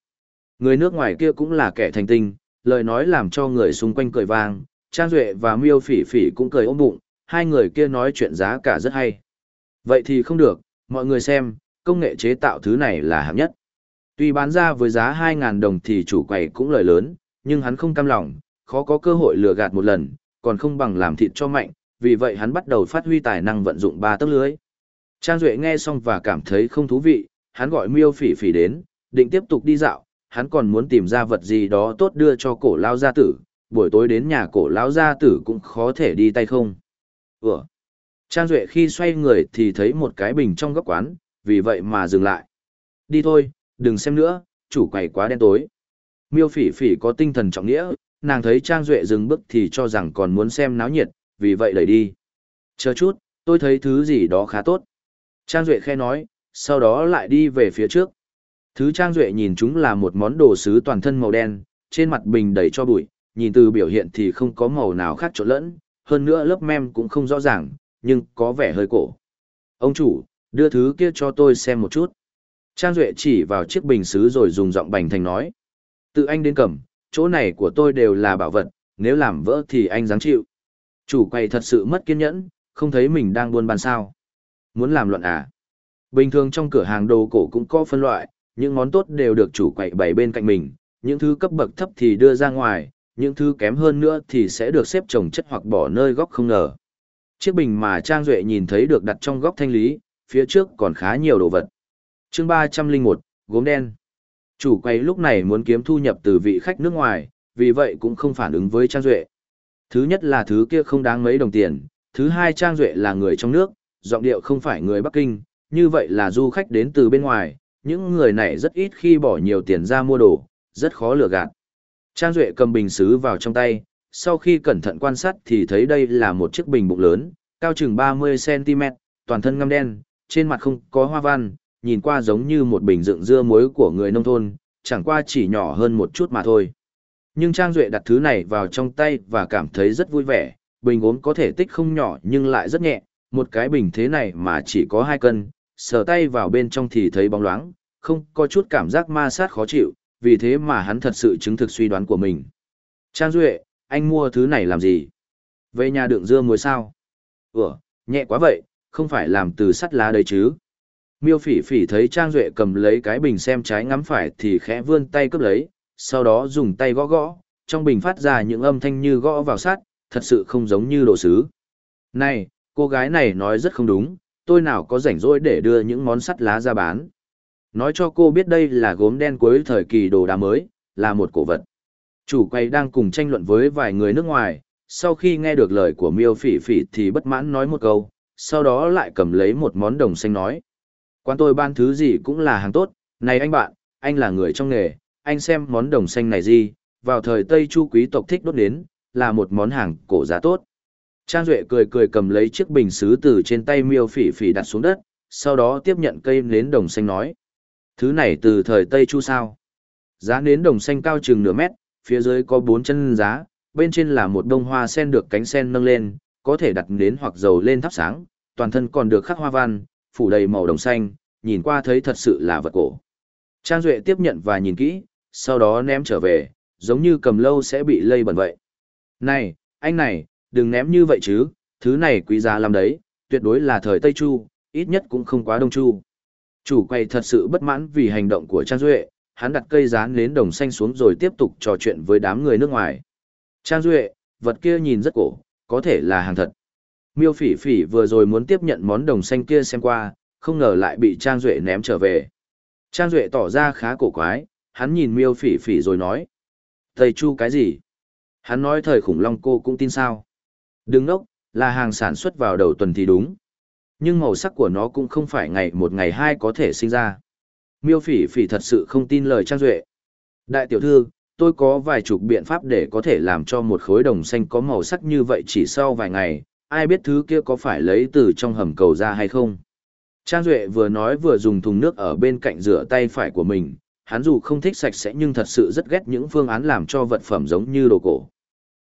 Người nước ngoài kia cũng là kẻ thành tinh, lời nói làm cho người xung quanh cười vang, Trang Duệ và Miêu Phỉ Phỉ cũng cười ôm bụng, hai người kia nói chuyện giá cả rất hay. Vậy thì không được, mọi người xem, công nghệ chế tạo thứ này là hạng nhất. Tuy bán ra với giá 2.000 đồng thì chủ quầy cũng lời lớn, nhưng hắn không cam lòng, khó có cơ hội lừa gạt một lần, còn không bằng làm thịt cho mạnh, vì vậy hắn bắt đầu phát huy tài năng vận dụng ba tấc lưới. Trang Duệ nghe xong và cảm thấy không thú vị, hắn gọi miêu phỉ phỉ đến, định tiếp tục đi dạo, hắn còn muốn tìm ra vật gì đó tốt đưa cho cổ lao gia tử, buổi tối đến nhà cổ lao gia tử cũng khó thể đi tay không. Ủa? Trang Duệ khi xoay người thì thấy một cái bình trong góc quán, vì vậy mà dừng lại. Đi thôi, đừng xem nữa, chủ quầy quá đen tối. Miêu phỉ phỉ có tinh thần trọng nghĩa, nàng thấy Trang Duệ dừng bước thì cho rằng còn muốn xem náo nhiệt, vì vậy đẩy đi. Chờ chút, tôi thấy thứ gì đó khá tốt. Trang Duệ khe nói, sau đó lại đi về phía trước. Thứ Trang Duệ nhìn chúng là một món đồ sứ toàn thân màu đen, trên mặt bình đầy cho bụi, nhìn từ biểu hiện thì không có màu nào khác trộn lẫn, hơn nữa lớp mem cũng không rõ ràng, nhưng có vẻ hơi cổ. Ông chủ, đưa thứ kia cho tôi xem một chút. Trang Duệ chỉ vào chiếc bình sứ rồi dùng giọng bành thành nói. Tự anh đến cầm, chỗ này của tôi đều là bảo vật, nếu làm vỡ thì anh dám chịu. Chủ quầy thật sự mất kiên nhẫn, không thấy mình đang buôn bán sao. Muốn làm luận à? Bình thường trong cửa hàng đồ cổ cũng có phân loại, những món tốt đều được chủ quậy bày bên cạnh mình, những thứ cấp bậc thấp thì đưa ra ngoài, những thứ kém hơn nữa thì sẽ được xếp trồng chất hoặc bỏ nơi góc không ngờ. Chiếc bình mà Trang Duệ nhìn thấy được đặt trong góc thanh lý, phía trước còn khá nhiều đồ vật. chương 301, gốm đen. Chủ quầy lúc này muốn kiếm thu nhập từ vị khách nước ngoài, vì vậy cũng không phản ứng với Trang Duệ. Thứ nhất là thứ kia không đáng mấy đồng tiền, thứ hai Trang Duệ là người trong nước, giọng điệu không phải người Bắc Kinh, như vậy là du khách đến từ bên ngoài, những người này rất ít khi bỏ nhiều tiền ra mua đồ, rất khó lừa gạt. Trang Duệ cầm bình xứ vào trong tay, sau khi cẩn thận quan sát thì thấy đây là một chiếc bình bụng lớn, cao chừng 30cm, toàn thân ngăm đen, trên mặt không có hoa văn, nhìn qua giống như một bình dựng dưa muối của người nông thôn, chẳng qua chỉ nhỏ hơn một chút mà thôi. Nhưng Trang Duệ đặt thứ này vào trong tay và cảm thấy rất vui vẻ, bình ốm có thể tích không nhỏ nhưng lại rất nhẹ, một cái bình thế này mà chỉ có 2 cân, sờ tay vào bên trong thì thấy bóng loáng, không có chút cảm giác ma sát khó chịu, vì thế mà hắn thật sự chứng thực suy đoán của mình. Trang Duệ, anh mua thứ này làm gì? Về nhà đựng dưa muối sao? Ủa, nhẹ quá vậy, không phải làm từ sắt lá đấy chứ? Miêu phỉ phỉ thấy Trang Duệ cầm lấy cái bình xem trái ngắm phải thì khẽ vươn tay cướp lấy, sau đó dùng tay gõ gõ, trong bình phát ra những âm thanh như gõ vào sắt, thật sự không giống như đồ sứ. Này, cô gái này nói rất không đúng, tôi nào có rảnh rỗi để đưa những món sắt lá ra bán. Nói cho cô biết đây là gốm đen cuối thời kỳ đồ đá mới, là một cổ vật. Chủ quầy đang cùng tranh luận với vài người nước ngoài, sau khi nghe được lời của miêu phỉ phỉ thì bất mãn nói một câu, sau đó lại cầm lấy một món đồng xanh nói. Quán tôi ban thứ gì cũng là hàng tốt, này anh bạn, anh là người trong nghề, anh xem món đồng xanh này gì, vào thời Tây Chu quý tộc thích đốt đến, là một món hàng cổ giá tốt. Trang Duệ cười cười cầm lấy chiếc bình xứ từ trên tay miêu phỉ phỉ đặt xuống đất, sau đó tiếp nhận cây nến đồng xanh nói. Thứ này từ thời Tây Chu sao? Giá nến đồng xanh cao chừng nửa mét, phía dưới có bốn chân giá, bên trên là một đông hoa sen được cánh sen nâng lên, có thể đặt nến hoặc dầu lên thắp sáng, toàn thân còn được khắc hoa văn, phủ đầy màu đồng xanh, nhìn qua thấy thật sự là vật cổ. Trang Duệ tiếp nhận và nhìn kỹ, sau đó ném trở về, giống như cầm lâu sẽ bị lây bẩn vậy. Này, anh này, đừng ném như vậy chứ, thứ này quý giá lắm đấy, tuyệt đối là thời Tây Chu, ít nhất cũng không quá Đông Chu. Chủ quầy thật sự bất mãn vì hành động của Trang Duệ, hắn đặt cây rán nến đồng xanh xuống rồi tiếp tục trò chuyện với đám người nước ngoài. Trang Duệ, vật kia nhìn rất cổ, có thể là hàng thật. Miêu phỉ phỉ vừa rồi muốn tiếp nhận món đồng xanh kia xem qua, không ngờ lại bị Trang Duệ ném trở về. Trang Duệ tỏ ra khá cổ quái, hắn nhìn miêu phỉ phỉ rồi nói. Thầy Chu cái gì? Hắn nói thời khủng long cô cũng tin sao? Đừng ốc, là hàng sản xuất vào đầu tuần thì đúng. Nhưng màu sắc của nó cũng không phải ngày một ngày hai có thể sinh ra. Miêu phỉ phỉ thật sự không tin lời Trang Duệ. Đại tiểu thư, tôi có vài chục biện pháp để có thể làm cho một khối đồng xanh có màu sắc như vậy chỉ sau vài ngày, ai biết thứ kia có phải lấy từ trong hầm cầu ra hay không. Trang Duệ vừa nói vừa dùng thùng nước ở bên cạnh rửa tay phải của mình, hắn dù không thích sạch sẽ nhưng thật sự rất ghét những phương án làm cho vật phẩm giống như đồ cổ.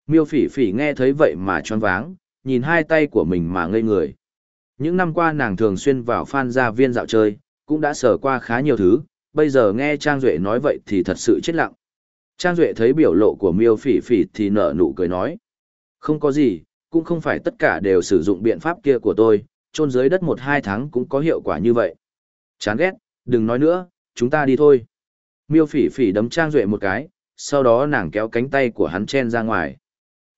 Miêu phỉ phỉ nghe thấy vậy mà choáng váng, nhìn hai tay của mình mà ngây người. Những năm qua nàng thường xuyên vào phan gia viên dạo chơi, cũng đã sở qua khá nhiều thứ, bây giờ nghe Trang Duệ nói vậy thì thật sự chết lặng. Trang Duệ thấy biểu lộ của miêu phỉ phỉ thì nở nụ cười nói. Không có gì, cũng không phải tất cả đều sử dụng biện pháp kia của tôi, chôn dưới đất một hai tháng cũng có hiệu quả như vậy. Chán ghét, đừng nói nữa, chúng ta đi thôi. Miêu phỉ phỉ đấm Trang Duệ một cái, sau đó nàng kéo cánh tay của hắn chen ra ngoài.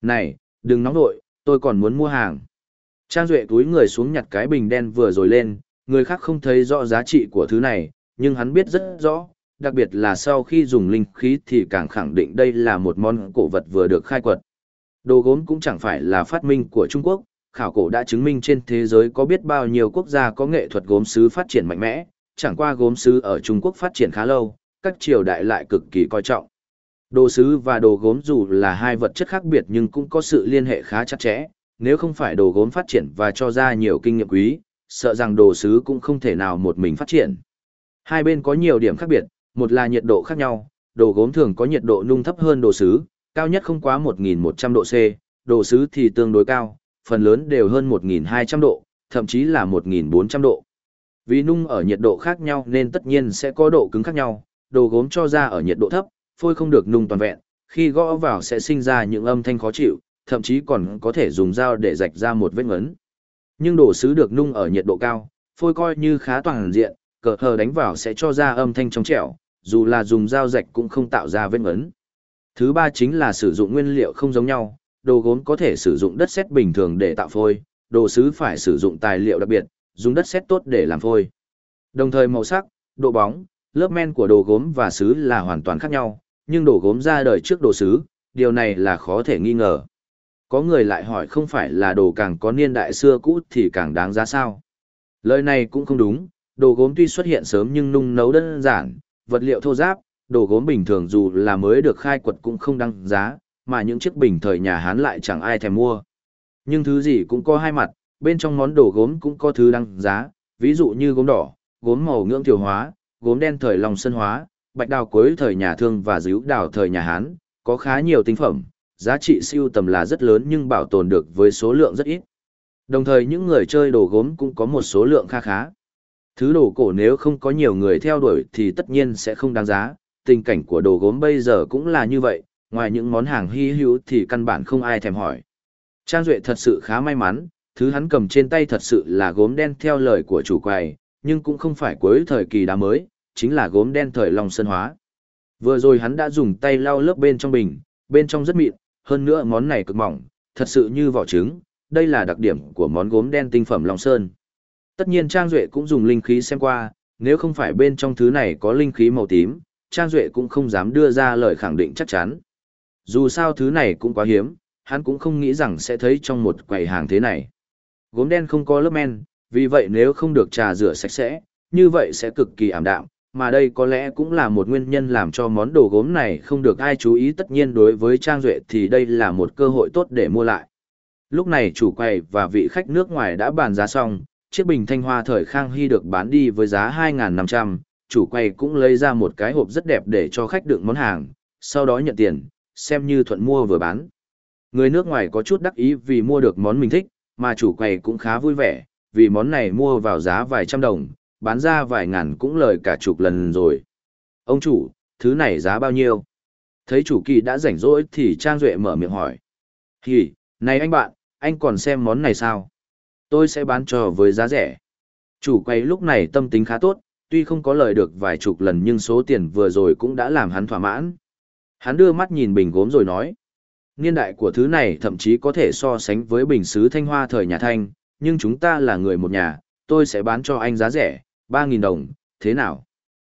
Này, đừng nóng nội, tôi còn muốn mua hàng. Trang Duệ túi người xuống nhặt cái bình đen vừa rồi lên, người khác không thấy rõ giá trị của thứ này, nhưng hắn biết rất rõ, đặc biệt là sau khi dùng linh khí thì càng khẳng định đây là một món cổ vật vừa được khai quật. Đồ gốm cũng chẳng phải là phát minh của Trung Quốc, khảo cổ đã chứng minh trên thế giới có biết bao nhiêu quốc gia có nghệ thuật gốm sứ phát triển mạnh mẽ, chẳng qua gốm sứ ở Trung Quốc phát triển khá lâu, các triều đại lại cực kỳ coi trọng. Đồ sứ và đồ gốm dù là hai vật chất khác biệt nhưng cũng có sự liên hệ khá chặt chẽ, nếu không phải đồ gốm phát triển và cho ra nhiều kinh nghiệm quý, sợ rằng đồ sứ cũng không thể nào một mình phát triển. Hai bên có nhiều điểm khác biệt, một là nhiệt độ khác nhau, đồ gốm thường có nhiệt độ nung thấp hơn đồ sứ, cao nhất không quá 1.100 độ C, đồ sứ thì tương đối cao, phần lớn đều hơn 1.200 độ, thậm chí là 1.400 độ. Vì nung ở nhiệt độ khác nhau nên tất nhiên sẽ có độ cứng khác nhau, đồ gốm cho ra ở nhiệt độ thấp, phôi không được nung toàn vẹn, khi gõ vào sẽ sinh ra những âm thanh khó chịu, thậm chí còn có thể dùng dao để rạch ra một vết ngấn. Nhưng đồ sứ được nung ở nhiệt độ cao, phôi coi như khá toàn diện, cờ hờ đánh vào sẽ cho ra âm thanh trong trẻo, dù là dùng dao rạch cũng không tạo ra vết ngấn. Thứ ba chính là sử dụng nguyên liệu không giống nhau, đồ gốm có thể sử dụng đất sét bình thường để tạo phôi, đồ sứ phải sử dụng tài liệu đặc biệt, dùng đất sét tốt để làm phôi. Đồng thời màu sắc, độ bóng, lớp men của đồ gốm và sứ là hoàn toàn khác nhau, nhưng đồ gốm ra đời trước đồ sứ, điều này là khó thể nghi ngờ. Có người lại hỏi không phải là đồ càng có niên đại xưa cũ thì càng đáng giá sao? Lời này cũng không đúng, đồ gốm tuy xuất hiện sớm nhưng nung nấu đơn giản, vật liệu thô giáp, đồ gốm bình thường dù là mới được khai quật cũng không đăng giá, mà những chiếc bình thời nhà Hán lại chẳng ai thèm mua. Nhưng thứ gì cũng có hai mặt, bên trong món đồ gốm cũng có thứ đăng giá, ví dụ như gốm đỏ, gốm màu ngưỡng tiểu hóa, gốm đen thời lòng sân hóa, bạch đào cuối thời nhà Thương và díu đào thời nhà Hán, có khá nhiều tinh phẩm, giá trị siêu tầm là rất lớn nhưng bảo tồn được với số lượng rất ít. Đồng thời những người chơi đồ gốm cũng có một số lượng kha khá. Thứ đồ cổ nếu không có nhiều người theo đuổi thì tất nhiên sẽ không đáng giá, tình cảnh của đồ gốm bây giờ cũng là như vậy, ngoài những món hàng hy hữu thì căn bản không ai thèm hỏi. Trang Duệ thật sự khá may mắn, thứ hắn cầm trên tay thật sự là gốm đen theo lời của chủ quầy, nhưng cũng không phải cuối thời kỳ đá mới, chính là gốm đen thời Long Sơn Hóa. Vừa rồi hắn đã dùng tay lau lớp bên trong bình, bên trong rất mịn, hơn nữa món này cực mỏng, thật sự như vỏ trứng, đây là đặc điểm của món gốm đen tinh phẩm Long Sơn. Tất nhiên Trang Duệ cũng dùng linh khí xem qua, nếu không phải bên trong thứ này có linh khí màu tím, Trang Duệ cũng không dám đưa ra lời khẳng định chắc chắn. Dù sao thứ này cũng quá hiếm, hắn cũng không nghĩ rằng sẽ thấy trong một quầy hàng thế này. Gốm đen không có lớp men, vì vậy nếu không được trà rửa sạch sẽ, như vậy sẽ cực kỳ ảm đạm, mà đây có lẽ cũng là một nguyên nhân làm cho món đồ gốm này không được ai chú ý tất nhiên đối với Trang Duệ thì đây là một cơ hội tốt để mua lại. Lúc này chủ quầy và vị khách nước ngoài đã bàn giá xong, chiếc bình thanh hoa thời Khang Hy được bán đi với giá 2.500, chủ quầy cũng lấy ra một cái hộp rất đẹp để cho khách đựng món hàng, sau đó nhận tiền, xem như thuận mua vừa bán. Người nước ngoài có chút đắc ý vì mua được món mình thích, mà chủ quầy cũng khá vui vẻ, vì món này mua vào giá vài trăm đồng, bán ra vài ngàn cũng lời cả chục lần rồi. Ông chủ, thứ này giá bao nhiêu? Thấy chủ kỳ đã rảnh rỗi thì Trang Duệ mở miệng hỏi. Hì, này anh bạn, anh còn xem món này sao? Tôi sẽ bán cho với giá rẻ. Chủ quầy lúc này tâm tính khá tốt, tuy không có lời được vài chục lần nhưng số tiền vừa rồi cũng đã làm hắn thỏa mãn. Hắn đưa mắt nhìn bình gốm rồi nói. Niên đại của thứ này thậm chí có thể so sánh với bình sứ thanh hoa thời nhà thanh, nhưng chúng ta là người một nhà, tôi sẽ bán cho anh giá rẻ, 3.000 đồng, thế nào?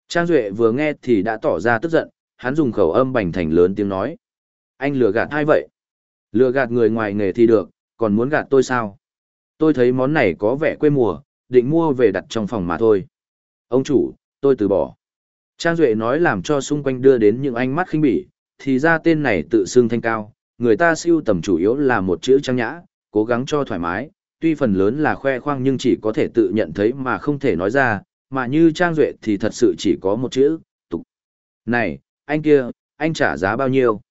Trang Duệ vừa nghe thì đã tỏ ra tức giận, hắn dùng khẩu âm bành thành lớn tiếng nói. Anh lừa gạt ai vậy? Lừa gạt người ngoài nghề thì được, còn muốn gạt tôi sao? Tôi thấy món này có vẻ quê mùa, định mua về đặt trong phòng mà thôi. Ông chủ, tôi từ bỏ. Trang Duệ nói làm cho xung quanh đưa đến những ánh mắt khinh bỉ, thì ra tên này tự xưng thanh cao, người ta siêu tầm chủ yếu là một chữ trang nhã, cố gắng cho thoải mái, tuy phần lớn là khoe khoang nhưng chỉ có thể tự nhận thấy mà không thể nói ra, mà như Trang Duệ thì thật sự chỉ có một chữ, tục. Này, anh kia, anh trả giá bao nhiêu?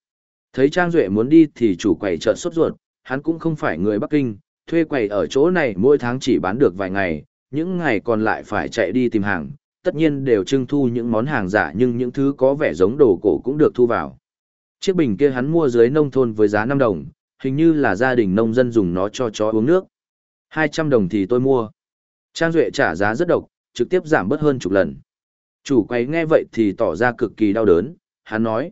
Thấy Trang Duệ muốn đi thì chủ quầy chợt sốt ruột, hắn cũng không phải người Bắc Kinh, thuê quầy ở chỗ này mỗi tháng chỉ bán được vài ngày, những ngày còn lại phải chạy đi tìm hàng, tất nhiên đều trưng thu những món hàng giả nhưng những thứ có vẻ giống đồ cổ cũng được thu vào. Chiếc bình kia hắn mua dưới nông thôn với giá 5 đồng, hình như là gia đình nông dân dùng nó cho chó uống nước. 200 đồng thì tôi mua. Trang Duệ trả giá rất độc, trực tiếp giảm bớt hơn chục lần. Chủ quầy nghe vậy thì tỏ ra cực kỳ đau đớn, hắn nói.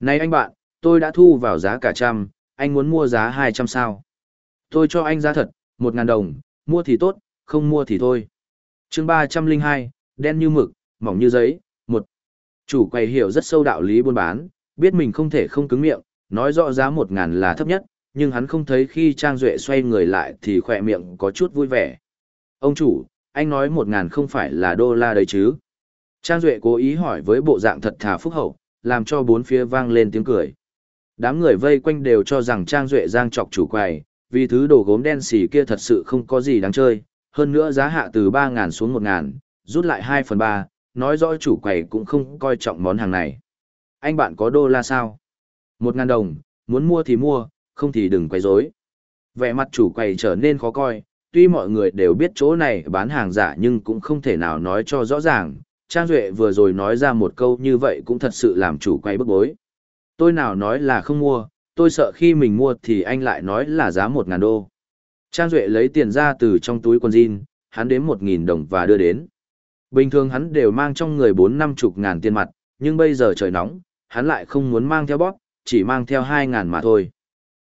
Này anh bạn, tôi đã thu vào giá cả trăm, anh muốn mua giá 200 sao? Tôi cho anh giá thật, 1.000 đồng, mua thì tốt, không mua thì thôi. chương 302, đen như mực, mỏng như giấy, một. Chủ quầy hiểu rất sâu đạo lý buôn bán, biết mình không thể không cứng miệng, nói rõ giá 1.000 là thấp nhất, nhưng hắn không thấy khi Trang Duệ xoay người lại thì khỏe miệng có chút vui vẻ. Ông chủ, anh nói 1.000 không phải là đô la đấy chứ? Trang Duệ cố ý hỏi với bộ dạng thật thà phúc hậu, làm cho bốn phía vang lên tiếng cười. Đám người vây quanh đều cho rằng Trang Duệ giang trọc chủ quầy, vì thứ đồ gốm đen xỉ kia thật sự không có gì đáng chơi, hơn nữa giá hạ từ 3.000 xuống 1.000, rút lại 2 phần 3, nói rõ chủ quầy cũng không coi trọng món hàng này. Anh bạn có đô la sao? 1.000 đồng, muốn mua thì mua, không thì đừng quay rối. Vẻ mặt chủ quầy trở nên khó coi, tuy mọi người đều biết chỗ này bán hàng giả nhưng cũng không thể nào nói cho rõ ràng. Trang Duệ vừa rồi nói ra một câu như vậy cũng thật sự làm chủ quay bức bối. Tôi nào nói là không mua, tôi sợ khi mình mua thì anh lại nói là giá 1.000 đô. Trang Duệ lấy tiền ra từ trong túi quần jean, hắn đếm 1.000 đồng và đưa đến. Bình thường hắn đều mang trong người 4 năm chục ngàn tiền mặt, nhưng bây giờ trời nóng, hắn lại không muốn mang theo bóp, chỉ mang theo 2 ngàn mà thôi.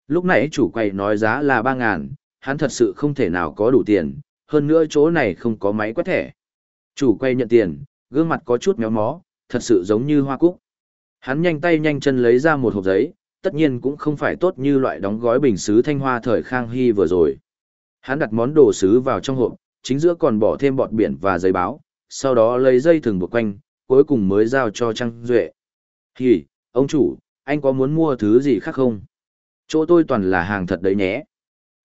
Lúc nãy chủ quầy nói giá là 3 ngàn, hắn thật sự không thể nào có đủ tiền, hơn nữa chỗ này không có máy quét thẻ. Chủ quay nhận tiền, gương mặt có chút méo mó, thật sự giống như hoa cúc. Hắn nhanh tay nhanh chân lấy ra một hộp giấy, tất nhiên cũng không phải tốt như loại đóng gói bình sứ thanh hoa thời Khang Hy vừa rồi. Hắn đặt món đồ sứ vào trong hộp, chính giữa còn bỏ thêm bọt biển và giấy báo, sau đó lấy dây thừng buộc quanh, cuối cùng mới giao cho Trang Duệ. Hì, ông chủ, anh có muốn mua thứ gì khác không? Chỗ tôi toàn là hàng thật đấy nhé.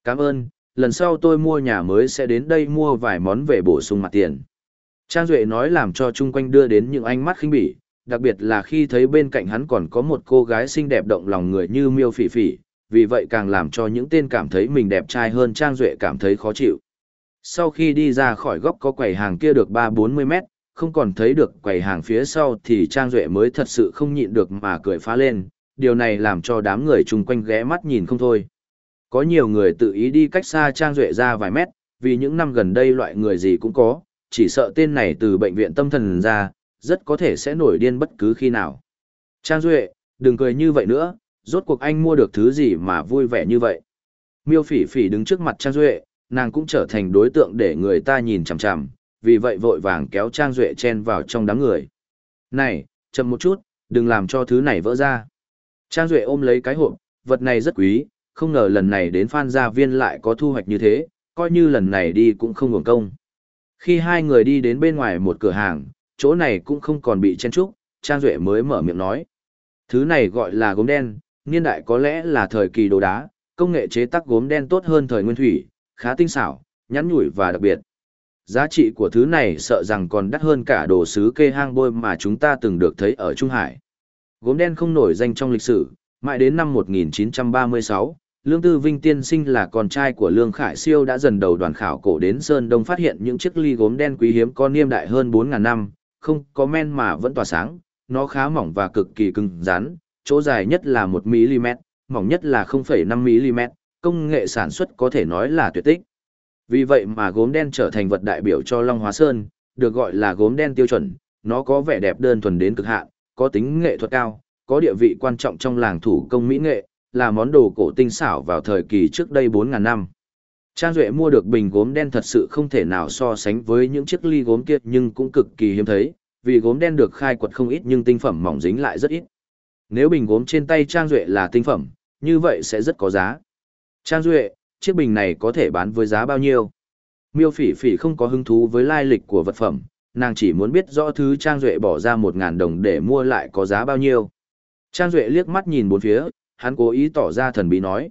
Cảm ơn, lần sau tôi mua nhà mới sẽ đến đây mua vài món về bổ sung mặt tiền. Trang Duệ nói làm cho chung quanh đưa đến những ánh mắt khinh bỉ, đặc biệt là khi thấy bên cạnh hắn còn có một cô gái xinh đẹp động lòng người như miêu phỉ phỉ, vì vậy càng làm cho những tên cảm thấy mình đẹp trai hơn Trang Duệ cảm thấy khó chịu. Sau khi đi ra khỏi góc có quầy hàng kia được 3-40 mét, không còn thấy được quầy hàng phía sau thì Trang Duệ mới thật sự không nhịn được mà cười phá lên, điều này làm cho đám người chung quanh ghé mắt nhìn không thôi. Có nhiều người tự ý đi cách xa Trang Duệ ra vài mét, vì những năm gần đây loại người gì cũng có, chỉ sợ tên này từ bệnh viện tâm thần ra, rất có thể sẽ nổi điên bất cứ khi nào. Trang Duệ, đừng cười như vậy nữa, rốt cuộc anh mua được thứ gì mà vui vẻ như vậy. Miêu phỉ phỉ đứng trước mặt Trang Duệ, nàng cũng trở thành đối tượng để người ta nhìn chằm chằm, vì vậy vội vàng kéo Trang Duệ chen vào trong đám người. Này, chậm một chút, đừng làm cho thứ này vỡ ra. Trang Duệ ôm lấy cái hộp, vật này rất quý, không ngờ lần này đến Phan Gia Viên lại có thu hoạch như thế, coi như lần này đi cũng không hưởng công. Khi hai người đi đến bên ngoài một cửa hàng, chỗ này cũng không còn bị chen trúc, Trang Duệ mới mở miệng nói. Thứ này gọi là gốm đen, niên đại có lẽ là thời kỳ đồ đá, công nghệ chế tác gốm đen tốt hơn thời nguyên thủy, khá tinh xảo, nhắn nhủi và đặc biệt. Giá trị của thứ này sợ rằng còn đắt hơn cả đồ sứ kê hang bôi mà chúng ta từng được thấy ở Trung Hải. Gốm đen không nổi danh trong lịch sử, mãi đến năm 1936, Lương Tư Vinh tiên sinh là con trai của Lương Khải Siêu đã dần đầu đoàn khảo cổ đến Sơn Đông phát hiện những chiếc ly gốm đen quý hiếm có niêm đại hơn 4.000 năm, không có men mà vẫn tỏa sáng, nó khá mỏng và cực kỳ cứng rắn, chỗ dài nhất là 1mm, mỏng nhất là 0,5mm, công nghệ sản xuất có thể nói là tuyệt tích. Vì vậy mà gốm đen trở thành vật đại biểu cho Long Hóa Sơn, được gọi là gốm đen tiêu chuẩn, nó có vẻ đẹp đơn thuần đến cực hạn, có tính nghệ thuật cao, có địa vị quan trọng trong làng thủ công mỹ nghệ, là món đồ cổ tinh xảo vào thời kỳ trước đây 4.000 năm. Trang Duệ mua được bình gốm đen thật sự không thể nào so sánh với những chiếc ly gốm kia nhưng cũng cực kỳ hiếm thấy, vì gốm đen được khai quật không ít nhưng tinh phẩm mỏng dính lại rất ít. Nếu bình gốm trên tay Trang Duệ là tinh phẩm, như vậy sẽ rất có giá. Trang Duệ, chiếc bình này có thể bán với giá bao nhiêu? Miêu phỉ phỉ không có hứng thú với lai lịch của vật phẩm, nàng chỉ muốn biết rõ thứ Trang Duệ bỏ ra 1.000 đồng để mua lại có giá bao nhiêu. Trang Duệ liếc mắt nhìn bốn phía, hắn cố ý tỏ ra thần bí nói.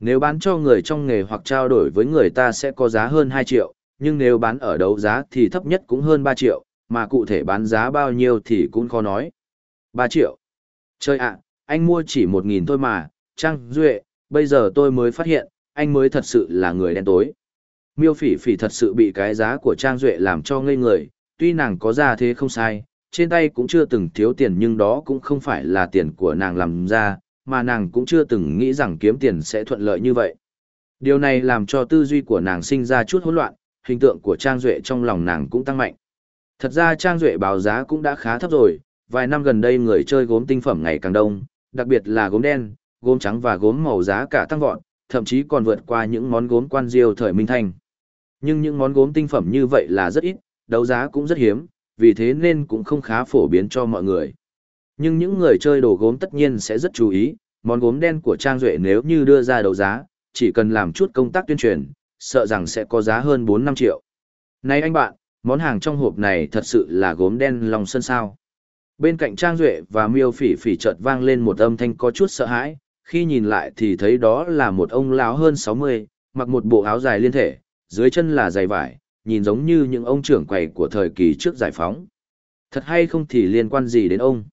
Nếu bán cho người trong nghề hoặc trao đổi với người ta sẽ có giá hơn 2 triệu, nhưng nếu bán ở đấu giá thì thấp nhất cũng hơn 3 triệu, mà cụ thể bán giá bao nhiêu thì cũng khó nói. 3 triệu. Chơi ạ, anh mua chỉ 1.000 thôi mà, Trang Duệ, bây giờ tôi mới phát hiện, anh mới thật sự là người đen tối. Miêu phỉ phỉ thật sự bị cái giá của Trang Duệ làm cho ngây người, tuy nàng có ra thế không sai, trên tay cũng chưa từng thiếu tiền nhưng đó cũng không phải là tiền của nàng làm ra, mà nàng cũng chưa từng nghĩ rằng kiếm tiền sẽ thuận lợi như vậy. Điều này làm cho tư duy của nàng sinh ra chút hỗn loạn, hình tượng của Trang Duệ trong lòng nàng cũng tăng mạnh. Thật ra Trang Duệ báo giá cũng đã khá thấp rồi, vài năm gần đây người chơi gốm tinh phẩm ngày càng đông, đặc biệt là gốm đen, gốm trắng và gốm màu giá cả tăng vọt, thậm chí còn vượt qua những món gốm quan diêu thời Minh Thanh. Nhưng những món gốm tinh phẩm như vậy là rất ít, đấu giá cũng rất hiếm, vì thế nên cũng không khá phổ biến cho mọi người. Nhưng những người chơi đồ gốm tất nhiên sẽ rất chú ý, món gốm đen của Trang Duệ nếu như đưa ra đấu giá, chỉ cần làm chút công tác tuyên truyền, sợ rằng sẽ có giá hơn 4-5 triệu. Này anh bạn, món hàng trong hộp này thật sự là gốm đen lòng sân sao. Bên cạnh Trang Duệ và Miêu Phỉ Phỉ chợt vang lên một âm thanh có chút sợ hãi, khi nhìn lại thì thấy đó là một ông lão hơn 60, mặc một bộ áo dài liên thể, dưới chân là giày vải, nhìn giống như những ông trưởng quầy của thời kỳ trước giải phóng. Thật hay không thì liên quan gì đến ông?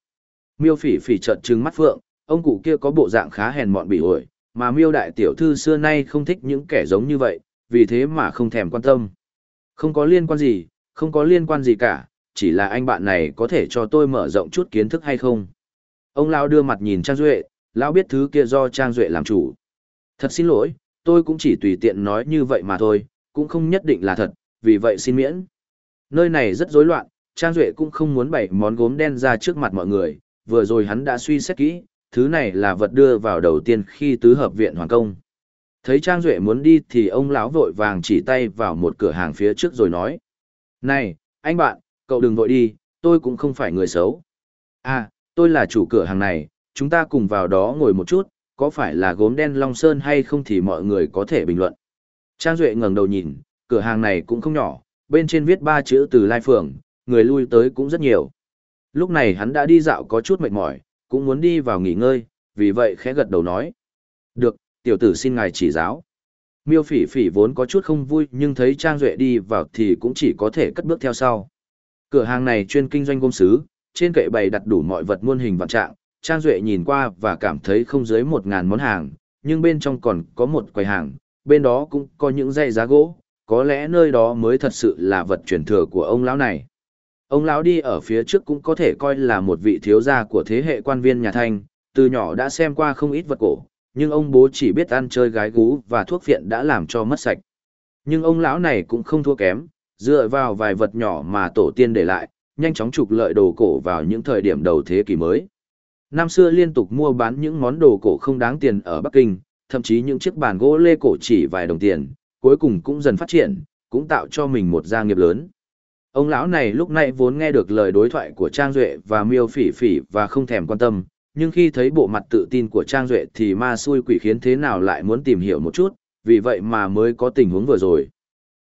Miêu phỉ phỉ trợn trừng mắt phượng, ông cụ kia có bộ dạng khá hèn mọn bị ổi, mà miêu đại tiểu thư xưa nay không thích những kẻ giống như vậy, vì thế mà không thèm quan tâm. Không có liên quan gì, không có liên quan gì cả, chỉ là anh bạn này có thể cho tôi mở rộng chút kiến thức hay không. Ông Lão đưa mặt nhìn Trang Duệ, Lão biết thứ kia do Trang Duệ làm chủ. Thật xin lỗi, tôi cũng chỉ tùy tiện nói như vậy mà thôi, cũng không nhất định là thật, vì vậy xin miễn. Nơi này rất rối loạn, Trang Duệ cũng không muốn bày món gốm đen ra trước mặt mọi người, vừa rồi hắn đã suy xét kỹ, thứ này là vật đưa vào đầu tiên khi tứ hợp viện hoàn công. Thấy Trang Duệ muốn đi thì ông lão vội vàng chỉ tay vào một cửa hàng phía trước rồi nói. Này, anh bạn, cậu đừng vội đi, tôi cũng không phải người xấu. À, tôi là chủ cửa hàng này, chúng ta cùng vào đó ngồi một chút, có phải là gốm đen Long Sơn hay không thì mọi người có thể bình luận. Trang Duệ ngẩng đầu nhìn, cửa hàng này cũng không nhỏ, bên trên viết ba chữ từ Lai Phường, người lui tới cũng rất nhiều. Lúc này hắn đã đi dạo có chút mệt mỏi, cũng muốn đi vào nghỉ ngơi, vì vậy khẽ gật đầu nói. Được, tiểu tử xin ngài chỉ giáo. Miêu phỉ phỉ vốn có chút không vui nhưng thấy Trang Duệ đi vào thì cũng chỉ có thể cất bước theo sau. Cửa hàng này chuyên kinh doanh gôm sứ, trên kệ bày đặt đủ mọi vật muôn hình vạn trạng, Trang Duệ nhìn qua và cảm thấy không dưới một ngàn món hàng, nhưng bên trong còn có một quầy hàng, bên đó cũng có những dây giá gỗ, có lẽ nơi đó mới thật sự là vật truyền thừa của ông lão này. Ông lão đi ở phía trước cũng có thể coi là một vị thiếu gia của thế hệ quan viên nhà Thanh, từ nhỏ đã xem qua không ít vật cổ, nhưng ông bố chỉ biết ăn chơi gái gú và thuốc viện đã làm cho mất sạch. Nhưng ông lão này cũng không thua kém, dựa vào vài vật nhỏ mà tổ tiên để lại, nhanh chóng trục lợi đồ cổ vào những thời điểm đầu thế kỷ mới. Năm xưa liên tục mua bán những món đồ cổ không đáng tiền ở Bắc Kinh, thậm chí những chiếc bàn gỗ lê cổ chỉ vài đồng tiền, cuối cùng cũng dần phát triển, cũng tạo cho mình một gia nghiệp lớn. Ông lão này lúc nãy vốn nghe được lời đối thoại của Trang Duệ và Miêu Phỉ Phỉ và không thèm quan tâm, nhưng khi thấy bộ mặt tự tin của Trang Duệ thì ma xui quỷ khiến thế nào lại muốn tìm hiểu một chút, vì vậy mà mới có tình huống vừa rồi.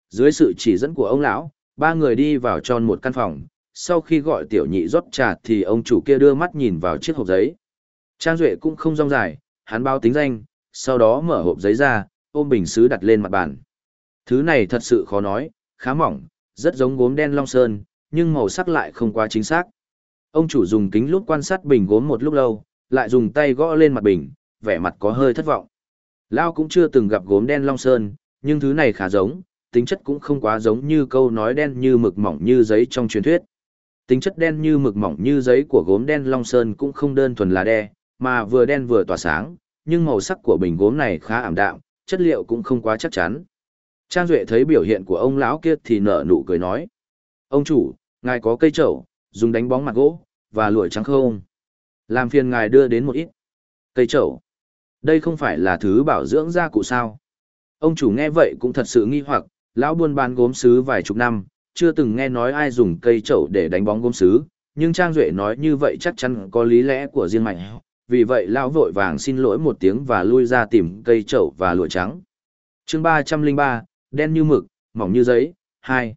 Dưới sự chỉ dẫn của ông lão, ba người đi vào tròn một căn phòng, sau khi gọi tiểu nhị rót trà thì ông chủ kia đưa mắt nhìn vào chiếc hộp giấy. Trang Duệ cũng không rong dài, hắn báo tính danh, sau đó mở hộp giấy ra, ôm bình sứ đặt lên mặt bàn. Thứ này thật sự khó nói, khá mỏng, rất giống gốm đen long sơn, nhưng màu sắc lại không quá chính xác. Ông chủ dùng kính lúp quan sát bình gốm một lúc lâu, lại dùng tay gõ lên mặt bình, vẻ mặt có hơi thất vọng. Lao cũng chưa từng gặp gốm đen long sơn, nhưng thứ này khá giống, tính chất cũng không quá giống như câu nói đen như mực mỏng như giấy trong truyền thuyết. Tính chất đen như mực mỏng như giấy của gốm đen long sơn cũng không đơn thuần là đe, mà vừa đen vừa tỏa sáng, nhưng màu sắc của bình gốm này khá ảm đạm, chất liệu cũng không quá chắc chắn. Trang Duệ thấy biểu hiện của ông lão kia thì nở nụ cười nói. Ông chủ, ngài có cây trầu, dùng đánh bóng mặt gỗ, và lụi trắng không? Làm phiền ngài đưa đến một ít. Cây trầu. Đây không phải là thứ bảo dưỡng da cụ sao. Ông chủ nghe vậy cũng thật sự nghi hoặc, lão buôn bán gốm sứ vài chục năm, chưa từng nghe nói ai dùng cây trầu để đánh bóng gốm sứ, nhưng Trang Duệ nói như vậy chắc chắn có lý lẽ của riêng mạnh. Vì vậy lão vội vàng xin lỗi một tiếng và lui ra tìm cây trầu và lụa trắng. chương 303, đen như mực, mỏng như giấy. 2.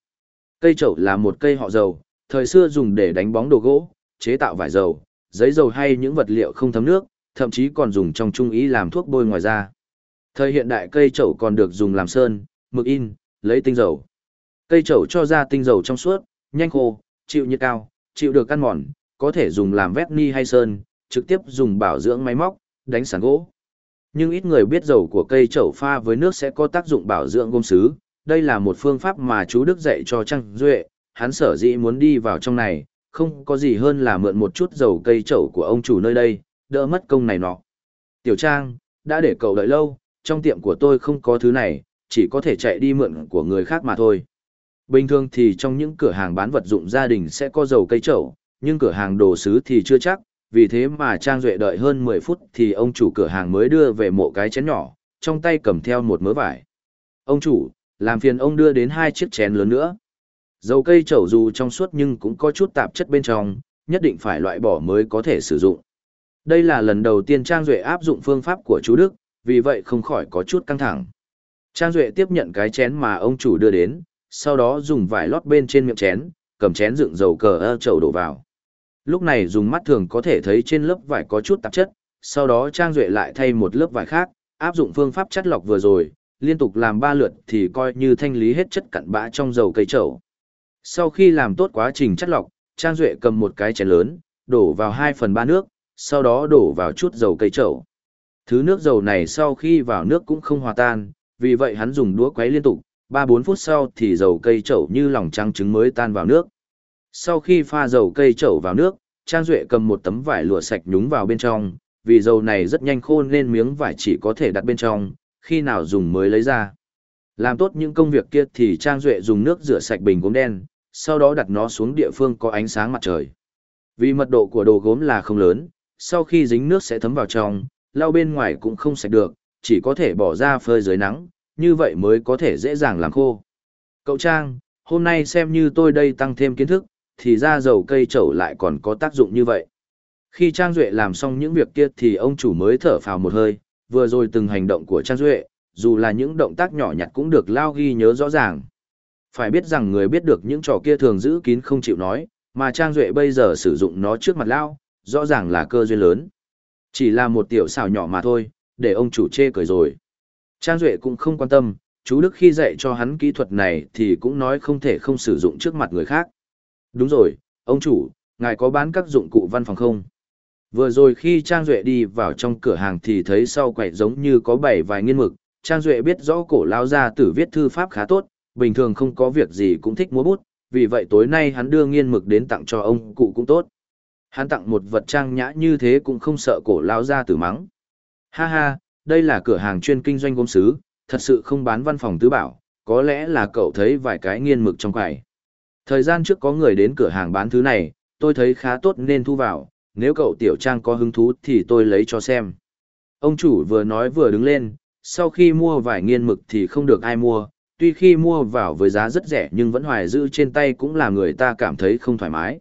Cây trậu là một cây họ dầu, thời xưa dùng để đánh bóng đồ gỗ, chế tạo vải dầu, giấy dầu hay những vật liệu không thấm nước, thậm chí còn dùng trong trung ý làm thuốc bôi ngoài da. Thời hiện đại cây trậu còn được dùng làm sơn, mực in, lấy tinh dầu. Cây trậu cho ra tinh dầu trong suốt, nhanh khô, chịu nhiệt cao, chịu được ăn mòn, có thể dùng làm vét ni hay sơn, trực tiếp dùng bảo dưỡng máy móc, đánh sản gỗ. Nhưng ít người biết dầu của cây chậu pha với nước sẽ có tác dụng bảo dưỡng gôm sứ. Đây là một phương pháp mà chú Đức dạy cho Trăng Duệ, hắn sở dĩ muốn đi vào trong này, không có gì hơn là mượn một chút dầu cây chậu của ông chủ nơi đây, đỡ mất công này nọ. Tiểu Trang, đã để cậu đợi lâu, trong tiệm của tôi không có thứ này, chỉ có thể chạy đi mượn của người khác mà thôi. Bình thường thì trong những cửa hàng bán vật dụng gia đình sẽ có dầu cây chậu, nhưng cửa hàng đồ sứ thì chưa chắc, vì thế mà Trang Duệ đợi hơn 10 phút thì ông chủ cửa hàng mới đưa về một cái chén nhỏ, trong tay cầm theo một mớ vải. Ông chủ, làm phiền ông đưa đến hai chiếc chén lớn nữa. Dầu cây trầu dù trong suốt nhưng cũng có chút tạp chất bên trong, nhất định phải loại bỏ mới có thể sử dụng. Đây là lần đầu tiên Trang Duệ áp dụng phương pháp của chú Đức, vì vậy không khỏi có chút căng thẳng. Trang Duệ tiếp nhận cái chén mà ông chủ đưa đến, sau đó dùng vải lót bên trên miệng chén, cầm chén dựng dầu cờ ờ, ơ đổ vào. Lúc này dùng mắt thường có thể thấy trên lớp vải có chút tạp chất, sau đó Trang Duệ lại thay một lớp vải khác, áp dụng phương pháp chất lọc vừa rồi, liên tục làm ba lượt thì coi như thanh lý hết chất cặn bã trong dầu cây trầu. Sau khi làm tốt quá trình chất lọc, Trang Duệ cầm một cái chén lớn, đổ vào 2 phần 3 nước, sau đó đổ vào chút dầu cây trầu. Thứ nước dầu này sau khi vào nước cũng không hòa tan, vì vậy hắn dùng đũa quấy liên tục, 3-4 phút sau thì dầu cây trầu như lòng trắng trứng mới tan vào nước. Sau khi pha dầu cây trẩu vào nước, Trang Duệ cầm một tấm vải lụa sạch nhúng vào bên trong, vì dầu này rất nhanh khô nên miếng vải chỉ có thể đặt bên trong, khi nào dùng mới lấy ra. Làm tốt những công việc kia thì Trang Duệ dùng nước rửa sạch bình gốm đen, sau đó đặt nó xuống địa phương có ánh sáng mặt trời. Vì mật độ của đồ gốm là không lớn, sau khi dính nước sẽ thấm vào trong, lau bên ngoài cũng không sạch được, chỉ có thể bỏ ra phơi dưới nắng, như vậy mới có thể dễ dàng làm khô. Cậu Trang, hôm nay xem như tôi đây tăng thêm kiến thức, thì ra dầu cây trầu lại còn có tác dụng như vậy. Khi Trang Duệ làm xong những việc kia thì ông chủ mới thở phào một hơi, vừa rồi từng hành động của Trang Duệ, dù là những động tác nhỏ nhặt cũng được Lao ghi nhớ rõ ràng. Phải biết rằng người biết được những trò kia thường giữ kín không chịu nói, mà Trang Duệ bây giờ sử dụng nó trước mặt Lao, rõ ràng là cơ duyên lớn. Chỉ là một tiểu xào nhỏ mà thôi, để ông chủ chê cười rồi. Trang Duệ cũng không quan tâm, chú Đức khi dạy cho hắn kỹ thuật này thì cũng nói không thể không sử dụng trước mặt người khác. Đúng rồi, ông chủ, ngài có bán các dụng cụ văn phòng không? Vừa rồi khi Trang Duệ đi vào trong cửa hàng thì thấy sau quầy giống như có bảy vài nghiên mực, Trang Duệ biết rõ cổ lao ra tử viết thư pháp khá tốt, bình thường không có việc gì cũng thích múa bút, vì vậy tối nay hắn đưa nghiên mực đến tặng cho ông cụ cũng tốt. Hắn tặng một vật trang nhã như thế cũng không sợ cổ lao ra tử mắng. Ha ha, đây là cửa hàng chuyên kinh doanh gốm sứ, thật sự không bán văn phòng tứ bảo, có lẽ là cậu thấy vài cái nghiên mực trong quầy. Thời gian trước có người đến cửa hàng bán thứ này, tôi thấy khá tốt nên thu vào, nếu cậu tiểu trang có hứng thú thì tôi lấy cho xem. Ông chủ vừa nói vừa đứng lên, sau khi mua vài nghiên mực thì không được ai mua, tuy khi mua vào với giá rất rẻ nhưng vẫn hoài giữ trên tay cũng là người ta cảm thấy không thoải mái.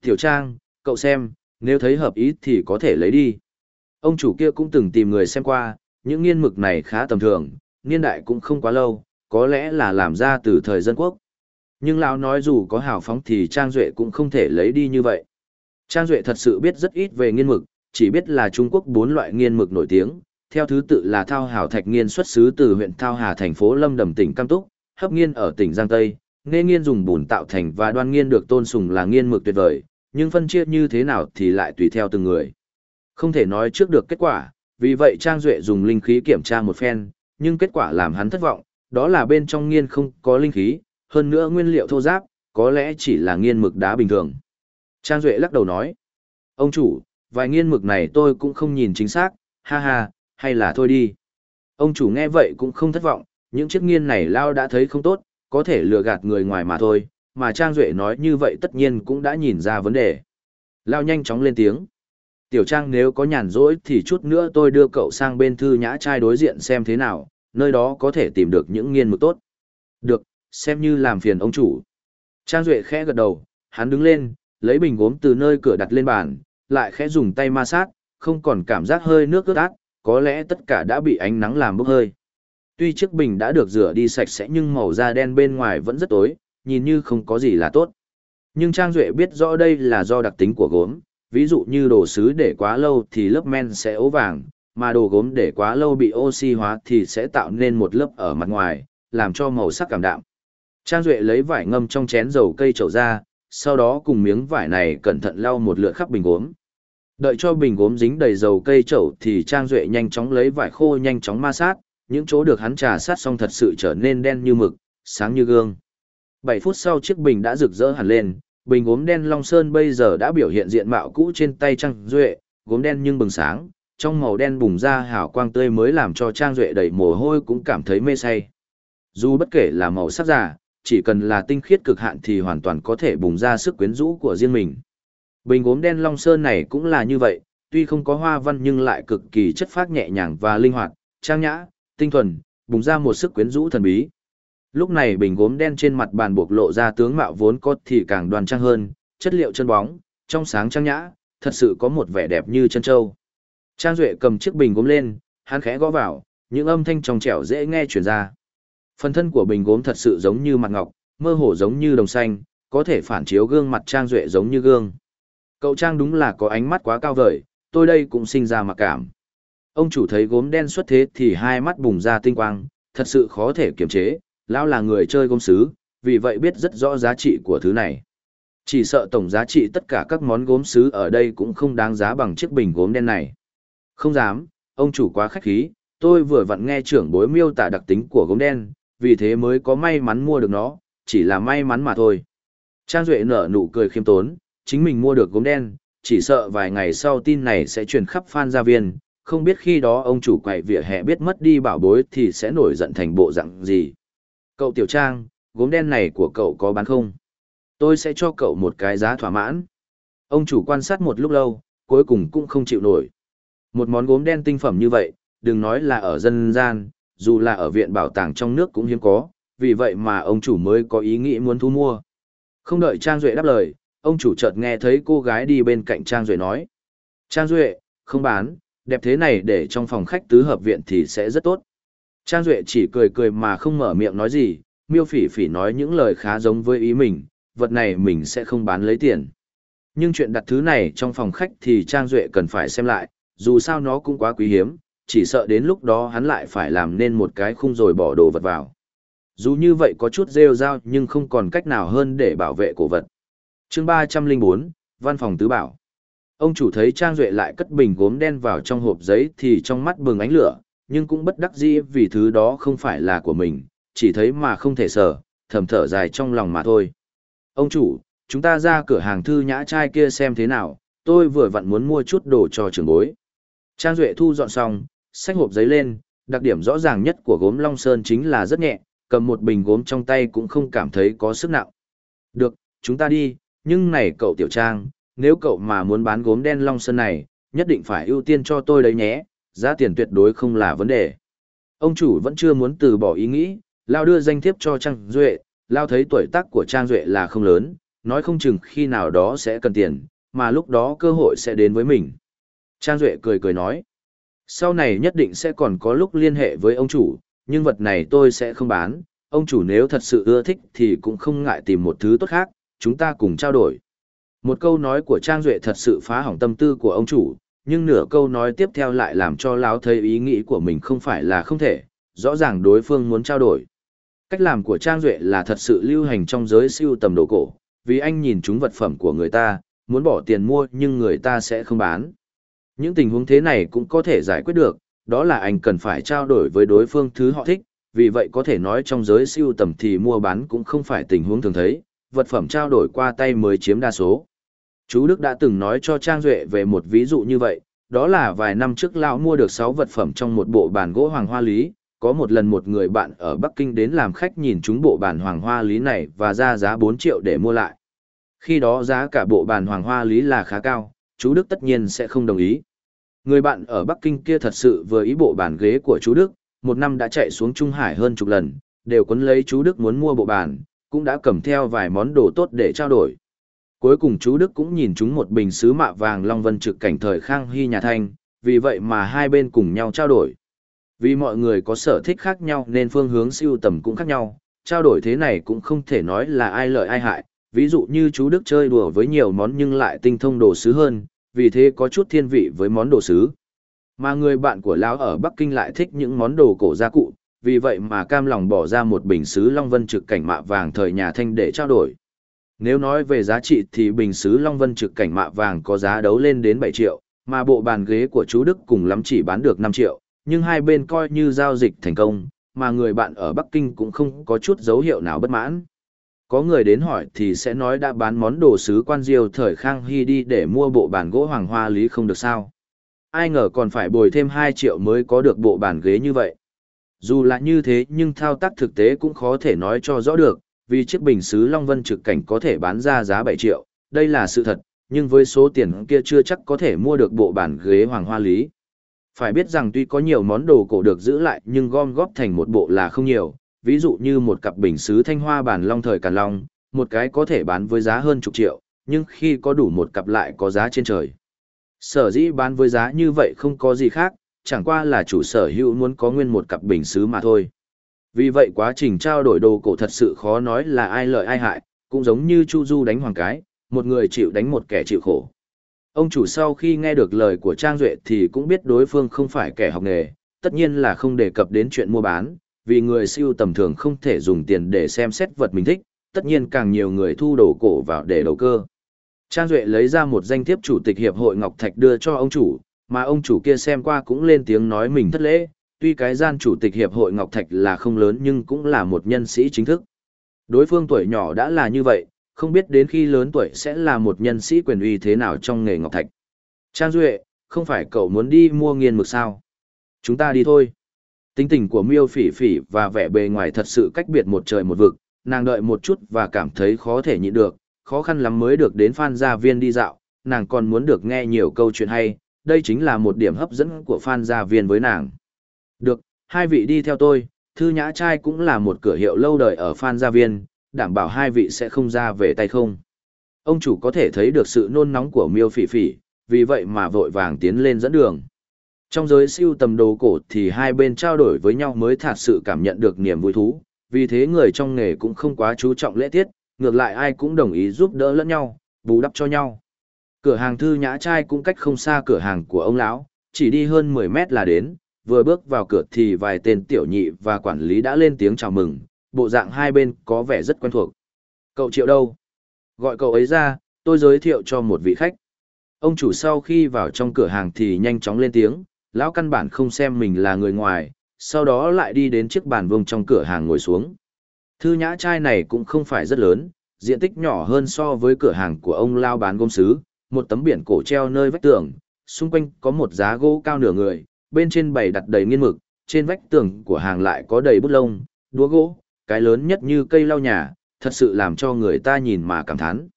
Tiểu trang, cậu xem, nếu thấy hợp ý thì có thể lấy đi. Ông chủ kia cũng từng tìm người xem qua, những nghiên mực này khá tầm thường, niên đại cũng không quá lâu, có lẽ là làm ra từ thời dân quốc. Nhưng lão nói dù có hào phóng thì Trang Duệ cũng không thể lấy đi như vậy. Trang Duệ thật sự biết rất ít về nghiên mực, chỉ biết là Trung Quốc bốn loại nghiên mực nổi tiếng, theo thứ tự là thao hào thạch nghiên xuất xứ từ huyện Thao Hà thành phố Lâm Đầm tỉnh Cam Túc, hấp nghiên ở tỉnh Giang Tây, nghe nghiên dùng bùn tạo thành và đoan nghiên được tôn sùng là nghiên mực tuyệt vời, nhưng phân chia như thế nào thì lại tùy theo từng người. Không thể nói trước được kết quả, vì vậy Trang Duệ dùng linh khí kiểm tra một phen, nhưng kết quả làm hắn thất vọng, đó là bên trong nghiên không có linh khí, hơn nữa nguyên liệu thô giáp, có lẽ chỉ là nghiên mực đá bình thường. Trang Duệ lắc đầu nói, ông chủ, vài nghiên mực này tôi cũng không nhìn chính xác, ha ha, hay là thôi đi. Ông chủ nghe vậy cũng không thất vọng, những chiếc nghiên này Lao đã thấy không tốt, có thể lừa gạt người ngoài mà thôi, mà Trang Duệ nói như vậy tất nhiên cũng đã nhìn ra vấn đề. Lao nhanh chóng lên tiếng. Tiểu Trang nếu có nhàn rỗi thì chút nữa tôi đưa cậu sang bên thư nhã trai đối diện xem thế nào, nơi đó có thể tìm được những nghiên mực tốt. Được, xem như làm phiền ông chủ. Trang Duệ khẽ gật đầu, hắn đứng lên, lấy bình gốm từ nơi cửa đặt lên bàn, lại khẽ dùng tay ma sát, không còn cảm giác hơi nước ướt át, có lẽ tất cả đã bị ánh nắng làm bốc hơi. Tuy chiếc bình đã được rửa đi sạch sẽ nhưng màu da đen bên ngoài vẫn rất tối, nhìn như không có gì là tốt. Nhưng Trang Duệ biết rõ đây là do đặc tính của gốm, ví dụ như đồ sứ để quá lâu thì lớp men sẽ ố vàng, mà đồ gốm để quá lâu bị oxy hóa thì sẽ tạo nên một lớp ở mặt ngoài, làm cho màu sắc cảm đạm. Trang Duệ lấy vải ngâm trong chén dầu cây trầu ra, sau đó cùng miếng vải này cẩn thận lau một lượt khắp bình gốm. Đợi cho bình gốm dính đầy dầu cây trầu thì Trang Duệ nhanh chóng lấy vải khô nhanh chóng ma sát, những chỗ được hắn trà sát xong thật sự trở nên đen như mực, sáng như gương. 7 phút sau chiếc bình đã rực rỡ hẳn lên, bình gốm đen Long Sơn bây giờ đã biểu hiện diện mạo cũ trên tay Trang Duệ, gốm đen nhưng bừng sáng, trong màu đen bùng ra hào quang tươi mới làm cho Trang Duệ đầy mồ hôi cũng cảm thấy mê say. Dù bất kể là màu sắc giả, chỉ cần là tinh khiết cực hạn thì hoàn toàn có thể bùng ra sức quyến rũ của riêng mình. Bình gốm đen Long Sơn này cũng là như vậy, tuy không có hoa văn nhưng lại cực kỳ chất phác nhẹ nhàng và linh hoạt, trang nhã, tinh thuần, bùng ra một sức quyến rũ thần bí. Lúc này bình gốm đen trên mặt bàn buộc lộ ra tướng mạo vốn có thì càng đoan trang hơn, chất liệu chân bóng, trong sáng trang nhã, thật sự có một vẻ đẹp như chân châu. Trang Duệ cầm chiếc bình gốm lên, hắn khẽ gõ vào, những âm thanh trong trẻo dễ nghe chuyển ra. Phần thân của bình gốm thật sự giống như mặt ngọc, mơ hồ giống như đồng xanh, có thể phản chiếu gương mặt Trang Duệ giống như gương. Cậu Trang đúng là có ánh mắt quá cao vời, tôi đây cũng sinh ra mặc cảm. Ông chủ thấy gốm đen xuất thế thì hai mắt bùng ra tinh quang, thật sự khó thể kiềm chế, lão là người chơi gốm sứ, vì vậy biết rất rõ giá trị của thứ này. Chỉ sợ tổng giá trị tất cả các món gốm sứ ở đây cũng không đáng giá bằng chiếc bình gốm đen này. Không dám, ông chủ quá khách khí, tôi vừa vặn nghe trưởng bối miêu tả đặc tính của gốm đen, vì thế mới có may mắn mua được nó, chỉ là may mắn mà thôi. Trang Duệ nở nụ cười khiêm tốn, chính mình mua được gốm đen, chỉ sợ vài ngày sau tin này sẽ truyền khắp phan gia viên, không biết khi đó ông chủ quậy vỉa hè biết mất đi bảo bối thì sẽ nổi giận thành bộ dạng gì. Cậu Tiểu Trang, gốm đen này của cậu có bán không? Tôi sẽ cho cậu một cái giá thỏa mãn. Ông chủ quan sát một lúc lâu, cuối cùng cũng không chịu nổi. Một món gốm đen tinh phẩm như vậy, đừng nói là ở dân gian, dù là ở viện bảo tàng trong nước cũng hiếm có, vì vậy mà ông chủ mới có ý nghĩ muốn thu mua. Không đợi Trang Duệ đáp lời, ông chủ chợt nghe thấy cô gái đi bên cạnh Trang Duệ nói. Trang Duệ, không bán, đẹp thế này để trong phòng khách tứ hợp viện thì sẽ rất tốt. Trang Duệ chỉ cười cười mà không mở miệng nói gì, miêu phỉ phỉ nói những lời khá giống với ý mình, vật này mình sẽ không bán lấy tiền. Nhưng chuyện đặt thứ này trong phòng khách thì Trang Duệ cần phải xem lại, dù sao nó cũng quá quý hiếm, chỉ sợ đến lúc đó hắn lại phải làm nên một cái khung rồi bỏ đồ vật vào. Dù như vậy có chút rêu rao nhưng không còn cách nào hơn để bảo vệ cổ vật. chương 304, Văn phòng Tứ Bảo. Ông chủ thấy Trang Duệ lại cất bình gốm đen vào trong hộp giấy thì trong mắt bừng ánh lửa, nhưng cũng bất đắc dĩ vì thứ đó không phải là của mình, chỉ thấy mà không thể sở, thầm thở dài trong lòng mà thôi. Ông chủ, chúng ta ra cửa hàng thư nhã trai kia xem thế nào, tôi vừa vặn muốn mua chút đồ cho trưởng bối. Trang Duệ thu dọn xong, xách hộp giấy lên, đặc điểm rõ ràng nhất của gốm Long Sơn chính là rất nhẹ, cầm một bình gốm trong tay cũng không cảm thấy có sức nặng. Được, chúng ta đi, nhưng này cậu Tiểu Trang, nếu cậu mà muốn bán gốm đen Long Sơn này, nhất định phải ưu tiên cho tôi đấy nhé, giá tiền tuyệt đối không là vấn đề. Ông chủ vẫn chưa muốn từ bỏ ý nghĩ, Lao đưa danh thiếp cho Trang Duệ, Lao thấy tuổi tác của Trang Duệ là không lớn, nói không chừng khi nào đó sẽ cần tiền, mà lúc đó cơ hội sẽ đến với mình. Trang Duệ cười cười nói, sau này nhất định sẽ còn có lúc liên hệ với ông chủ, nhưng vật này tôi sẽ không bán, ông chủ nếu thật sự ưa thích thì cũng không ngại tìm một thứ tốt khác, chúng ta cùng trao đổi. Một câu nói của Trang Duệ thật sự phá hỏng tâm tư của ông chủ, nhưng nửa câu nói tiếp theo lại làm cho lão thấy ý nghĩ của mình không phải là không thể, rõ ràng đối phương muốn trao đổi. Cách làm của Trang Duệ là thật sự lưu hành trong giới siêu tầm đồ cổ, vì anh nhìn chúng vật phẩm của người ta, muốn bỏ tiền mua nhưng người ta sẽ không bán. Những tình huống thế này cũng có thể giải quyết được, đó là anh cần phải trao đổi với đối phương thứ họ thích, vì vậy có thể nói trong giới siêu tầm thì mua bán cũng không phải tình huống thường thấy, vật phẩm trao đổi qua tay mới chiếm đa số. Chú Đức đã từng nói cho Trang Duệ về một ví dụ như vậy, đó là vài năm trước lão mua được 6 vật phẩm trong một bộ bàn gỗ hoàng hoa lý, có một lần một người bạn ở Bắc Kinh đến làm khách nhìn chúng bộ bàn hoàng hoa lý này và ra giá 4 triệu để mua lại. Khi đó giá cả bộ bàn hoàng hoa lý là khá cao, chú Đức tất nhiên sẽ không đồng ý. Người bạn ở Bắc Kinh kia thật sự vừa ý bộ bàn ghế của chú Đức, một năm đã chạy xuống Trung Hải hơn chục lần, đều quấn lấy chú Đức muốn mua bộ bàn, cũng đã cầm theo vài món đồ tốt để trao đổi. Cuối cùng chú Đức cũng nhìn chúng một bình sứ mạ vàng Long Vân trực cảnh thời Khang Hy nhà Thanh, vì vậy mà hai bên cùng nhau trao đổi. Vì mọi người có sở thích khác nhau nên phương hướng siêu tầm cũng khác nhau, trao đổi thế này cũng không thể nói là ai lợi ai hại, ví dụ như chú Đức chơi đùa với nhiều món nhưng lại tinh thông đồ sứ hơn, vì thế có chút thiên vị với món đồ sứ. Mà người bạn của lão ở Bắc Kinh lại thích những món đồ cổ gia cụ, vì vậy mà cam lòng bỏ ra một bình sứ Long Vân trực cảnh mạ vàng thời nhà Thanh để trao đổi. Nếu nói về giá trị thì bình sứ Long Vân trực cảnh mạ vàng có giá đấu lên đến 7 triệu, mà bộ bàn ghế của chú Đức cùng lắm chỉ bán được 5 triệu, nhưng hai bên coi như giao dịch thành công, mà người bạn ở Bắc Kinh cũng không có chút dấu hiệu nào bất mãn. Có người đến hỏi thì sẽ nói đã bán món đồ sứ quan diêu thời Khang Hy đi để mua bộ bàn gỗ hoàng hoa lý không được sao. Ai ngờ còn phải bồi thêm 2 triệu mới có được bộ bàn ghế như vậy. Dù là như thế nhưng thao tác thực tế cũng khó thể nói cho rõ được, vì chiếc bình sứ Long Vân trực cảnh có thể bán ra giá 7 triệu, đây là sự thật, nhưng với số tiền kia chưa chắc có thể mua được bộ bàn ghế hoàng hoa lý. Phải biết rằng tuy có nhiều món đồ cổ được giữ lại nhưng gom góp thành một bộ là không nhiều, ví dụ như một cặp bình sứ thanh hoa bản long thời càn long, một cái có thể bán với giá hơn chục triệu, nhưng khi có đủ một cặp lại có giá trên trời. Sở dĩ bán với giá như vậy không có gì khác, chẳng qua là chủ sở hữu muốn có nguyên một cặp bình sứ mà thôi. Vì vậy quá trình trao đổi đồ cổ thật sự khó nói là ai lợi ai hại, cũng giống như Chu Du đánh hoàng cái, một người chịu đánh một kẻ chịu khổ. Ông chủ sau khi nghe được lời của Trang Duệ thì cũng biết đối phương không phải kẻ học nghề, tất nhiên là không đề cập đến chuyện mua bán, vì người siêu tầm thường không thể dùng tiền để xem xét vật mình thích, tất nhiên càng nhiều người thu đồ cổ vào để đầu cơ. Trang Duệ lấy ra một danh thiếp chủ tịch hiệp hội Ngọc Thạch đưa cho ông chủ, mà ông chủ kia xem qua cũng lên tiếng nói mình thất lễ, tuy cái gian chủ tịch hiệp hội Ngọc Thạch là không lớn nhưng cũng là một nhân sĩ chính thức. Đối phương tuổi nhỏ đã là như vậy, không biết đến khi lớn tuổi sẽ là một nhân sĩ quyền uy thế nào trong nghề Ngọc Thạch. Trang Duệ, không phải cậu muốn đi mua nghiên mực sao? Chúng ta đi thôi. Tính tình của miêu phỉ phỉ và vẻ bề ngoài thật sự cách biệt một trời một vực, nàng đợi một chút và cảm thấy khó thể nhịn được, khó khăn lắm mới được đến Phan Gia Viên đi dạo, nàng còn muốn được nghe nhiều câu chuyện hay, đây chính là một điểm hấp dẫn của Phan Gia Viên với nàng. Được, hai vị đi theo tôi, thư nhã trai cũng là một cửa hiệu lâu đời ở Phan Gia Viên, đảm bảo hai vị sẽ không ra về tay không. Ông chủ có thể thấy được sự nôn nóng của miêu phỉ phỉ, vì vậy mà vội vàng tiến lên dẫn đường. Trong giới siêu tầm đồ cổ thì hai bên trao đổi với nhau mới thật sự cảm nhận được niềm vui thú, vì thế người trong nghề cũng không quá chú trọng lễ tiết, ngược lại ai cũng đồng ý giúp đỡ lẫn nhau, bù đắp cho nhau. Cửa hàng thư nhã trai cũng cách không xa cửa hàng của ông lão, chỉ đi hơn 10 mét là đến, vừa bước vào cửa thì vài tên tiểu nhị và quản lý đã lên tiếng chào mừng, bộ dạng hai bên có vẻ rất quen thuộc. Cậu Triệu đâu? Gọi cậu ấy ra, tôi giới thiệu cho một vị khách. Ông chủ sau khi vào trong cửa hàng thì nhanh chóng lên tiếng, lão căn bản không xem mình là người ngoài, sau đó lại đi đến chiếc bàn vông trong cửa hàng ngồi xuống. Thư nhã trai này cũng không phải rất lớn, diện tích nhỏ hơn so với cửa hàng của ông lao bán gôm sứ, một tấm biển cổ treo nơi vách tường, xung quanh có một giá gỗ cao nửa người, bên trên bày đặt đầy nghiên mực, trên vách tường của hàng lại có đầy bút lông, đũa gỗ, cái lớn nhất như cây lau nhà, thật sự làm cho người ta nhìn mà cảm thán.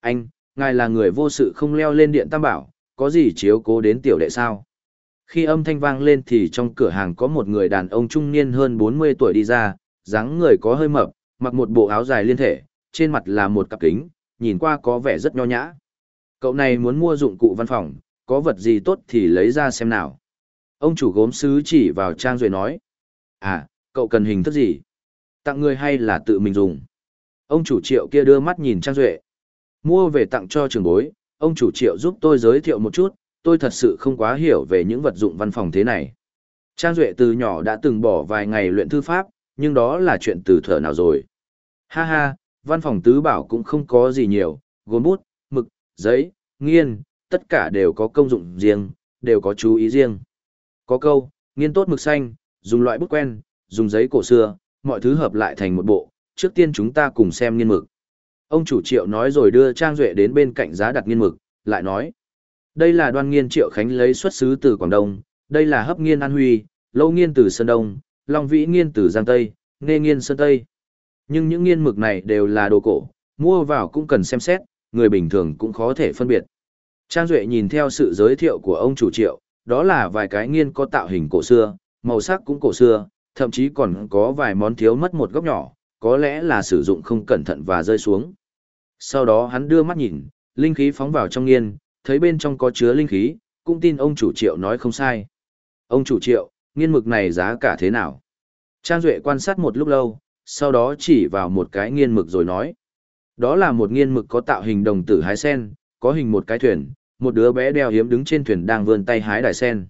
Anh, ngài là người vô sự không leo lên điện tam bảo, có gì chiếu cố đến tiểu đệ sao? Khi âm thanh vang lên thì trong cửa hàng có một người đàn ông trung niên hơn 40 tuổi đi ra, dáng người có hơi mập, mặc một bộ áo dài liên thể, trên mặt là một cặp kính, nhìn qua có vẻ rất nho nhã. Cậu này muốn mua dụng cụ văn phòng, có vật gì tốt thì lấy ra xem nào. Ông chủ gốm sứ chỉ vào Trang rồi nói. À, cậu cần hình thức gì? Tặng người hay là tự mình dùng? Ông chủ triệu kia đưa mắt nhìn Trang Duệ. Mua về tặng cho trường bối, ông chủ triệu giúp tôi giới thiệu một chút, tôi thật sự không quá hiểu về những vật dụng văn phòng thế này. Trang Duệ từ nhỏ đã từng bỏ vài ngày luyện thư pháp, nhưng đó là chuyện từ thở nào rồi. Ha ha, văn phòng tứ bảo cũng không có gì nhiều, gồm bút, mực, giấy, nghiên, tất cả đều có công dụng riêng, đều có chú ý riêng. Có câu, nghiên tốt mực xanh, dùng loại bút quen, dùng giấy cổ xưa, mọi thứ hợp lại thành một bộ, trước tiên chúng ta cùng xem nghiên mực. Ông chủ triệu nói rồi đưa Trang Duệ đến bên cạnh giá đặt nghiên mực, lại nói. Đây là đoan nghiên triệu khánh lấy xuất xứ từ Quảng Đông, đây là hấp nghiên An Huy, lâu nghiên từ Sơn Đông, long vĩ nghiên từ Giang Tây, nghe nghiên Sơn Tây. Nhưng những nghiên mực này đều là đồ cổ, mua vào cũng cần xem xét, người bình thường cũng khó thể phân biệt. Trang Duệ nhìn theo sự giới thiệu của ông chủ triệu, đó là vài cái nghiên có tạo hình cổ xưa, màu sắc cũng cổ xưa, thậm chí còn có vài món thiếu mất một góc nhỏ, có lẽ là sử dụng không cẩn thận và rơi xuống. Sau đó hắn đưa mắt nhìn, linh khí phóng vào trong nghiên, thấy bên trong có chứa linh khí, cũng tin ông chủ triệu nói không sai. Ông chủ triệu, nghiên mực này giá cả thế nào? Trang Duệ quan sát một lúc lâu, sau đó chỉ vào một cái nghiên mực rồi nói. Đó là một nghiên mực có tạo hình đồng tử hái sen, có hình một cái thuyền, một đứa bé đeo hiếm đứng trên thuyền đang vươn tay hái đài sen.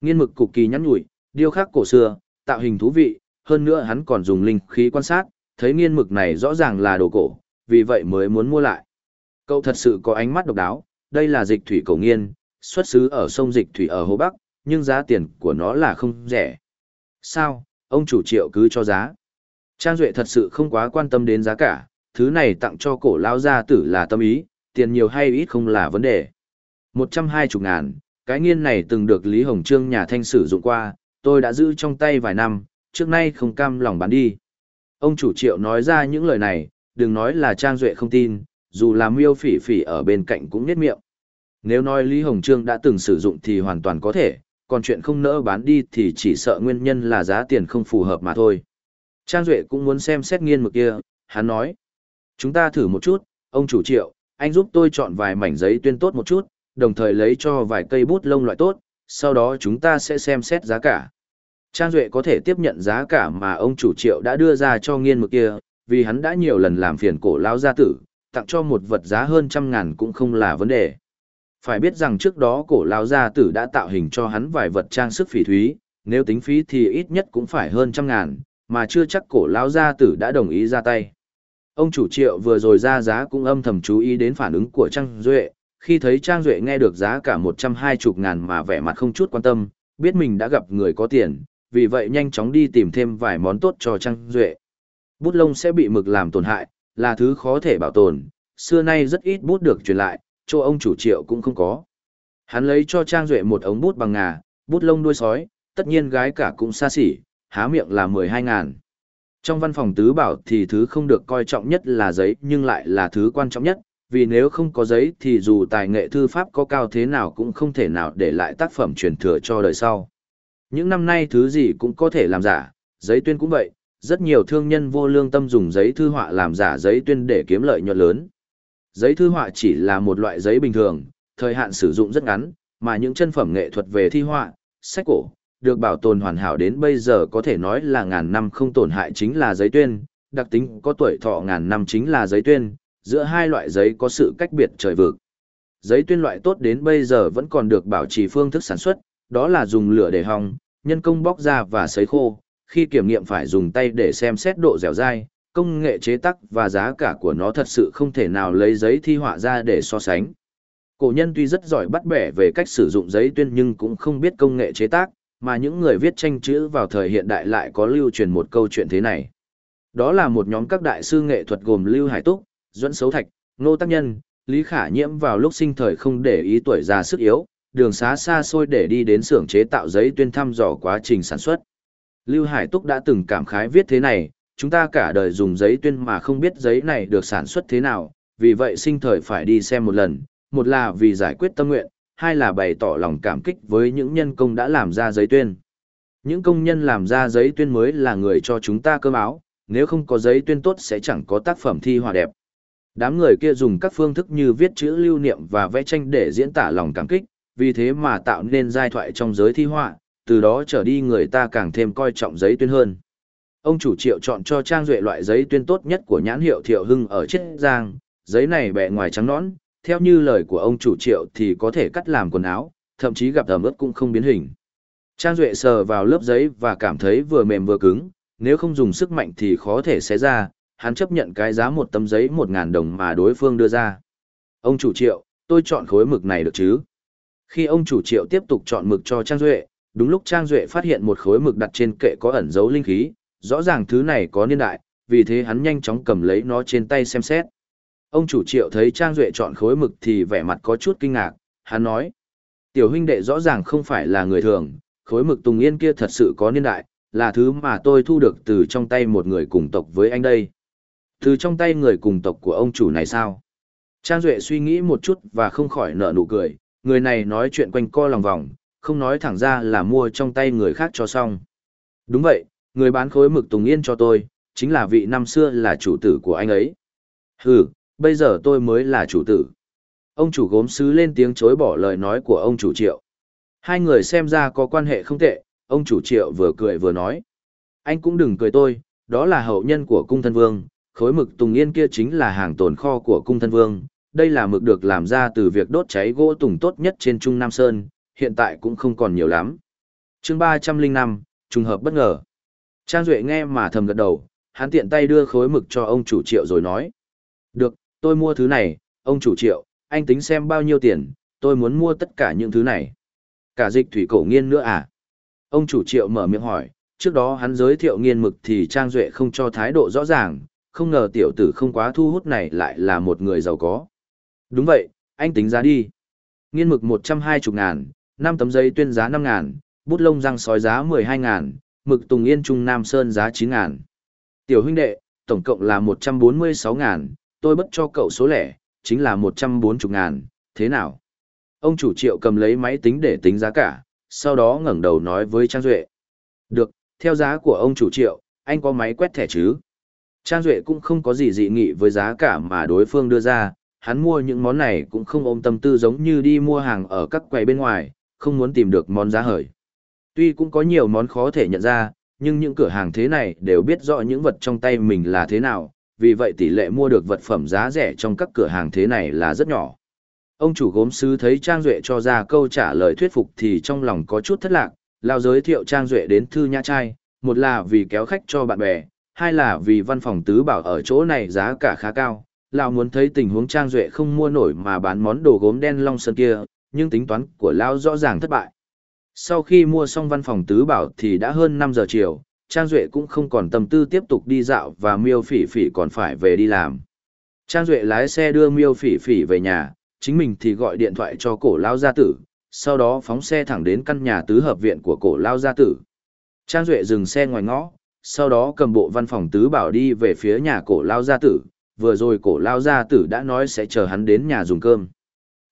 Nghiên mực cực kỳ nhắn nhủi, điêu khắc cổ xưa, tạo hình thú vị, hơn nữa hắn còn dùng linh khí quan sát, thấy nghiên mực này rõ ràng là đồ cổ, vì vậy mới muốn mua lại. Cậu thật sự có ánh mắt độc đáo, đây là dịch thủy cổ nghiên, xuất xứ ở sông dịch thủy ở Hồ Bắc, nhưng giá tiền của nó là không rẻ. Sao, ông chủ triệu cứ cho giá. Trang Duệ thật sự không quá quan tâm đến giá cả, thứ này tặng cho cổ lao gia tử là tâm ý, tiền nhiều hay ít không là vấn đề. 120 ngàn, cái nghiên này từng được Lý Hồng Trương nhà thanh sử dụng qua, tôi đã giữ trong tay vài năm, trước nay không cam lòng bán đi. Ông chủ triệu nói ra những lời này, đừng nói là Trang Duệ không tin, dù là miêu phỉ phỉ ở bên cạnh cũng nết miệng. Nếu nói Lý Hồng Trương đã từng sử dụng thì hoàn toàn có thể, còn chuyện không nỡ bán đi thì chỉ sợ nguyên nhân là giá tiền không phù hợp mà thôi. Trang Duệ cũng muốn xem xét nghiên mực kia, hắn nói. Chúng ta thử một chút, ông chủ triệu, anh giúp tôi chọn vài mảnh giấy tuyên tốt một chút, đồng thời lấy cho vài cây bút lông loại tốt, sau đó chúng ta sẽ xem xét giá cả. Trang Duệ có thể tiếp nhận giá cả mà ông chủ triệu đã đưa ra cho nghiên mực kia, vì hắn đã nhiều lần làm phiền cổ lao gia tử, tặng cho một vật giá hơn trăm ngàn cũng không là vấn đề. Phải biết rằng trước đó cổ lao gia tử đã tạo hình cho hắn vài vật trang sức phỉ thúy, nếu tính phí thì ít nhất cũng phải hơn trăm ngàn, mà chưa chắc cổ lao gia tử đã đồng ý ra tay. Ông chủ triệu vừa rồi ra giá cũng âm thầm chú ý đến phản ứng của Trang Duệ, khi thấy Trang Duệ nghe được giá cả 120 ngàn mà vẻ mặt không chút quan tâm, biết mình đã gặp người có tiền, vì vậy nhanh chóng đi tìm thêm vài món tốt cho Trang Duệ. Bút lông sẽ bị mực làm tổn hại, là thứ khó thể bảo tồn, xưa nay rất ít bút được truyền lại, cho ông chủ triệu cũng không có. Hắn lấy cho Trang Duệ một ống bút bằng ngà, bút lông đuôi sói, tất nhiên gái cả cũng xa xỉ, há miệng là 12 ngàn. Trong văn phòng tứ bảo thì thứ không được coi trọng nhất là giấy nhưng lại là thứ quan trọng nhất, vì nếu không có giấy thì dù tài nghệ thư pháp có cao thế nào cũng không thể nào để lại tác phẩm truyền thừa cho đời sau. Những năm nay thứ gì cũng có thể làm giả, giấy tuyên cũng vậy, rất nhiều thương nhân vô lương tâm dùng giấy thư họa làm giả giấy tuyên để kiếm lợi nhuận lớn. Giấy thư họa chỉ là một loại giấy bình thường, thời hạn sử dụng rất ngắn, mà những chân phẩm nghệ thuật về thi họa, sách cổ, được bảo tồn hoàn hảo đến bây giờ có thể nói là ngàn năm không tổn hại chính là giấy tuyên, đặc tính có tuổi thọ ngàn năm chính là giấy tuyên, giữa hai loại giấy có sự cách biệt trời vực. Giấy tuyên loại tốt đến bây giờ vẫn còn được bảo trì phương thức sản xuất, đó là dùng lửa để hong, nhân công bóc ra và sấy khô, khi kiểm nghiệm phải dùng tay để xem xét độ dẻo dai, công nghệ chế tác và giá cả của nó thật sự không thể nào lấy giấy thi họa ra để so sánh. Cổ nhân tuy rất giỏi bắt bẻ về cách sử dụng giấy tuyên nhưng cũng không biết công nghệ chế tác, mà những người viết tranh chữ vào thời hiện đại lại có lưu truyền một câu chuyện thế này. Đó là một nhóm các đại sư nghệ thuật gồm Lưu Hải Túc, Duẫn Sấu Thạch, Ngô Tác Nhân, Lý Khả Nhiễm vào lúc sinh thời không để ý tuổi già sức yếu, đường xá xa xôi để đi đến xưởng chế tạo giấy tuyên thăm dò quá trình sản xuất. Lưu Hải Túc đã từng cảm khái viết thế này, chúng ta cả đời dùng giấy tuyên mà không biết giấy này được sản xuất thế nào, vì vậy sinh thời phải đi xem một lần, một là vì giải quyết tâm nguyện, hai là bày tỏ lòng cảm kích với những nhân công đã làm ra giấy tuyên. Những công nhân làm ra giấy tuyên mới là người cho chúng ta cơm áo, nếu không có giấy tuyên tốt sẽ chẳng có tác phẩm thi họa đẹp. Đám người kia dùng các phương thức như viết chữ lưu niệm và vẽ tranh để diễn tả lòng cảm kích, vì thế mà tạo nên giai thoại trong giới thi họa, từ đó trở đi người ta càng thêm coi trọng giấy tuyên hơn. Ông chủ triệu chọn cho Trang Duệ loại giấy tuyên tốt nhất của nhãn hiệu Thiệu Hưng ở Chiết Giang, giấy này bẹ ngoài trắng nõn, theo như lời của ông chủ triệu thì có thể cắt làm quần áo, thậm chí gặp ẩm ướt cũng không biến hình. Trang Duệ sờ vào lớp giấy và cảm thấy vừa mềm vừa cứng, nếu không dùng sức mạnh thì khó thể xé ra, hắn chấp nhận cái giá một tấm giấy 1.000 đồng mà đối phương đưa ra. Ông chủ triệu, tôi chọn khối mực này được chứ? Khi ông chủ triệu tiếp tục chọn mực cho Trang Duệ, đúng lúc Trang Duệ phát hiện một khối mực đặt trên kệ có ẩn dấu linh khí, rõ ràng thứ này có niên đại, vì thế hắn nhanh chóng cầm lấy nó trên tay xem xét. Ông chủ triệu thấy Trang Duệ chọn khối mực thì vẻ mặt có chút kinh ngạc, hắn nói. Tiểu huynh đệ rõ ràng không phải là người thường, khối mực Tùng Yên kia thật sự có niên đại, là thứ mà tôi thu được từ trong tay một người cùng tộc với anh đây. Từ trong tay người cùng tộc của ông chủ này sao? Trang Duệ suy nghĩ một chút và không khỏi nở nụ cười, người này nói chuyện quanh co lòng vòng, không nói thẳng ra là mua trong tay người khác cho xong. Đúng vậy, người bán khối mực Tùng Yên cho tôi, chính là vị năm xưa là chủ tử của anh ấy. Hừ, bây giờ tôi mới là chủ tử. Ông chủ gốm sứ lên tiếng chối bỏ lời nói của ông chủ triệu. Hai người xem ra có quan hệ không tệ, ông chủ triệu vừa cười vừa nói. Anh cũng đừng cười tôi, đó là hậu nhân của cung thân vương, khối mực tùng yên kia chính là hàng tồn kho của cung thân vương. Đây là mực được làm ra từ việc đốt cháy gỗ tùng tốt nhất trên Trung Nam Sơn, hiện tại cũng không còn nhiều lắm. chương ba trăm linh năm trùng hợp bất ngờ. Trang Duệ nghe mà thầm gật đầu, hắn tiện tay đưa khối mực cho ông chủ triệu rồi nói. Được, tôi mua thứ này, ông chủ triệu, anh tính xem bao nhiêu tiền, tôi muốn mua tất cả những thứ này. Cả dịch thủy cổ nghiên nữa à? Ông chủ triệu mở miệng hỏi, trước đó hắn giới thiệu nghiên mực thì Trang Duệ không cho thái độ rõ ràng, không ngờ tiểu tử không quá thu hút này lại là một người giàu có. Đúng vậy, anh tính giá đi. Nghiên mực 120 ngàn, 5 tấm giấy tuyên giá 5 ngàn, bút lông răng sói giá 12 ngàn, mực Tùng Yên Trung Nam Sơn giá 9 ngàn. Tiểu huynh đệ, tổng cộng là 146 ngàn, tôi bất cho cậu số lẻ, chính là 140 ngàn, thế nào? Ông chủ triệu cầm lấy máy tính để tính giá cả, sau đó ngẩng đầu nói với Trang Duệ. Được, theo giá của ông chủ triệu, anh có máy quét thẻ chứ? Trang Duệ cũng không có gì dị nghị với giá cả mà đối phương đưa ra, hắn mua những món này cũng không ôm tâm tư giống như đi mua hàng ở các quầy bên ngoài, không muốn tìm được món giá hời. Tuy cũng có nhiều món khó thể nhận ra, nhưng những cửa hàng thế này đều biết rõ những vật trong tay mình là thế nào, vì vậy tỷ lệ mua được vật phẩm giá rẻ trong các cửa hàng thế này là rất nhỏ. Ông chủ gốm sứ thấy Trang Duệ cho ra câu trả lời thuyết phục thì trong lòng có chút thất lạc, lao giới thiệu Trang Duệ đến Thư Nhã Trai, một là vì kéo khách cho bạn bè, hai là vì văn phòng tứ bảo ở chỗ này giá cả khá cao. Lão muốn thấy tình huống Trang Duệ không mua nổi mà bán món đồ gốm đen long sơn kia, nhưng tính toán của Lão rõ ràng thất bại. Sau khi mua xong văn phòng tứ bảo thì đã hơn 5 giờ chiều, Trang Duệ cũng không còn tâm tư tiếp tục đi dạo và miêu phỉ phỉ còn phải về đi làm. Trang Duệ lái xe đưa miêu phỉ phỉ về nhà, chính mình thì gọi điện thoại cho cổ lao gia tử, sau đó phóng xe thẳng đến căn nhà tứ hợp viện của cổ lao gia tử. Trang Duệ dừng xe ngoài ngõ, sau đó cầm bộ văn phòng tứ bảo đi về phía nhà cổ lao gia tử, vừa rồi cổ lao gia tử đã nói sẽ chờ hắn đến nhà dùng cơm.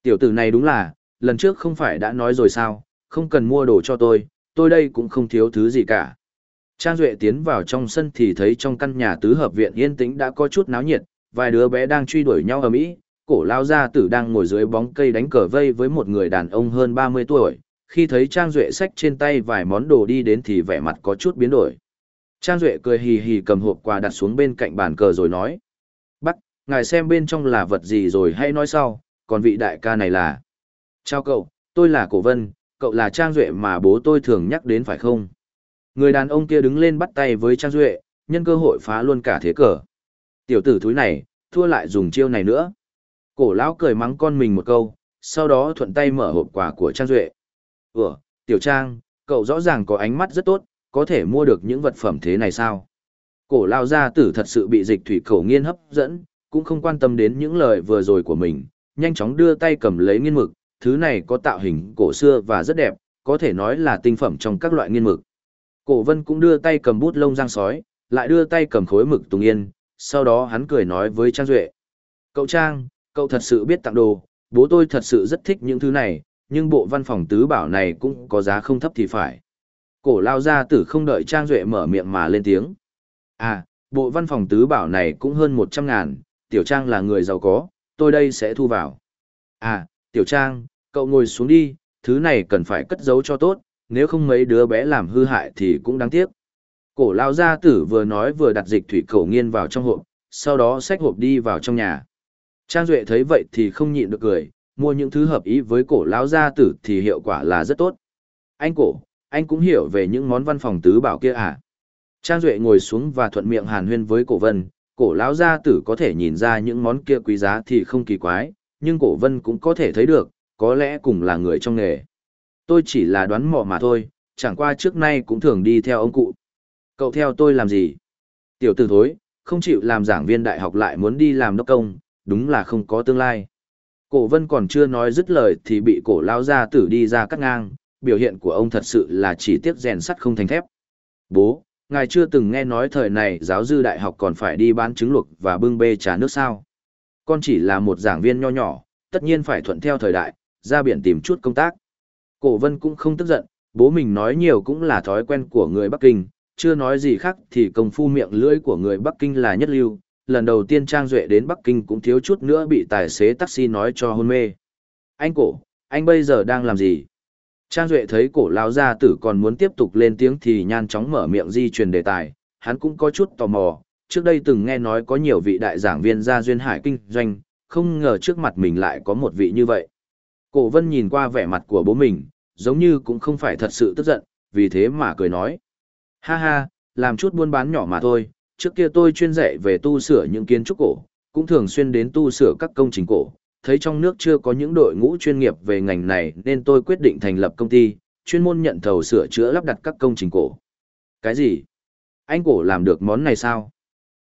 Tiểu tử này đúng là, lần trước không phải đã nói rồi sao, không cần mua đồ cho tôi, tôi đây cũng không thiếu thứ gì cả. Trang Duệ tiến vào trong sân thì thấy trong căn nhà tứ hợp viện yên tĩnh đã có chút náo nhiệt, vài đứa bé đang truy đuổi nhau ở Mỹ, cổ lao gia tử đang ngồi dưới bóng cây đánh cờ vây với một người đàn ông hơn 30 tuổi, khi thấy Trang Duệ xách trên tay vài món đồ đi đến thì vẻ mặt có chút biến đổi. Trang Duệ cười hì hì cầm hộp quà đặt xuống bên cạnh bàn cờ rồi nói. Bắt, ngài xem bên trong là vật gì rồi hay nói sau, còn vị đại ca này là... Chào cậu, tôi là Cổ Vân, cậu là Trang Duệ mà bố tôi thường nhắc đến phải không? Người đàn ông kia đứng lên bắt tay với Trang Duệ, nhân cơ hội phá luôn cả thế cờ. Tiểu tử thúi này, thua lại dùng chiêu này nữa. Cổ lão cười mắng con mình một câu, sau đó thuận tay mở hộp quà của Trang Duệ. Ủa, Tiểu Trang, cậu rõ ràng có ánh mắt rất tốt, có thể mua được những vật phẩm thế này sao? Cổ lao gia tử thật sự bị dịch thủy khẩu nghiên hấp dẫn, cũng không quan tâm đến những lời vừa rồi của mình, nhanh chóng đưa tay cầm lấy nghiên mực, thứ này có tạo hình cổ xưa và rất đẹp, có thể nói là tinh phẩm trong các loại nghiên mực. Cổ vân cũng đưa tay cầm bút lông giang sói, lại đưa tay cầm khối mực tùng yên, sau đó hắn cười nói với Trang Duệ. Cậu Trang, cậu thật sự biết tặng đồ, bố tôi thật sự rất thích những thứ này, nhưng bộ văn phòng tứ bảo này cũng có giá không thấp thì phải. Cổ lao ra tử không đợi Trang Duệ mở miệng mà lên tiếng. À, bộ văn phòng tứ bảo này cũng hơn 100 ngàn, Tiểu Trang là người giàu có, tôi đây sẽ thu vào. À, Tiểu Trang, cậu ngồi xuống đi, thứ này cần phải cất giấu cho tốt, nếu không mấy đứa bé làm hư hại thì cũng đáng tiếc. Cổ lao gia tử vừa nói vừa đặt dịch thủy cầu nghiên vào trong hộp, sau đó xách hộp đi vào trong nhà. Trang Duệ thấy vậy thì không nhịn được cười, mua những thứ hợp ý với cổ lao gia tử thì hiệu quả là rất tốt. Anh cổ, anh cũng hiểu về những món văn phòng tứ bảo kia à? Trang Duệ ngồi xuống và thuận miệng hàn huyên với cổ vân, cổ lão gia tử có thể nhìn ra những món kia quý giá thì không kỳ quái, nhưng cổ vân cũng có thể thấy được, có lẽ cùng là người trong nghề. Tôi chỉ là đoán mò mà thôi, chẳng qua trước nay cũng thường đi theo ông cụ. Cậu theo tôi làm gì? Tiểu tử thối, không chịu làm giảng viên đại học lại muốn đi làm đốc công, đúng là không có tương lai. Cổ vân còn chưa nói dứt lời thì bị cổ lao ra tử đi ra cắt ngang, biểu hiện của ông thật sự là chỉ tiếc rèn sắt không thành thép. Bố, ngài chưa từng nghe nói thời này giáo dư đại học còn phải đi bán trứng luộc và bưng bê trà nước sao. Con chỉ là một giảng viên nho nhỏ, tất nhiên phải thuận theo thời đại, ra biển tìm chút công tác. Cổ vân cũng không tức giận, bố mình nói nhiều cũng là thói quen của người Bắc Kinh, chưa nói gì khác thì công phu miệng lưỡi của người Bắc Kinh là nhất lưu. Lần đầu tiên Trang Duệ đến Bắc Kinh cũng thiếu chút nữa bị tài xế taxi nói cho hôn mê. Anh cổ, anh bây giờ đang làm gì? Trang Duệ thấy cổ lao gia tử còn muốn tiếp tục lên tiếng thì nhan chóng mở miệng di truyền đề tài, hắn cũng có chút tò mò, trước đây từng nghe nói có nhiều vị đại giảng viên gia duyên hải kinh doanh, không ngờ trước mặt mình lại có một vị như vậy. Cổ vân nhìn qua vẻ mặt của bố mình, giống như cũng không phải thật sự tức giận, vì thế mà cười nói. Ha ha, làm chút buôn bán nhỏ mà thôi, trước kia tôi chuyên dạy về tu sửa những kiến trúc cổ, cũng thường xuyên đến tu sửa các công trình cổ, thấy trong nước chưa có những đội ngũ chuyên nghiệp về ngành này nên tôi quyết định thành lập công ty, chuyên môn nhận thầu sửa chữa lắp đặt các công trình cổ. Cái gì? Anh cổ làm được món này sao?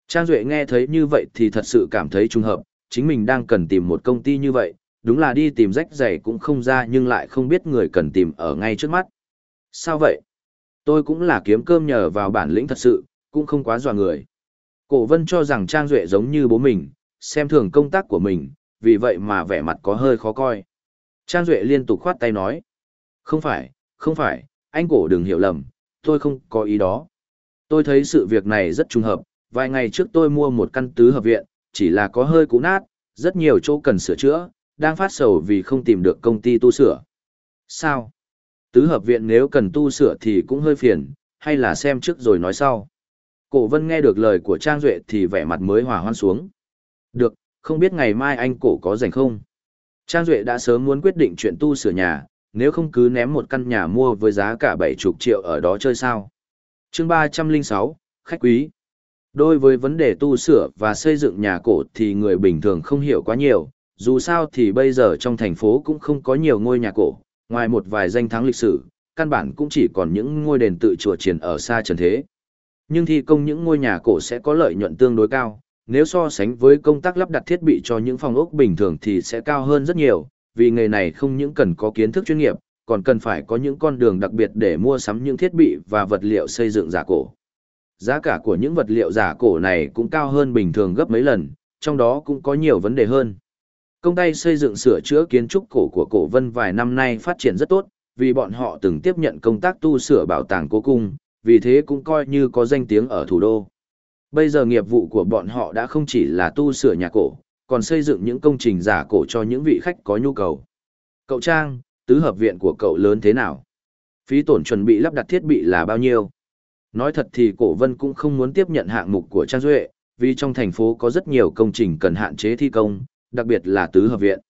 Trang Duệ nghe thấy như vậy thì thật sự cảm thấy trùng hợp, chính mình đang cần tìm một công ty như vậy, đúng là đi tìm rách giày cũng không ra nhưng lại không biết người cần tìm ở ngay trước mắt. Sao vậy? Tôi cũng là kiếm cơm nhờ vào bản lĩnh thật sự, cũng không quá dọa người. Cổ vân cho rằng Trang Duệ giống như bố mình, xem thường công tác của mình, vì vậy mà vẻ mặt có hơi khó coi. Trang Duệ liên tục khoát tay nói. Không phải, không phải, anh cổ đừng hiểu lầm, tôi không có ý đó. Tôi thấy sự việc này rất trùng hợp, vài ngày trước tôi mua một căn tứ hợp viện, chỉ là có hơi cũ nát, rất nhiều chỗ cần sửa chữa, đang phát sầu vì không tìm được công ty tu sửa. Sao? Tứ hợp viện nếu cần tu sửa thì cũng hơi phiền, hay là xem trước rồi nói sau. Cổ vân nghe được lời của Trang Duệ thì vẻ mặt mới hòa hoan xuống. Được, không biết ngày mai anh cổ có rảnh không? Trang Duệ đã sớm muốn quyết định chuyện tu sửa nhà, nếu không cứ ném một căn nhà mua với giá cả 70 triệu ở đó chơi sao. chương 306, khách quý. Đối với vấn đề tu sửa và xây dựng nhà cổ thì người bình thường không hiểu quá nhiều, dù sao thì bây giờ trong thành phố cũng không có nhiều ngôi nhà cổ, ngoài một vài danh thắng lịch sử, căn bản cũng chỉ còn những ngôi đền tự chùa triển ở xa trần thế. Nhưng thi công những ngôi nhà cổ sẽ có lợi nhuận tương đối cao, nếu so sánh với công tác lắp đặt thiết bị cho những phòng ốc bình thường thì sẽ cao hơn rất nhiều, vì nghề này không những cần có kiến thức chuyên nghiệp, còn cần phải có những con đường đặc biệt để mua sắm những thiết bị và vật liệu xây dựng giả cổ. Giá cả của những vật liệu giả cổ này cũng cao hơn bình thường gấp mấy lần, trong đó cũng có nhiều vấn đề hơn. Công tay xây dựng sửa chữa kiến trúc cổ của cổ vân vài năm nay phát triển rất tốt, vì bọn họ từng tiếp nhận công tác tu sửa bảo tàng cố cung, vì thế cũng coi như có danh tiếng ở thủ đô. Bây giờ nghiệp vụ của bọn họ đã không chỉ là tu sửa nhà cổ, còn xây dựng những công trình giả cổ cho những vị khách có nhu cầu. Cậu Trang, tứ hợp viện của cậu lớn thế nào? Phí tổn chuẩn bị lắp đặt thiết bị là bao nhiêu? Nói thật thì cổ vân cũng không muốn tiếp nhận hạng mục của Trang Duệ, vì trong thành phố có rất nhiều công trình cần hạn chế thi công, đặc biệt là tứ hợp viện.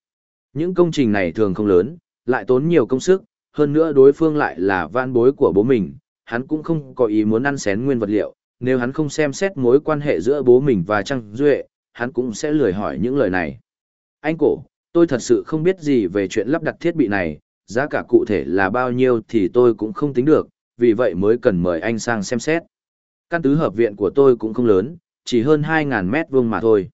Những công trình này thường không lớn, lại tốn nhiều công sức, hơn nữa đối phương lại là van bối của bố mình, hắn cũng không có ý muốn ăn xén nguyên vật liệu, nếu hắn không xem xét mối quan hệ giữa bố mình và Trang Duệ, hắn cũng sẽ lười hỏi những lời này. Anh cổ, tôi thật sự không biết gì về chuyện lắp đặt thiết bị này, giá cả cụ thể là bao nhiêu thì tôi cũng không tính được, vì vậy mới cần mời anh sang xem xét. Căn tứ hợp viện của tôi cũng không lớn, chỉ hơn 2.000 mét vuông mà thôi.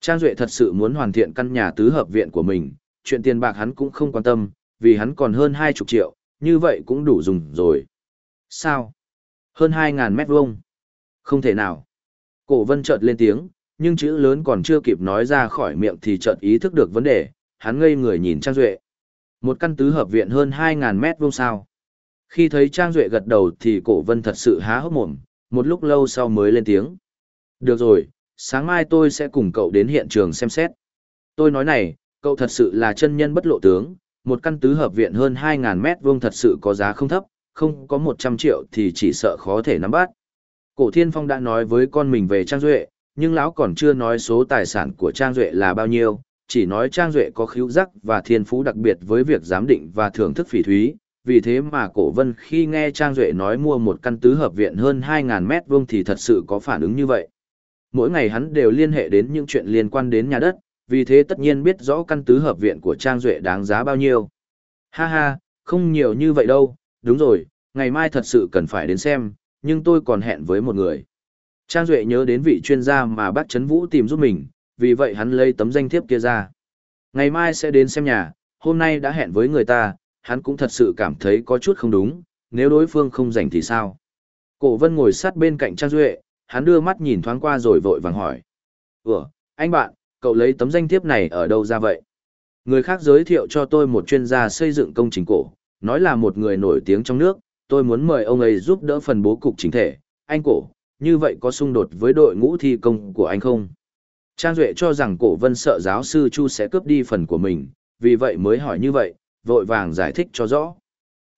Trang Duệ thật sự muốn hoàn thiện căn nhà tứ hợp viện của mình, chuyện tiền bạc hắn cũng không quan tâm, vì hắn còn hơn 20 triệu, như vậy cũng đủ dùng rồi. Sao? Hơn 2.000 mét vuông? Không thể nào. Cổ vân chợt lên tiếng, nhưng chữ lớn còn chưa kịp nói ra khỏi miệng thì chợt ý thức được vấn đề, hắn ngây người nhìn Trang Duệ. Một căn tứ hợp viện hơn 2.000 mét vuông sao. Khi thấy Trang Duệ gật đầu thì cổ vân thật sự há hốc mồm, một lúc lâu sau mới lên tiếng. Được rồi, sáng mai tôi sẽ cùng cậu đến hiện trường xem xét. Tôi nói này, cậu thật sự là chân nhân bất lộ tướng, một căn tứ hợp viện hơn 2.000 mét vuông thật sự có giá không thấp, không có 100 triệu thì chỉ sợ khó thể nắm bắt. Cổ Thiên Phong đã nói với con mình về Trang Duệ, nhưng lão còn chưa nói số tài sản của Trang Duệ là bao nhiêu, chỉ nói Trang Duệ có khíu giác và thiên phú đặc biệt với việc giám định và thưởng thức phỉ thúy, vì thế mà cổ vân khi nghe Trang Duệ nói mua một căn tứ hợp viện hơn 2.000 mét vuông thì thật sự có phản ứng như vậy. Mỗi ngày hắn đều liên hệ đến những chuyện liên quan đến nhà đất, vì thế tất nhiên biết rõ căn tứ hợp viện của Trang Duệ đáng giá bao nhiêu. Ha ha, không nhiều như vậy đâu, đúng rồi, ngày mai thật sự cần phải đến xem, nhưng tôi còn hẹn với một người. Trang Duệ nhớ đến vị chuyên gia mà bác Trấn Vũ tìm giúp mình, vì vậy hắn lấy tấm danh thiếp kia ra. Ngày mai sẽ đến xem nhà, hôm nay đã hẹn với người ta, hắn cũng thật sự cảm thấy có chút không đúng, nếu đối phương không rảnh thì sao? Cổ vân ngồi sát bên cạnh Trang Duệ, hắn đưa mắt nhìn thoáng qua rồi vội vàng hỏi. Ủa, anh bạn, cậu lấy tấm danh thiếp này ở đâu ra vậy? Người khác giới thiệu cho tôi một chuyên gia xây dựng công trình cổ, nói là một người nổi tiếng trong nước, tôi muốn mời ông ấy giúp đỡ phần bố cục chính thể. Anh cổ, như vậy có xung đột với đội ngũ thi công của anh không? Trang Duệ cho rằng cổ vân sợ giáo sư Chu sẽ cướp đi phần của mình, vì vậy mới hỏi như vậy, vội vàng giải thích cho rõ.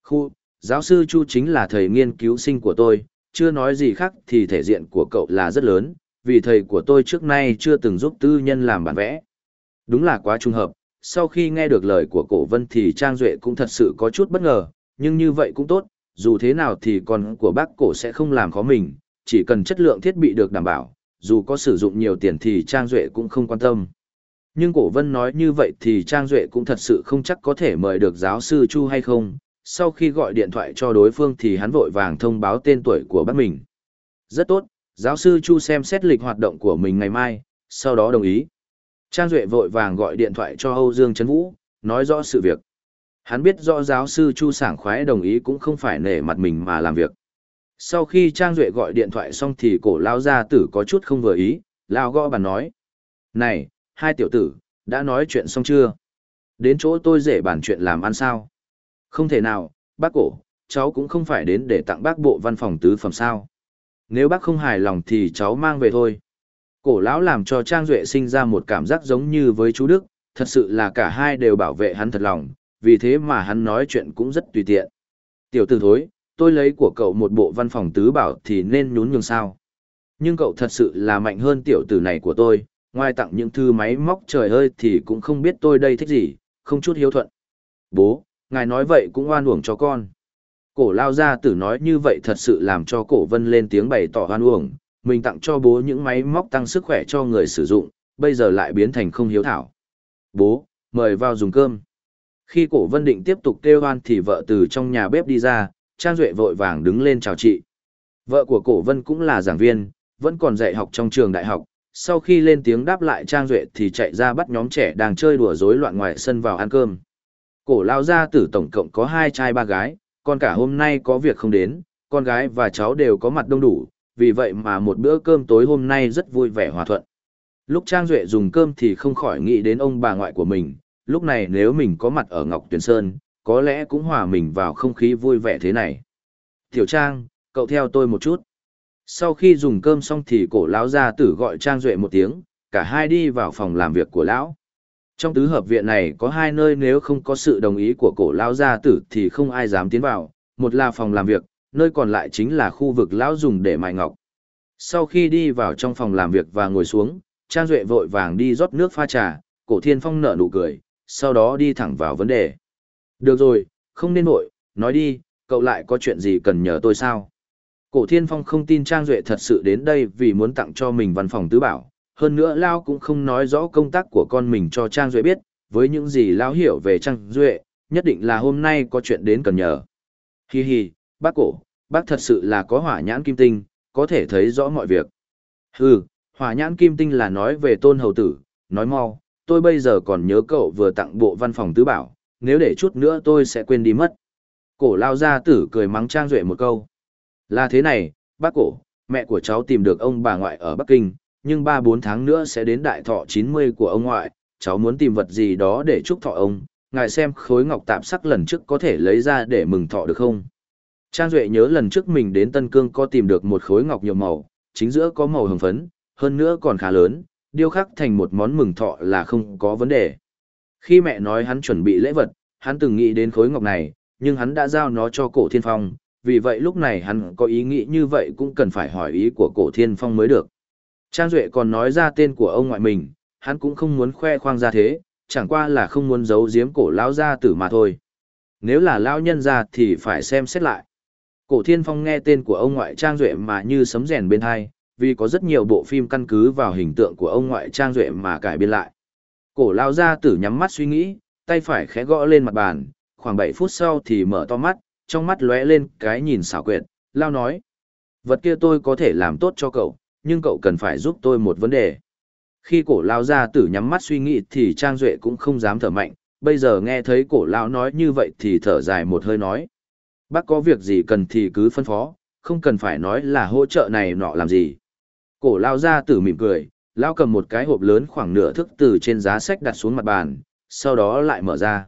Khu, giáo sư Chu chính là thầy nghiên cứu sinh của tôi, chưa nói gì khác thì thể diện của cậu là rất lớn, vì thầy của tôi trước nay chưa từng giúp tư nhân làm bản vẽ. Đúng là quá trùng hợp, sau khi nghe được lời của cổ vân thì Trang Duệ cũng thật sự có chút bất ngờ, nhưng như vậy cũng tốt, dù thế nào thì con của bác cổ sẽ không làm khó mình, chỉ cần chất lượng thiết bị được đảm bảo, dù có sử dụng nhiều tiền thì Trang Duệ cũng không quan tâm. Nhưng cổ vân nói như vậy thì Trang Duệ cũng thật sự không chắc có thể mời được giáo sư Chu hay không. Sau khi gọi điện thoại cho đối phương thì hắn vội vàng thông báo tên tuổi của bác mình. Rất tốt, giáo sư Chu xem xét lịch hoạt động của mình ngày mai, sau đó đồng ý. Trang Duệ vội vàng gọi điện thoại cho Âu Dương Trấn Vũ, nói rõ sự việc. Hắn biết rõ giáo sư Chu sảng khoái đồng ý cũng không phải nể mặt mình mà làm việc. Sau khi Trang Duệ gọi điện thoại xong thì cổ lao gia tử có chút không vừa ý, lao gõ bàn nói. Này, hai tiểu tử, đã nói chuyện xong chưa? Đến chỗ tôi rể bàn chuyện làm ăn sao? Không thể nào, bác cổ, cháu cũng không phải đến để tặng bác bộ văn phòng tứ phẩm sao. Nếu bác không hài lòng thì cháu mang về thôi. Cổ lão làm cho Trang Duệ sinh ra một cảm giác giống như với chú Đức, thật sự là cả hai đều bảo vệ hắn thật lòng, vì thế mà hắn nói chuyện cũng rất tùy tiện. Tiểu tử thối, tôi lấy của cậu một bộ văn phòng tứ bảo thì nên nhún nhường sao. Nhưng cậu thật sự là mạnh hơn tiểu tử này của tôi, ngoài tặng những thư máy móc trời ơi thì cũng không biết tôi đây thích gì, không chút hiếu thuận. Bố, ngài nói vậy cũng oan uổng cho con. Cổ lao gia tử nói như vậy thật sự làm cho cổ vân lên tiếng bày tỏ oan uổng, mình tặng cho bố những máy móc tăng sức khỏe cho người sử dụng, bây giờ lại biến thành không hiếu thảo. Bố, mời vào dùng cơm. Khi cổ vân định tiếp tục kêu oan thì vợ từ trong nhà bếp đi ra, Trang Duệ vội vàng đứng lên chào chị. Vợ của cổ vân cũng là giảng viên, vẫn còn dạy học trong trường đại học. Sau khi lên tiếng đáp lại Trang Duệ thì chạy ra bắt nhóm trẻ đang chơi đùa rối loạn ngoài sân vào ăn cơm. Cổ lao gia tử tổng cộng có hai trai ba gái, còn cả hôm nay có việc không đến, con gái và cháu đều có mặt đông đủ, vì vậy mà một bữa cơm tối hôm nay rất vui vẻ hòa thuận. Lúc Trang Duệ dùng cơm thì không khỏi nghĩ đến ông bà ngoại của mình, lúc này nếu mình có mặt ở Ngọc Tuyền Sơn, có lẽ cũng hòa mình vào không khí vui vẻ thế này. Tiểu Trang, cậu theo tôi một chút. Sau khi dùng cơm xong thì cổ lão gia tử gọi Trang Duệ một tiếng, cả hai đi vào phòng làm việc của lão. Trong tứ hợp viện này có hai nơi nếu không có sự đồng ý của cổ lão gia tử thì không ai dám tiến vào, một là phòng làm việc, nơi còn lại chính là khu vực lão dùng để mài ngọc. Sau khi đi vào trong phòng làm việc và ngồi xuống, Trang Duệ vội vàng đi rót nước pha trà, cổ thiên phong nở nụ cười, sau đó đi thẳng vào vấn đề. Được rồi, không nên vội, nói đi, cậu lại có chuyện gì cần nhờ tôi sao? Cổ thiên phong không tin Trang Duệ thật sự đến đây vì muốn tặng cho mình văn phòng tứ bảo. Hơn nữa Lao cũng không nói rõ công tác của con mình cho Trang Duệ biết, với những gì Lao hiểu về Trang Duệ, nhất định là hôm nay có chuyện đến cần nhờ. Hi hi, bác cổ, bác thật sự là có hỏa nhãn kim tinh, có thể thấy rõ mọi việc. Hừ, hỏa nhãn kim tinh là nói về tôn hầu tử, nói mau, tôi bây giờ còn nhớ cậu vừa tặng bộ văn phòng tứ bảo, nếu để chút nữa tôi sẽ quên đi mất. Cổ lao gia tử cười mắng Trang Duệ một câu. Là thế này, bác cổ, mẹ của cháu tìm được ông bà ngoại ở Bắc Kinh, nhưng 3-4 tháng nữa sẽ đến đại thọ 90 của ông ngoại, cháu muốn tìm vật gì đó để chúc thọ ông, ngài xem khối ngọc tạm sắc lần trước có thể lấy ra để mừng thọ được không? Trang Duệ nhớ lần trước mình đến Tân Cương có tìm được một khối ngọc nhiều màu, chính giữa có màu hồng phấn, hơn nữa còn khá lớn, điêu khắc thành một món mừng thọ là không có vấn đề. Khi mẹ nói hắn chuẩn bị lễ vật, hắn từng nghĩ đến khối ngọc này, nhưng hắn đã giao nó cho cổ thiên phong, vì vậy lúc này hắn có ý nghĩ như vậy cũng cần phải hỏi ý của cổ thiên phong mới được. Trang Duệ còn nói ra tên của ông ngoại mình, hắn cũng không muốn khoe khoang ra thế, chẳng qua là không muốn giấu giếm cổ lão gia tử mà thôi. Nếu là lão nhân ra thì phải xem xét lại. Cổ thiên phong nghe tên của ông ngoại Trang Duệ mà như sấm rèn bên hai, vì có rất nhiều bộ phim căn cứ vào hình tượng của ông ngoại Trang Duệ mà cải biên lại. Cổ lão gia tử nhắm mắt suy nghĩ, tay phải khẽ gõ lên mặt bàn, khoảng 7 phút sau thì mở to mắt, trong mắt lóe lên cái nhìn xảo quyệt, lao nói. Vật kia tôi có thể làm tốt cho cậu, nhưng cậu cần phải giúp tôi một vấn đề. Khi cổ lao ra tử nhắm mắt suy nghĩ thì Trang Duệ cũng không dám thở mạnh, bây giờ nghe thấy cổ lao nói như vậy thì thở dài một hơi nói. Bác có việc gì cần thì cứ phân phó, không cần phải nói là hỗ trợ này nọ làm gì. Cổ lao ra tử mỉm cười, lao cầm một cái hộp lớn khoảng nửa thức từ trên giá sách đặt xuống mặt bàn, sau đó lại mở ra.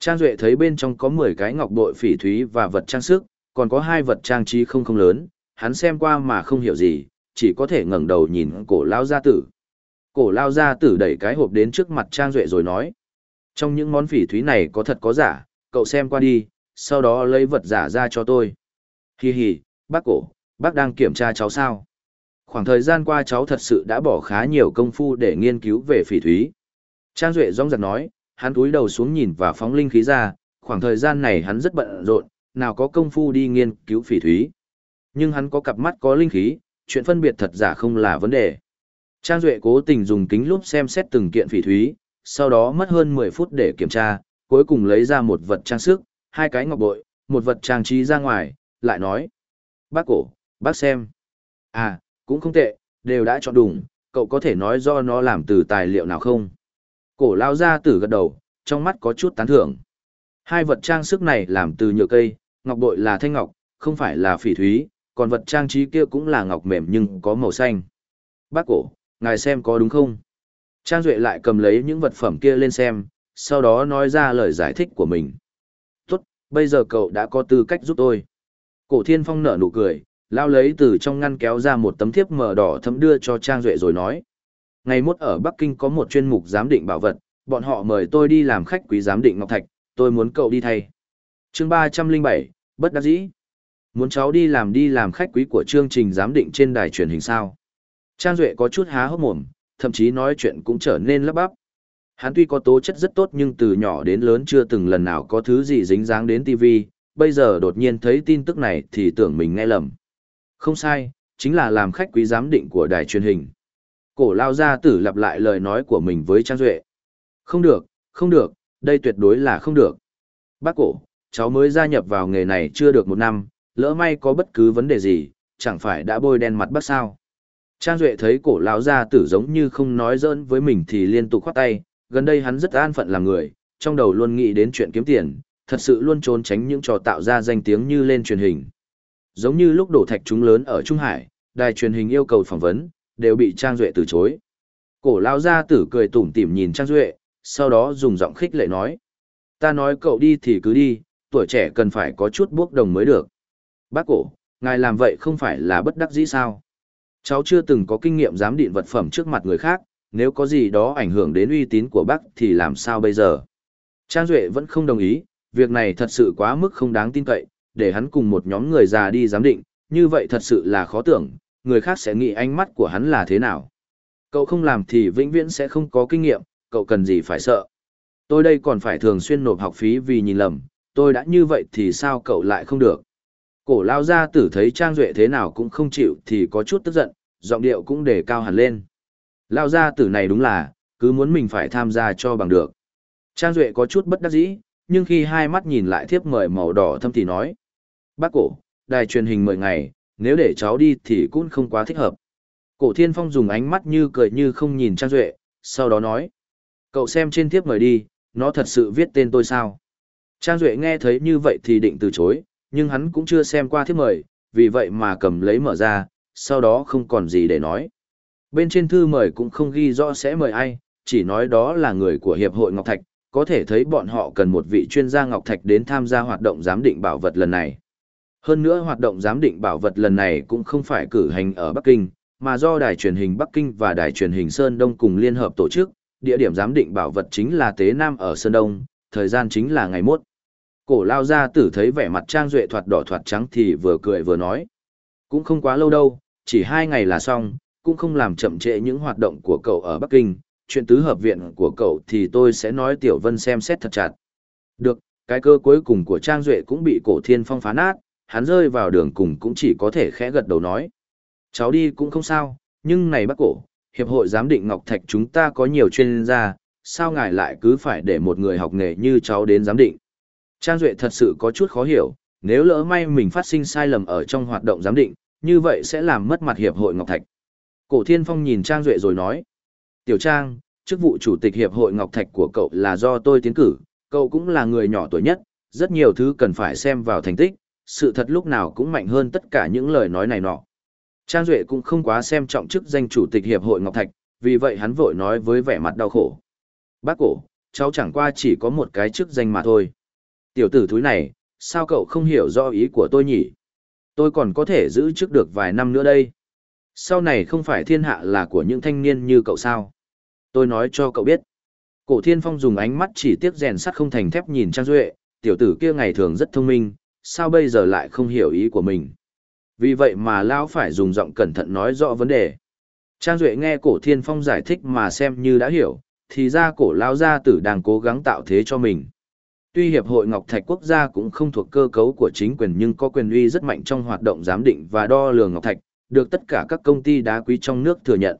Trang Duệ thấy bên trong có 10 cái ngọc bội phỉ thúy và vật trang sức, còn có hai vật trang trí không không lớn, hắn xem qua mà không hiểu gì, chỉ có thể ngẩng đầu nhìn cổ lao gia tử. Cổ lao gia tử đẩy cái hộp đến trước mặt Trang Duệ rồi nói. Trong những món phỉ thúy này có thật có giả, cậu xem qua đi, sau đó lấy vật giả ra cho tôi. Hi hi, bác cổ, bác đang kiểm tra cháu sao? Khoảng thời gian qua cháu thật sự đã bỏ khá nhiều công phu để nghiên cứu về phỉ thúy. Trang Duệ rong giặc nói, hắn túi đầu xuống nhìn và phóng linh khí ra, khoảng thời gian này hắn rất bận rộn, nào có công phu đi nghiên cứu phỉ thúy. Nhưng hắn có cặp mắt có linh khí, chuyện phân biệt thật giả không là vấn đề. Trang Duệ cố tình dùng kính lúp xem xét từng kiện phỉ thúy, sau đó mất hơn 10 phút để kiểm tra, cuối cùng lấy ra một vật trang sức, hai cái ngọc bội, một vật trang trí ra ngoài, lại nói. Bác cổ, bác xem. À, cũng không tệ, đều đã chọn đúng, cậu có thể nói do nó làm từ tài liệu nào không? Cổ lao ra tử gật đầu, trong mắt có chút tán thưởng. Hai vật trang sức này làm từ nhựa cây, ngọc bội là thanh ngọc, không phải là phỉ thúy, còn vật trang trí kia cũng là ngọc mềm nhưng có màu xanh. Bác cổ, ngài xem có đúng không? Trang Duệ lại cầm lấy những vật phẩm kia lên xem, sau đó nói ra lời giải thích của mình. Tốt, bây giờ cậu đã có tư cách giúp tôi. Cổ thiên phong nở nụ cười, lao lấy từ trong ngăn kéo ra một tấm thiếp mờ đỏ thấm đưa cho Trang Duệ rồi nói. Ngày mốt ở Bắc Kinh có một chuyên mục giám định bảo vật, bọn họ mời tôi đi làm khách quý giám định Ngọc Thạch, tôi muốn cậu đi thay. chương ba trăm linh bảy bất đắc dĩ. Muốn cháu đi làm đi làm khách quý của chương trình giám định trên đài truyền hình sao. Trang Duệ có chút há hốc mồm, thậm chí nói chuyện cũng trở nên lấp bắp. Hắn tuy có tố chất rất tốt nhưng từ nhỏ đến lớn chưa từng lần nào có thứ gì dính dáng đến TV, bây giờ đột nhiên thấy tin tức này thì tưởng mình nghe lầm. Không sai, chính là làm khách quý giám định của đài truyền hình. Cổ lao gia tử lặp lại lời nói của mình với Trang Duệ. Không được, không được, đây tuyệt đối là không được. Bác cổ, cháu mới gia nhập vào nghề này chưa được một năm, lỡ may có bất cứ vấn đề gì, chẳng phải đã bôi đen mặt bác sao. Trang Duệ thấy cổ lão gia tử giống như không nói dỡn với mình thì liên tục khoát tay, gần đây hắn rất an phận làm người, trong đầu luôn nghĩ đến chuyện kiếm tiền, thật sự luôn trốn tránh những trò tạo ra danh tiếng như lên truyền hình. Giống như lúc đổ thạch chúng lớn ở Trung Hải, đài truyền hình yêu cầu phỏng vấn, đều bị Trang Duệ từ chối. Cổ lao gia tử cười tủm tỉm nhìn Trang Duệ, sau đó dùng giọng khích lệ nói. Ta nói cậu đi thì cứ đi, tuổi trẻ cần phải có chút bước đồng mới được. Bác cổ, ngài làm vậy không phải là bất đắc dĩ sao? Cháu chưa từng có kinh nghiệm giám định vật phẩm trước mặt người khác, nếu có gì đó ảnh hưởng đến uy tín của bác thì làm sao bây giờ? Trang Duệ vẫn không đồng ý, việc này thật sự quá mức không đáng tin cậy, để hắn cùng một nhóm người già đi giám định, như vậy thật sự là khó tưởng, người khác sẽ nghĩ ánh mắt của hắn là thế nào. Cậu không làm thì vĩnh viễn sẽ không có kinh nghiệm, cậu cần gì phải sợ. Tôi đây còn phải thường xuyên nộp học phí vì nhìn lầm, tôi đã như vậy thì sao cậu lại không được. Cổ lao gia tử thấy Trang Duệ thế nào cũng không chịu thì có chút tức giận, giọng điệu cũng để cao hẳn lên. Lao gia tử này đúng là, cứ muốn mình phải tham gia cho bằng được. Trang Duệ có chút bất đắc dĩ, nhưng khi hai mắt nhìn lại thiếp mời màu đỏ thâm thì nói. Bác cổ, đài truyền hình mời ngày, nếu để cháu đi thì cũng không quá thích hợp. Cổ thiên phong dùng ánh mắt như cười như không nhìn Trang Duệ, sau đó nói. Cậu xem trên thiếp mời đi, nó thật sự viết tên tôi sao? Trang Duệ nghe thấy như vậy thì định từ chối, nhưng hắn cũng chưa xem qua thiếp mời, vì vậy mà cầm lấy mở ra, sau đó không còn gì để nói. Bên trên thư mời cũng không ghi rõ sẽ mời ai, chỉ nói đó là người của Hiệp hội Ngọc Thạch, có thể thấy bọn họ cần một vị chuyên gia Ngọc Thạch đến tham gia hoạt động giám định bảo vật lần này. Hơn nữa hoạt động giám định bảo vật lần này cũng không phải cử hành ở Bắc Kinh, mà do Đài truyền hình Bắc Kinh và Đài truyền hình Sơn Đông cùng liên hợp tổ chức, địa điểm giám định bảo vật chính là Tế Nam ở Sơn Đông, thời gian chính là ngày mốt. Cổ lao ra tử thấy vẻ mặt Trang Duệ thoạt đỏ thoạt trắng thì vừa cười vừa nói. Cũng không quá lâu đâu, chỉ hai ngày là xong, cũng không làm chậm trễ những hoạt động của cậu ở Bắc Kinh. Chuyện tứ hợp viện của cậu thì tôi sẽ nói Tiểu Vân xem xét thật chặt. Được, cái cơ cuối cùng của Trang Duệ cũng bị cổ thiên phong phá nát, hắn rơi vào đường cùng cũng chỉ có thể khẽ gật đầu nói. Cháu đi cũng không sao, nhưng này bác cổ, Hiệp hội Giám định Ngọc Thạch chúng ta có nhiều chuyên gia, sao ngài lại cứ phải để một người học nghề như cháu đến giám định? Trang Duệ thật sự có chút khó hiểu, nếu lỡ may mình phát sinh sai lầm ở trong hoạt động giám định, như vậy sẽ làm mất mặt Hiệp hội Ngọc Thạch. Cổ Thiên Phong nhìn Trang Duệ rồi nói, Tiểu Trang, chức vụ chủ tịch Hiệp hội Ngọc Thạch của cậu là do tôi tiến cử, cậu cũng là người nhỏ tuổi nhất, rất nhiều thứ cần phải xem vào thành tích, sự thật lúc nào cũng mạnh hơn tất cả những lời nói này nọ. Trang Duệ cũng không quá xem trọng chức danh chủ tịch Hiệp hội Ngọc Thạch, vì vậy hắn vội nói với vẻ mặt đau khổ. Bác cổ, cháu chẳng qua chỉ có một cái chức danh mà thôi. Tiểu tử thúi này, sao cậu không hiểu rõ ý của tôi nhỉ? Tôi còn có thể giữ chức được vài năm nữa đây. Sau này không phải thiên hạ là của những thanh niên như cậu sao? Tôi nói cho cậu biết. Cổ thiên phong dùng ánh mắt chỉ tiếc rèn sắt không thành thép nhìn Trang Duệ, tiểu tử kia ngày thường rất thông minh, sao bây giờ lại không hiểu ý của mình? Vì vậy mà Lão phải dùng giọng cẩn thận nói rõ vấn đề. Trang Duệ nghe cổ thiên phong giải thích mà xem như đã hiểu, thì ra cổ Lão gia tử đang cố gắng tạo thế cho mình. Tuy Hiệp hội Ngọc Thạch Quốc gia cũng không thuộc cơ cấu của chính quyền nhưng có quyền uy rất mạnh trong hoạt động giám định và đo lường Ngọc Thạch, được tất cả các công ty đá quý trong nước thừa nhận.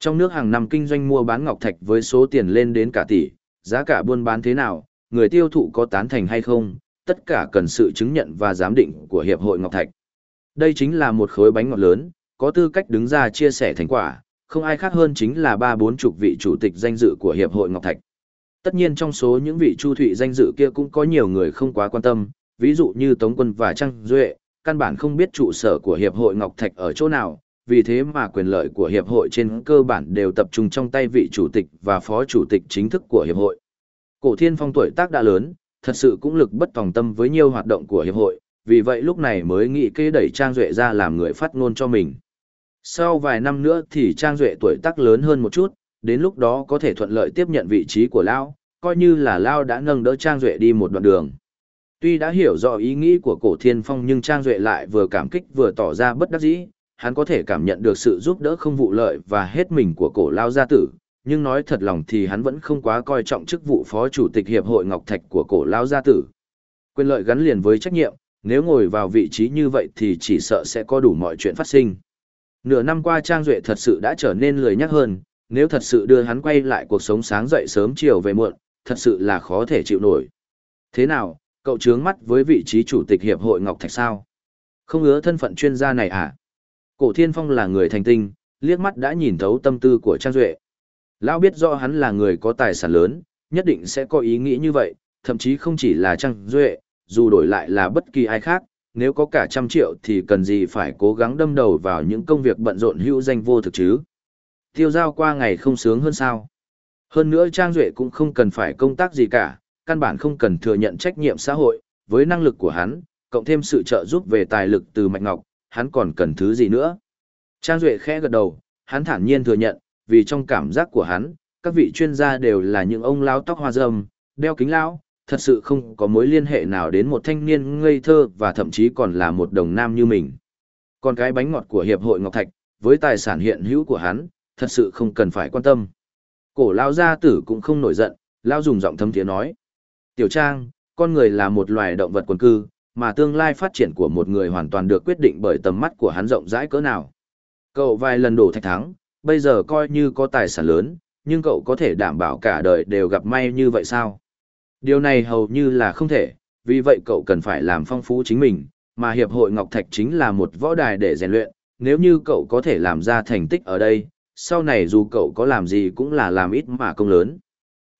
Trong nước hàng năm kinh doanh mua bán Ngọc Thạch với số tiền lên đến cả tỷ, giá cả buôn bán thế nào, người tiêu thụ có tán thành hay không, tất cả cần sự chứng nhận và giám định của Hiệp hội Ngọc Thạch. Đây chính là một khối bánh ngọt lớn, có tư cách đứng ra chia sẻ thành quả, không ai khác hơn chính là ba bốn chục vị chủ tịch danh dự của Hiệp hội Ngọc Thạch. Tất nhiên trong số những vị chu thụy danh dự kia cũng có nhiều người không quá quan tâm, ví dụ như Tống Quân và Trang Duệ, căn bản không biết trụ sở của Hiệp hội Ngọc Thạch ở chỗ nào, vì thế mà quyền lợi của Hiệp hội trên cơ bản đều tập trung trong tay vị chủ tịch và phó chủ tịch chính thức của Hiệp hội. Cổ Thiên Phong tuổi tác đã lớn, thật sự cũng lực bất tòng tâm với nhiều hoạt động của Hiệp hội, vì vậy lúc này mới nghĩ kê đẩy Trang Duệ ra làm người phát ngôn cho mình. Sau vài năm nữa thì Trang Duệ tuổi tác lớn hơn một chút, đến lúc đó có thể thuận lợi tiếp nhận vị trí của Lao, coi như là Lao đã nâng đỡ Trang Duệ đi một đoạn đường. Tuy đã hiểu rõ ý nghĩ của cổ thiên phong nhưng Trang Duệ lại vừa cảm kích vừa tỏ ra bất đắc dĩ, hắn có thể cảm nhận được sự giúp đỡ không vụ lợi và hết mình của cổ Lao gia tử, nhưng nói thật lòng thì hắn vẫn không quá coi trọng chức vụ phó chủ tịch hiệp hội Ngọc Thạch của cổ Lao gia tử. Quyền lợi gắn liền với trách nhiệm, nếu ngồi vào vị trí như vậy thì chỉ sợ sẽ có đủ mọi chuyện phát sinh. Nửa năm qua Trang Duệ thật sự đã trở nên lười nhắc hơn, nếu thật sự đưa hắn quay lại cuộc sống sáng dậy sớm chiều về muộn, thật sự là khó thể chịu nổi. Thế nào, cậu trướng mắt với vị trí chủ tịch hiệp hội Ngọc Thạch sao? Không ngứa thân phận chuyên gia này à? Cổ Thiên Phong là người thành tinh, liếc mắt đã nhìn thấu tâm tư của Trang Duệ. Lão biết rõ hắn là người có tài sản lớn, nhất định sẽ có ý nghĩ như vậy, thậm chí không chỉ là Trang Duệ, dù đổi lại là bất kỳ ai khác, nếu có cả trăm triệu thì cần gì phải cố gắng đâm đầu vào những công việc bận rộn hữu danh vô thực chứ. Tiêu giao qua ngày không sướng hơn sao. Hơn nữa Trang Duệ cũng không cần phải công tác gì cả, căn bản không cần thừa nhận trách nhiệm xã hội, với năng lực của hắn, cộng thêm sự trợ giúp về tài lực từ Mạnh Ngọc, hắn còn cần thứ gì nữa. Trang Duệ khẽ gật đầu, hắn thản nhiên thừa nhận, vì trong cảm giác của hắn, các vị chuyên gia đều là những ông lão tóc hoa râm, đeo kính lão, thật sự không có mối liên hệ nào đến một thanh niên ngây thơ và thậm chí còn là một đồng nam như mình. Còn cái bánh ngọt của Hiệp hội Ngọc Thạch, với tài sản hiện hữu của hắn, thật sự không cần phải quan tâm. Cổ lao gia tử cũng không nổi giận, lao dùng giọng thâm thiế nói. Tiểu Trang, con người là một loài động vật quần cư, mà tương lai phát triển của một người hoàn toàn được quyết định bởi tầm mắt của hắn rộng rãi cỡ nào. Cậu vài lần đổ thạch thắng, bây giờ coi như có tài sản lớn, nhưng cậu có thể đảm bảo cả đời đều gặp may như vậy sao? Điều này hầu như là không thể, vì vậy cậu cần phải làm phong phú chính mình, mà Hiệp hội Ngọc Thạch chính là một võ đài để rèn luyện, nếu như cậu có thể làm ra thành tích ở đây, sau này dù cậu có làm gì cũng là làm ít mà công lớn.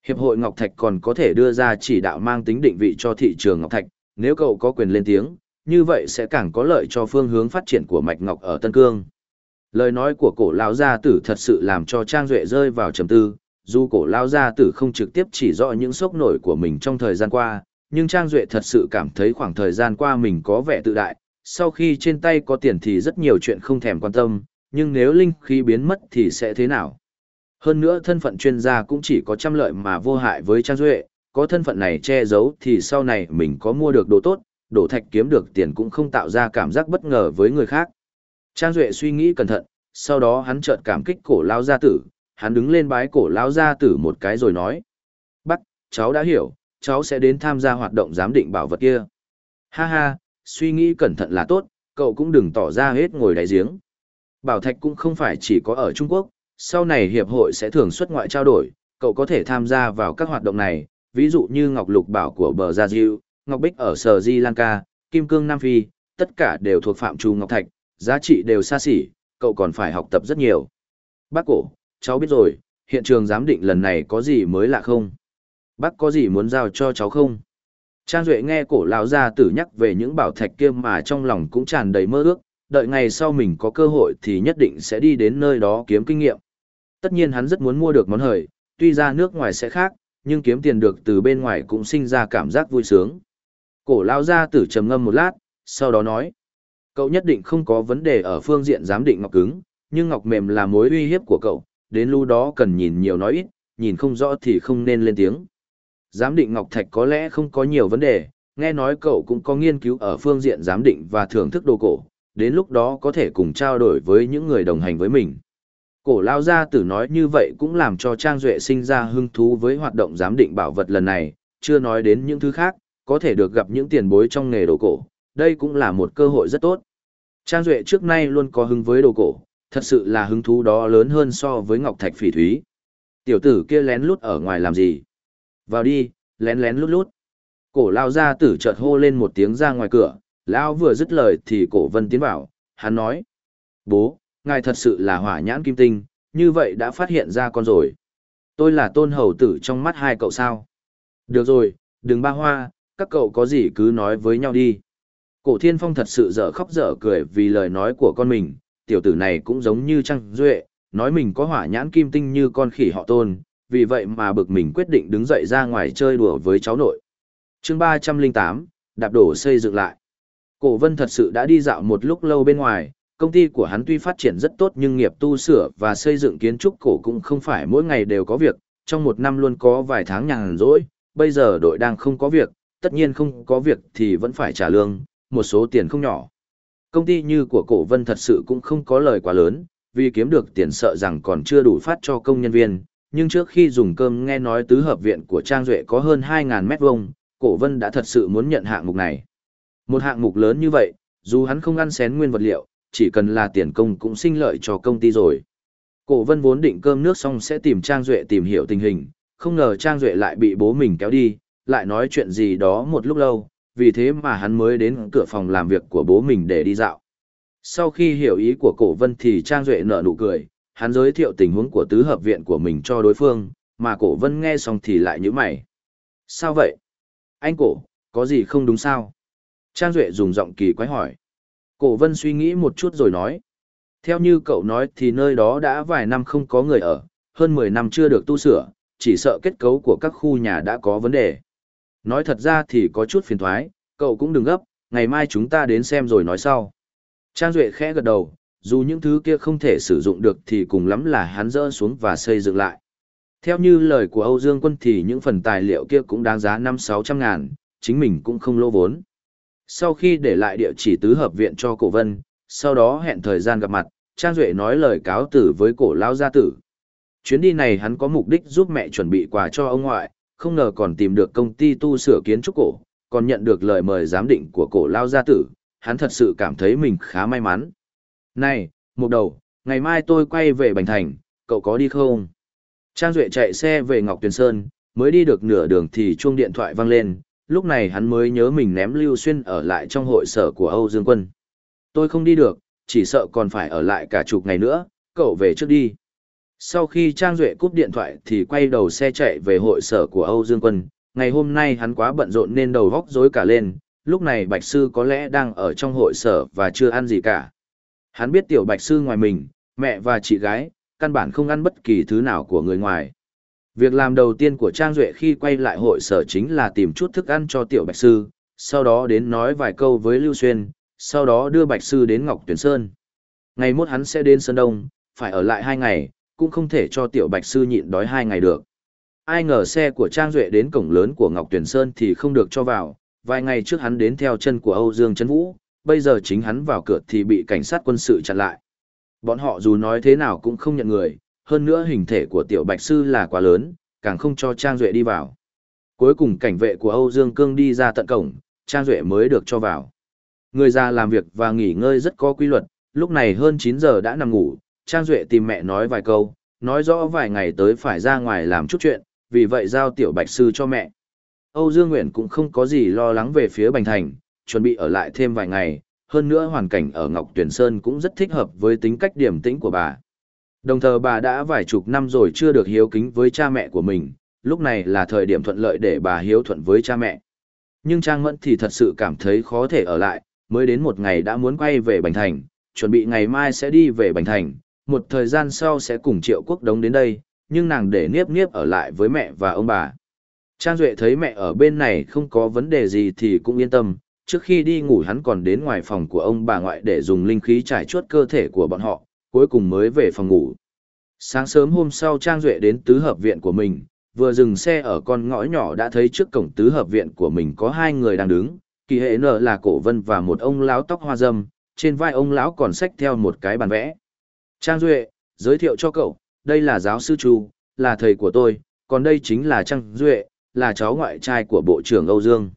Hiệp hội Ngọc Thạch còn có thể đưa ra chỉ đạo mang tính định vị cho thị trường Ngọc Thạch, nếu cậu có quyền lên tiếng, như vậy sẽ càng có lợi cho phương hướng phát triển của Mạch Ngọc ở Tân Cương. Lời nói của cổ lão gia tử thật sự làm cho Trang Duệ rơi vào trầm tư, dù cổ lão gia tử không trực tiếp chỉ rõ những sốc nổi của mình trong thời gian qua, nhưng Trang Duệ thật sự cảm thấy khoảng thời gian qua mình có vẻ tự đại, sau khi trên tay có tiền thì rất nhiều chuyện không thèm quan tâm, nhưng nếu linh khí biến mất thì sẽ thế nào? Hơn nữa thân phận chuyên gia cũng chỉ có trăm lợi mà vô hại với Trang Duệ, có thân phận này che giấu thì sau này mình có mua được đồ tốt, đổ thạch kiếm được tiền cũng không tạo ra cảm giác bất ngờ với người khác. Trang Duệ suy nghĩ cẩn thận, sau đó hắn chợt cảm kích cổ lao gia tử, hắn đứng lên bái cổ lao gia tử một cái rồi nói. Bắt, cháu đã hiểu, cháu sẽ đến tham gia hoạt động giám định bảo vật kia. Ha ha, suy nghĩ cẩn thận là tốt, cậu cũng đừng tỏ ra hết ngồi đáy giếng. Bảo thạch cũng không phải chỉ có ở Trung Quốc, sau này hiệp hội sẽ thường xuất ngoại trao đổi, cậu có thể tham gia vào các hoạt động này, ví dụ như Ngọc Lục Bảo của Bờ Gia Diêu, Ngọc Bích ở Sở Di Lanka, Kim Cương Nam Phi, tất cả đều thuộc phạm trù Ngọc Thạch, giá trị đều xa xỉ, cậu còn phải học tập rất nhiều. Bác cổ, cháu biết rồi, hiện trường giám định lần này có gì mới lạ không? Bác có gì muốn giao cho cháu không? Trang Duệ nghe cổ lão gia tử nhắc về những bảo thạch kia mà trong lòng cũng tràn đầy mơ ước, đợi ngày sau mình có cơ hội thì nhất định sẽ đi đến nơi đó kiếm kinh nghiệm. Tất nhiên hắn rất muốn mua được món hời, tuy ra nước ngoài sẽ khác, nhưng kiếm tiền được từ bên ngoài cũng sinh ra cảm giác vui sướng. Cổ lão Ra tử trầm ngâm một lát, sau đó nói, cậu nhất định không có vấn đề ở phương diện giám định ngọc cứng, nhưng ngọc mềm là mối uy hiếp của cậu, đến lúc đó cần nhìn nhiều nói ít, nhìn không rõ thì không nên lên tiếng. Giám định ngọc thạch có lẽ không có nhiều vấn đề, nghe nói cậu cũng có nghiên cứu ở phương diện giám định và thưởng thức đồ cổ, đến lúc đó có thể cùng trao đổi với những người đồng hành với mình. Cổ lao gia tử nói như vậy cũng làm cho Trang Duệ sinh ra hứng thú với hoạt động giám định bảo vật lần này, chưa nói đến những thứ khác, có thể được gặp những tiền bối trong nghề đồ cổ, đây cũng là một cơ hội rất tốt. Trang Duệ trước nay luôn có hứng với đồ cổ, thật sự là hứng thú đó lớn hơn so với Ngọc Thạch Phỉ Thúy. Tiểu tử kia lén lút ở ngoài làm gì? Vào đi, lén lén lút lút. Cổ lao gia tử chợt hô lên một tiếng ra ngoài cửa, Lão vừa dứt lời thì cổ vân tiến vào, hắn nói. Bố, ngài thật sự là hỏa nhãn kim tinh, như vậy đã phát hiện ra con rồi. Tôi là tôn hầu tử trong mắt hai cậu sao. Được rồi, đừng ba hoa, các cậu có gì cứ nói với nhau đi. Cổ thiên phong thật sự dở khóc dở cười vì lời nói của con mình, tiểu tử này cũng giống như trăng duệ, nói mình có hỏa nhãn kim tinh như con khỉ họ tôn, vì vậy mà bực mình quyết định đứng dậy ra ngoài chơi đùa với cháu nội. chương ba trăm linh tám đạp đổ xây dựng lại. Cổ vân thật sự đã đi dạo một lúc lâu bên ngoài, công ty của hắn tuy phát triển rất tốt nhưng nghiệp tu sửa và xây dựng kiến trúc cổ cũng không phải mỗi ngày đều có việc, trong một năm luôn có vài tháng nhàn rỗi, bây giờ đội đang không có việc, tất nhiên không có việc thì vẫn phải trả lương, một số tiền không nhỏ. Công ty như của cổ vân thật sự cũng không có lời quá lớn, vì kiếm được tiền sợ rằng còn chưa đủ phát cho công nhân viên, nhưng trước khi dùng cơm nghe nói tứ hợp viện của Trang Duệ có hơn 2.000 mét vuông, cổ vân đã thật sự muốn nhận hạng mục này. Một hạng mục lớn như vậy, dù hắn không ăn xén nguyên vật liệu, chỉ cần là tiền công cũng sinh lợi cho công ty rồi. Cổ vân vốn định cơm nước xong sẽ tìm Trang Duệ tìm hiểu tình hình, không ngờ Trang Duệ lại bị bố mình kéo đi, lại nói chuyện gì đó một lúc lâu, vì thế mà hắn mới đến cửa phòng làm việc của bố mình để đi dạo. Sau khi hiểu ý của cổ vân thì Trang Duệ nở nụ cười, hắn giới thiệu tình huống của tứ hợp viện của mình cho đối phương, mà cổ vân nghe xong thì lại như mày. Sao vậy? Anh cổ, có gì không đúng sao? Trang Duệ dùng giọng kỳ quái hỏi. Cổ vân suy nghĩ một chút rồi nói. Theo như cậu nói thì nơi đó đã vài năm không có người ở, hơn 10 năm chưa được tu sửa, chỉ sợ kết cấu của các khu nhà đã có vấn đề. Nói thật ra thì có chút phiền thoái, cậu cũng đừng gấp, ngày mai chúng ta đến xem rồi nói sau. Trang Duệ khẽ gật đầu, dù những thứ kia không thể sử dụng được thì cùng lắm là hắn dỡ xuống và xây dựng lại. Theo như lời của Âu Dương Quân thì những phần tài liệu kia cũng đáng giá 5-600 ngàn, chính mình cũng không lỗ vốn. Sau khi để lại địa chỉ tứ hợp viện cho cổ vân, sau đó hẹn thời gian gặp mặt, Trang Duệ nói lời cáo tử với cổ lao gia tử. Chuyến đi này hắn có mục đích giúp mẹ chuẩn bị quà cho ông ngoại, không ngờ còn tìm được công ty tu sửa kiến trúc cổ, còn nhận được lời mời giám định của cổ lao gia tử, hắn thật sự cảm thấy mình khá may mắn. Này, một đầu, ngày mai tôi quay về Bành Thành, cậu có đi không? Trang Duệ chạy xe về Ngọc Tuyền Sơn, mới đi được nửa đường thì chuông điện thoại vang lên, lúc này hắn mới nhớ mình ném Lưu Xuyên ở lại trong hội sở của Âu Dương Quân. Tôi không đi được, chỉ sợ còn phải ở lại cả chục ngày nữa, cậu về trước đi. Sau khi Trang Duệ cúp điện thoại thì quay đầu xe chạy về hội sở của Âu Dương Quân, ngày hôm nay hắn quá bận rộn nên đầu góc rối cả lên, lúc này Bạch Sư có lẽ đang ở trong hội sở và chưa ăn gì cả. Hắn biết tiểu Bạch Sư ngoài mình, mẹ và chị gái, căn bản không ăn bất kỳ thứ nào của người ngoài. Việc làm đầu tiên của Trang Duệ khi quay lại hội sở chính là tìm chút thức ăn cho tiểu Bạch Sư, sau đó đến nói vài câu với Lưu Xuyên, sau đó đưa Bạch Sư đến Ngọc Tuyển Sơn. Ngày mốt hắn sẽ đến Sơn Đông, phải ở lại hai ngày, cũng không thể cho tiểu Bạch Sư nhịn đói hai ngày được. Ai ngờ xe của Trang Duệ đến cổng lớn của Ngọc Tuyển Sơn thì không được cho vào, vài ngày trước hắn đến theo chân của Âu Dương Trấn Vũ, bây giờ chính hắn vào cửa thì bị cảnh sát quân sự chặn lại. Bọn họ dù nói thế nào cũng không nhận người, hơn nữa hình thể của tiểu bạch sư là quá lớn, càng không cho Trang Duệ đi vào. Cuối cùng cảnh vệ của Âu Dương Cương đi ra tận cổng, Trang Duệ mới được cho vào. Người già làm việc và nghỉ ngơi rất có quy luật, lúc này hơn 9 giờ đã nằm ngủ, Trang Duệ tìm mẹ nói vài câu, nói rõ vài ngày tới phải ra ngoài làm chút chuyện, vì vậy giao tiểu bạch sư cho mẹ. Âu Dương Nguyễn cũng không có gì lo lắng về phía Bành Thành, chuẩn bị ở lại thêm vài ngày, hơn nữa hoàn cảnh ở Ngọc Tuyển Sơn cũng rất thích hợp với tính cách điểm tĩnh của bà. Đồng thời bà đã vài chục năm rồi chưa được hiếu kính với cha mẹ của mình, lúc này là thời điểm thuận lợi để bà hiếu thuận với cha mẹ. Nhưng Trang Mẫn thì thật sự cảm thấy khó thể ở lại, mới đến một ngày đã muốn quay về Bành Thành, chuẩn bị ngày mai sẽ đi về Bành Thành, một thời gian sau sẽ cùng Triệu Quốc Đống đến đây, nhưng nàng để niếp niếp ở lại với mẹ và ông bà. Trang Duệ thấy mẹ ở bên này không có vấn đề gì thì cũng yên tâm, trước khi đi ngủ hắn còn đến ngoài phòng của ông bà ngoại để dùng linh khí trải chuốt cơ thể của bọn họ, cuối cùng mới về phòng ngủ. Sáng sớm hôm sau Trang Duệ đến tứ hợp viện của mình, vừa dừng xe ở con ngõ nhỏ đã thấy trước cổng tứ hợp viện của mình có hai người đang đứng, kỳ hệ nở là cổ vân và một ông lão tóc hoa dâm, trên vai ông lão còn xách theo một cái bàn vẽ. Trang Duệ, giới thiệu cho cậu, đây là giáo sư Chu, là thầy của tôi, còn đây chính là Trang Duệ, là cháu ngoại trai của Bộ trưởng Âu Dương.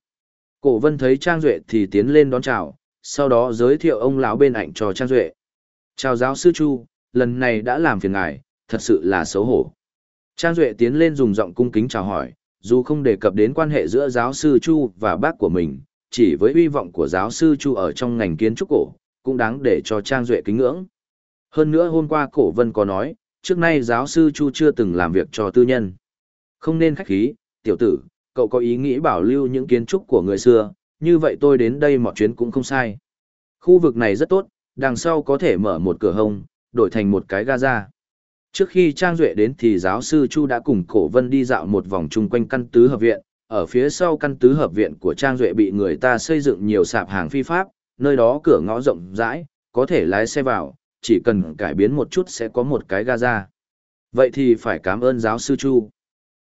Cổ vân thấy Trang Duệ thì tiến lên đón chào, sau đó giới thiệu ông lão bên ảnh cho Trang Duệ. Chào giáo sư Chu, lần này đã làm phiền ngài, thật sự là xấu hổ. Trang Duệ tiến lên dùng giọng cung kính chào hỏi, dù không đề cập đến quan hệ giữa giáo sư Chu và bác của mình, chỉ với uy vọng của giáo sư Chu ở trong ngành kiến trúc cổ, cũng đáng để cho Trang Duệ kính ngưỡng. Hơn nữa hôm qua cổ vân có nói, trước nay giáo sư Chu chưa từng làm việc cho tư nhân. Không nên khách khí, tiểu tử, cậu có ý nghĩ bảo lưu những kiến trúc của người xưa, như vậy tôi đến đây mọi chuyến cũng không sai. Khu vực này rất tốt, đằng sau có thể mở một cửa hông, đổi thành một cái gaza. Trước khi Trang Duệ đến thì giáo sư Chu đã cùng Cổ Vân đi dạo một vòng chung quanh căn tứ hợp viện, ở phía sau căn tứ hợp viện của Trang Duệ bị người ta xây dựng nhiều sạp hàng phi pháp, nơi đó cửa ngõ rộng rãi, có thể lái xe vào, chỉ cần cải biến một chút sẽ có một cái gaza. Vậy thì phải cảm ơn giáo sư Chu.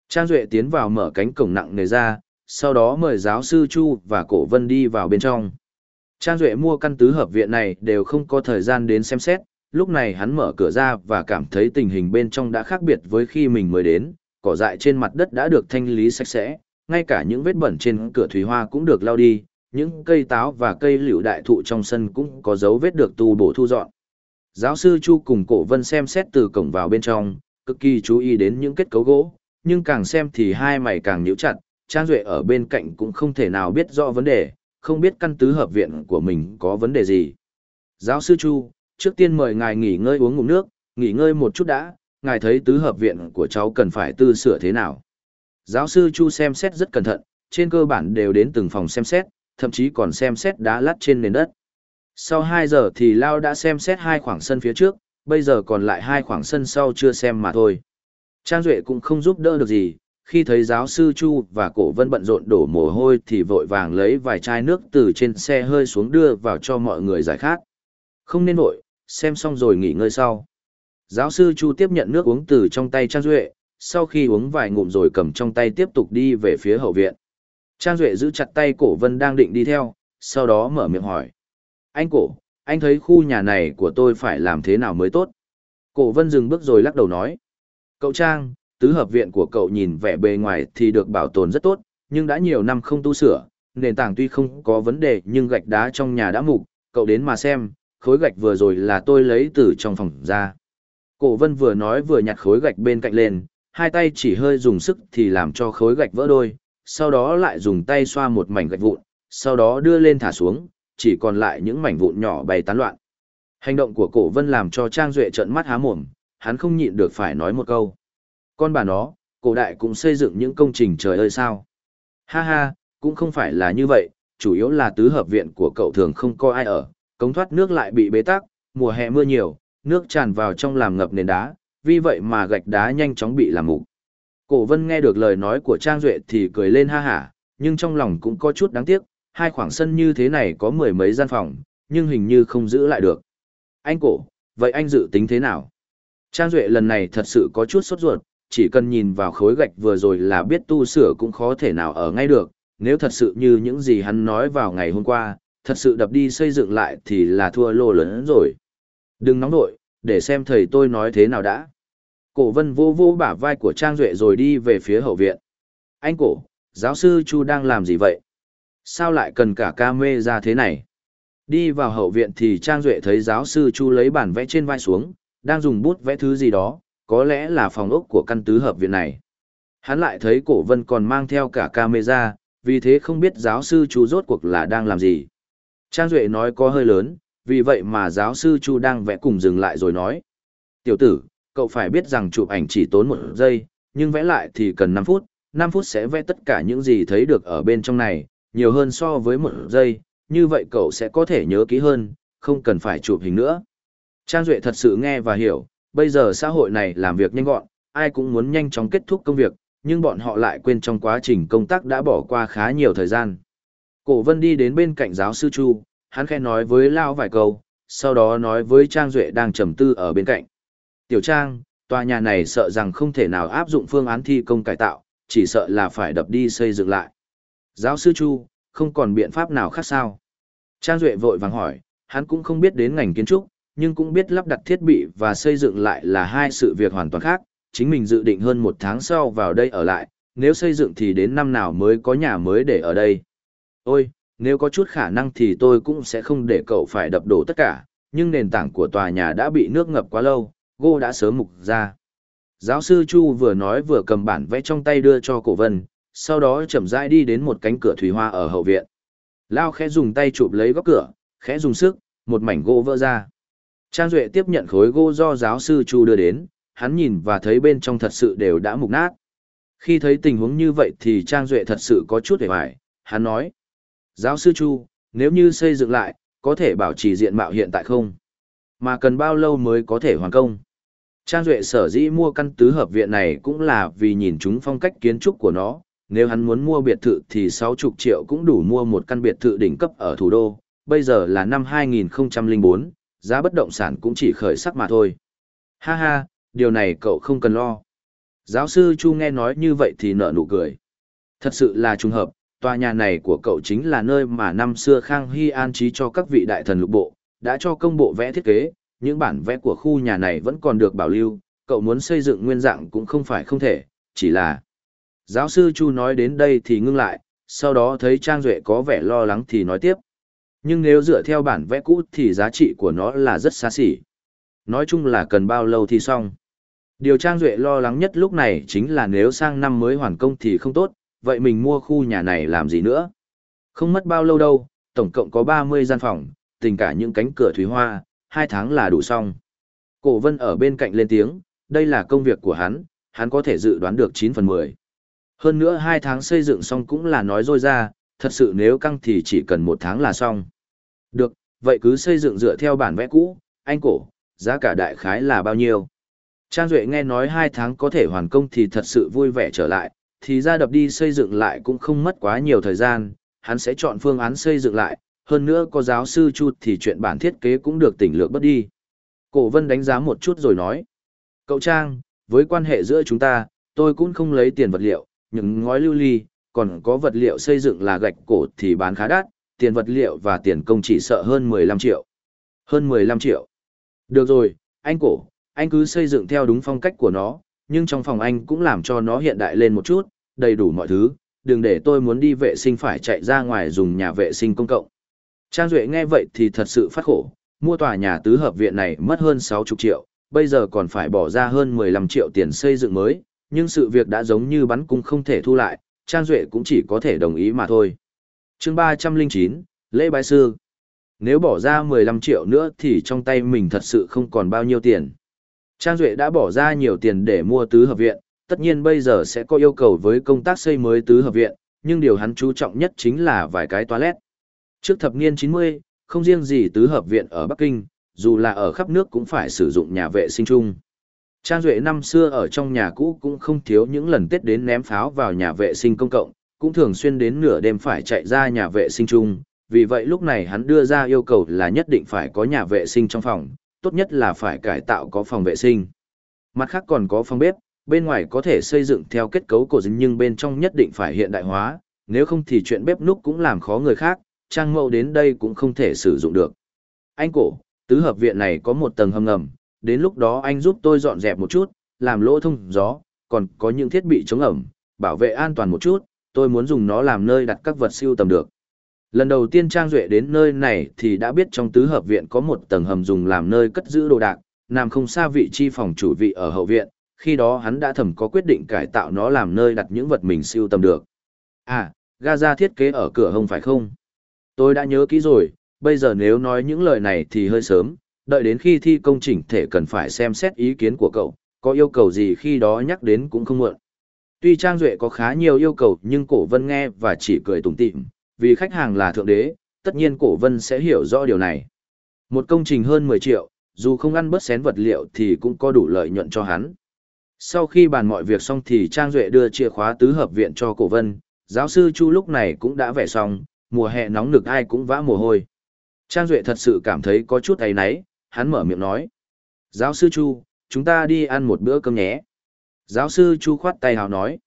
Trang Duệ tiến vào mở cánh cổng nặng nề ra, sau đó mời giáo sư Chu và Cổ Vân đi vào bên trong. Trang Duệ mua căn tứ hợp viện này đều không có thời gian đến xem xét, lúc này hắn mở cửa ra và cảm thấy tình hình bên trong đã khác biệt với khi mình mới đến, cỏ dại trên mặt đất đã được thanh lý sạch sẽ, ngay cả những vết bẩn trên cửa thủy hoa cũng được lau đi, những cây táo và cây liễu đại thụ trong sân cũng có dấu vết được tu bổ thu dọn. Giáo sư Chu cùng cổ vân xem xét từ cổng vào bên trong, cực kỳ chú ý đến những kết cấu gỗ, nhưng càng xem thì hai mày càng nhíu chặt, Trang Duệ ở bên cạnh cũng không thể nào biết rõ vấn đề, không biết căn tứ hợp viện của mình có vấn đề gì. Giáo sư Chu, trước tiên mời ngài nghỉ ngơi uống ngụm nước, nghỉ ngơi một chút đã, ngài thấy tứ hợp viện của cháu cần phải tư sửa thế nào. Giáo sư Chu xem xét rất cẩn thận, trên cơ bản đều đến từng phòng xem xét, thậm chí còn xem xét đá lát trên nền đất. Sau 2 giờ thì Lao đã xem xét hai khoảng sân phía trước, bây giờ còn lại hai khoảng sân sau chưa xem mà thôi. Trang Duệ cũng không giúp đỡ được gì, khi thấy giáo sư Chu và cổ vân bận rộn đổ mồ hôi thì vội vàng lấy vài chai nước từ trên xe hơi xuống đưa vào cho mọi người giải khát. Không nên vội, xem xong rồi nghỉ ngơi sau. Giáo sư Chu tiếp nhận nước uống từ trong tay Trang Duệ, sau khi uống vài ngụm rồi cầm trong tay tiếp tục đi về phía hậu viện. Trang Duệ giữ chặt tay cổ vân đang định đi theo, sau đó mở miệng hỏi. Anh cổ, anh thấy khu nhà này của tôi phải làm thế nào mới tốt? Cổ vân dừng bước rồi lắc đầu nói. Cậu Trang, tứ hợp viện của cậu nhìn vẻ bề ngoài thì được bảo tồn rất tốt, nhưng đã nhiều năm không tu sửa, nền tảng tuy không có vấn đề nhưng gạch đá trong nhà đã mục, cậu đến mà xem, khối gạch vừa rồi là tôi lấy từ trong phòng ra. Cổ vân vừa nói vừa nhặt khối gạch bên cạnh lên, hai tay chỉ hơi dùng sức thì làm cho khối gạch vỡ đôi, sau đó lại dùng tay xoa một mảnh gạch vụn, sau đó đưa lên thả xuống, chỉ còn lại những mảnh vụn nhỏ bày tán loạn. Hành động của cổ vân làm cho Trang Duệ trợn mắt há mồm, hắn không nhịn được phải nói một câu. Con bà nó, cổ đại cũng xây dựng những công trình trời ơi sao. Ha ha, cũng không phải là như vậy, chủ yếu là tứ hợp viện của cậu thường không có ai ở, cống thoát nước lại bị bế tắc, mùa hè mưa nhiều, nước tràn vào trong làm ngập nền đá, vì vậy mà gạch đá nhanh chóng bị làm mục. Cổ vân nghe được lời nói của Trang Duệ thì cười lên ha hả, nhưng trong lòng cũng có chút đáng tiếc, hai khoảng sân như thế này có mười mấy gian phòng, nhưng hình như không giữ lại được. Anh cổ, vậy anh dự tính thế nào? Trang Duệ lần này thật sự có chút sốt ruột, chỉ cần nhìn vào khối gạch vừa rồi là biết tu sửa cũng khó thể nào ở ngay được, nếu thật sự như những gì hắn nói vào ngày hôm qua, thật sự đập đi xây dựng lại thì là thua lô lớn rồi. Đừng nóng nội, để xem thầy tôi nói thế nào đã. Cổ vân vô vô bả vai của Trang Duệ rồi đi về phía hậu viện. Anh cổ, giáo sư Chu đang làm gì vậy? Sao lại cần cả ca mê ra thế này? Đi vào hậu viện thì Trang Duệ thấy giáo sư Chu lấy bản vẽ trên vai xuống, đang dùng bút vẽ thứ gì đó, có lẽ là phòng ốc của căn tứ hợp viện này. Hắn lại thấy cổ vân còn mang theo cả camera, vì thế không biết giáo sư Chu rốt cuộc là đang làm gì. Trang Duệ nói có hơi lớn, vì vậy mà giáo sư Chu đang vẽ cùng dừng lại rồi nói. Tiểu tử, cậu phải biết rằng chụp ảnh chỉ tốn một giây, nhưng vẽ lại thì cần 5 phút, 5 phút sẽ vẽ tất cả những gì thấy được ở bên trong này, nhiều hơn so với một giây, như vậy cậu sẽ có thể nhớ kỹ hơn, không cần phải chụp hình nữa. Trang Duệ thật sự nghe và hiểu, bây giờ xã hội này làm việc nhanh gọn, ai cũng muốn nhanh chóng kết thúc công việc, nhưng bọn họ lại quên trong quá trình công tác đã bỏ qua khá nhiều thời gian. Cổ vân đi đến bên cạnh giáo sư Chu, hắn khẽ nói với Lao vài câu, sau đó nói với Trang Duệ đang trầm tư ở bên cạnh. Tiểu Trang, tòa nhà này sợ rằng không thể nào áp dụng phương án thi công cải tạo, chỉ sợ là phải đập đi xây dựng lại. Giáo sư Chu, không còn biện pháp nào khác sao? Trang Duệ vội vàng hỏi, hắn cũng không biết đến ngành kiến trúc, nhưng cũng biết lắp đặt thiết bị và xây dựng lại là hai sự việc hoàn toàn khác. Chính mình dự định hơn một tháng sau vào đây ở lại, nếu xây dựng thì đến năm nào mới có nhà mới để ở đây. Ôi, nếu có chút khả năng thì tôi cũng sẽ không để cậu phải đập đổ tất cả, nhưng nền tảng của tòa nhà đã bị nước ngập quá lâu, gô đã sớm mục ra. Giáo sư Chu vừa nói vừa cầm bản vẽ trong tay đưa cho cổ vân, sau đó chậm rãi đi đến một cánh cửa thủy hoa ở hậu viện. Lao khẽ dùng tay chụp lấy góc cửa, khẽ dùng sức, một mảnh gỗ vỡ ra. Trang Duệ tiếp nhận khối gỗ do giáo sư Chu đưa đến, hắn nhìn và thấy bên trong thật sự đều đã mục nát. Khi thấy tình huống như vậy thì Trang Duệ thật sự có chút hề hoài, hắn nói. Giáo sư Chu, nếu như xây dựng lại, có thể bảo trì diện mạo hiện tại không? Mà cần bao lâu mới có thể hoàn công? Trang Duệ sở dĩ mua căn tứ hợp viện này cũng là vì nhìn chúng phong cách kiến trúc của nó. Nếu hắn muốn mua biệt thự thì 60 triệu cũng đủ mua một căn biệt thự đỉnh cấp ở thủ đô. Bây giờ là năm 2004, giá bất động sản cũng chỉ khởi sắc mà thôi. Ha ha, điều này cậu không cần lo. Giáo sư Chu nghe nói như vậy thì nở nụ cười. Thật sự là trùng hợp, tòa nhà này của cậu chính là nơi mà năm xưa Khang Hy an trí cho các vị đại thần lục bộ, đã cho công bộ vẽ thiết kế, những bản vẽ của khu nhà này vẫn còn được bảo lưu, cậu muốn xây dựng nguyên dạng cũng không phải không thể, chỉ là... Giáo sư Chu nói đến đây thì ngưng lại, sau đó thấy Trang Duệ có vẻ lo lắng thì nói tiếp. Nhưng nếu dựa theo bản vẽ cũ thì giá trị của nó là rất xa xỉ. Nói chung là cần bao lâu thì xong. Điều Trang Duệ lo lắng nhất lúc này chính là nếu sang năm mới hoàn công thì không tốt, vậy mình mua khu nhà này làm gì nữa? Không mất bao lâu đâu, tổng cộng có 30 gian phòng, tình cả những cánh cửa thủy hoa, hai tháng là đủ xong. Cổ vân ở bên cạnh lên tiếng, đây là công việc của hắn, hắn có thể dự đoán được 9 phần 10. Hơn nữa hai tháng xây dựng xong cũng là nói dôi ra, thật sự nếu căng thì chỉ cần một tháng là xong. Được, vậy cứ xây dựng dựa theo bản vẽ cũ, anh cổ, giá cả đại khái là bao nhiêu? Trang Duệ nghe nói hai tháng có thể hoàn công thì thật sự vui vẻ trở lại, thì ra đập đi xây dựng lại cũng không mất quá nhiều thời gian, hắn sẽ chọn phương án xây dựng lại, hơn nữa có giáo sư chút thì chuyện bản thiết kế cũng được tỉnh lược bất đi. Cổ vân đánh giá một chút rồi nói. Cậu Trang, với quan hệ giữa chúng ta, tôi cũng không lấy tiền vật liệu, những ngói lưu ly, còn có vật liệu xây dựng là gạch cổ thì bán khá đắt, tiền vật liệu và tiền công chỉ sợ hơn 15 triệu. Hơn 15 triệu. Được rồi, anh cổ, anh cứ xây dựng theo đúng phong cách của nó, nhưng trong phòng anh cũng làm cho nó hiện đại lên một chút, đầy đủ mọi thứ, đừng để tôi muốn đi vệ sinh phải chạy ra ngoài dùng nhà vệ sinh công cộng. Trang Duệ nghe vậy thì thật sự phát khổ, mua tòa nhà tứ hợp viện này mất hơn 60 triệu, bây giờ còn phải bỏ ra hơn 15 triệu tiền xây dựng mới, nhưng sự việc đã giống như bắn cung không thể thu lại, Trang Duệ cũng chỉ có thể đồng ý mà thôi chương 309, Lễ Bái Sư Nếu bỏ ra 15 triệu nữa thì trong tay mình thật sự không còn bao nhiêu tiền. Trang Duệ đã bỏ ra nhiều tiền để mua tứ hợp viện, tất nhiên bây giờ sẽ có yêu cầu với công tác xây mới tứ hợp viện, nhưng điều hắn chú trọng nhất chính là vài cái toilet. Trước thập niên 90, không riêng gì tứ hợp viện ở Bắc Kinh, dù là ở khắp nước cũng phải sử dụng nhà vệ sinh chung. Trang Duệ năm xưa ở trong nhà cũ cũng không thiếu những lần Tết đến ném pháo vào nhà vệ sinh công cộng, cũng thường xuyên đến nửa đêm phải chạy ra nhà vệ sinh chung, vì vậy lúc này hắn đưa ra yêu cầu là nhất định phải có nhà vệ sinh trong phòng, tốt nhất là phải cải tạo có phòng vệ sinh. Mặt khác còn có phòng bếp, bên ngoài có thể xây dựng theo kết cấu cổ dính nhưng bên trong nhất định phải hiện đại hóa, nếu không thì chuyện bếp núc cũng làm khó người khác, trang mẫu đến đây cũng không thể sử dụng được. Anh cổ, tứ hợp viện này có một tầng hầm ngầm, đến lúc đó anh giúp tôi dọn dẹp một chút, làm lỗ thông gió, còn có những thiết bị chống ẩm, bảo vệ an toàn một chút, tôi muốn dùng nó làm nơi đặt các vật siêu tầm được. Lần đầu tiên Trang Duệ đến nơi này thì đã biết trong tứ hợp viện có một tầng hầm dùng làm nơi cất giữ đồ đạc, nằm không xa vị trí phòng chủ vị ở hậu viện, khi đó hắn đã thầm có quyết định cải tạo nó làm nơi đặt những vật mình siêu tầm được. À, Gaza thiết kế ở cửa hông phải không? Tôi đã nhớ kỹ rồi, bây giờ nếu nói những lời này thì hơi sớm, đợi đến khi thi công chỉnh thể cần phải xem xét ý kiến của cậu, có yêu cầu gì khi đó nhắc đến cũng không muộn. Tuy Trang Duệ có khá nhiều yêu cầu nhưng cổ vân nghe và chỉ cười tủm tỉm, vì khách hàng là thượng đế, tất nhiên cổ vân sẽ hiểu rõ điều này. Một công trình hơn 10 triệu, dù không ăn bớt xén vật liệu thì cũng có đủ lợi nhuận cho hắn. Sau khi bàn mọi việc xong thì Trang Duệ đưa chìa khóa tứ hợp viện cho cổ vân, giáo sư Chu lúc này cũng đã vẽ xong, mùa hè nóng nực ai cũng vã mồ hôi. Trang Duệ thật sự cảm thấy có chút ấy náy, hắn mở miệng nói. Giáo sư Chu, chúng ta đi ăn một bữa cơm nhé. Giáo sư Chu khoát tay hào nói.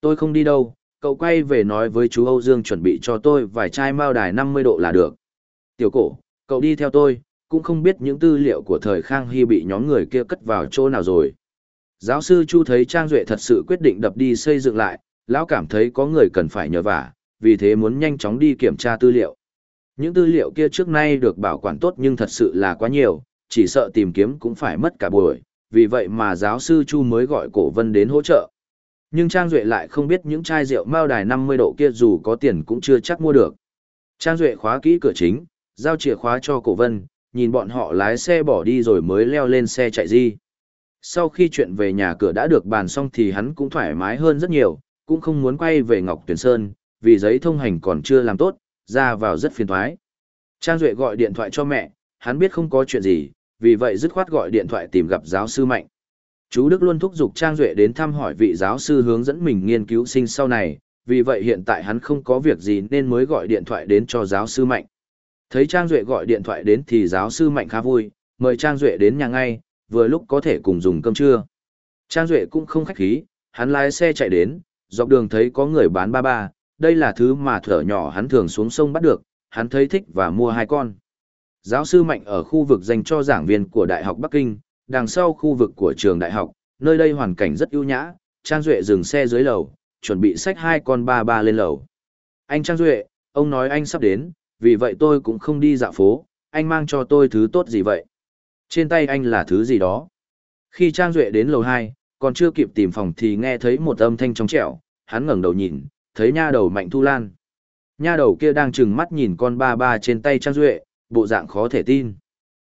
Tôi không đi đâu, cậu quay về nói với chú Âu Dương chuẩn bị cho tôi vài chai mao đài 50 độ là được. Tiểu cổ, cậu đi theo tôi, cũng không biết những tư liệu của thời Khang Hy bị nhóm người kia cất vào chỗ nào rồi. Giáo sư Chu thấy Trang Duệ thật sự quyết định đập đi xây dựng lại, lão cảm thấy có người cần phải nhờ vả, vì thế muốn nhanh chóng đi kiểm tra tư liệu. Những tư liệu kia trước nay được bảo quản tốt nhưng thật sự là quá nhiều, chỉ sợ tìm kiếm cũng phải mất cả buổi, vì vậy mà giáo sư Chu mới gọi cổ vân đến hỗ trợ. Nhưng Trang Duệ lại không biết những chai rượu mao đài 50 độ kia dù có tiền cũng chưa chắc mua được. Trang Duệ khóa kỹ cửa chính, giao chìa khóa cho cổ vân, nhìn bọn họ lái xe bỏ đi rồi mới leo lên xe chạy di. Sau khi chuyện về nhà cửa đã được bàn xong thì hắn cũng thoải mái hơn rất nhiều, cũng không muốn quay về Ngọc Tuyển Sơn, vì giấy thông hành còn chưa làm tốt, ra vào rất phiền thoái. Trang Duệ gọi điện thoại cho mẹ, hắn biết không có chuyện gì, vì vậy dứt khoát gọi điện thoại tìm gặp giáo sư Mạnh. Chú Đức luôn thúc giục Trang Duệ đến thăm hỏi vị giáo sư hướng dẫn mình nghiên cứu sinh sau này, vì vậy hiện tại hắn không có việc gì nên mới gọi điện thoại đến cho giáo sư Mạnh. Thấy Trang Duệ gọi điện thoại đến thì giáo sư Mạnh khá vui, mời Trang Duệ đến nhà ngay, vừa lúc có thể cùng dùng cơm trưa. Trang Duệ cũng không khách khí, hắn lái xe chạy đến, dọc đường thấy có người bán ba ba, đây là thứ mà thở nhỏ hắn thường xuống sông bắt được, hắn thấy thích và mua hai con. Giáo sư Mạnh ở khu vực dành cho giảng viên của Đại học Bắc Kinh, đằng sau khu vực của trường đại học, nơi đây hoàn cảnh rất ưu nhã, Trang Duệ dừng xe dưới lầu, chuẩn bị xách hai con ba ba lên lầu. Anh Trang Duệ, ông nói anh sắp đến, vì vậy tôi cũng không đi dạo phố, anh mang cho tôi thứ tốt gì vậy? Trên tay anh là thứ gì đó? Khi Trang Duệ đến lầu 2, còn chưa kịp tìm phòng thì nghe thấy một âm thanh trong trẻo, hắn ngẩng đầu nhìn, thấy nha đầu Mạnh Thu Lan. Nha đầu kia đang trừng mắt nhìn con ba ba trên tay Trang Duệ, bộ dạng khó thể tin.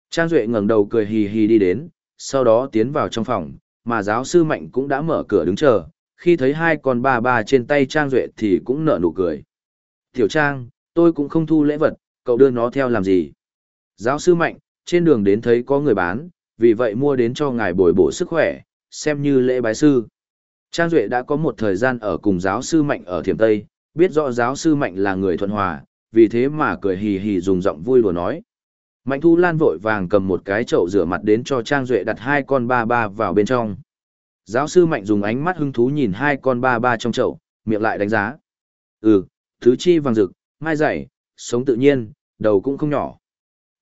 Trang Duệ ngẩng đầu cười hì hì đi đến, sau đó tiến vào trong phòng, mà giáo sư Mạnh cũng đã mở cửa đứng chờ, khi thấy hai con ba ba trên tay Trang Duệ thì cũng nở nụ cười. Tiểu Trang, tôi cũng không thu lễ vật, cậu đưa nó theo làm gì? Giáo sư Mạnh, trên đường đến thấy có người bán, vì vậy mua đến cho ngài bồi bổ sức khỏe, xem như lễ bái sư. Trang Duệ đã có một thời gian ở cùng giáo sư Mạnh ở Thiểm Tây, biết rõ giáo sư Mạnh là người thuận hòa, vì thế mà cười hì hì dùng giọng vui đùa nói. Mạnh Thu Lan vội vàng cầm một cái chậu rửa mặt đến cho Trang Duệ đặt hai con ba ba vào bên trong. Giáo sư Mạnh dùng ánh mắt hứng thú nhìn hai con ba ba trong chậu, miệng lại đánh giá. Ừ, thứ chi vàng rực, mai dày, sống tự nhiên, đầu cũng không nhỏ.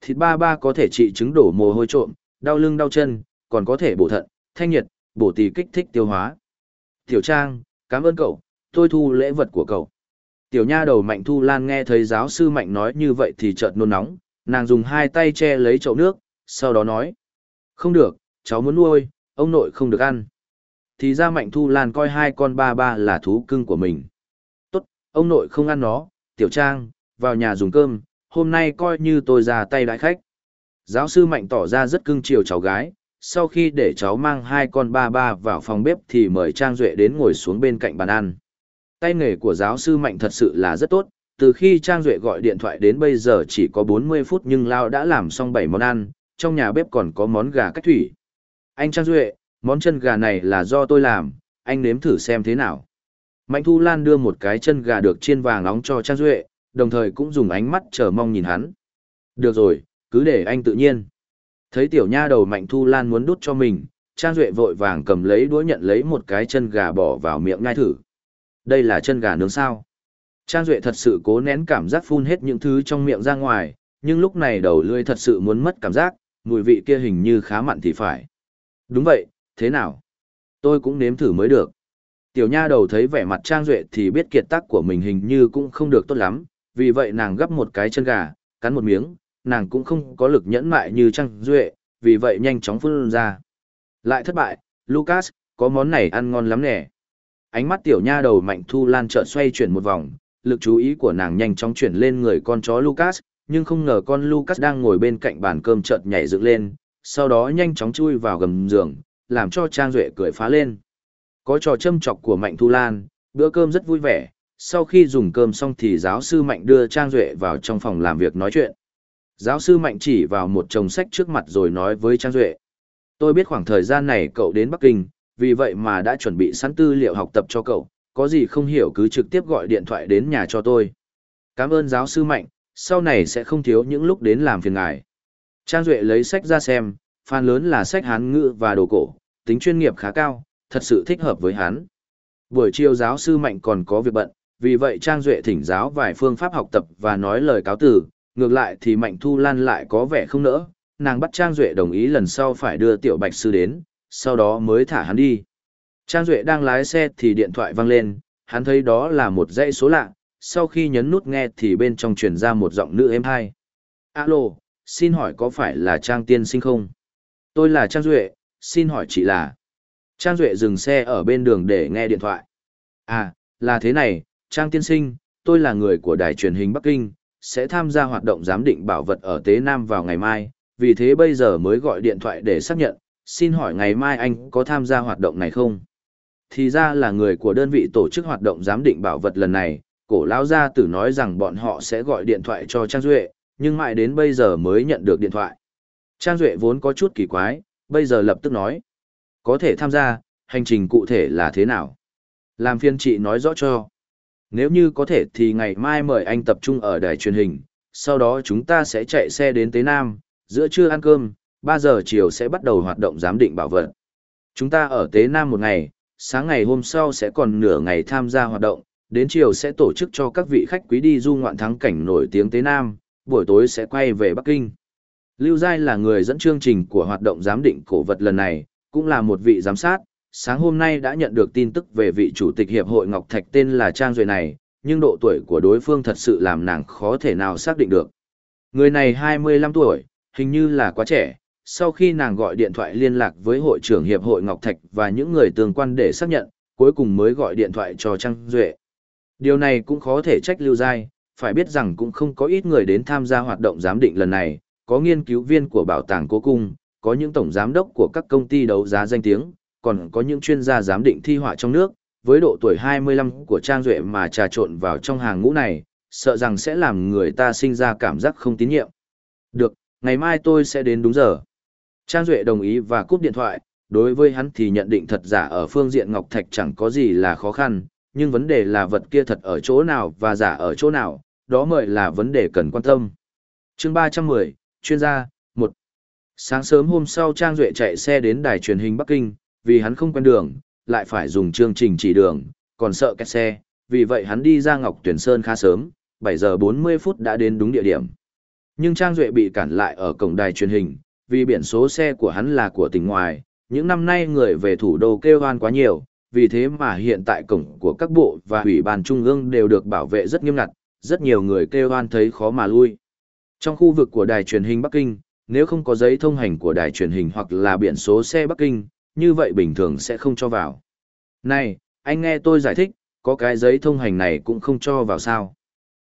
Thịt ba ba có thể trị chứng đổ mồ hôi trộm, đau lưng đau chân, còn có thể bổ thận, thanh nhiệt, bổ tỳ kích thích tiêu hóa. Tiểu Trang, cảm ơn cậu, tôi thu lễ vật của cậu. Tiểu nha đầu Mạnh Thu Lan nghe thấy giáo sư Mạnh nói như vậy thì chợt nôn nóng, nàng dùng hai tay che lấy chậu nước, sau đó nói. Không được, cháu muốn nuôi, ông nội không được ăn. Thì ra Mạnh Thu Lan coi hai con ba ba là thú cưng của mình. Tốt, ông nội không ăn nó, Tiểu Trang, vào nhà dùng cơm, hôm nay coi như tôi ra tay đãi khách. Giáo sư Mạnh tỏ ra rất cưng chiều cháu gái, sau khi để cháu mang hai con ba ba vào phòng bếp thì mời Trang Duệ đến ngồi xuống bên cạnh bàn ăn. Tay nghề của giáo sư Mạnh thật sự là rất tốt, từ khi Trang Duệ gọi điện thoại đến bây giờ chỉ có 40 phút nhưng Lao đã làm xong 7 món ăn, trong nhà bếp còn có món gà cách thủy. Anh Trang Duệ, món chân gà này là do tôi làm, anh nếm thử xem thế nào. Mạnh Thu Lan đưa một cái chân gà được chiên vàng nóng cho Trang Duệ, đồng thời cũng dùng ánh mắt chờ mong nhìn hắn. Được rồi, cứ để anh tự nhiên. Thấy tiểu nha đầu Mạnh Thu Lan muốn đút cho mình, Trang Duệ vội vàng cầm lấy đũa nhận lấy một cái chân gà bỏ vào miệng ngai thử. Đây là chân gà nướng sao? Trang Duệ thật sự cố nén cảm giác phun hết những thứ trong miệng ra ngoài, nhưng lúc này đầu lưỡi thật sự muốn mất cảm giác, mùi vị kia hình như khá mặn thì phải. Đúng vậy, thế nào? Tôi cũng nếm thử mới được. Tiểu nha đầu thấy vẻ mặt Trang Duệ thì biết kiệt tác của mình hình như cũng không được tốt lắm, vì vậy nàng gấp một cái chân gà, cắn một miếng, nàng cũng không có lực nhẫn mại như Trang Duệ, vì vậy nhanh chóng phun ra. Lại thất bại, Lucas, có món này ăn ngon lắm nè. Ánh mắt tiểu nha đầu mạnh thu lan chợt xoay chuyển một vòng, lực chú ý của nàng nhanh chóng chuyển lên người con chó Lucas, nhưng không ngờ con Lucas đang ngồi bên cạnh bàn cơm chợt nhảy dựng lên, sau đó nhanh chóng chui vào gầm giường, làm cho Trang Duệ cười phá lên. Có trò châm chọc của Mạnh Thu Lan, bữa cơm rất vui vẻ, sau khi dùng cơm xong thì giáo sư Mạnh đưa Trang Duệ vào trong phòng làm việc nói chuyện. Giáo sư Mạnh chỉ vào một chồng sách trước mặt rồi nói với Trang Duệ. Tôi biết khoảng thời gian này cậu đến Bắc Kinh, vì vậy mà đã chuẩn bị sẵn tư liệu học tập cho cậu, có gì không hiểu cứ trực tiếp gọi điện thoại đến nhà cho tôi. Cảm ơn giáo sư Mạnh, sau này sẽ không thiếu những lúc đến làm phiền ngài. Trang Duệ lấy sách ra xem, fan lớn là sách Hán ngữ và đồ cổ, tính chuyên nghiệp khá cao, thật sự thích hợp với hắn. Buổi chiều giáo sư Mạnh còn có việc bận, vì vậy Trang Duệ thỉnh giáo vài phương pháp học tập và nói lời cáo từ, ngược lại thì Mạnh Thu Lan lại có vẻ không nỡ, nàng bắt Trang Duệ đồng ý lần sau phải đưa Tiểu Bạch Sư đến, sau đó mới thả hắn đi. Trang Duệ đang lái xe thì điện thoại vang lên, hắn thấy đó là một dãy số lạ, sau khi nhấn nút nghe thì bên trong truyền ra một giọng nữ êm hai. Alo, xin hỏi có phải là Trang Tiên Sinh không? Tôi là Trang Duệ, xin hỏi chị là... Trang Duệ dừng xe ở bên đường để nghe điện thoại. À, là thế này, Trang Tiên Sinh, tôi là người của đài truyền hình Bắc Kinh, sẽ tham gia hoạt động giám định bảo vật ở Tế Nam vào ngày mai, vì thế bây giờ mới gọi điện thoại để xác nhận, xin hỏi ngày mai anh có tham gia hoạt động này không? Thì ra là người của đơn vị tổ chức hoạt động giám định bảo vật lần này, cổ lão gia tử nói rằng bọn họ sẽ gọi điện thoại cho Trang Duệ, nhưng mãi đến bây giờ mới nhận được điện thoại. Trang Duệ vốn có chút kỳ quái, bây giờ lập tức nói. Có thể tham gia, hành trình cụ thể là thế nào? Làm phiên chị nói rõ cho. Nếu như có thể thì ngày mai mời anh tập trung ở đài truyền hình, sau đó chúng ta sẽ chạy xe đến Tế Nam, giữa trưa ăn cơm, 3 giờ chiều sẽ bắt đầu hoạt động giám định bảo vật. Chúng ta ở Tế Nam một ngày, sáng ngày hôm sau sẽ còn nửa ngày tham gia hoạt động, đến chiều sẽ tổ chức cho các vị khách quý đi du ngoạn thắng cảnh nổi tiếng Tế Nam, buổi tối sẽ quay về Bắc Kinh. Lưu Giai là người dẫn chương trình của hoạt động giám định cổ vật lần này, cũng là một vị giám sát, sáng hôm nay đã nhận được tin tức về vị chủ tịch hiệp hội Ngọc Thạch tên là Trang Duệ này, nhưng độ tuổi của đối phương thật sự làm nàng khó thể nào xác định được. Người này 25 tuổi, hình như là quá trẻ, sau khi nàng gọi điện thoại liên lạc với hội trưởng hiệp hội Ngọc Thạch và những người tương quan để xác nhận, cuối cùng mới gọi điện thoại cho Trang Duệ. Điều này cũng khó thể trách Lưu Giai, phải biết rằng cũng không có ít người đến tham gia hoạt động giám định lần này, có nghiên cứu viên của bảo tàng cố cung, có những tổng giám đốc của các công ty đấu giá danh tiếng, còn có những chuyên gia giám định thi họa trong nước, với độ tuổi 25 của Trang Duệ mà trà trộn vào trong hàng ngũ này, sợ rằng sẽ làm người ta sinh ra cảm giác không tín nhiệm. Được, ngày mai tôi sẽ đến đúng giờ. Trang Duệ đồng ý và cúp điện thoại, đối với hắn thì nhận định thật giả ở phương diện ngọc thạch chẳng có gì là khó khăn, nhưng vấn đề là vật kia thật ở chỗ nào và giả ở chỗ nào, đó mới là vấn đề cần quan tâm. chương 310, chuyên gia, 1. Sáng sớm hôm sau Trang Duệ chạy xe đến đài truyền hình Bắc Kinh, vì hắn không quen đường, lại phải dùng chương trình chỉ đường, còn sợ kẹt xe, vì vậy hắn đi ra Ngọc Tuyển Sơn khá sớm, 7 giờ 40 phút đã đến đúng địa điểm. Nhưng Trang Duệ bị cản lại ở cổng đài truyền hình, vì biển số xe của hắn là của tỉnh ngoài, những năm nay người về thủ đô kêu hoan quá nhiều, vì thế mà hiện tại cổng của các bộ và ủy ban trung ương đều được bảo vệ rất nghiêm ngặt, rất nhiều người kêu hoan thấy khó mà lui. Trong khu vực của đài truyền hình Bắc Kinh, nếu không có giấy thông hành của đài truyền hình hoặc là biển số xe Bắc Kinh, như vậy bình thường sẽ không cho vào. Này, anh nghe tôi giải thích, có cái giấy thông hành này cũng không cho vào sao.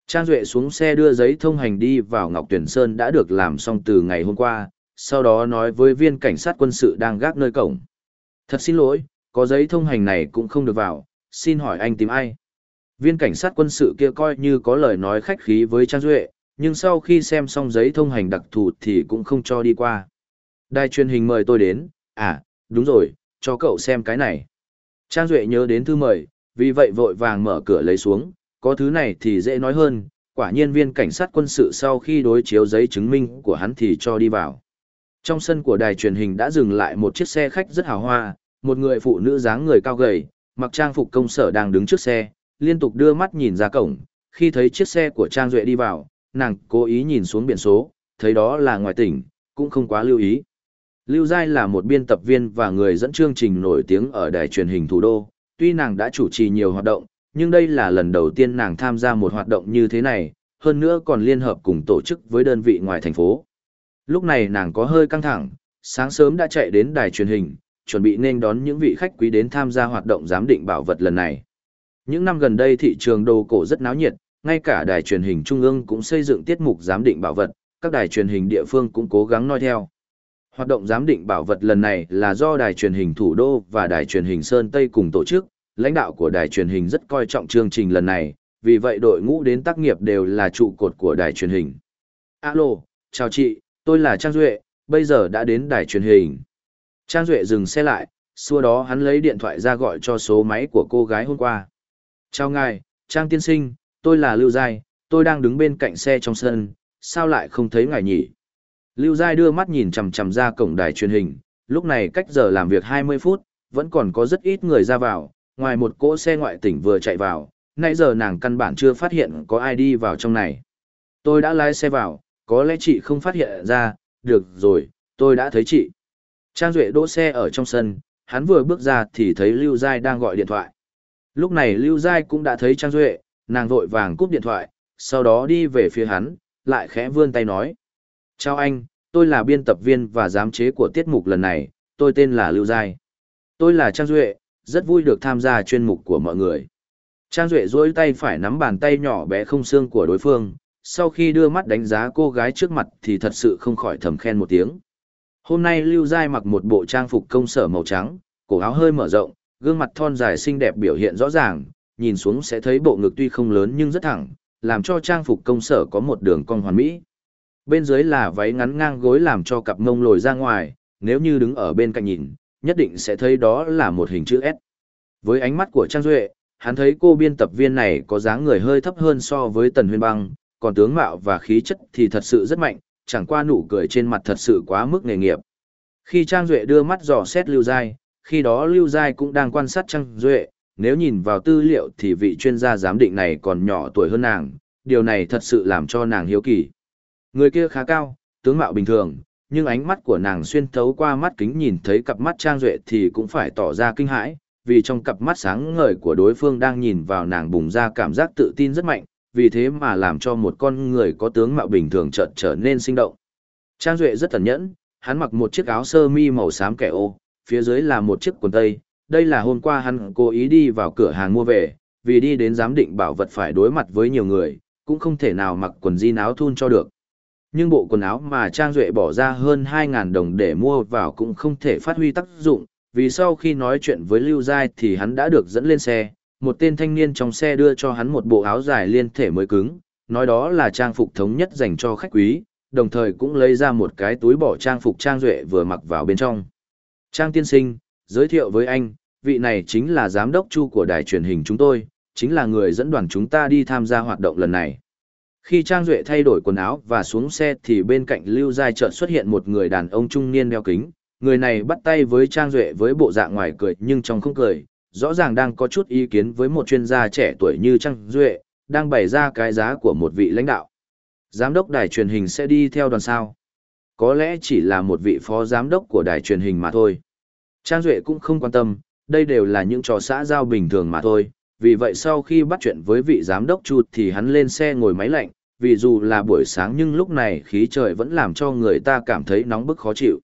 Trang Duệ xuống xe đưa giấy thông hành đi vào Ngọc Tuyển Sơn đã được làm xong từ ngày hôm qua, sau đó nói với viên cảnh sát quân sự đang gác nơi cổng. Thật xin lỗi, có giấy thông hành này cũng không được vào, xin hỏi anh tìm ai? Viên cảnh sát quân sự kia coi như có lời nói khách khí với Trang Duệ, nhưng sau khi xem xong giấy thông hành đặc thù thì cũng không cho đi qua. Đài truyền hình mời tôi đến, à, đúng rồi, cho cậu xem cái này. Trang Duệ nhớ đến thư mời, vì vậy vội vàng mở cửa lấy xuống, có thứ này thì dễ nói hơn, quả nhiên viên cảnh sát quân sự sau khi đối chiếu giấy chứng minh của hắn thì cho đi vào. Trong sân của đài truyền hình đã dừng lại một chiếc xe khách rất hào hoa, một người phụ nữ dáng người cao gầy, mặc trang phục công sở đang đứng trước xe, liên tục đưa mắt nhìn ra cổng, khi thấy chiếc xe của Trang Duệ đi vào, nàng cố ý nhìn xuống biển số, thấy đó là ngoài tỉnh, cũng không quá lưu ý. Lưu Giai là một biên tập viên và người dẫn chương trình nổi tiếng ở đài truyền hình thủ đô, tuy nàng đã chủ trì nhiều hoạt động, nhưng đây là lần đầu tiên nàng tham gia một hoạt động như thế này, hơn nữa còn liên hợp cùng tổ chức với đơn vị ngoài thành phố. Lúc này nàng có hơi căng thẳng, sáng sớm đã chạy đến đài truyền hình, chuẩn bị nên đón những vị khách quý đến tham gia hoạt động giám định bảo vật lần này. Những năm gần đây thị trường đồ cổ rất náo nhiệt, ngay cả đài truyền hình trung ương cũng xây dựng tiết mục giám định bảo vật, các đài truyền hình địa phương cũng cố gắng noi theo. Hoạt động giám định bảo vật lần này là do đài truyền hình thủ đô và đài truyền hình Sơn Tây cùng tổ chức, lãnh đạo của đài truyền hình rất coi trọng chương trình lần này, vì vậy đội ngũ đến tác nghiệp đều là trụ cột của đài truyền hình. Alo, chào chị, tôi là Trang Duệ, bây giờ đã đến đài truyền hình. Trang Duệ dừng xe lại, xua đó hắn lấy điện thoại ra gọi cho số máy của cô gái hôm qua. Chào ngài, Trang tiên sinh, tôi là Lưu Giai, tôi đang đứng bên cạnh xe trong sân, sao lại không thấy ngài nhỉ? Lưu Giai đưa mắt nhìn chằm chằm ra cổng đài truyền hình, lúc này cách giờ làm việc 20 phút, vẫn còn có rất ít người ra vào, ngoài một cỗ xe ngoại tỉnh vừa chạy vào, nãy giờ nàng căn bản chưa phát hiện có ai đi vào trong này. Tôi đã lái xe vào, có lẽ chị không phát hiện ra, được rồi, tôi đã thấy chị. Trang Duệ đỗ xe ở trong sân, hắn vừa bước ra thì thấy Lưu Giai đang gọi điện thoại. Lúc này Lưu Giai cũng đã thấy Trang Duệ, nàng vội vàng cúp điện thoại, sau đó đi về phía hắn, lại khẽ vươn tay nói. Chào anh, tôi là biên tập viên và giám chế của tiết mục lần này, tôi tên là Lưu Giai. Tôi là Trang Duệ, rất vui được tham gia chuyên mục của mọi người. Trang Duệ duỗi tay phải nắm bàn tay nhỏ bé không xương của đối phương, sau khi đưa mắt đánh giá cô gái trước mặt thì thật sự không khỏi thầm khen một tiếng. Hôm nay Lưu Giai mặc một bộ trang phục công sở màu trắng, cổ áo hơi mở rộng, gương mặt thon dài xinh đẹp biểu hiện rõ ràng, nhìn xuống sẽ thấy bộ ngực tuy không lớn nhưng rất thẳng, làm cho trang phục công sở có một đường cong hoàn mỹ. Bên dưới là váy ngắn ngang gối làm cho cặp mông lồi ra ngoài, nếu như đứng ở bên cạnh nhìn, nhất định sẽ thấy đó là một hình chữ S. Với ánh mắt của Trang Duệ, hắn thấy cô biên tập viên này có dáng người hơi thấp hơn so với Tần Huyên Băng, còn tướng mạo và khí chất thì thật sự rất mạnh, chẳng qua nụ cười trên mặt thật sự quá mức nghề nghiệp. Khi Trang Duệ đưa mắt dò xét Lưu Giai, khi đó Lưu Giai cũng đang quan sát Trang Duệ, nếu nhìn vào tư liệu thì vị chuyên gia giám định này còn nhỏ tuổi hơn nàng, điều này thật sự làm cho nàng hiếu kỳ. Người kia khá cao, tướng mạo bình thường, nhưng ánh mắt của nàng xuyên thấu qua mắt kính nhìn thấy cặp mắt Trang Duệ thì cũng phải tỏ ra kinh hãi, vì trong cặp mắt sáng ngời của đối phương đang nhìn vào nàng bùng ra cảm giác tự tin rất mạnh, vì thế mà làm cho một con người có tướng mạo bình thường chợt trở nên sinh động. Trang Duệ rất thần nhẫn, hắn mặc một chiếc áo sơ mi màu xám kẻ ô, phía dưới là một chiếc quần tây, đây là hôm qua hắn cố ý đi vào cửa hàng mua về, vì đi đến giám định bảo vật phải đối mặt với nhiều người, cũng không thể nào mặc quần jean áo thun cho được. Nhưng bộ quần áo mà Trang Duệ bỏ ra hơn 2.000 đồng để mua vào cũng không thể phát huy tác dụng, vì sau khi nói chuyện với Lưu Giai thì hắn đã được dẫn lên xe, một tên thanh niên trong xe đưa cho hắn một bộ áo dài liên thể mới cứng, nói đó là trang phục thống nhất dành cho khách quý, đồng thời cũng lấy ra một cái túi bỏ trang phục Trang Duệ vừa mặc vào bên trong. Trang tiên sinh, giới thiệu với anh, vị này chính là giám đốc chu của đài truyền hình chúng tôi, chính là người dẫn đoàn chúng ta đi tham gia hoạt động lần này. Khi Trang Duệ thay đổi quần áo và xuống xe thì bên cạnh Lưu Giai chợt xuất hiện một người đàn ông trung niên đeo kính. Người này bắt tay với Trang Duệ với bộ dạng ngoài cười nhưng trong không cười, rõ ràng đang có chút ý kiến với một chuyên gia trẻ tuổi như Trang Duệ, đang bày ra cái giá của một vị lãnh đạo. Giám đốc đài truyền hình sẽ đi theo đoàn sao. Có lẽ chỉ là một vị phó giám đốc của đài truyền hình mà thôi. Trang Duệ cũng không quan tâm, đây đều là những trò xã giao bình thường mà thôi. Vì vậy sau khi bắt chuyện với vị giám đốc Chu thì hắn lên xe ngồi máy lạnh, vì dù là buổi sáng nhưng lúc này khí trời vẫn làm cho người ta cảm thấy nóng bức khó chịu.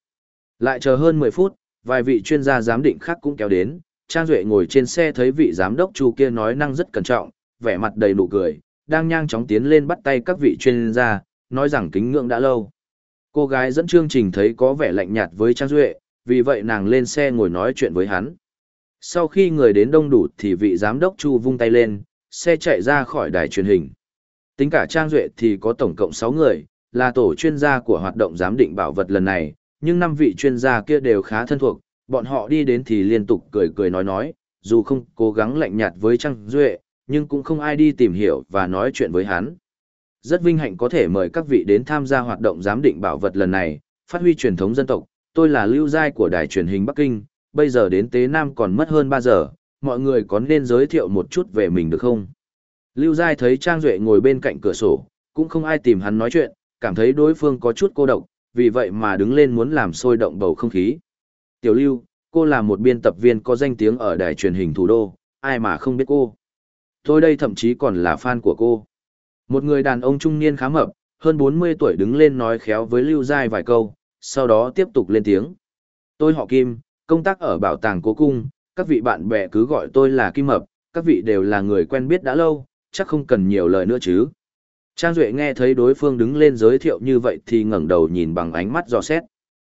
Lại chờ hơn 10 phút, vài vị chuyên gia giám định khác cũng kéo đến, Trang Duệ ngồi trên xe thấy vị giám đốc Chu kia nói năng rất cẩn trọng, vẻ mặt đầy nụ cười, đang nhanh chóng tiến lên bắt tay các vị chuyên gia, nói rằng kính ngưỡng đã lâu. Cô gái dẫn chương trình thấy có vẻ lạnh nhạt với Trang Duệ, vì vậy nàng lên xe ngồi nói chuyện với hắn. Sau khi người đến đông đủ thì vị giám đốc Chu vung tay lên, xe chạy ra khỏi đài truyền hình. Tính cả Trang Duệ thì có tổng cộng 6 người, là tổ chuyên gia của hoạt động giám định bảo vật lần này, nhưng năm vị chuyên gia kia đều khá thân thuộc, bọn họ đi đến thì liên tục cười cười nói nói, dù không cố gắng lạnh nhạt với Trang Duệ, nhưng cũng không ai đi tìm hiểu và nói chuyện với hắn. Rất vinh hạnh có thể mời các vị đến tham gia hoạt động giám định bảo vật lần này, phát huy truyền thống dân tộc. Tôi là Lưu Giai của đài truyền hình Bắc Kinh, bây giờ đến Tế Nam còn mất hơn 3 giờ, mọi người có nên giới thiệu một chút về mình được không? Lưu Giai thấy Trang Duệ ngồi bên cạnh cửa sổ, cũng không ai tìm hắn nói chuyện, cảm thấy đối phương có chút cô độc, vì vậy mà đứng lên muốn làm sôi động bầu không khí. Tiểu Lưu, cô là một biên tập viên có danh tiếng ở đài truyền hình thủ đô, ai mà không biết cô. Tôi đây thậm chí còn là fan của cô. Một người đàn ông trung niên khá mập, hơn 40 tuổi đứng lên nói khéo với Lưu Giai vài câu, sau đó tiếp tục lên tiếng. Tôi họ Kim, công tác ở bảo tàng cố cung, các vị bạn bè cứ gọi tôi là Kim Mập, các vị đều là người quen biết đã lâu, chắc không cần nhiều lời nữa chứ. Trang Duệ nghe thấy đối phương đứng lên giới thiệu như vậy thì ngẩng đầu nhìn bằng ánh mắt dò xét.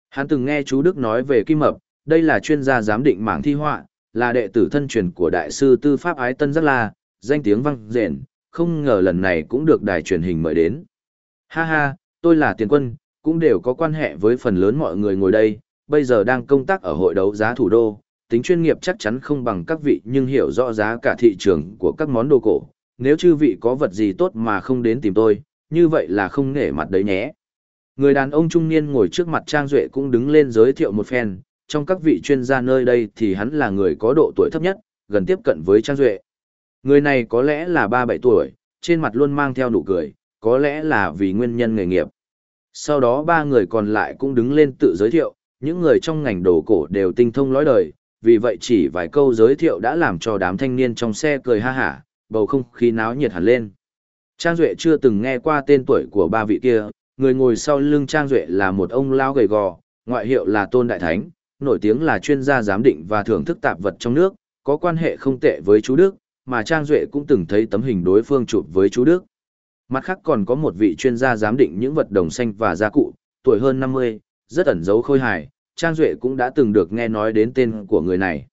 Hắn từng nghe chú Đức nói về Kim Mập, đây là chuyên gia giám định mảng thi họa, là đệ tử thân truyền của đại sư tư pháp Ái Tân Giác La, danh tiếng vang rền, không ngờ lần này cũng được đài truyền hình mời đến. Ha ha, tôi là tiền quân, cũng đều có quan hệ với phần lớn mọi người ngồi đây, bây giờ đang công tác ở hội đấu giá thủ đô, tính chuyên nghiệp chắc chắn không bằng các vị nhưng hiểu rõ giá cả thị trường của các món đồ cổ. Nếu chư vị có vật gì tốt mà không đến tìm tôi, như vậy là không nể mặt đấy nhé. Người đàn ông trung niên ngồi trước mặt Trang Duệ cũng đứng lên giới thiệu một phen, trong các vị chuyên gia nơi đây thì hắn là người có độ tuổi thấp nhất, gần tiếp cận với Trang Duệ. Người này có lẽ là ba bảy tuổi, trên mặt luôn mang theo nụ cười, có lẽ là vì nguyên nhân nghề nghiệp. Sau đó ba người còn lại cũng đứng lên tự giới thiệu, những người trong ngành đồ cổ đều tinh thông lõi đời, vì vậy chỉ vài câu giới thiệu đã làm cho đám thanh niên trong xe cười ha hả, bầu không khí náo nhiệt hẳn lên. Trang Duệ chưa từng nghe qua tên tuổi của ba vị kia, người ngồi sau lưng Trang Duệ là một ông lao gầy gò, ngoại hiệu là Tôn Đại Thánh, nổi tiếng là chuyên gia giám định và thưởng thức tạp vật trong nước, có quan hệ không tệ với chú Đức, mà Trang Duệ cũng từng thấy tấm hình đối phương chụp với chú Đức. Mặt khác còn có một vị chuyên gia giám định những vật đồng xanh và gia cụ, tuổi hơn 50, rất ẩn giấu khôi hài, Trang Duệ cũng đã từng được nghe nói đến tên của người này.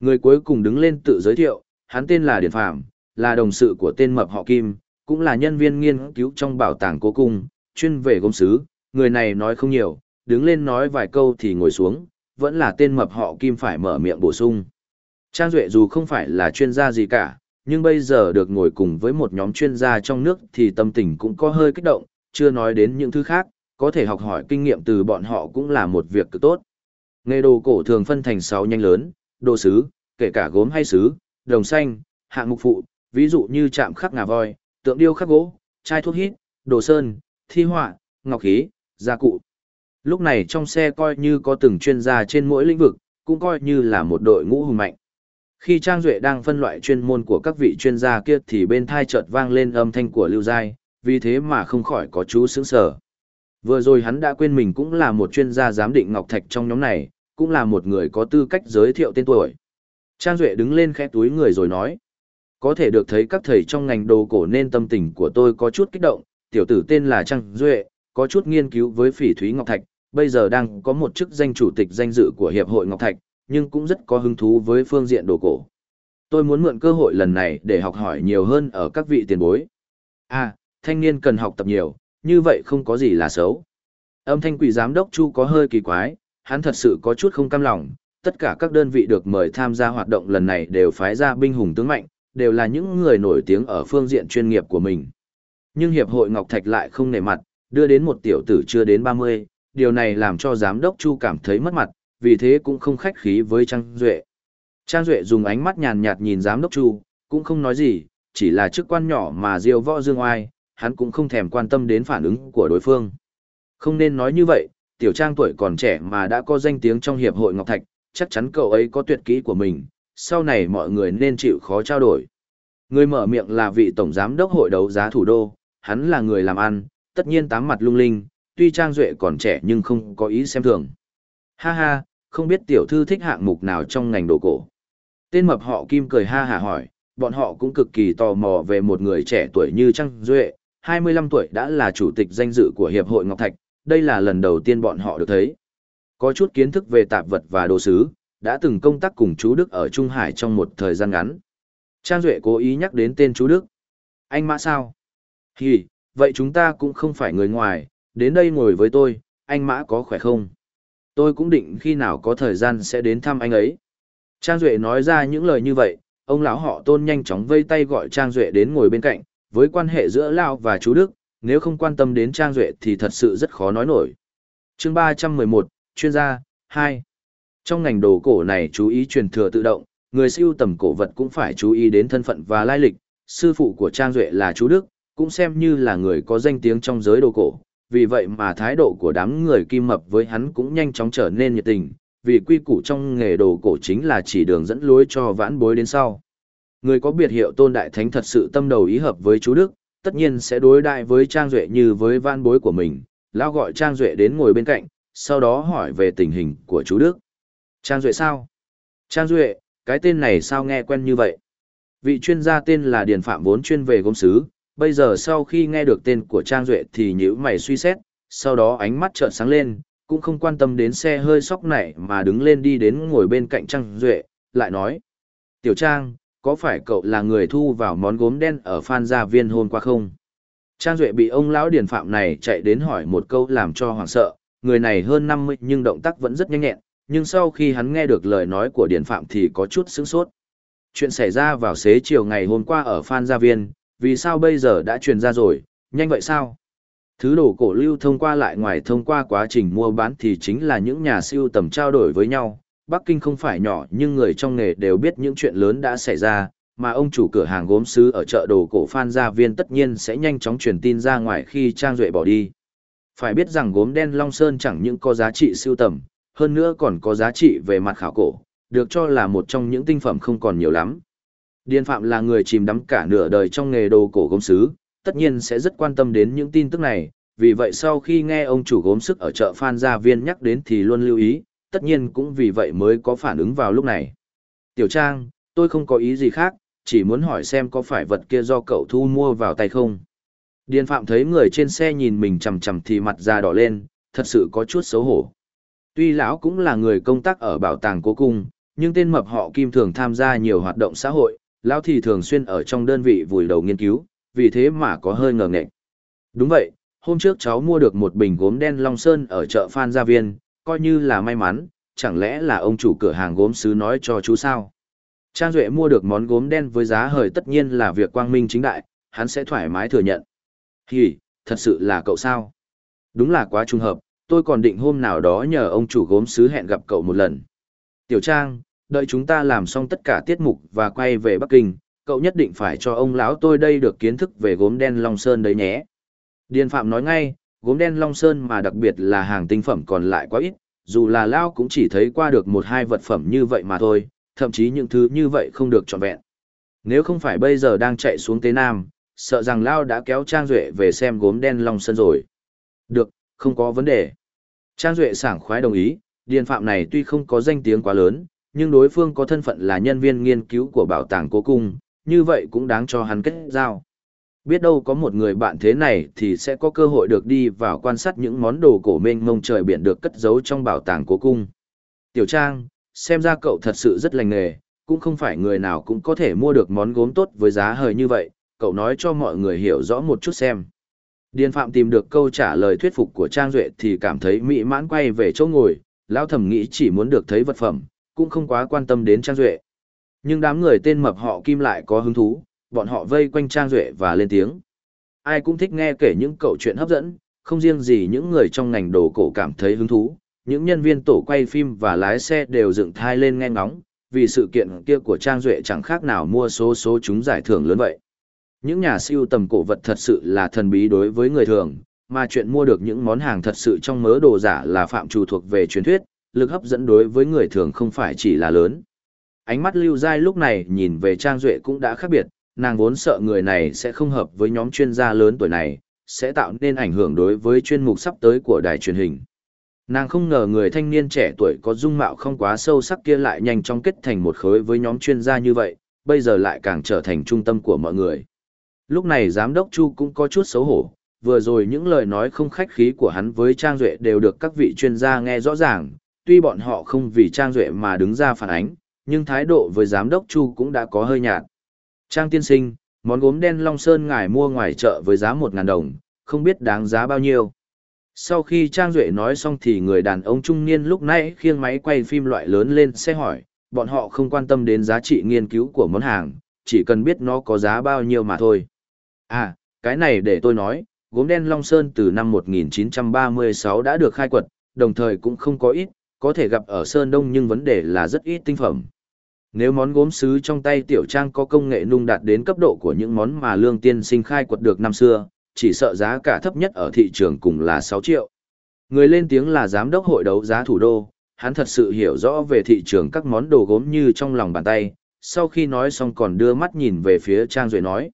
Người cuối cùng đứng lên tự giới thiệu, hắn tên là Điền Phạm, là đồng sự của tên mập họ Kim, cũng là nhân viên nghiên cứu trong bảo tàng cố cung, chuyên về gốm sứ, người này nói không nhiều, đứng lên nói vài câu thì ngồi xuống, vẫn là tên mập họ Kim phải mở miệng bổ sung. Trang Duệ dù không phải là chuyên gia gì cả, nhưng bây giờ được ngồi cùng với một nhóm chuyên gia trong nước thì tâm tình cũng có hơi kích động, chưa nói đến những thứ khác, có thể học hỏi kinh nghiệm từ bọn họ cũng là một việc cực tốt. Nghề đồ cổ thường phân thành 6 nhanh lớn, đồ sứ, kể cả gốm hay sứ, đồng xanh, hạng mục phụ, ví dụ như chạm khắc ngà voi, tượng điêu khắc gỗ, chai thuốc hít, đồ sơn, thi họa, ngọc khí, gia cụ. Lúc này trong xe coi như có từng chuyên gia trên mỗi lĩnh vực, cũng coi như là một đội ngũ hùng mạnh. Khi Trang Duệ đang phân loại chuyên môn của các vị chuyên gia kia thì bên thai chợt vang lên âm thanh của Lưu Giai, vì thế mà không khỏi có chú sướng sở. Vừa rồi hắn đã quên mình cũng là một chuyên gia giám định ngọc thạch trong nhóm này, cũng là một người có tư cách giới thiệu tên tuổi. Trang Duệ đứng lên khẽ túi người rồi nói. Có thể được thấy các thầy trong ngành đồ cổ nên tâm tình của tôi có chút kích động, tiểu tử tên là Trang Duệ, có chút nghiên cứu với phỉ thúy ngọc thạch, bây giờ đang có một chức danh chủ tịch danh dự của Hiệp hội Ngọc Thạch, nhưng cũng rất có hứng thú với phương diện đồ cổ. Tôi muốn mượn cơ hội lần này để học hỏi nhiều hơn ở các vị tiền bối. À, thanh niên cần học tập nhiều, như vậy không có gì là xấu. Âm thanh quỷ giám đốc Chu có hơi kỳ quái, hắn thật sự có chút không cam lòng, tất cả các đơn vị được mời tham gia hoạt động lần này đều phái ra binh hùng tướng mạnh, đều là những người nổi tiếng ở phương diện chuyên nghiệp của mình. Nhưng Hiệp hội Ngọc Thạch lại không nể mặt, đưa đến một tiểu tử chưa đến 30, điều này làm cho giám đốc Chu cảm thấy mất mặt, vì thế cũng không khách khí với Trang Duệ. Trang Duệ dùng ánh mắt nhàn nhạt nhìn giám đốc Chu, cũng không nói gì, chỉ là chức quan nhỏ mà diêu võ dương oai, hắn cũng không thèm quan tâm đến phản ứng của đối phương. Không nên nói như vậy, tiểu trang tuổi còn trẻ mà đã có danh tiếng trong hiệp hội Ngọc Thạch, chắc chắn cậu ấy có tuyệt kỹ của mình, sau này mọi người nên chịu khó trao đổi. Người mở miệng là vị tổng giám đốc hội đấu giá thủ đô, hắn là người làm ăn, tất nhiên tám mặt lung linh, tuy Trang Duệ còn trẻ nhưng không có ý xem thường. Ha ha, không biết tiểu thư thích hạng mục nào trong ngành đồ cổ. Tên mập họ Kim cười ha hả hỏi, bọn họ cũng cực kỳ tò mò về một người trẻ tuổi như Trang Duệ, 25 tuổi đã là chủ tịch danh dự của Hiệp hội Ngọc Thạch, đây là lần đầu tiên bọn họ được thấy. Có chút kiến thức về tạp vật và đồ sứ, đã từng công tác cùng chú Đức ở Trung Hải trong một thời gian ngắn. Trang Duệ cố ý nhắc đến tên chú Đức. Anh Mã sao? Hì, vậy chúng ta cũng không phải người ngoài, đến đây ngồi với tôi, anh Mã có khỏe không? Tôi cũng định khi nào có thời gian sẽ đến thăm anh ấy. Trang Duệ nói ra những lời như vậy, ông lão họ tôn nhanh chóng vây tay gọi Trang Duệ đến ngồi bên cạnh, với quan hệ giữa Lao và chú Đức, nếu không quan tâm đến Trang Duệ thì thật sự rất khó nói nổi. chương 311, chuyên gia, 2. Trong ngành đồ cổ này chú ý truyền thừa tự động, người siêu tầm cổ vật cũng phải chú ý đến thân phận và lai lịch. Sư phụ của Trang Duệ là chú Đức, cũng xem như là người có danh tiếng trong giới đồ cổ. Vì vậy mà thái độ của đám người kim mập với hắn cũng nhanh chóng trở nên nhiệt tình, vì quy củ trong nghề đồ cổ chính là chỉ đường dẫn lối cho vãn bối đến sau. Người có biệt hiệu tôn đại thánh thật sự tâm đầu ý hợp với chú Đức, tất nhiên sẽ đối đại với Trang Duệ như với vãn bối của mình, lao gọi Trang Duệ đến ngồi bên cạnh, sau đó hỏi về tình hình của chú Đức. Trang Duệ sao? Trang Duệ, cái tên này sao nghe quen như vậy? Vị chuyên gia tên là Điền Phạm vốn chuyên về gốm sứ, bây giờ sau khi nghe được tên của Trang Duệ thì nhữ mày suy xét, sau đó ánh mắt trợn sáng lên, cũng không quan tâm đến xe hơi sóc này mà đứng lên đi đến ngồi bên cạnh Trang Duệ, lại nói. Tiểu Trang, có phải cậu là người thu vào món gốm đen ở Phan Gia Viên hôm qua không? Trang Duệ bị ông lão Điền Phạm này chạy đến hỏi một câu làm cho hoảng sợ, người này hơn 50 nhưng động tác vẫn rất nhanh nhẹn, nhưng sau khi hắn nghe được lời nói của Điền Phạm thì có chút sững sốt. Chuyện xảy ra vào xế chiều ngày hôm qua ở Phan Gia Viên, vì sao bây giờ đã truyền ra rồi, nhanh vậy sao? Thứ đồ cổ lưu thông qua lại ngoài thông qua quá trình mua bán thì chính là những nhà siêu tầm trao đổi với nhau. Bắc Kinh không phải nhỏ nhưng người trong nghề đều biết những chuyện lớn đã xảy ra, mà ông chủ cửa hàng gốm sứ ở chợ đồ cổ Phan Gia Viên tất nhiên sẽ nhanh chóng truyền tin ra ngoài khi Trang Duệ bỏ đi. Phải biết rằng gốm đen Long Sơn chẳng những có giá trị siêu tầm, hơn nữa còn có giá trị về mặt khảo cổ, được cho là một trong những tinh phẩm không còn nhiều lắm. Điền Phạm là người chìm đắm cả nửa đời trong nghề đồ cổ gốm sứ, tất nhiên sẽ rất quan tâm đến những tin tức này, vì vậy sau khi nghe ông chủ gốm sức ở chợ Phan Gia Viên nhắc đến thì luôn lưu ý, tất nhiên cũng vì vậy mới có phản ứng vào lúc này. Tiểu Trang, tôi không có ý gì khác, chỉ muốn hỏi xem có phải vật kia do cậu thu mua vào tay không. Điền Phạm thấy người trên xe nhìn mình chầm chầm thì mặt da đỏ lên, thật sự có chút xấu hổ. Tuy lão cũng là người công tác ở bảo tàng cố cung, nhưng tên mập họ Kim thường tham gia nhiều hoạt động xã hội, lão thì thường xuyên ở trong đơn vị vùi đầu nghiên cứu, vì thế mà có hơi ngờ nghệch. Đúng vậy, hôm trước cháu mua được một bình gốm đen Long Sơn ở chợ Phan Gia Viên, coi như là may mắn, chẳng lẽ là ông chủ cửa hàng gốm sứ nói cho chú sao? Trang Duệ mua được món gốm đen với giá hời tất nhiên là việc quang minh chính đại, hắn sẽ thoải mái thừa nhận. Hì, thật sự là cậu sao? Đúng là quá trùng hợp, tôi còn định hôm nào đó nhờ ông chủ gốm sứ hẹn gặp cậu một lần. Tiểu Trang, đợi chúng ta làm xong tất cả tiết mục và quay về Bắc Kinh, cậu nhất định phải cho ông lão tôi đây được kiến thức về gốm đen Long Sơn đấy nhé. Điền Phạm nói ngay, gốm đen Long Sơn mà đặc biệt là hàng tinh phẩm còn lại quá ít, dù là Lao cũng chỉ thấy qua được một hai vật phẩm như vậy mà thôi, thậm chí những thứ như vậy không được trọn vẹn. Nếu không phải bây giờ đang chạy xuống Tế Nam, sợ rằng Lao đã kéo Trang Duệ về xem gốm đen Long Sơn rồi. Được, không có vấn đề. Trang Duệ sảng khoái đồng ý, Điền Phạm này tuy không có danh tiếng quá lớn, nhưng đối phương có thân phận là nhân viên nghiên cứu của bảo tàng cố cung, như vậy cũng đáng cho hắn kết giao. Biết đâu có một người bạn thế này thì sẽ có cơ hội được đi vào quan sát những món đồ cổ mênh mông trời biển được cất giấu trong bảo tàng cố cung. Tiểu Trang, xem ra cậu thật sự rất lành nghề, cũng không phải người nào cũng có thể mua được món gốm tốt với giá hời như vậy, cậu nói cho mọi người hiểu rõ một chút xem. Điền Phạm tìm được câu trả lời thuyết phục của Trang Duệ thì cảm thấy mỹ mãn quay về chỗ ngồi, Lão thầm nghĩ chỉ muốn được thấy vật phẩm, cũng không quá quan tâm đến Trang Duệ. Nhưng đám người tên mập họ Kim lại có hứng thú, bọn họ vây quanh Trang Duệ và lên tiếng. Ai cũng thích nghe kể những câu chuyện hấp dẫn, không riêng gì những người trong ngành đồ cổ cảm thấy hứng thú, những nhân viên tổ quay phim và lái xe đều dựng thai lên nghe ngóng, vì sự kiện kia của Trang Duệ chẳng khác nào mua số số chúng giải thưởng lớn vậy. Những nhà siêu tầm cổ vật thật sự là thần bí đối với người thường, mà chuyện mua được những món hàng thật sự trong mớ đồ giả là phạm trù thuộc về truyền thuyết, lực hấp dẫn đối với người thường không phải chỉ là lớn. Ánh mắt Lưu Giai lúc này nhìn về Trang Duệ cũng đã khác biệt, nàng vốn sợ người này sẽ không hợp với nhóm chuyên gia lớn tuổi này, sẽ tạo nên ảnh hưởng đối với chuyên mục sắp tới của đài truyền hình. Nàng không ngờ người thanh niên trẻ tuổi có dung mạo không quá sâu sắc kia lại nhanh chóng kết thành một khối với nhóm chuyên gia như vậy, bây giờ lại càng trở thành trung tâm của mọi người. Lúc này giám đốc Chu cũng có chút xấu hổ, vừa rồi những lời nói không khách khí của hắn với Trang Duệ đều được các vị chuyên gia nghe rõ ràng, tuy bọn họ không vì Trang Duệ mà đứng ra phản ánh, nhưng thái độ với giám đốc Chu cũng đã có hơi nhạt. Trang tiên sinh, món gốm đen Long Sơn ngài mua ngoài chợ với giá 1.000 đồng, không biết đáng giá bao nhiêu. Sau khi Trang Duệ nói xong thì người đàn ông trung niên lúc nãy khiêng máy quay phim loại lớn lên xe hỏi, bọn họ không quan tâm đến giá trị nghiên cứu của món hàng, chỉ cần biết nó có giá bao nhiêu mà thôi. À, cái này để tôi nói, gốm đen Long Sơn từ năm 1936 đã được khai quật, đồng thời cũng không có ít, có thể gặp ở Sơn Đông nhưng vấn đề là rất ít tinh phẩm. Nếu món gốm sứ trong tay tiểu trang có công nghệ nung đạt đến cấp độ của những món mà lương tiên sinh khai quật được năm xưa, chỉ sợ giá cả thấp nhất ở thị trường cùng là 6 triệu. Người lên tiếng là giám đốc hội đấu giá thủ đô, hắn thật sự hiểu rõ về thị trường các món đồ gốm như trong lòng bàn tay, sau khi nói xong còn đưa mắt nhìn về phía Trang rồi nói.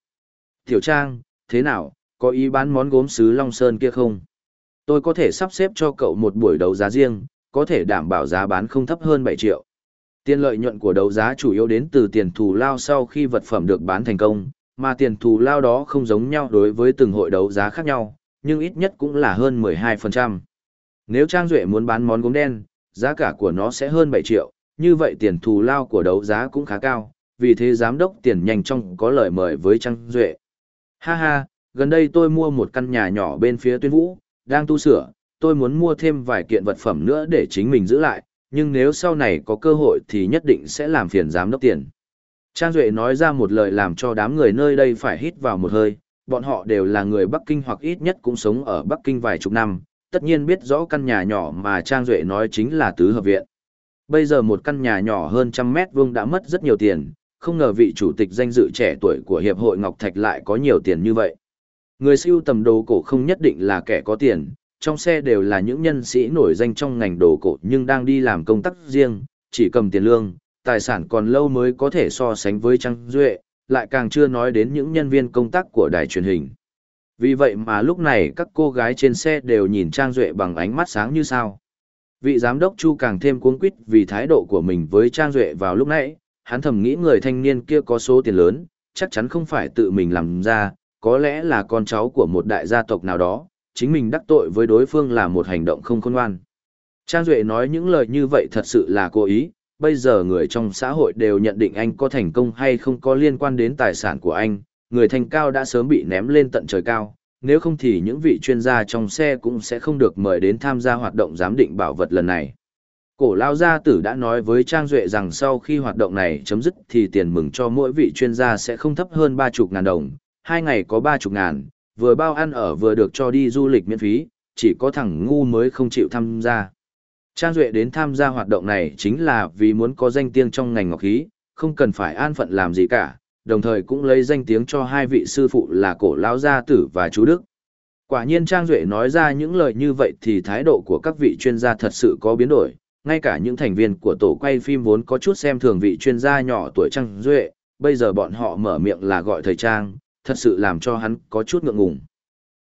Tiểu Trang, thế nào, có ý bán món gốm sứ Long Sơn kia không? Tôi có thể sắp xếp cho cậu một buổi đấu giá riêng, có thể đảm bảo giá bán không thấp hơn 7 triệu. Tiền lợi nhuận của đấu giá chủ yếu đến từ tiền thù lao sau khi vật phẩm được bán thành công, mà tiền thù lao đó không giống nhau đối với từng hội đấu giá khác nhau, nhưng ít nhất cũng là hơn 12%. Nếu Trang Duệ muốn bán món gốm đen, giá cả của nó sẽ hơn 7 triệu, như vậy tiền thù lao của đấu giá cũng khá cao, vì thế giám đốc tiền nhanh trong có lời mời với Trang Duệ. Ha ha, gần đây tôi mua một căn nhà nhỏ bên phía tuyên vũ, đang tu sửa, tôi muốn mua thêm vài kiện vật phẩm nữa để chính mình giữ lại, nhưng nếu sau này có cơ hội thì nhất định sẽ làm phiền giám đốc tiền. Trang Duệ nói ra một lời làm cho đám người nơi đây phải hít vào một hơi, bọn họ đều là người Bắc Kinh hoặc ít nhất cũng sống ở Bắc Kinh vài chục năm, tất nhiên biết rõ căn nhà nhỏ mà Trang Duệ nói chính là tứ hợp viện. Bây giờ một căn nhà nhỏ hơn trăm mét vuông đã mất rất nhiều tiền, không ngờ vị chủ tịch danh dự trẻ tuổi của Hiệp hội Ngọc Thạch lại có nhiều tiền như vậy. Người siêu tầm đồ cổ không nhất định là kẻ có tiền, trong xe đều là những nhân sĩ nổi danh trong ngành đồ cổ nhưng đang đi làm công tác riêng, chỉ cầm tiền lương, tài sản còn lâu mới có thể so sánh với Trang Duệ, lại càng chưa nói đến những nhân viên công tác của đài truyền hình. Vì vậy mà lúc này các cô gái trên xe đều nhìn Trang Duệ bằng ánh mắt sáng như sao. Vị giám đốc Chu càng thêm cuống quýt vì thái độ của mình với Trang Duệ vào lúc nãy, hắn thầm nghĩ người thanh niên kia có số tiền lớn, chắc chắn không phải tự mình làm ra, có lẽ là con cháu của một đại gia tộc nào đó, chính mình đắc tội với đối phương là một hành động không khôn ngoan. Trang Duệ nói những lời như vậy thật sự là cố ý, bây giờ người trong xã hội đều nhận định anh có thành công hay không có liên quan đến tài sản của anh, người thành cao đã sớm bị ném lên tận trời cao, nếu không thì những vị chuyên gia trong xe cũng sẽ không được mời đến tham gia hoạt động giám định bảo vật lần này. Cổ lao gia tử đã nói với Trang Duệ rằng sau khi hoạt động này chấm dứt thì tiền mừng cho mỗi vị chuyên gia sẽ không thấp hơn 30 ngàn đồng, hai ngày có 30 ngàn, vừa bao ăn ở vừa được cho đi du lịch miễn phí, chỉ có thằng ngu mới không chịu tham gia. Trang Duệ đến tham gia hoạt động này chính là vì muốn có danh tiếng trong ngành ngọc khí, không cần phải an phận làm gì cả, đồng thời cũng lấy danh tiếng cho hai vị sư phụ là cổ lão gia tử và chú Đức. Quả nhiên Trang Duệ nói ra những lời như vậy thì thái độ của các vị chuyên gia thật sự có biến đổi, ngay cả những thành viên của tổ quay phim vốn có chút xem thường vị chuyên gia nhỏ tuổi Trang Duệ, bây giờ bọn họ mở miệng là gọi thầy Trang, thật sự làm cho hắn có chút ngượng ngùng.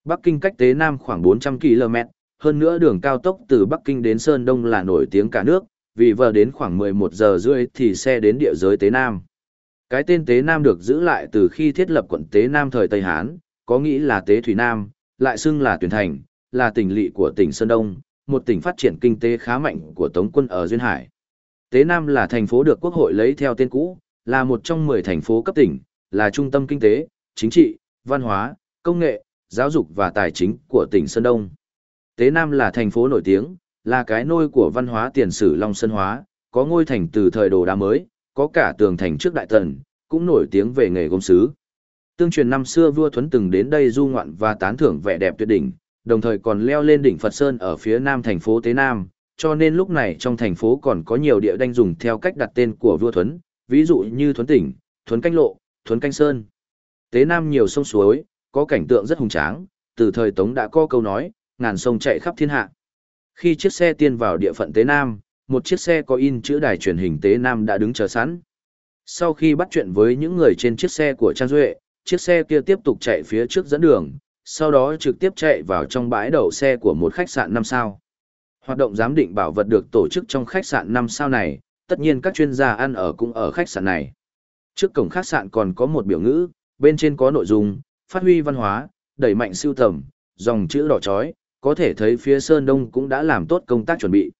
Bắc Kinh cách Tế Nam khoảng 400 km, hơn nữa đường cao tốc từ Bắc Kinh đến Sơn Đông là nổi tiếng cả nước, vì vừa đến khoảng 11 giờ rưỡi thì xe đến địa giới Tế Nam. Cái tên Tế Nam được giữ lại từ khi thiết lập quận Tế Nam thời Tây Hán, có nghĩa là Tế Thủy Nam, lại xưng là Tuyển Thành, là tỉnh lỵ của tỉnh Sơn Đông, một tỉnh phát triển kinh tế khá mạnh của Tống quân ở Duyên Hải. Tế Nam là thành phố được Quốc hội lấy theo tên cũ, là một trong 10 thành phố cấp tỉnh, là trung tâm kinh tế, chính trị, văn hóa, công nghệ, giáo dục và tài chính của tỉnh Sơn Đông. Tế Nam là thành phố nổi tiếng, là cái nôi của văn hóa tiền sử Long Sơn Hóa, có ngôi thành từ thời đồ đá mới, có cả tường thành trước đại tần, cũng nổi tiếng về nghề gốm sứ. Tương truyền năm xưa vua Thuấn từng đến đây du ngoạn và tán thưởng vẻ đẹp tuyệt đỉnh, đồng thời còn leo lên đỉnh Phật Sơn ở phía nam thành phố Tế Nam, cho nên lúc này trong thành phố còn có nhiều địa danh dùng theo cách đặt tên của vua Thuấn, ví dụ như Thuấn Tỉnh, Thuấn Canh Lộ, Thuấn Canh Sơn. Tế Nam nhiều sông suối, có cảnh tượng rất hùng tráng, từ thời Tống đã có câu nói, ngàn sông chạy khắp thiên hạ. Khi chiếc xe tiên vào địa phận Tế Nam, một chiếc xe có in chữ đài truyền hình Tế Nam đã đứng chờ sẵn. Sau khi bắt chuyện với những người trên chiếc xe của Trang Duệ, chiếc xe kia tiếp tục chạy phía trước dẫn đường, sau đó trực tiếp chạy vào trong bãi đậu xe của một khách sạn 5 sao. Hoạt động giám định bảo vật được tổ chức trong khách sạn 5 sao này, tất nhiên các chuyên gia ăn ở cũng ở khách sạn này. Trước cổng khách sạn còn có một biểu ngữ, bên trên có nội dung, phát huy văn hóa, đẩy mạnh siêu tầm, dòng chữ đỏ chói, có thể thấy phía Sơn Đông cũng đã làm tốt công tác chuẩn bị.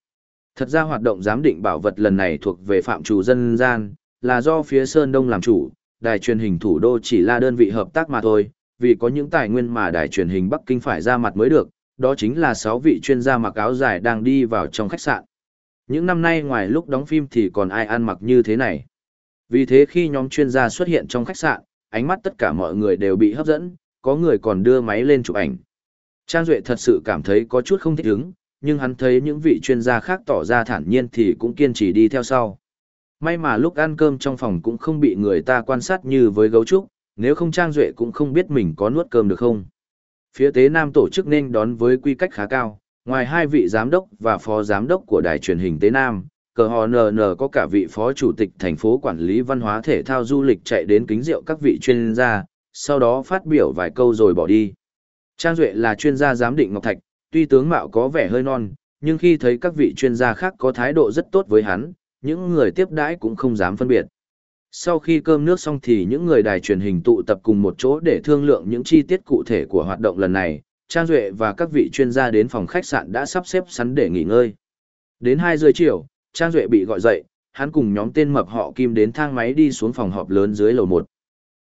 Thật ra hoạt động giám định bảo vật lần này thuộc về phạm chủ dân gian, là do phía Sơn Đông làm chủ, đài truyền hình thủ đô chỉ là đơn vị hợp tác mà thôi, vì có những tài nguyên mà đài truyền hình Bắc Kinh phải ra mặt mới được, đó chính là 6 vị chuyên gia mặc áo dài đang đi vào trong khách sạn. Những năm nay ngoài lúc đóng phim thì còn ai ăn mặc như thế này. Vì thế khi nhóm chuyên gia xuất hiện trong khách sạn, ánh mắt tất cả mọi người đều bị hấp dẫn, có người còn đưa máy lên chụp ảnh. Trang Duệ thật sự cảm thấy có chút không thích ứng, nhưng hắn thấy những vị chuyên gia khác tỏ ra thản nhiên thì cũng kiên trì đi theo sau. May mà lúc ăn cơm trong phòng cũng không bị người ta quan sát như với gấu trúc, nếu không Trang Duệ cũng không biết mình có nuốt cơm được không. Phía tế Nam tổ chức nên đón với quy cách khá cao, ngoài hai vị giám đốc và phó giám đốc của đài truyền hình tế Nam, cờ hò NN có cả vị phó chủ tịch thành phố quản lý văn hóa thể thao du lịch chạy đến kính rượu các vị chuyên gia, sau đó phát biểu vài câu rồi bỏ đi. Trang Duệ là chuyên gia giám định Ngọc Thạch, tuy tướng mạo có vẻ hơi non, nhưng khi thấy các vị chuyên gia khác có thái độ rất tốt với hắn, những người tiếp đãi cũng không dám phân biệt. Sau khi cơm nước xong thì những người đài truyền hình tụ tập cùng một chỗ để thương lượng những chi tiết cụ thể của hoạt động lần này, Trang Duệ và các vị chuyên gia đến phòng khách sạn đã sắp xếp sẵn để nghỉ ngơi. Đến hai giờ chiều, Trang Duệ bị gọi dậy, hắn cùng nhóm tên mập họ Kim đến thang máy đi xuống phòng họp lớn dưới lầu 1.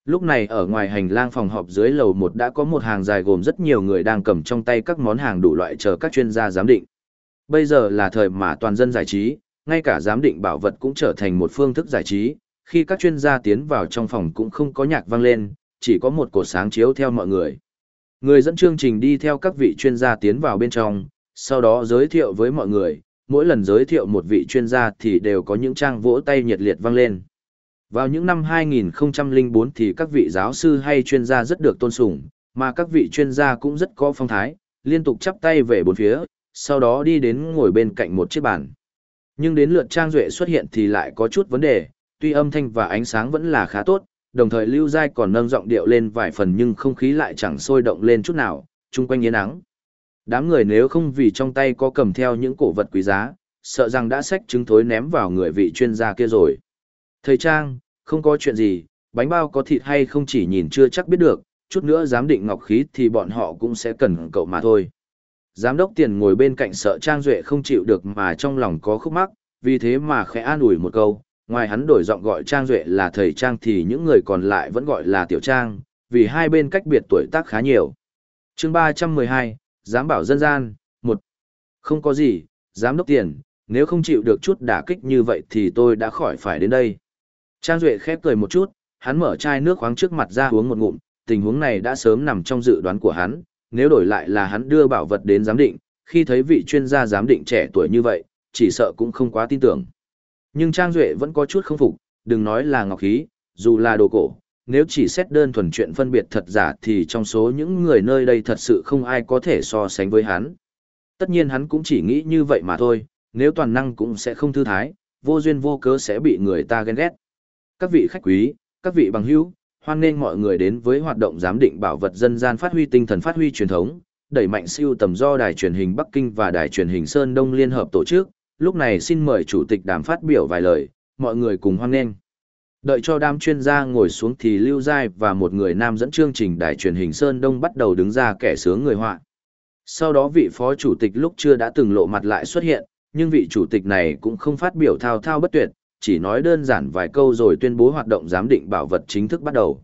Lúc này ở ngoài hành lang phòng họp dưới lầu 1 đã có một hàng dài gồm rất nhiều người đang cầm trong tay các món hàng đủ loại chờ các chuyên gia giám định. Bây giờ là thời mà toàn dân giải trí, ngay cả giám định bảo vật cũng trở thành một phương thức giải trí, khi các chuyên gia tiến vào trong phòng cũng không có nhạc vang lên, chỉ có một cột sáng chiếu theo mọi người. Người dẫn chương trình đi theo các vị chuyên gia tiến vào bên trong, sau đó giới thiệu với mọi người, mỗi lần giới thiệu một vị chuyên gia thì đều có những trang vỗ tay nhiệt liệt vang lên. Vào những năm 2004 thì các vị giáo sư hay chuyên gia rất được tôn sùng, mà các vị chuyên gia cũng rất có phong thái, liên tục chắp tay về bốn phía, sau đó đi đến ngồi bên cạnh một chiếc bàn. Nhưng đến lượt Trang Duệ xuất hiện thì lại có chút vấn đề, tuy âm thanh và ánh sáng vẫn là khá tốt, đồng thời Lưu Giai còn nâng giọng điệu lên vài phần nhưng không khí lại chẳng sôi động lên chút nào, chung quanh yên nắng. Đám người nếu không vì trong tay có cầm theo những cổ vật quý giá, sợ rằng đã xách trứng thối ném vào người vị chuyên gia kia rồi. Thầy Trang, không có chuyện gì, bánh bao có thịt hay không chỉ nhìn chưa chắc biết được, chút nữa giám định ngọc khí thì bọn họ cũng sẽ cần cậu mà thôi. Giám đốc tiền ngồi bên cạnh sợ Trang Duệ không chịu được mà trong lòng có khúc mắc, vì thế mà khẽ an ủi một câu, ngoài hắn đổi giọng gọi Trang Duệ là thầy Trang thì những người còn lại vẫn gọi là tiểu Trang, vì hai bên cách biệt tuổi tác khá nhiều. chương 312, dám bảo dân gian, một Không có gì, dám đốc tiền, nếu không chịu được chút đả kích như vậy thì tôi đã khỏi phải đến đây. Trang Duệ khép cười một chút, hắn mở chai nước khoáng trước mặt ra uống một ngụm, tình huống này đã sớm nằm trong dự đoán của hắn, nếu đổi lại là hắn đưa bảo vật đến giám định, khi thấy vị chuyên gia giám định trẻ tuổi như vậy, chỉ sợ cũng không quá tin tưởng. Nhưng Trang Duệ vẫn có chút không phục, đừng nói là ngọc khí, dù là đồ cổ, nếu chỉ xét đơn thuần chuyện phân biệt thật giả thì trong số những người nơi đây thật sự không ai có thể so sánh với hắn. Tất nhiên hắn cũng chỉ nghĩ như vậy mà thôi, nếu toàn năng cũng sẽ không thư thái, vô duyên vô cớ sẽ bị người ta ghen ghét. Các vị khách quý, các vị bằng hữu, hoan nghênh mọi người đến với hoạt động giám định bảo vật dân gian phát huy tinh thần phát huy truyền thống, đẩy mạnh siêu tầm do đài truyền hình Bắc Kinh và đài truyền hình Sơn Đông liên hợp tổ chức. Lúc này xin mời chủ tịch đàm phát biểu vài lời, mọi người cùng hoan nghênh. Đợi cho đám chuyên gia ngồi xuống thì Lưu Giai và một người nam dẫn chương trình đài truyền hình Sơn Đông bắt đầu đứng ra kẻ sướng người họa. Sau đó vị phó chủ tịch lúc chưa đã từng lộ mặt lại xuất hiện, nhưng vị chủ tịch này cũng không phát biểu thao thao bất tuyệt, chỉ nói đơn giản vài câu rồi tuyên bố hoạt động giám định bảo vật chính thức bắt đầu.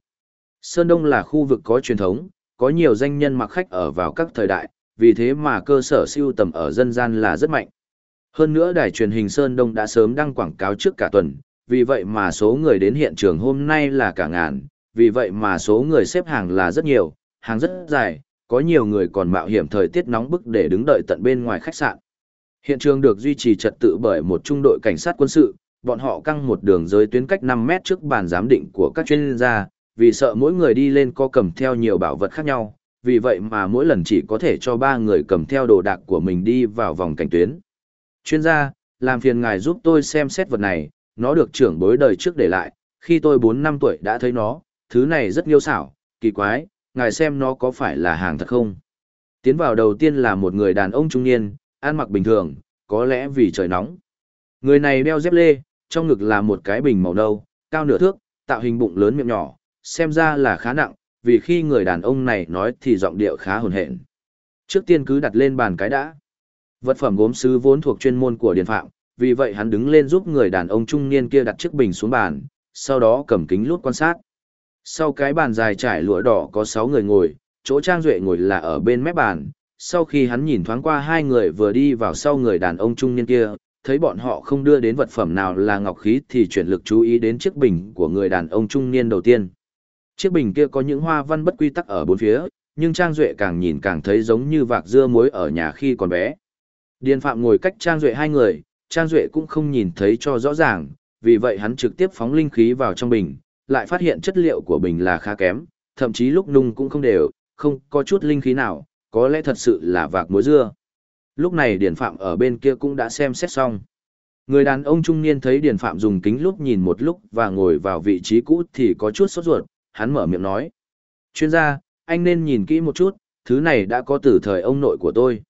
Sơn Đông là khu vực có truyền thống, có nhiều danh nhân mặc khách ở vào các thời đại, vì thế mà cơ sở siêu tầm ở dân gian là rất mạnh. Hơn nữa đài truyền hình Sơn Đông đã sớm đăng quảng cáo trước cả tuần, vì vậy mà số người đến hiện trường hôm nay là cả ngàn, vì vậy mà số người xếp hàng là rất nhiều, hàng rất dài, có nhiều người còn mạo hiểm thời tiết nóng bức để đứng đợi tận bên ngoài khách sạn. Hiện trường được duy trì trật tự bởi một trung đội cảnh sát quân sự, bọn họ căng một đường giới tuyến cách 5 mét trước bàn giám định của các chuyên gia, vì sợ mỗi người đi lên có cầm theo nhiều bảo vật khác nhau, vì vậy mà mỗi lần chỉ có thể cho 3 người cầm theo đồ đạc của mình đi vào vòng cảnh tuyến. Chuyên gia, làm phiền ngài giúp tôi xem xét vật này, nó được trưởng bối đời trước để lại, khi tôi 4 năm tuổi đã thấy nó, thứ này rất nghiêu xảo, kỳ quái, ngài xem nó có phải là hàng thật không? Tiến vào đầu tiên là một người đàn ông trung niên, ăn mặc bình thường, có lẽ vì trời nóng. Người này đeo dép lê, trong ngực là một cái bình màu nâu, cao nửa thước, tạo hình bụng lớn miệng nhỏ, xem ra là khá nặng, vì khi người đàn ông này nói thì giọng điệu khá hồn hển. Trước tiên cứ đặt lên bàn cái đã. Vật phẩm gốm sứ vốn thuộc chuyên môn của Điền Phạm, vì vậy hắn đứng lên giúp người đàn ông trung niên kia đặt chiếc bình xuống bàn, sau đó cầm kính lút quan sát. Sau cái bàn dài trải lụa đỏ có 6 người ngồi, chỗ Trang Duệ ngồi là ở bên mép bàn. Sau khi hắn nhìn thoáng qua hai người vừa đi vào sau người đàn ông trung niên kia, thấy bọn họ không đưa đến vật phẩm nào là ngọc khí thì chuyển lực chú ý đến chiếc bình của người đàn ông trung niên đầu tiên. Chiếc bình kia có những hoa văn bất quy tắc ở bốn phía, nhưng Trang Duệ càng nhìn càng thấy giống như vạc dưa muối ở nhà khi còn bé. Điền Phạm ngồi cách Trang Duệ hai người, Trang Duệ cũng không nhìn thấy cho rõ ràng, vì vậy hắn trực tiếp phóng linh khí vào trong bình, lại phát hiện chất liệu của bình là khá kém, thậm chí lúc nung cũng không đều, không có chút linh khí nào, có lẽ thật sự là vạc muối dưa. Lúc này Điền Phạm ở bên kia cũng đã xem xét xong. Người đàn ông trung niên thấy Điền Phạm dùng kính lúc nhìn một lúc và ngồi vào vị trí cũ thì có chút sốt ruột, hắn mở miệng nói. Chuyên gia, anh nên nhìn kỹ một chút, thứ này đã có từ thời ông nội của tôi.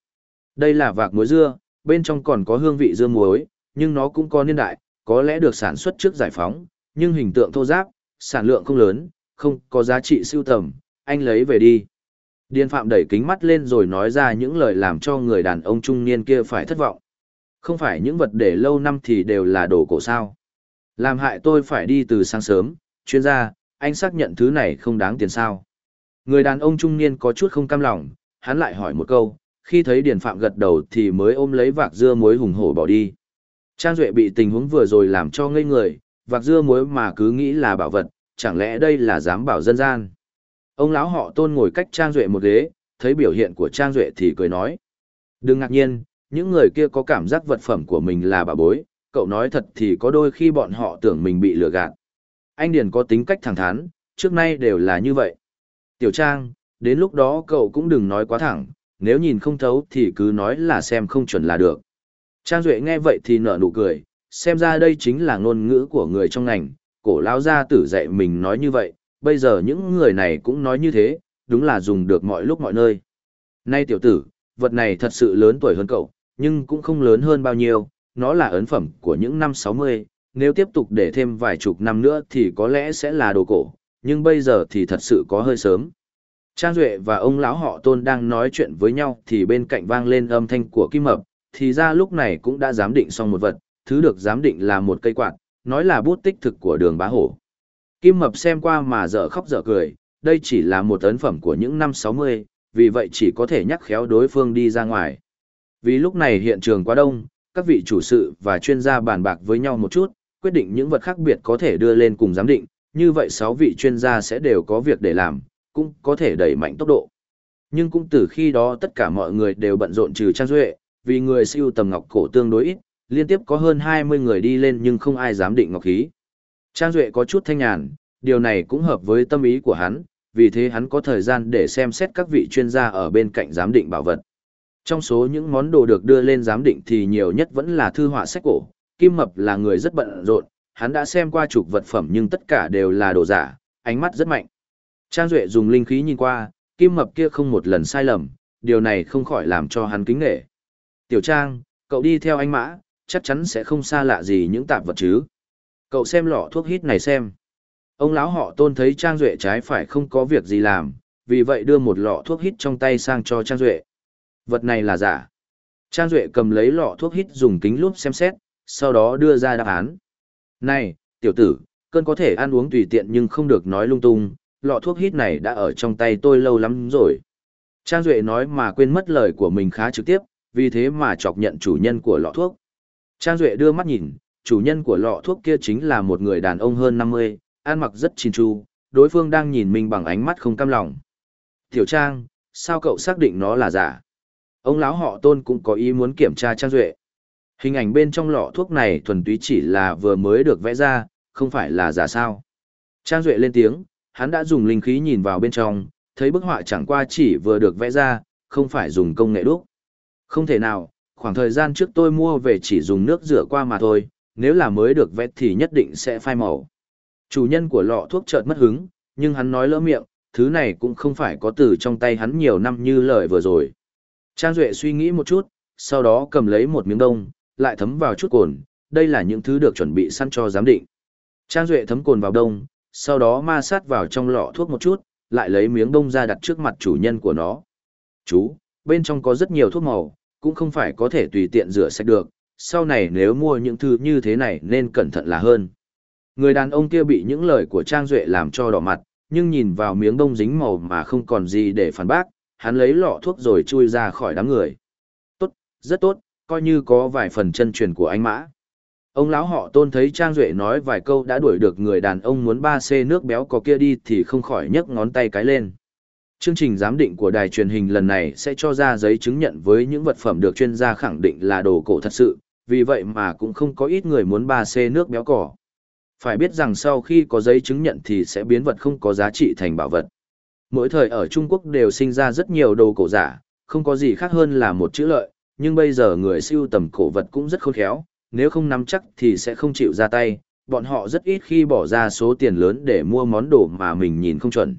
Đây là vạc muối dưa, bên trong còn có hương vị dưa muối, nhưng nó cũng có niên đại, có lẽ được sản xuất trước giải phóng, nhưng hình tượng thô giáp, sản lượng không lớn, không có giá trị siêu tầm, anh lấy về đi. Điền Phạm đẩy kính mắt lên rồi nói ra những lời làm cho người đàn ông trung niên kia phải thất vọng. Không phải những vật để lâu năm thì đều là đồ cổ sao. Làm hại tôi phải đi từ sáng sớm, chuyên gia, anh xác nhận thứ này không đáng tiền sao. Người đàn ông trung niên có chút không cam lòng, hắn lại hỏi một câu, khi thấy Điền Phạm gật đầu thì mới ôm lấy vạc dưa muối hùng hổ bỏ đi. Trang Duệ bị tình huống vừa rồi làm cho ngây người, vạc dưa muối mà cứ nghĩ là bảo vật, chẳng lẽ đây là dám bảo dân gian. Ông lão họ tôn ngồi cách Trang Duệ một ghế, thấy biểu hiện của Trang Duệ thì cười nói. Đừng ngạc nhiên, những người kia có cảm giác vật phẩm của mình là bà bối, cậu nói thật thì có đôi khi bọn họ tưởng mình bị lừa gạt. Anh Điền có tính cách thẳng thắn, trước nay đều là như vậy. Tiểu Trang, đến lúc đó cậu cũng đừng nói quá thẳng, nếu nhìn không thấu thì cứ nói là xem không chuẩn là được. Trang Duệ nghe vậy thì nở nụ cười, xem ra đây chính là ngôn ngữ của người trong ngành, cổ lao gia tử dạy mình nói như vậy, bây giờ những người này cũng nói như thế, đúng là dùng được mọi lúc mọi nơi. Nay tiểu tử, vật này thật sự lớn tuổi hơn cậu, nhưng cũng không lớn hơn bao nhiêu, nó là ấn phẩm của những năm 60, nếu tiếp tục để thêm vài chục năm nữa thì có lẽ sẽ là đồ cổ, nhưng bây giờ thì thật sự có hơi sớm. Trang Duệ và ông lão họ Tôn đang nói chuyện với nhau thì bên cạnh vang lên âm thanh của Kim Mập, thì ra lúc này cũng đã giám định xong một vật, thứ được giám định là một cây quạt, nói là bút tích thực của đường bá hổ. Kim Mập xem qua mà dở khóc dở cười, đây chỉ là một ấn phẩm của những năm 60, vì vậy chỉ có thể nhắc khéo đối phương đi ra ngoài. Vì lúc này hiện trường quá đông, các vị chủ sự và chuyên gia bàn bạc với nhau một chút, quyết định những vật khác biệt có thể đưa lên cùng giám định, như vậy 6 vị chuyên gia sẽ đều có việc để làm, cũng có thể đẩy mạnh tốc độ. Nhưng cũng từ khi đó tất cả mọi người đều bận rộn trừ Trang Duệ, vì người siêu tầm ngọc cổ tương đối ít, liên tiếp có hơn 20 người đi lên nhưng không ai dám định ngọc khí. Trang Duệ có chút thanh nhàn, điều này cũng hợp với tâm ý của hắn, vì thế hắn có thời gian để xem xét các vị chuyên gia ở bên cạnh giám định bảo vật. Trong số những món đồ được đưa lên giám định thì nhiều nhất vẫn là thư họa sách cổ. Kim Mập là người rất bận rộn, hắn đã xem qua chục vật phẩm nhưng tất cả đều là đồ giả, ánh mắt rất mạnh. Trang Duệ dùng linh khí nhìn qua, Kim Mập kia không một lần sai lầm, điều này không khỏi làm cho hắn kính nghệ. Tiểu Trang, cậu đi theo anh Mã, chắc chắn sẽ không xa lạ gì những tạp vật chứ. Cậu xem lọ thuốc hít này xem. Ông lão họ tôn thấy Trang Duệ trái phải không có việc gì làm, vì vậy đưa một lọ thuốc hít trong tay sang cho Trang Duệ. Vật này là giả. Trang Duệ cầm lấy lọ thuốc hít dùng kính lúp xem xét, sau đó đưa ra đáp án. Này, tiểu tử, cơn có thể ăn uống tùy tiện nhưng không được nói lung tung, lọ thuốc hít này đã ở trong tay tôi lâu lắm rồi. Trang Duệ nói mà quên mất lời của mình khá trực tiếp, vì thế mà chọc nhận chủ nhân của lọ thuốc. Trang Duệ đưa mắt nhìn, chủ nhân của lọ thuốc kia chính là một người đàn ông hơn 50, ăn mặc rất chín chu, đối phương đang nhìn mình bằng ánh mắt không cam lòng. Tiểu Trang, sao cậu xác định nó là giả? Ông lão họ tôn cũng có ý muốn kiểm tra Trang Duệ. Hình ảnh bên trong lọ thuốc này thuần túy chỉ là vừa mới được vẽ ra, không phải là giả sao. Trang Duệ lên tiếng, hắn đã dùng linh khí nhìn vào bên trong, thấy bức họa chẳng qua chỉ vừa được vẽ ra, không phải dùng công nghệ đúc. Không thể nào, khoảng thời gian trước tôi mua về chỉ dùng nước rửa qua mà thôi, nếu là mới được vẽ thì nhất định sẽ phai màu. Chủ nhân của lọ thuốc chợt mất hứng, nhưng hắn nói lỡ miệng, thứ này cũng không phải có từ trong tay hắn nhiều năm như lời vừa rồi. Trang Duệ suy nghĩ một chút, sau đó cầm lấy một miếng đông, lại thấm vào chút cồn, đây là những thứ được chuẩn bị săn cho giám định. Trang Duệ thấm cồn vào đông, sau đó ma sát vào trong lọ thuốc một chút, lại lấy miếng đông ra đặt trước mặt chủ nhân của nó. Chú, bên trong có rất nhiều thuốc màu, cũng không phải có thể tùy tiện rửa sạch được, sau này nếu mua những thứ như thế này nên cẩn thận là hơn. Người đàn ông kia bị những lời của Trang Duệ làm cho đỏ mặt, nhưng nhìn vào miếng đông dính màu mà không còn gì để phản bác, hắn lấy lọ thuốc rồi chui ra khỏi đám người. Tốt, rất tốt, coi như có vài phần chân truyền của anh mã. Ông lão họ tôn thấy Trang Duệ nói vài câu đã đuổi được người đàn ông muốn 3C nước béo có kia đi thì không khỏi nhấc ngón tay cái lên. Chương trình giám định của đài truyền hình lần này sẽ cho ra giấy chứng nhận với những vật phẩm được chuyên gia khẳng định là đồ cổ thật sự, vì vậy mà cũng không có ít người muốn 3C nước béo cỏ. Phải biết rằng sau khi có giấy chứng nhận thì sẽ biến vật không có giá trị thành bảo vật. Mỗi thời ở Trung Quốc đều sinh ra rất nhiều đồ cổ giả, không có gì khác hơn là một chữ lợi, nhưng bây giờ người siêu tầm cổ vật cũng rất khôn khéo, nếu không nắm chắc thì sẽ không chịu ra tay, bọn họ rất ít khi bỏ ra số tiền lớn để mua món đồ mà mình nhìn không chuẩn.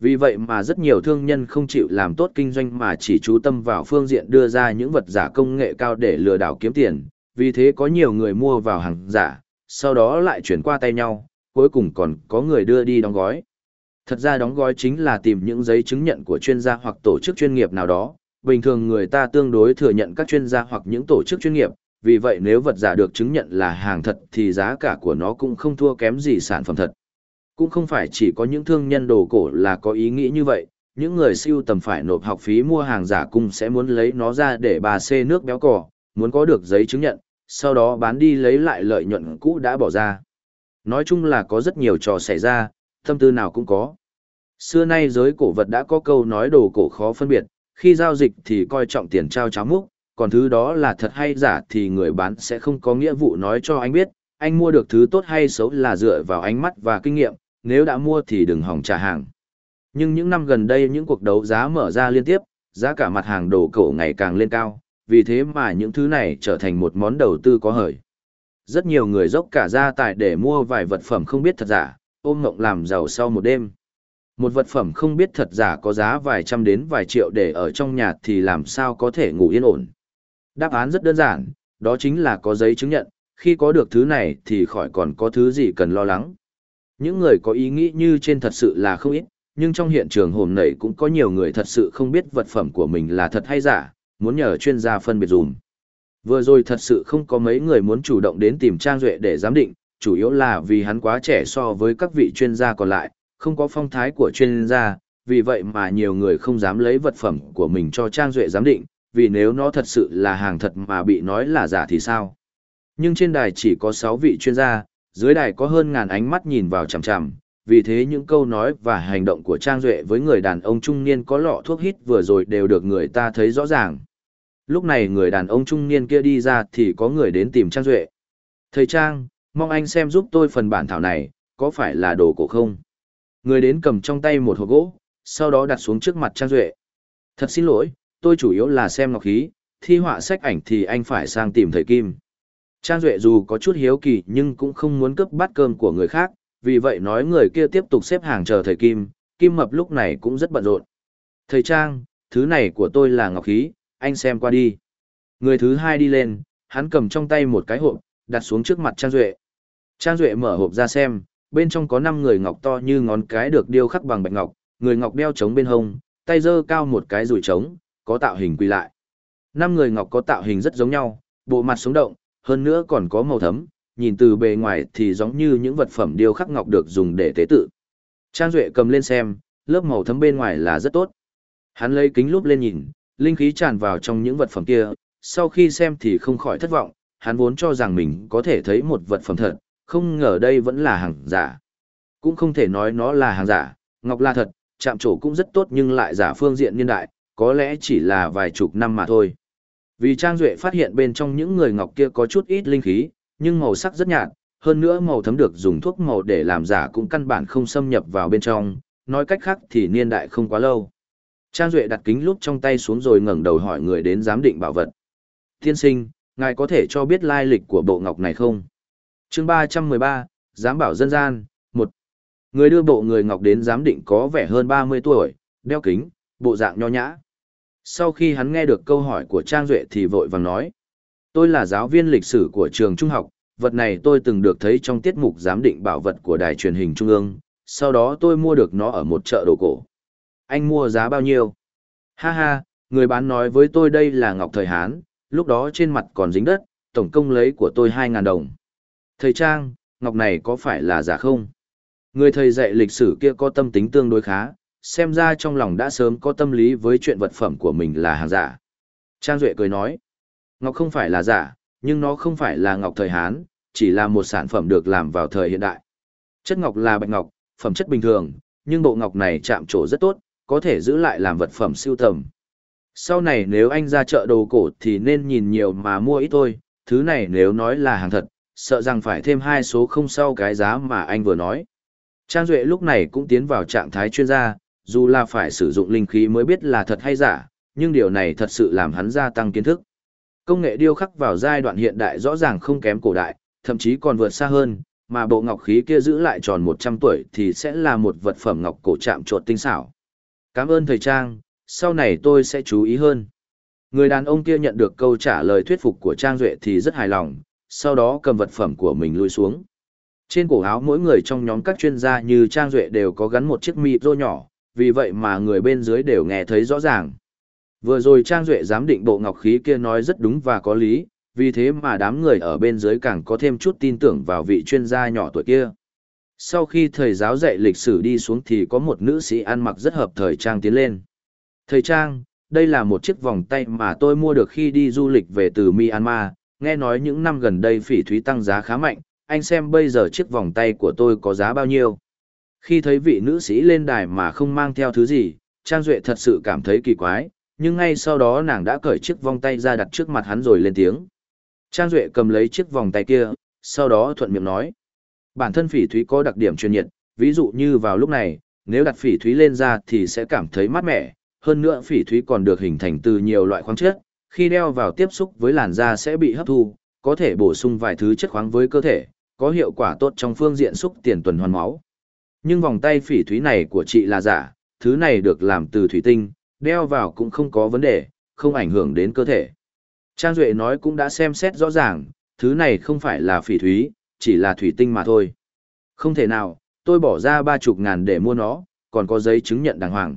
Vì vậy mà rất nhiều thương nhân không chịu làm tốt kinh doanh mà chỉ chú tâm vào phương diện đưa ra những vật giả công nghệ cao để lừa đảo kiếm tiền, vì thế có nhiều người mua vào hàng giả, sau đó lại chuyển qua tay nhau, cuối cùng còn có người đưa đi đóng gói. Thật ra đóng gói chính là tìm những giấy chứng nhận của chuyên gia hoặc tổ chức chuyên nghiệp nào đó, bình thường người ta tương đối thừa nhận các chuyên gia hoặc những tổ chức chuyên nghiệp, vì vậy nếu vật giả được chứng nhận là hàng thật thì giá cả của nó cũng không thua kém gì sản phẩm thật. Cũng không phải chỉ có những thương nhân đồ cổ là có ý nghĩ như vậy, những người siêu tầm phải nộp học phí mua hàng giả cũng sẽ muốn lấy nó ra để bà xê nước béo cỏ, muốn có được giấy chứng nhận, sau đó bán đi lấy lại lợi nhuận cũ đã bỏ ra. Nói chung là có rất nhiều trò xảy ra, tâm tư nào cũng có. Xưa nay giới cổ vật đã có câu nói đồ cổ khó phân biệt, khi giao dịch thì coi trọng tiền trao cháo múc, còn thứ đó là thật hay giả thì người bán sẽ không có nghĩa vụ nói cho anh biết, anh mua được thứ tốt hay xấu là dựa vào ánh mắt và kinh nghiệm, nếu đã mua thì đừng hỏng trả hàng. Nhưng những năm gần đây những cuộc đấu giá mở ra liên tiếp, giá cả mặt hàng đồ cổ ngày càng lên cao, vì thế mà những thứ này trở thành một món đầu tư có hời. Rất nhiều người dốc cả gia tài để mua vài vật phẩm không biết thật giả, ôm ngộng làm giàu sau một đêm. Một vật phẩm không biết thật giả có giá vài trăm đến vài triệu để ở trong nhà thì làm sao có thể ngủ yên ổn. Đáp án rất đơn giản, đó chính là có giấy chứng nhận, khi có được thứ này thì khỏi còn có thứ gì cần lo lắng. Những người có ý nghĩ như trên thật sự là không ít, nhưng trong hiện trường hồn nảy cũng có nhiều người thật sự không biết vật phẩm của mình là thật hay giả, muốn nhờ chuyên gia phân biệt dùm. Vừa rồi thật sự không có mấy người muốn chủ động đến tìm Trang Duệ để giám định, chủ yếu là vì hắn quá trẻ so với các vị chuyên gia còn lại, không có phong thái của chuyên gia, vì vậy mà nhiều người không dám lấy vật phẩm của mình cho Trang Duệ giám định, vì nếu nó thật sự là hàng thật mà bị nói là giả thì sao? Nhưng trên đài chỉ có 6 vị chuyên gia, dưới đài có hơn ngàn ánh mắt nhìn vào chằm chằm, vì thế những câu nói và hành động của Trang Duệ với người đàn ông trung niên có lọ thuốc hít vừa rồi đều được người ta thấy rõ ràng. Lúc này người đàn ông trung niên kia đi ra thì có người đến tìm Trang Duệ. Thầy Trang, mong anh xem giúp tôi phần bản thảo này, có phải là đồ cổ không? Người đến cầm trong tay một hộp gỗ, sau đó đặt xuống trước mặt Trang Duệ. Thật xin lỗi, tôi chủ yếu là xem ngọc khí, thi họa sách ảnh thì anh phải sang tìm thầy Kim. Trang Duệ dù có chút hiếu kỳ nhưng cũng không muốn cướp bát cơm của người khác, vì vậy nói người kia tiếp tục xếp hàng chờ thầy Kim, Kim Mập lúc này cũng rất bận rộn. Thầy Trang, thứ này của tôi là ngọc khí, anh xem qua đi. Người thứ hai đi lên, hắn cầm trong tay một cái hộp, đặt xuống trước mặt Trang Duệ. Trang Duệ mở hộp ra xem, bên trong có 5 người ngọc to như ngón cái được điêu khắc bằng bạch ngọc, người ngọc đeo trống bên hông, tay dơ cao một cái rùi trống, có tạo hình quỳ lại. Năm người ngọc có tạo hình rất giống nhau, bộ mặt sống động, hơn nữa còn có màu thấm, nhìn từ bề ngoài thì giống như những vật phẩm điêu khắc ngọc được dùng để tế tự. Trang Duệ cầm lên xem, lớp màu thấm bên ngoài là rất tốt. Hắn lấy kính lúp lên nhìn, linh khí tràn vào trong những vật phẩm kia, sau khi xem thì không khỏi thất vọng, hắn vốn cho rằng mình có thể thấy một vật phẩm thật, không ngờ đây vẫn là hàng giả. Cũng không thể nói nó là hàng giả, ngọc là thật, chạm trổ cũng rất tốt nhưng lại giả phương diện niên đại, có lẽ chỉ là vài chục năm mà thôi. Vì Trang Duệ phát hiện bên trong những người ngọc kia có chút ít linh khí, nhưng màu sắc rất nhạt, hơn nữa màu thấm được dùng thuốc màu để làm giả cũng căn bản không xâm nhập vào bên trong, nói cách khác thì niên đại không quá lâu. Trang Duệ đặt kính lúc trong tay xuống rồi ngẩng đầu hỏi người đến giám định bảo vật. Tiên sinh, ngài có thể cho biết lai lịch của bộ ngọc này không? chương 313, giám bảo dân gian, một Người đưa bộ người ngọc đến giám định có vẻ hơn 30 tuổi, đeo kính, bộ dạng nho nhã. Sau khi hắn nghe được câu hỏi của Trang Duệ thì vội vàng nói. Tôi là giáo viên lịch sử của trường trung học, vật này tôi từng được thấy trong tiết mục giám định bảo vật của đài truyền hình trung ương, sau đó tôi mua được nó ở một chợ đồ cổ. Anh mua giá bao nhiêu? Ha ha, người bán nói với tôi đây là ngọc thời Hán, lúc đó trên mặt còn dính đất, tổng công lấy của tôi 2.000 đồng. Thầy Trang, ngọc này có phải là giả không? Người thầy dạy lịch sử kia có tâm tính tương đối khá, xem ra trong lòng đã sớm có tâm lý với chuyện vật phẩm của mình là hàng giả. Trang Duệ cười nói, ngọc không phải là giả, nhưng nó không phải là ngọc thời Hán, chỉ là một sản phẩm được làm vào thời hiện đại. Chất ngọc là bạch ngọc, phẩm chất bình thường, nhưng bộ ngọc này chạm trổ rất tốt, có thể giữ lại làm vật phẩm siêu tầm. Sau này nếu anh ra chợ đồ cổ thì nên nhìn nhiều mà mua ít thôi, thứ này nếu nói là hàng thật, sợ rằng phải thêm hai số không sau cái giá mà anh vừa nói. Trang Duệ lúc này cũng tiến vào trạng thái chuyên gia, dù là phải sử dụng linh khí mới biết là thật hay giả, nhưng điều này thật sự làm hắn gia tăng kiến thức. Công nghệ điêu khắc vào giai đoạn hiện đại rõ ràng không kém cổ đại, thậm chí còn vượt xa hơn, mà bộ ngọc khí kia giữ lại tròn 100 tuổi thì sẽ là một vật phẩm ngọc cổ chạm trộn tinh xảo. Cảm ơn thầy Trang, sau này tôi sẽ chú ý hơn. Người đàn ông kia nhận được câu trả lời thuyết phục của Trang Duệ thì rất hài lòng, sau đó cầm vật phẩm của mình lui xuống. Trên cổ áo mỗi người trong nhóm các chuyên gia như Trang Duệ đều có gắn một chiếc micro nhỏ, vì vậy mà người bên dưới đều nghe thấy rõ ràng. Vừa rồi Trang Duệ giám định bộ ngọc khí kia nói rất đúng và có lý, vì thế mà đám người ở bên dưới càng có thêm chút tin tưởng vào vị chuyên gia nhỏ tuổi kia. Sau khi thầy giáo dạy lịch sử đi xuống thì có một nữ sĩ ăn mặc rất hợp thời Trang tiến lên. Thầy Trang, đây là một chiếc vòng tay mà tôi mua được khi đi du lịch về từ Myanmar, nghe nói những năm gần đây phỉ thúy tăng giá khá mạnh, anh xem bây giờ chiếc vòng tay của tôi có giá bao nhiêu. Khi thấy vị nữ sĩ lên đài mà không mang theo thứ gì, Trang Duệ thật sự cảm thấy kỳ quái, nhưng ngay sau đó nàng đã cởi chiếc vòng tay ra đặt trước mặt hắn rồi lên tiếng. Trang Duệ cầm lấy chiếc vòng tay kia, sau đó thuận miệng nói. Bản thân phỉ thúy có đặc điểm truyền nhiệt, ví dụ như vào lúc này, nếu đặt phỉ thúy lên ra thì sẽ cảm thấy mát mẻ, hơn nữa phỉ thúy còn được hình thành từ nhiều loại khoáng chất, khi đeo vào tiếp xúc với làn da sẽ bị hấp thu, có thể bổ sung vài thứ chất khoáng với cơ thể, có hiệu quả tốt trong phương diện xúc tiền tuần hoàn máu. Nhưng vòng tay phỉ thúy này của chị là giả, thứ này được làm từ thủy tinh, đeo vào cũng không có vấn đề, không ảnh hưởng đến cơ thể. Trang Duệ nói cũng đã xem xét rõ ràng, thứ này không phải là phỉ thúy, chỉ là thủy tinh mà thôi. Không thể nào, tôi bỏ ra ba chục ngàn để mua nó, còn có giấy chứng nhận đàng hoàng.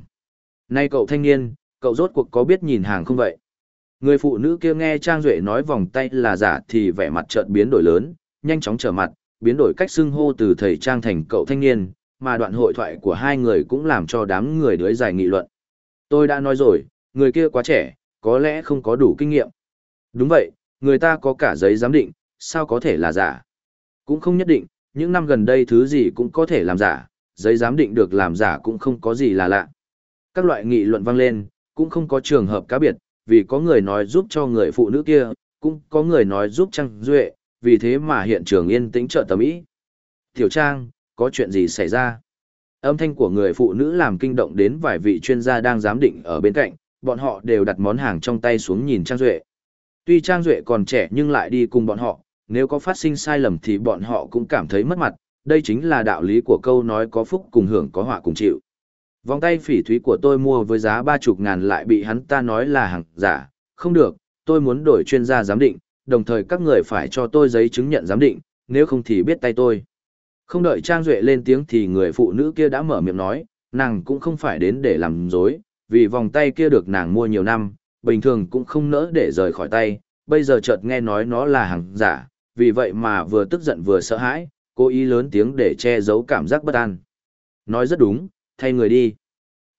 Nay cậu thanh niên, cậu rốt cuộc có biết nhìn hàng không vậy? Người phụ nữ kia nghe Trang Duệ nói vòng tay là giả thì vẻ mặt chợt biến đổi lớn, nhanh chóng trở mặt, biến đổi cách xưng hô từ thầy Trang thành cậu thanh niên, mà đoạn hội thoại của hai người cũng làm cho đám người đứa dài nghị luận. Tôi đã nói rồi, người kia quá trẻ, có lẽ không có đủ kinh nghiệm. Đúng vậy, người ta có cả giấy giám định, sao có thể là giả? Cũng không nhất định, những năm gần đây thứ gì cũng có thể làm giả, giấy giám định được làm giả cũng không có gì là lạ. Các loại nghị luận vang lên, cũng không có trường hợp cá biệt, vì có người nói giúp cho người phụ nữ kia, cũng có người nói giúp Trang Duệ, vì thế mà hiện trường yên tĩnh trợ tầm ý. Tiểu Trang, có chuyện gì xảy ra? Âm thanh của người phụ nữ làm kinh động đến vài vị chuyên gia đang giám định ở bên cạnh, bọn họ đều đặt món hàng trong tay xuống nhìn Trang Duệ. Tuy Trang Duệ còn trẻ nhưng lại đi cùng bọn họ, nếu có phát sinh sai lầm thì bọn họ cũng cảm thấy mất mặt, đây chính là đạo lý của câu nói có phúc cùng hưởng có họa cùng chịu. Vòng tay phỉ thúy của tôi mua với giá ba chục ngàn lại bị hắn ta nói là hàng giả, không được, tôi muốn đổi chuyên gia giám định, đồng thời các người phải cho tôi giấy chứng nhận giám định, nếu không thì biết tay tôi. Không đợi Trang Duệ lên tiếng thì người phụ nữ kia đã mở miệng nói, nàng cũng không phải đến để làm dối, vì vòng tay kia được nàng mua nhiều năm, bình thường cũng không nỡ để rời khỏi tay, bây giờ chợt nghe nói nó là hàng giả, vì vậy mà vừa tức giận vừa sợ hãi, cố ý lớn tiếng để che giấu cảm giác bất an. Nói rất đúng, thay người đi.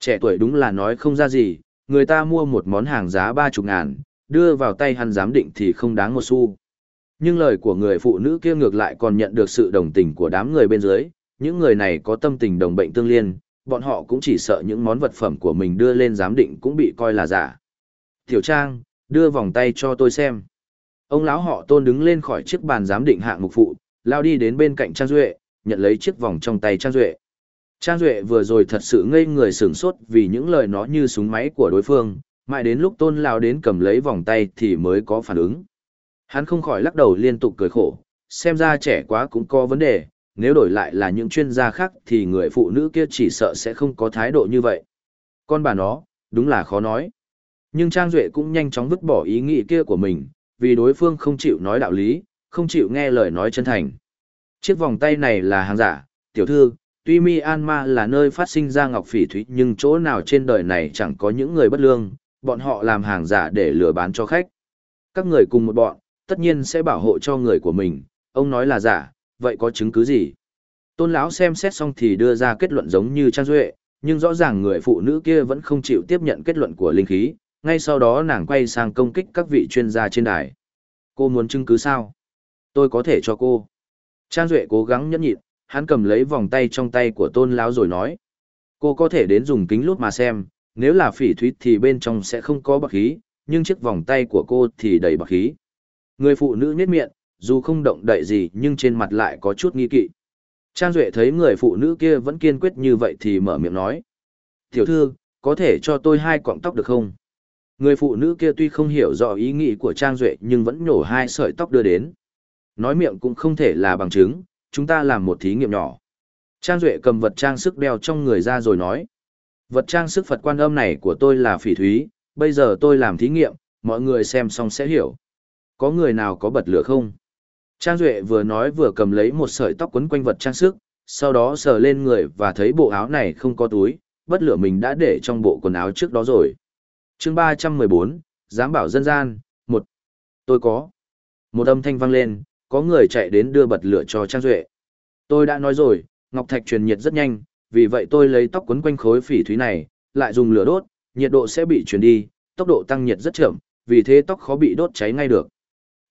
Trẻ tuổi đúng là nói không ra gì, người ta mua một món hàng giá ba chục ngàn, đưa vào tay hắn giám định thì không đáng một xu. Nhưng lời của người phụ nữ kia ngược lại còn nhận được sự đồng tình của đám người bên dưới, những người này có tâm tình đồng bệnh tương liên, bọn họ cũng chỉ sợ những món vật phẩm của mình đưa lên giám định cũng bị coi là giả. Tiểu Trang, đưa vòng tay cho tôi xem. Ông lão họ tôn đứng lên khỏi chiếc bàn giám định hạng mục phụ, lao đi đến bên cạnh Trang Duệ, nhận lấy chiếc vòng trong tay Trang Duệ. Trang Duệ vừa rồi thật sự ngây người sửng sốt vì những lời nó như súng máy của đối phương, mãi đến lúc tôn lao đến cầm lấy vòng tay thì mới có phản ứng. Hắn không khỏi lắc đầu liên tục cười khổ, xem ra trẻ quá cũng có vấn đề, nếu đổi lại là những chuyên gia khác thì người phụ nữ kia chỉ sợ sẽ không có thái độ như vậy. Con bà nó, đúng là khó nói. Nhưng Trang Duệ cũng nhanh chóng vứt bỏ ý nghĩ kia của mình, vì đối phương không chịu nói đạo lý, không chịu nghe lời nói chân thành. Chiếc vòng tay này là hàng giả, tiểu thư, tuy Myanmar là nơi phát sinh ra ngọc phỉ thúy nhưng chỗ nào trên đời này chẳng có những người bất lương, bọn họ làm hàng giả để lừa bán cho khách. Các người cùng một bọn, tất nhiên sẽ bảo hộ cho người của mình, ông nói là giả, vậy có chứng cứ gì? Tôn lão xem xét xong thì đưa ra kết luận giống như Trang Duệ, nhưng rõ ràng người phụ nữ kia vẫn không chịu tiếp nhận kết luận của linh khí, ngay sau đó nàng quay sang công kích các vị chuyên gia trên đài. Cô muốn chứng cứ sao? Tôi có thể cho cô. Trang Duệ cố gắng nhẫn nhịn, hắn cầm lấy vòng tay trong tay của tôn lão rồi nói. Cô có thể đến dùng kính lút mà xem, nếu là phỉ thúy thì bên trong sẽ không có bạc khí, nhưng chiếc vòng tay của cô thì đầy bạc khí. Người phụ nữ nhếch miệng, dù không động đậy gì nhưng trên mặt lại có chút nghi kỵ. Trang Duệ thấy người phụ nữ kia vẫn kiên quyết như vậy thì mở miệng nói. Tiểu thư, có thể cho tôi hai cọng tóc được không? Người phụ nữ kia tuy không hiểu rõ ý nghĩ của Trang Duệ nhưng vẫn nhổ hai sợi tóc đưa đến. Nói miệng cũng không thể là bằng chứng, chúng ta làm một thí nghiệm nhỏ. Trang Duệ cầm vật trang sức đeo trong người ra rồi nói. Vật trang sức Phật quan âm này của tôi là phỉ thúy, bây giờ tôi làm thí nghiệm, mọi người xem xong sẽ hiểu. Có người nào có bật lửa không? Trang Duệ vừa nói vừa cầm lấy một sợi tóc quấn quanh vật trang sức, sau đó sờ lên người và thấy bộ áo này không có túi, bất lửa mình đã để trong bộ quần áo trước đó rồi. chương 314, Giám bảo dân gian, một Tôi có. Một âm thanh vang lên, có người chạy đến đưa bật lửa cho Trang Duệ. Tôi đã nói rồi, Ngọc Thạch truyền nhiệt rất nhanh, vì vậy tôi lấy tóc quấn quanh khối phỉ thúy này, lại dùng lửa đốt, nhiệt độ sẽ bị truyền đi, tốc độ tăng nhiệt rất chậm, vì thế tóc khó bị đốt cháy ngay được.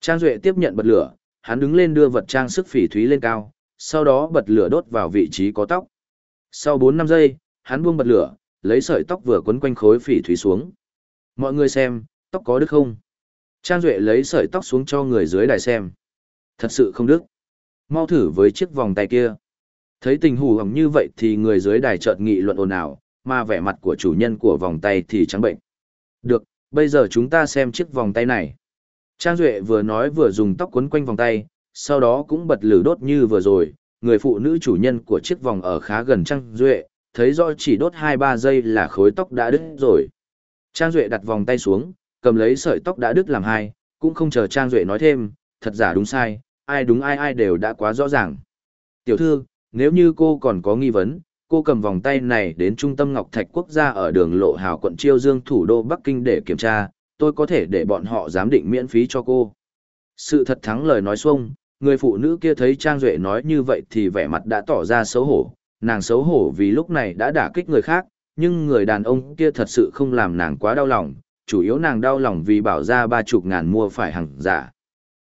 Trang Duệ tiếp nhận bật lửa, hắn đứng lên đưa vật trang sức phỉ thúy lên cao, sau đó bật lửa đốt vào vị trí có tóc. Sau 4-5 giây, hắn buông bật lửa, lấy sợi tóc vừa quấn quanh khối phỉ thúy xuống. Mọi người xem, tóc có đứt không? Trang Duệ lấy sợi tóc xuống cho người dưới đài xem. Thật sự không đứt. Mau thử với chiếc vòng tay kia. Thấy tình hù hỏng như vậy thì người dưới đài chợt nghị luận ồn ào, mà vẻ mặt của chủ nhân của vòng tay thì trắng bệnh. Được, bây giờ chúng ta xem chiếc vòng tay này. Trang Duệ vừa nói vừa dùng tóc quấn quanh vòng tay, sau đó cũng bật lửa đốt như vừa rồi, người phụ nữ chủ nhân của chiếc vòng ở khá gần Trang Duệ, thấy rõ chỉ đốt 2-3 giây là khối tóc đã đứt rồi. Trang Duệ đặt vòng tay xuống, cầm lấy sợi tóc đã đứt làm hai, cũng không chờ Trang Duệ nói thêm, thật giả đúng sai, ai đúng ai ai đều đã quá rõ ràng. Tiểu thư, nếu như cô còn có nghi vấn, cô cầm vòng tay này đến Trung tâm Ngọc Thạch Quốc gia ở đường Lộ Hào quận Chiêu Dương thủ đô Bắc Kinh để kiểm tra, tôi có thể để bọn họ giám định miễn phí cho cô. Sự thật thắng lời nói xuông, người phụ nữ kia thấy Trang Duệ nói như vậy thì vẻ mặt đã tỏ ra xấu hổ, nàng xấu hổ vì lúc này đã đả kích người khác, nhưng người đàn ông kia thật sự không làm nàng quá đau lòng, chủ yếu nàng đau lòng vì bảo ra ba chục ngàn mua phải hàng giả.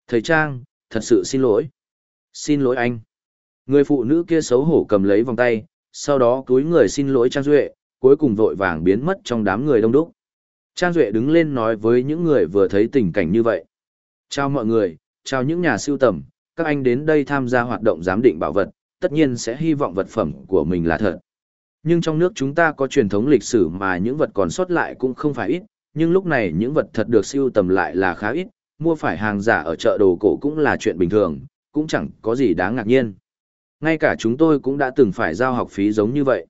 Thầy Trang, thật sự xin lỗi. Xin lỗi anh. Người phụ nữ kia xấu hổ cầm lấy vòng tay, sau đó túi người xin lỗi Trang Duệ, cuối cùng vội vàng biến mất trong đám người đông đúc. Trang Duệ đứng lên nói với những người vừa thấy tình cảnh như vậy. Chào mọi người, chào những nhà siêu tầm, các anh đến đây tham gia hoạt động giám định bảo vật, tất nhiên sẽ hy vọng vật phẩm của mình là thật. Nhưng trong nước chúng ta có truyền thống lịch sử mà những vật còn sót lại cũng không phải ít, nhưng lúc này những vật thật được siêu tầm lại là khá ít, mua phải hàng giả ở chợ đồ cổ cũng là chuyện bình thường, cũng chẳng có gì đáng ngạc nhiên. Ngay cả chúng tôi cũng đã từng phải giao học phí giống như vậy.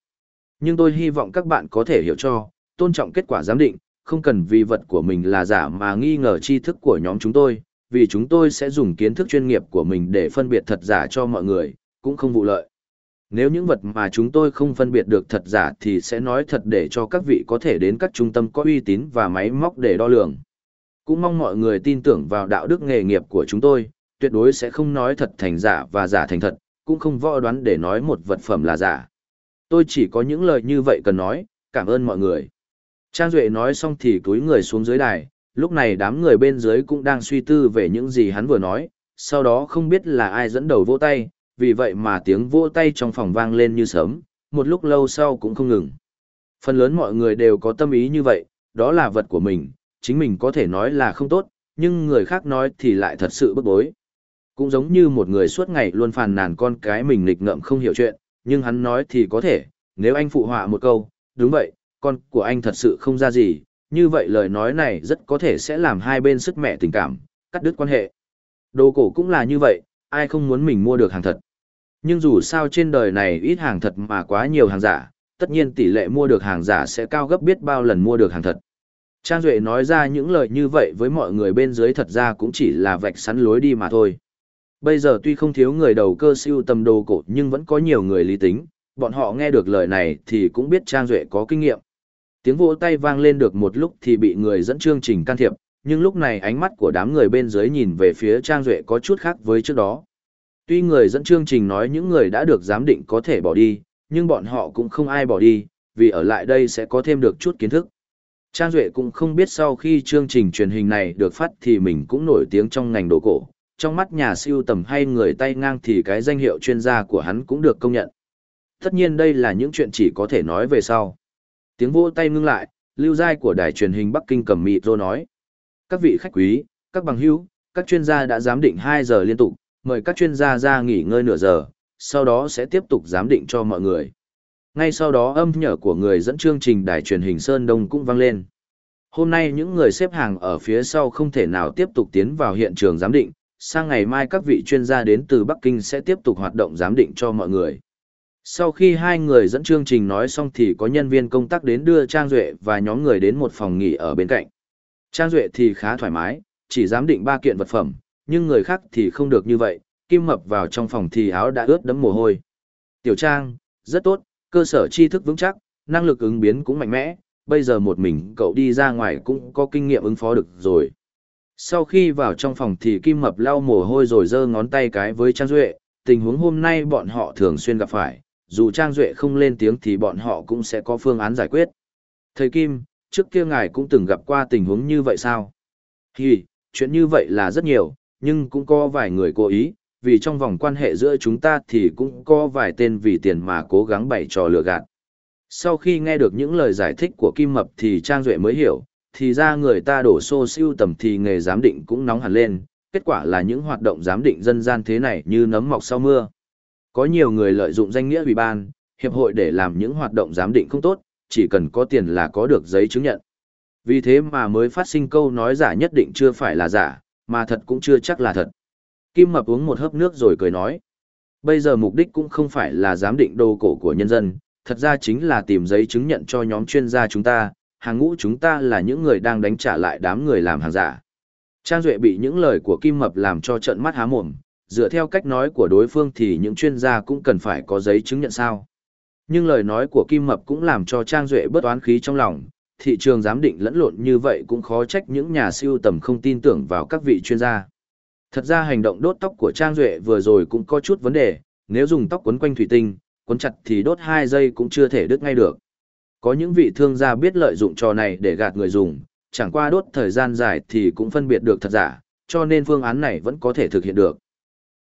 Nhưng tôi hy vọng các bạn có thể hiểu cho, tôn trọng kết quả giám định, không cần vì vật của mình là giả mà nghi ngờ tri thức của nhóm chúng tôi, vì chúng tôi sẽ dùng kiến thức chuyên nghiệp của mình để phân biệt thật giả cho mọi người, cũng không vụ lợi. Nếu những vật mà chúng tôi không phân biệt được thật giả thì sẽ nói thật để cho các vị có thể đến các trung tâm có uy tín và máy móc để đo lường. Cũng mong mọi người tin tưởng vào đạo đức nghề nghiệp của chúng tôi, tuyệt đối sẽ không nói thật thành giả và giả thành thật, cũng không võ đoán để nói một vật phẩm là giả. Tôi chỉ có những lời như vậy cần nói, cảm ơn mọi người. Trang Duệ nói xong thì túi người xuống dưới đài, lúc này đám người bên dưới cũng đang suy tư về những gì hắn vừa nói, sau đó không biết là ai dẫn đầu vỗ tay, vì vậy mà tiếng vỗ tay trong phòng vang lên như sớm, một lúc lâu sau cũng không ngừng. Phần lớn mọi người đều có tâm ý như vậy, đó là vật của mình, chính mình có thể nói là không tốt, nhưng người khác nói thì lại thật sự bức bối. Cũng giống như một người suốt ngày luôn phàn nàn con cái mình nghịch ngợm không hiểu chuyện, nhưng hắn nói thì có thể, nếu anh phụ họa một câu, đúng vậy, con của anh thật sự không ra gì, như vậy lời nói này rất có thể sẽ làm hai bên sức mẹ tình cảm, cắt đứt quan hệ. Đồ cổ cũng là như vậy, ai không muốn mình mua được hàng thật. Nhưng dù sao trên đời này ít hàng thật mà quá nhiều hàng giả, tất nhiên tỷ lệ mua được hàng giả sẽ cao gấp biết bao lần mua được hàng thật. Trang Duệ nói ra những lời như vậy với mọi người bên dưới thật ra cũng chỉ là vạch sắn lối đi mà thôi. Bây giờ tuy không thiếu người đầu cơ siêu tầm đồ cổ nhưng vẫn có nhiều người lý tính, bọn họ nghe được lời này thì cũng biết Trang Duệ có kinh nghiệm. Tiếng vỗ tay vang lên được một lúc thì bị người dẫn chương trình can thiệp, nhưng lúc này ánh mắt của đám người bên dưới nhìn về phía Trang Duệ có chút khác với trước đó. Tuy người dẫn chương trình nói những người đã được giám định có thể bỏ đi, nhưng bọn họ cũng không ai bỏ đi, vì ở lại đây sẽ có thêm được chút kiến thức. Trang Duệ cũng không biết sau khi chương trình truyền hình này được phát thì mình cũng nổi tiếng trong ngành đồ cổ, trong mắt nhà siêu tầm hay người tay ngang thì cái danh hiệu chuyên gia của hắn cũng được công nhận. Tất nhiên đây là những chuyện chỉ có thể nói về sau. Tiếng vỗ tay ngưng lại, lưu giai của đài truyền hình Bắc Kinh cầm mịt rô nói. Các vị khách quý, các bằng hữu, các chuyên gia đã giám định 2 giờ liên tục, mời các chuyên gia ra nghỉ ngơi nửa giờ, sau đó sẽ tiếp tục giám định cho mọi người. Ngay sau đó âm nhở của người dẫn chương trình đài truyền hình Sơn Đông cũng vang lên. Hôm nay những người xếp hàng ở phía sau không thể nào tiếp tục tiến vào hiện trường giám định, sang ngày mai các vị chuyên gia đến từ Bắc Kinh sẽ tiếp tục hoạt động giám định cho mọi người. Sau khi hai người dẫn chương trình nói xong thì có nhân viên công tác đến đưa Trang Duệ và nhóm người đến một phòng nghỉ ở bên cạnh. Trang Duệ thì khá thoải mái, chỉ giám định ba kiện vật phẩm, nhưng người khác thì không được như vậy, Kim Mập vào trong phòng thì áo đã ướt đẫm mồ hôi. Tiểu Trang, rất tốt, cơ sở tri thức vững chắc, năng lực ứng biến cũng mạnh mẽ, bây giờ một mình cậu đi ra ngoài cũng có kinh nghiệm ứng phó được rồi. Sau khi vào trong phòng thì Kim Mập lau mồ hôi rồi giơ ngón tay cái với Trang Duệ, tình huống hôm nay bọn họ thường xuyên gặp phải, dù Trang Duệ không lên tiếng thì bọn họ cũng sẽ có phương án giải quyết. Thầy Kim, trước kia ngài cũng từng gặp qua tình huống như vậy sao? Thì chuyện như vậy là rất nhiều, nhưng cũng có vài người cố ý, vì trong vòng quan hệ giữa chúng ta thì cũng có vài tên vì tiền mà cố gắng bày trò lừa gạt. Sau khi nghe được những lời giải thích của Kim Mập thì Trang Duệ mới hiểu, thì ra người ta đổ xô siêu tầm thì nghề giám định cũng nóng hẳn lên, kết quả là những hoạt động giám định dân gian thế này như nấm mọc sau mưa. Có nhiều người lợi dụng danh nghĩa ủy ban, hiệp hội để làm những hoạt động giám định không tốt, chỉ cần có tiền là có được giấy chứng nhận. Vì thế mà mới phát sinh câu nói giả nhất định chưa phải là giả, mà thật cũng chưa chắc là thật. Kim Mập uống một hớp nước rồi cười nói. Bây giờ mục đích cũng không phải là giám định đồ cổ của nhân dân, thật ra chính là tìm giấy chứng nhận cho nhóm chuyên gia chúng ta, hàng ngũ chúng ta là những người đang đánh trả lại đám người làm hàng giả. Trang Duệ bị những lời của Kim Mập làm cho trận mắt há mồm, dựa theo cách nói của đối phương thì những chuyên gia cũng cần phải có giấy chứng nhận sao. Nhưng lời nói của Kim Mập cũng làm cho Trang Duệ bớt oán khí trong lòng, thị trường giám định lẫn lộn như vậy cũng khó trách những nhà siêu tầm không tin tưởng vào các vị chuyên gia. Thật ra hành động đốt tóc của Trang Duệ vừa rồi cũng có chút vấn đề, nếu dùng tóc quấn quanh thủy tinh, quấn chặt thì đốt 2 giây cũng chưa thể đứt ngay được. Có những vị thương gia biết lợi dụng trò này để gạt người dùng, chẳng qua đốt thời gian dài thì cũng phân biệt được thật giả, cho nên phương án này vẫn có thể thực hiện được.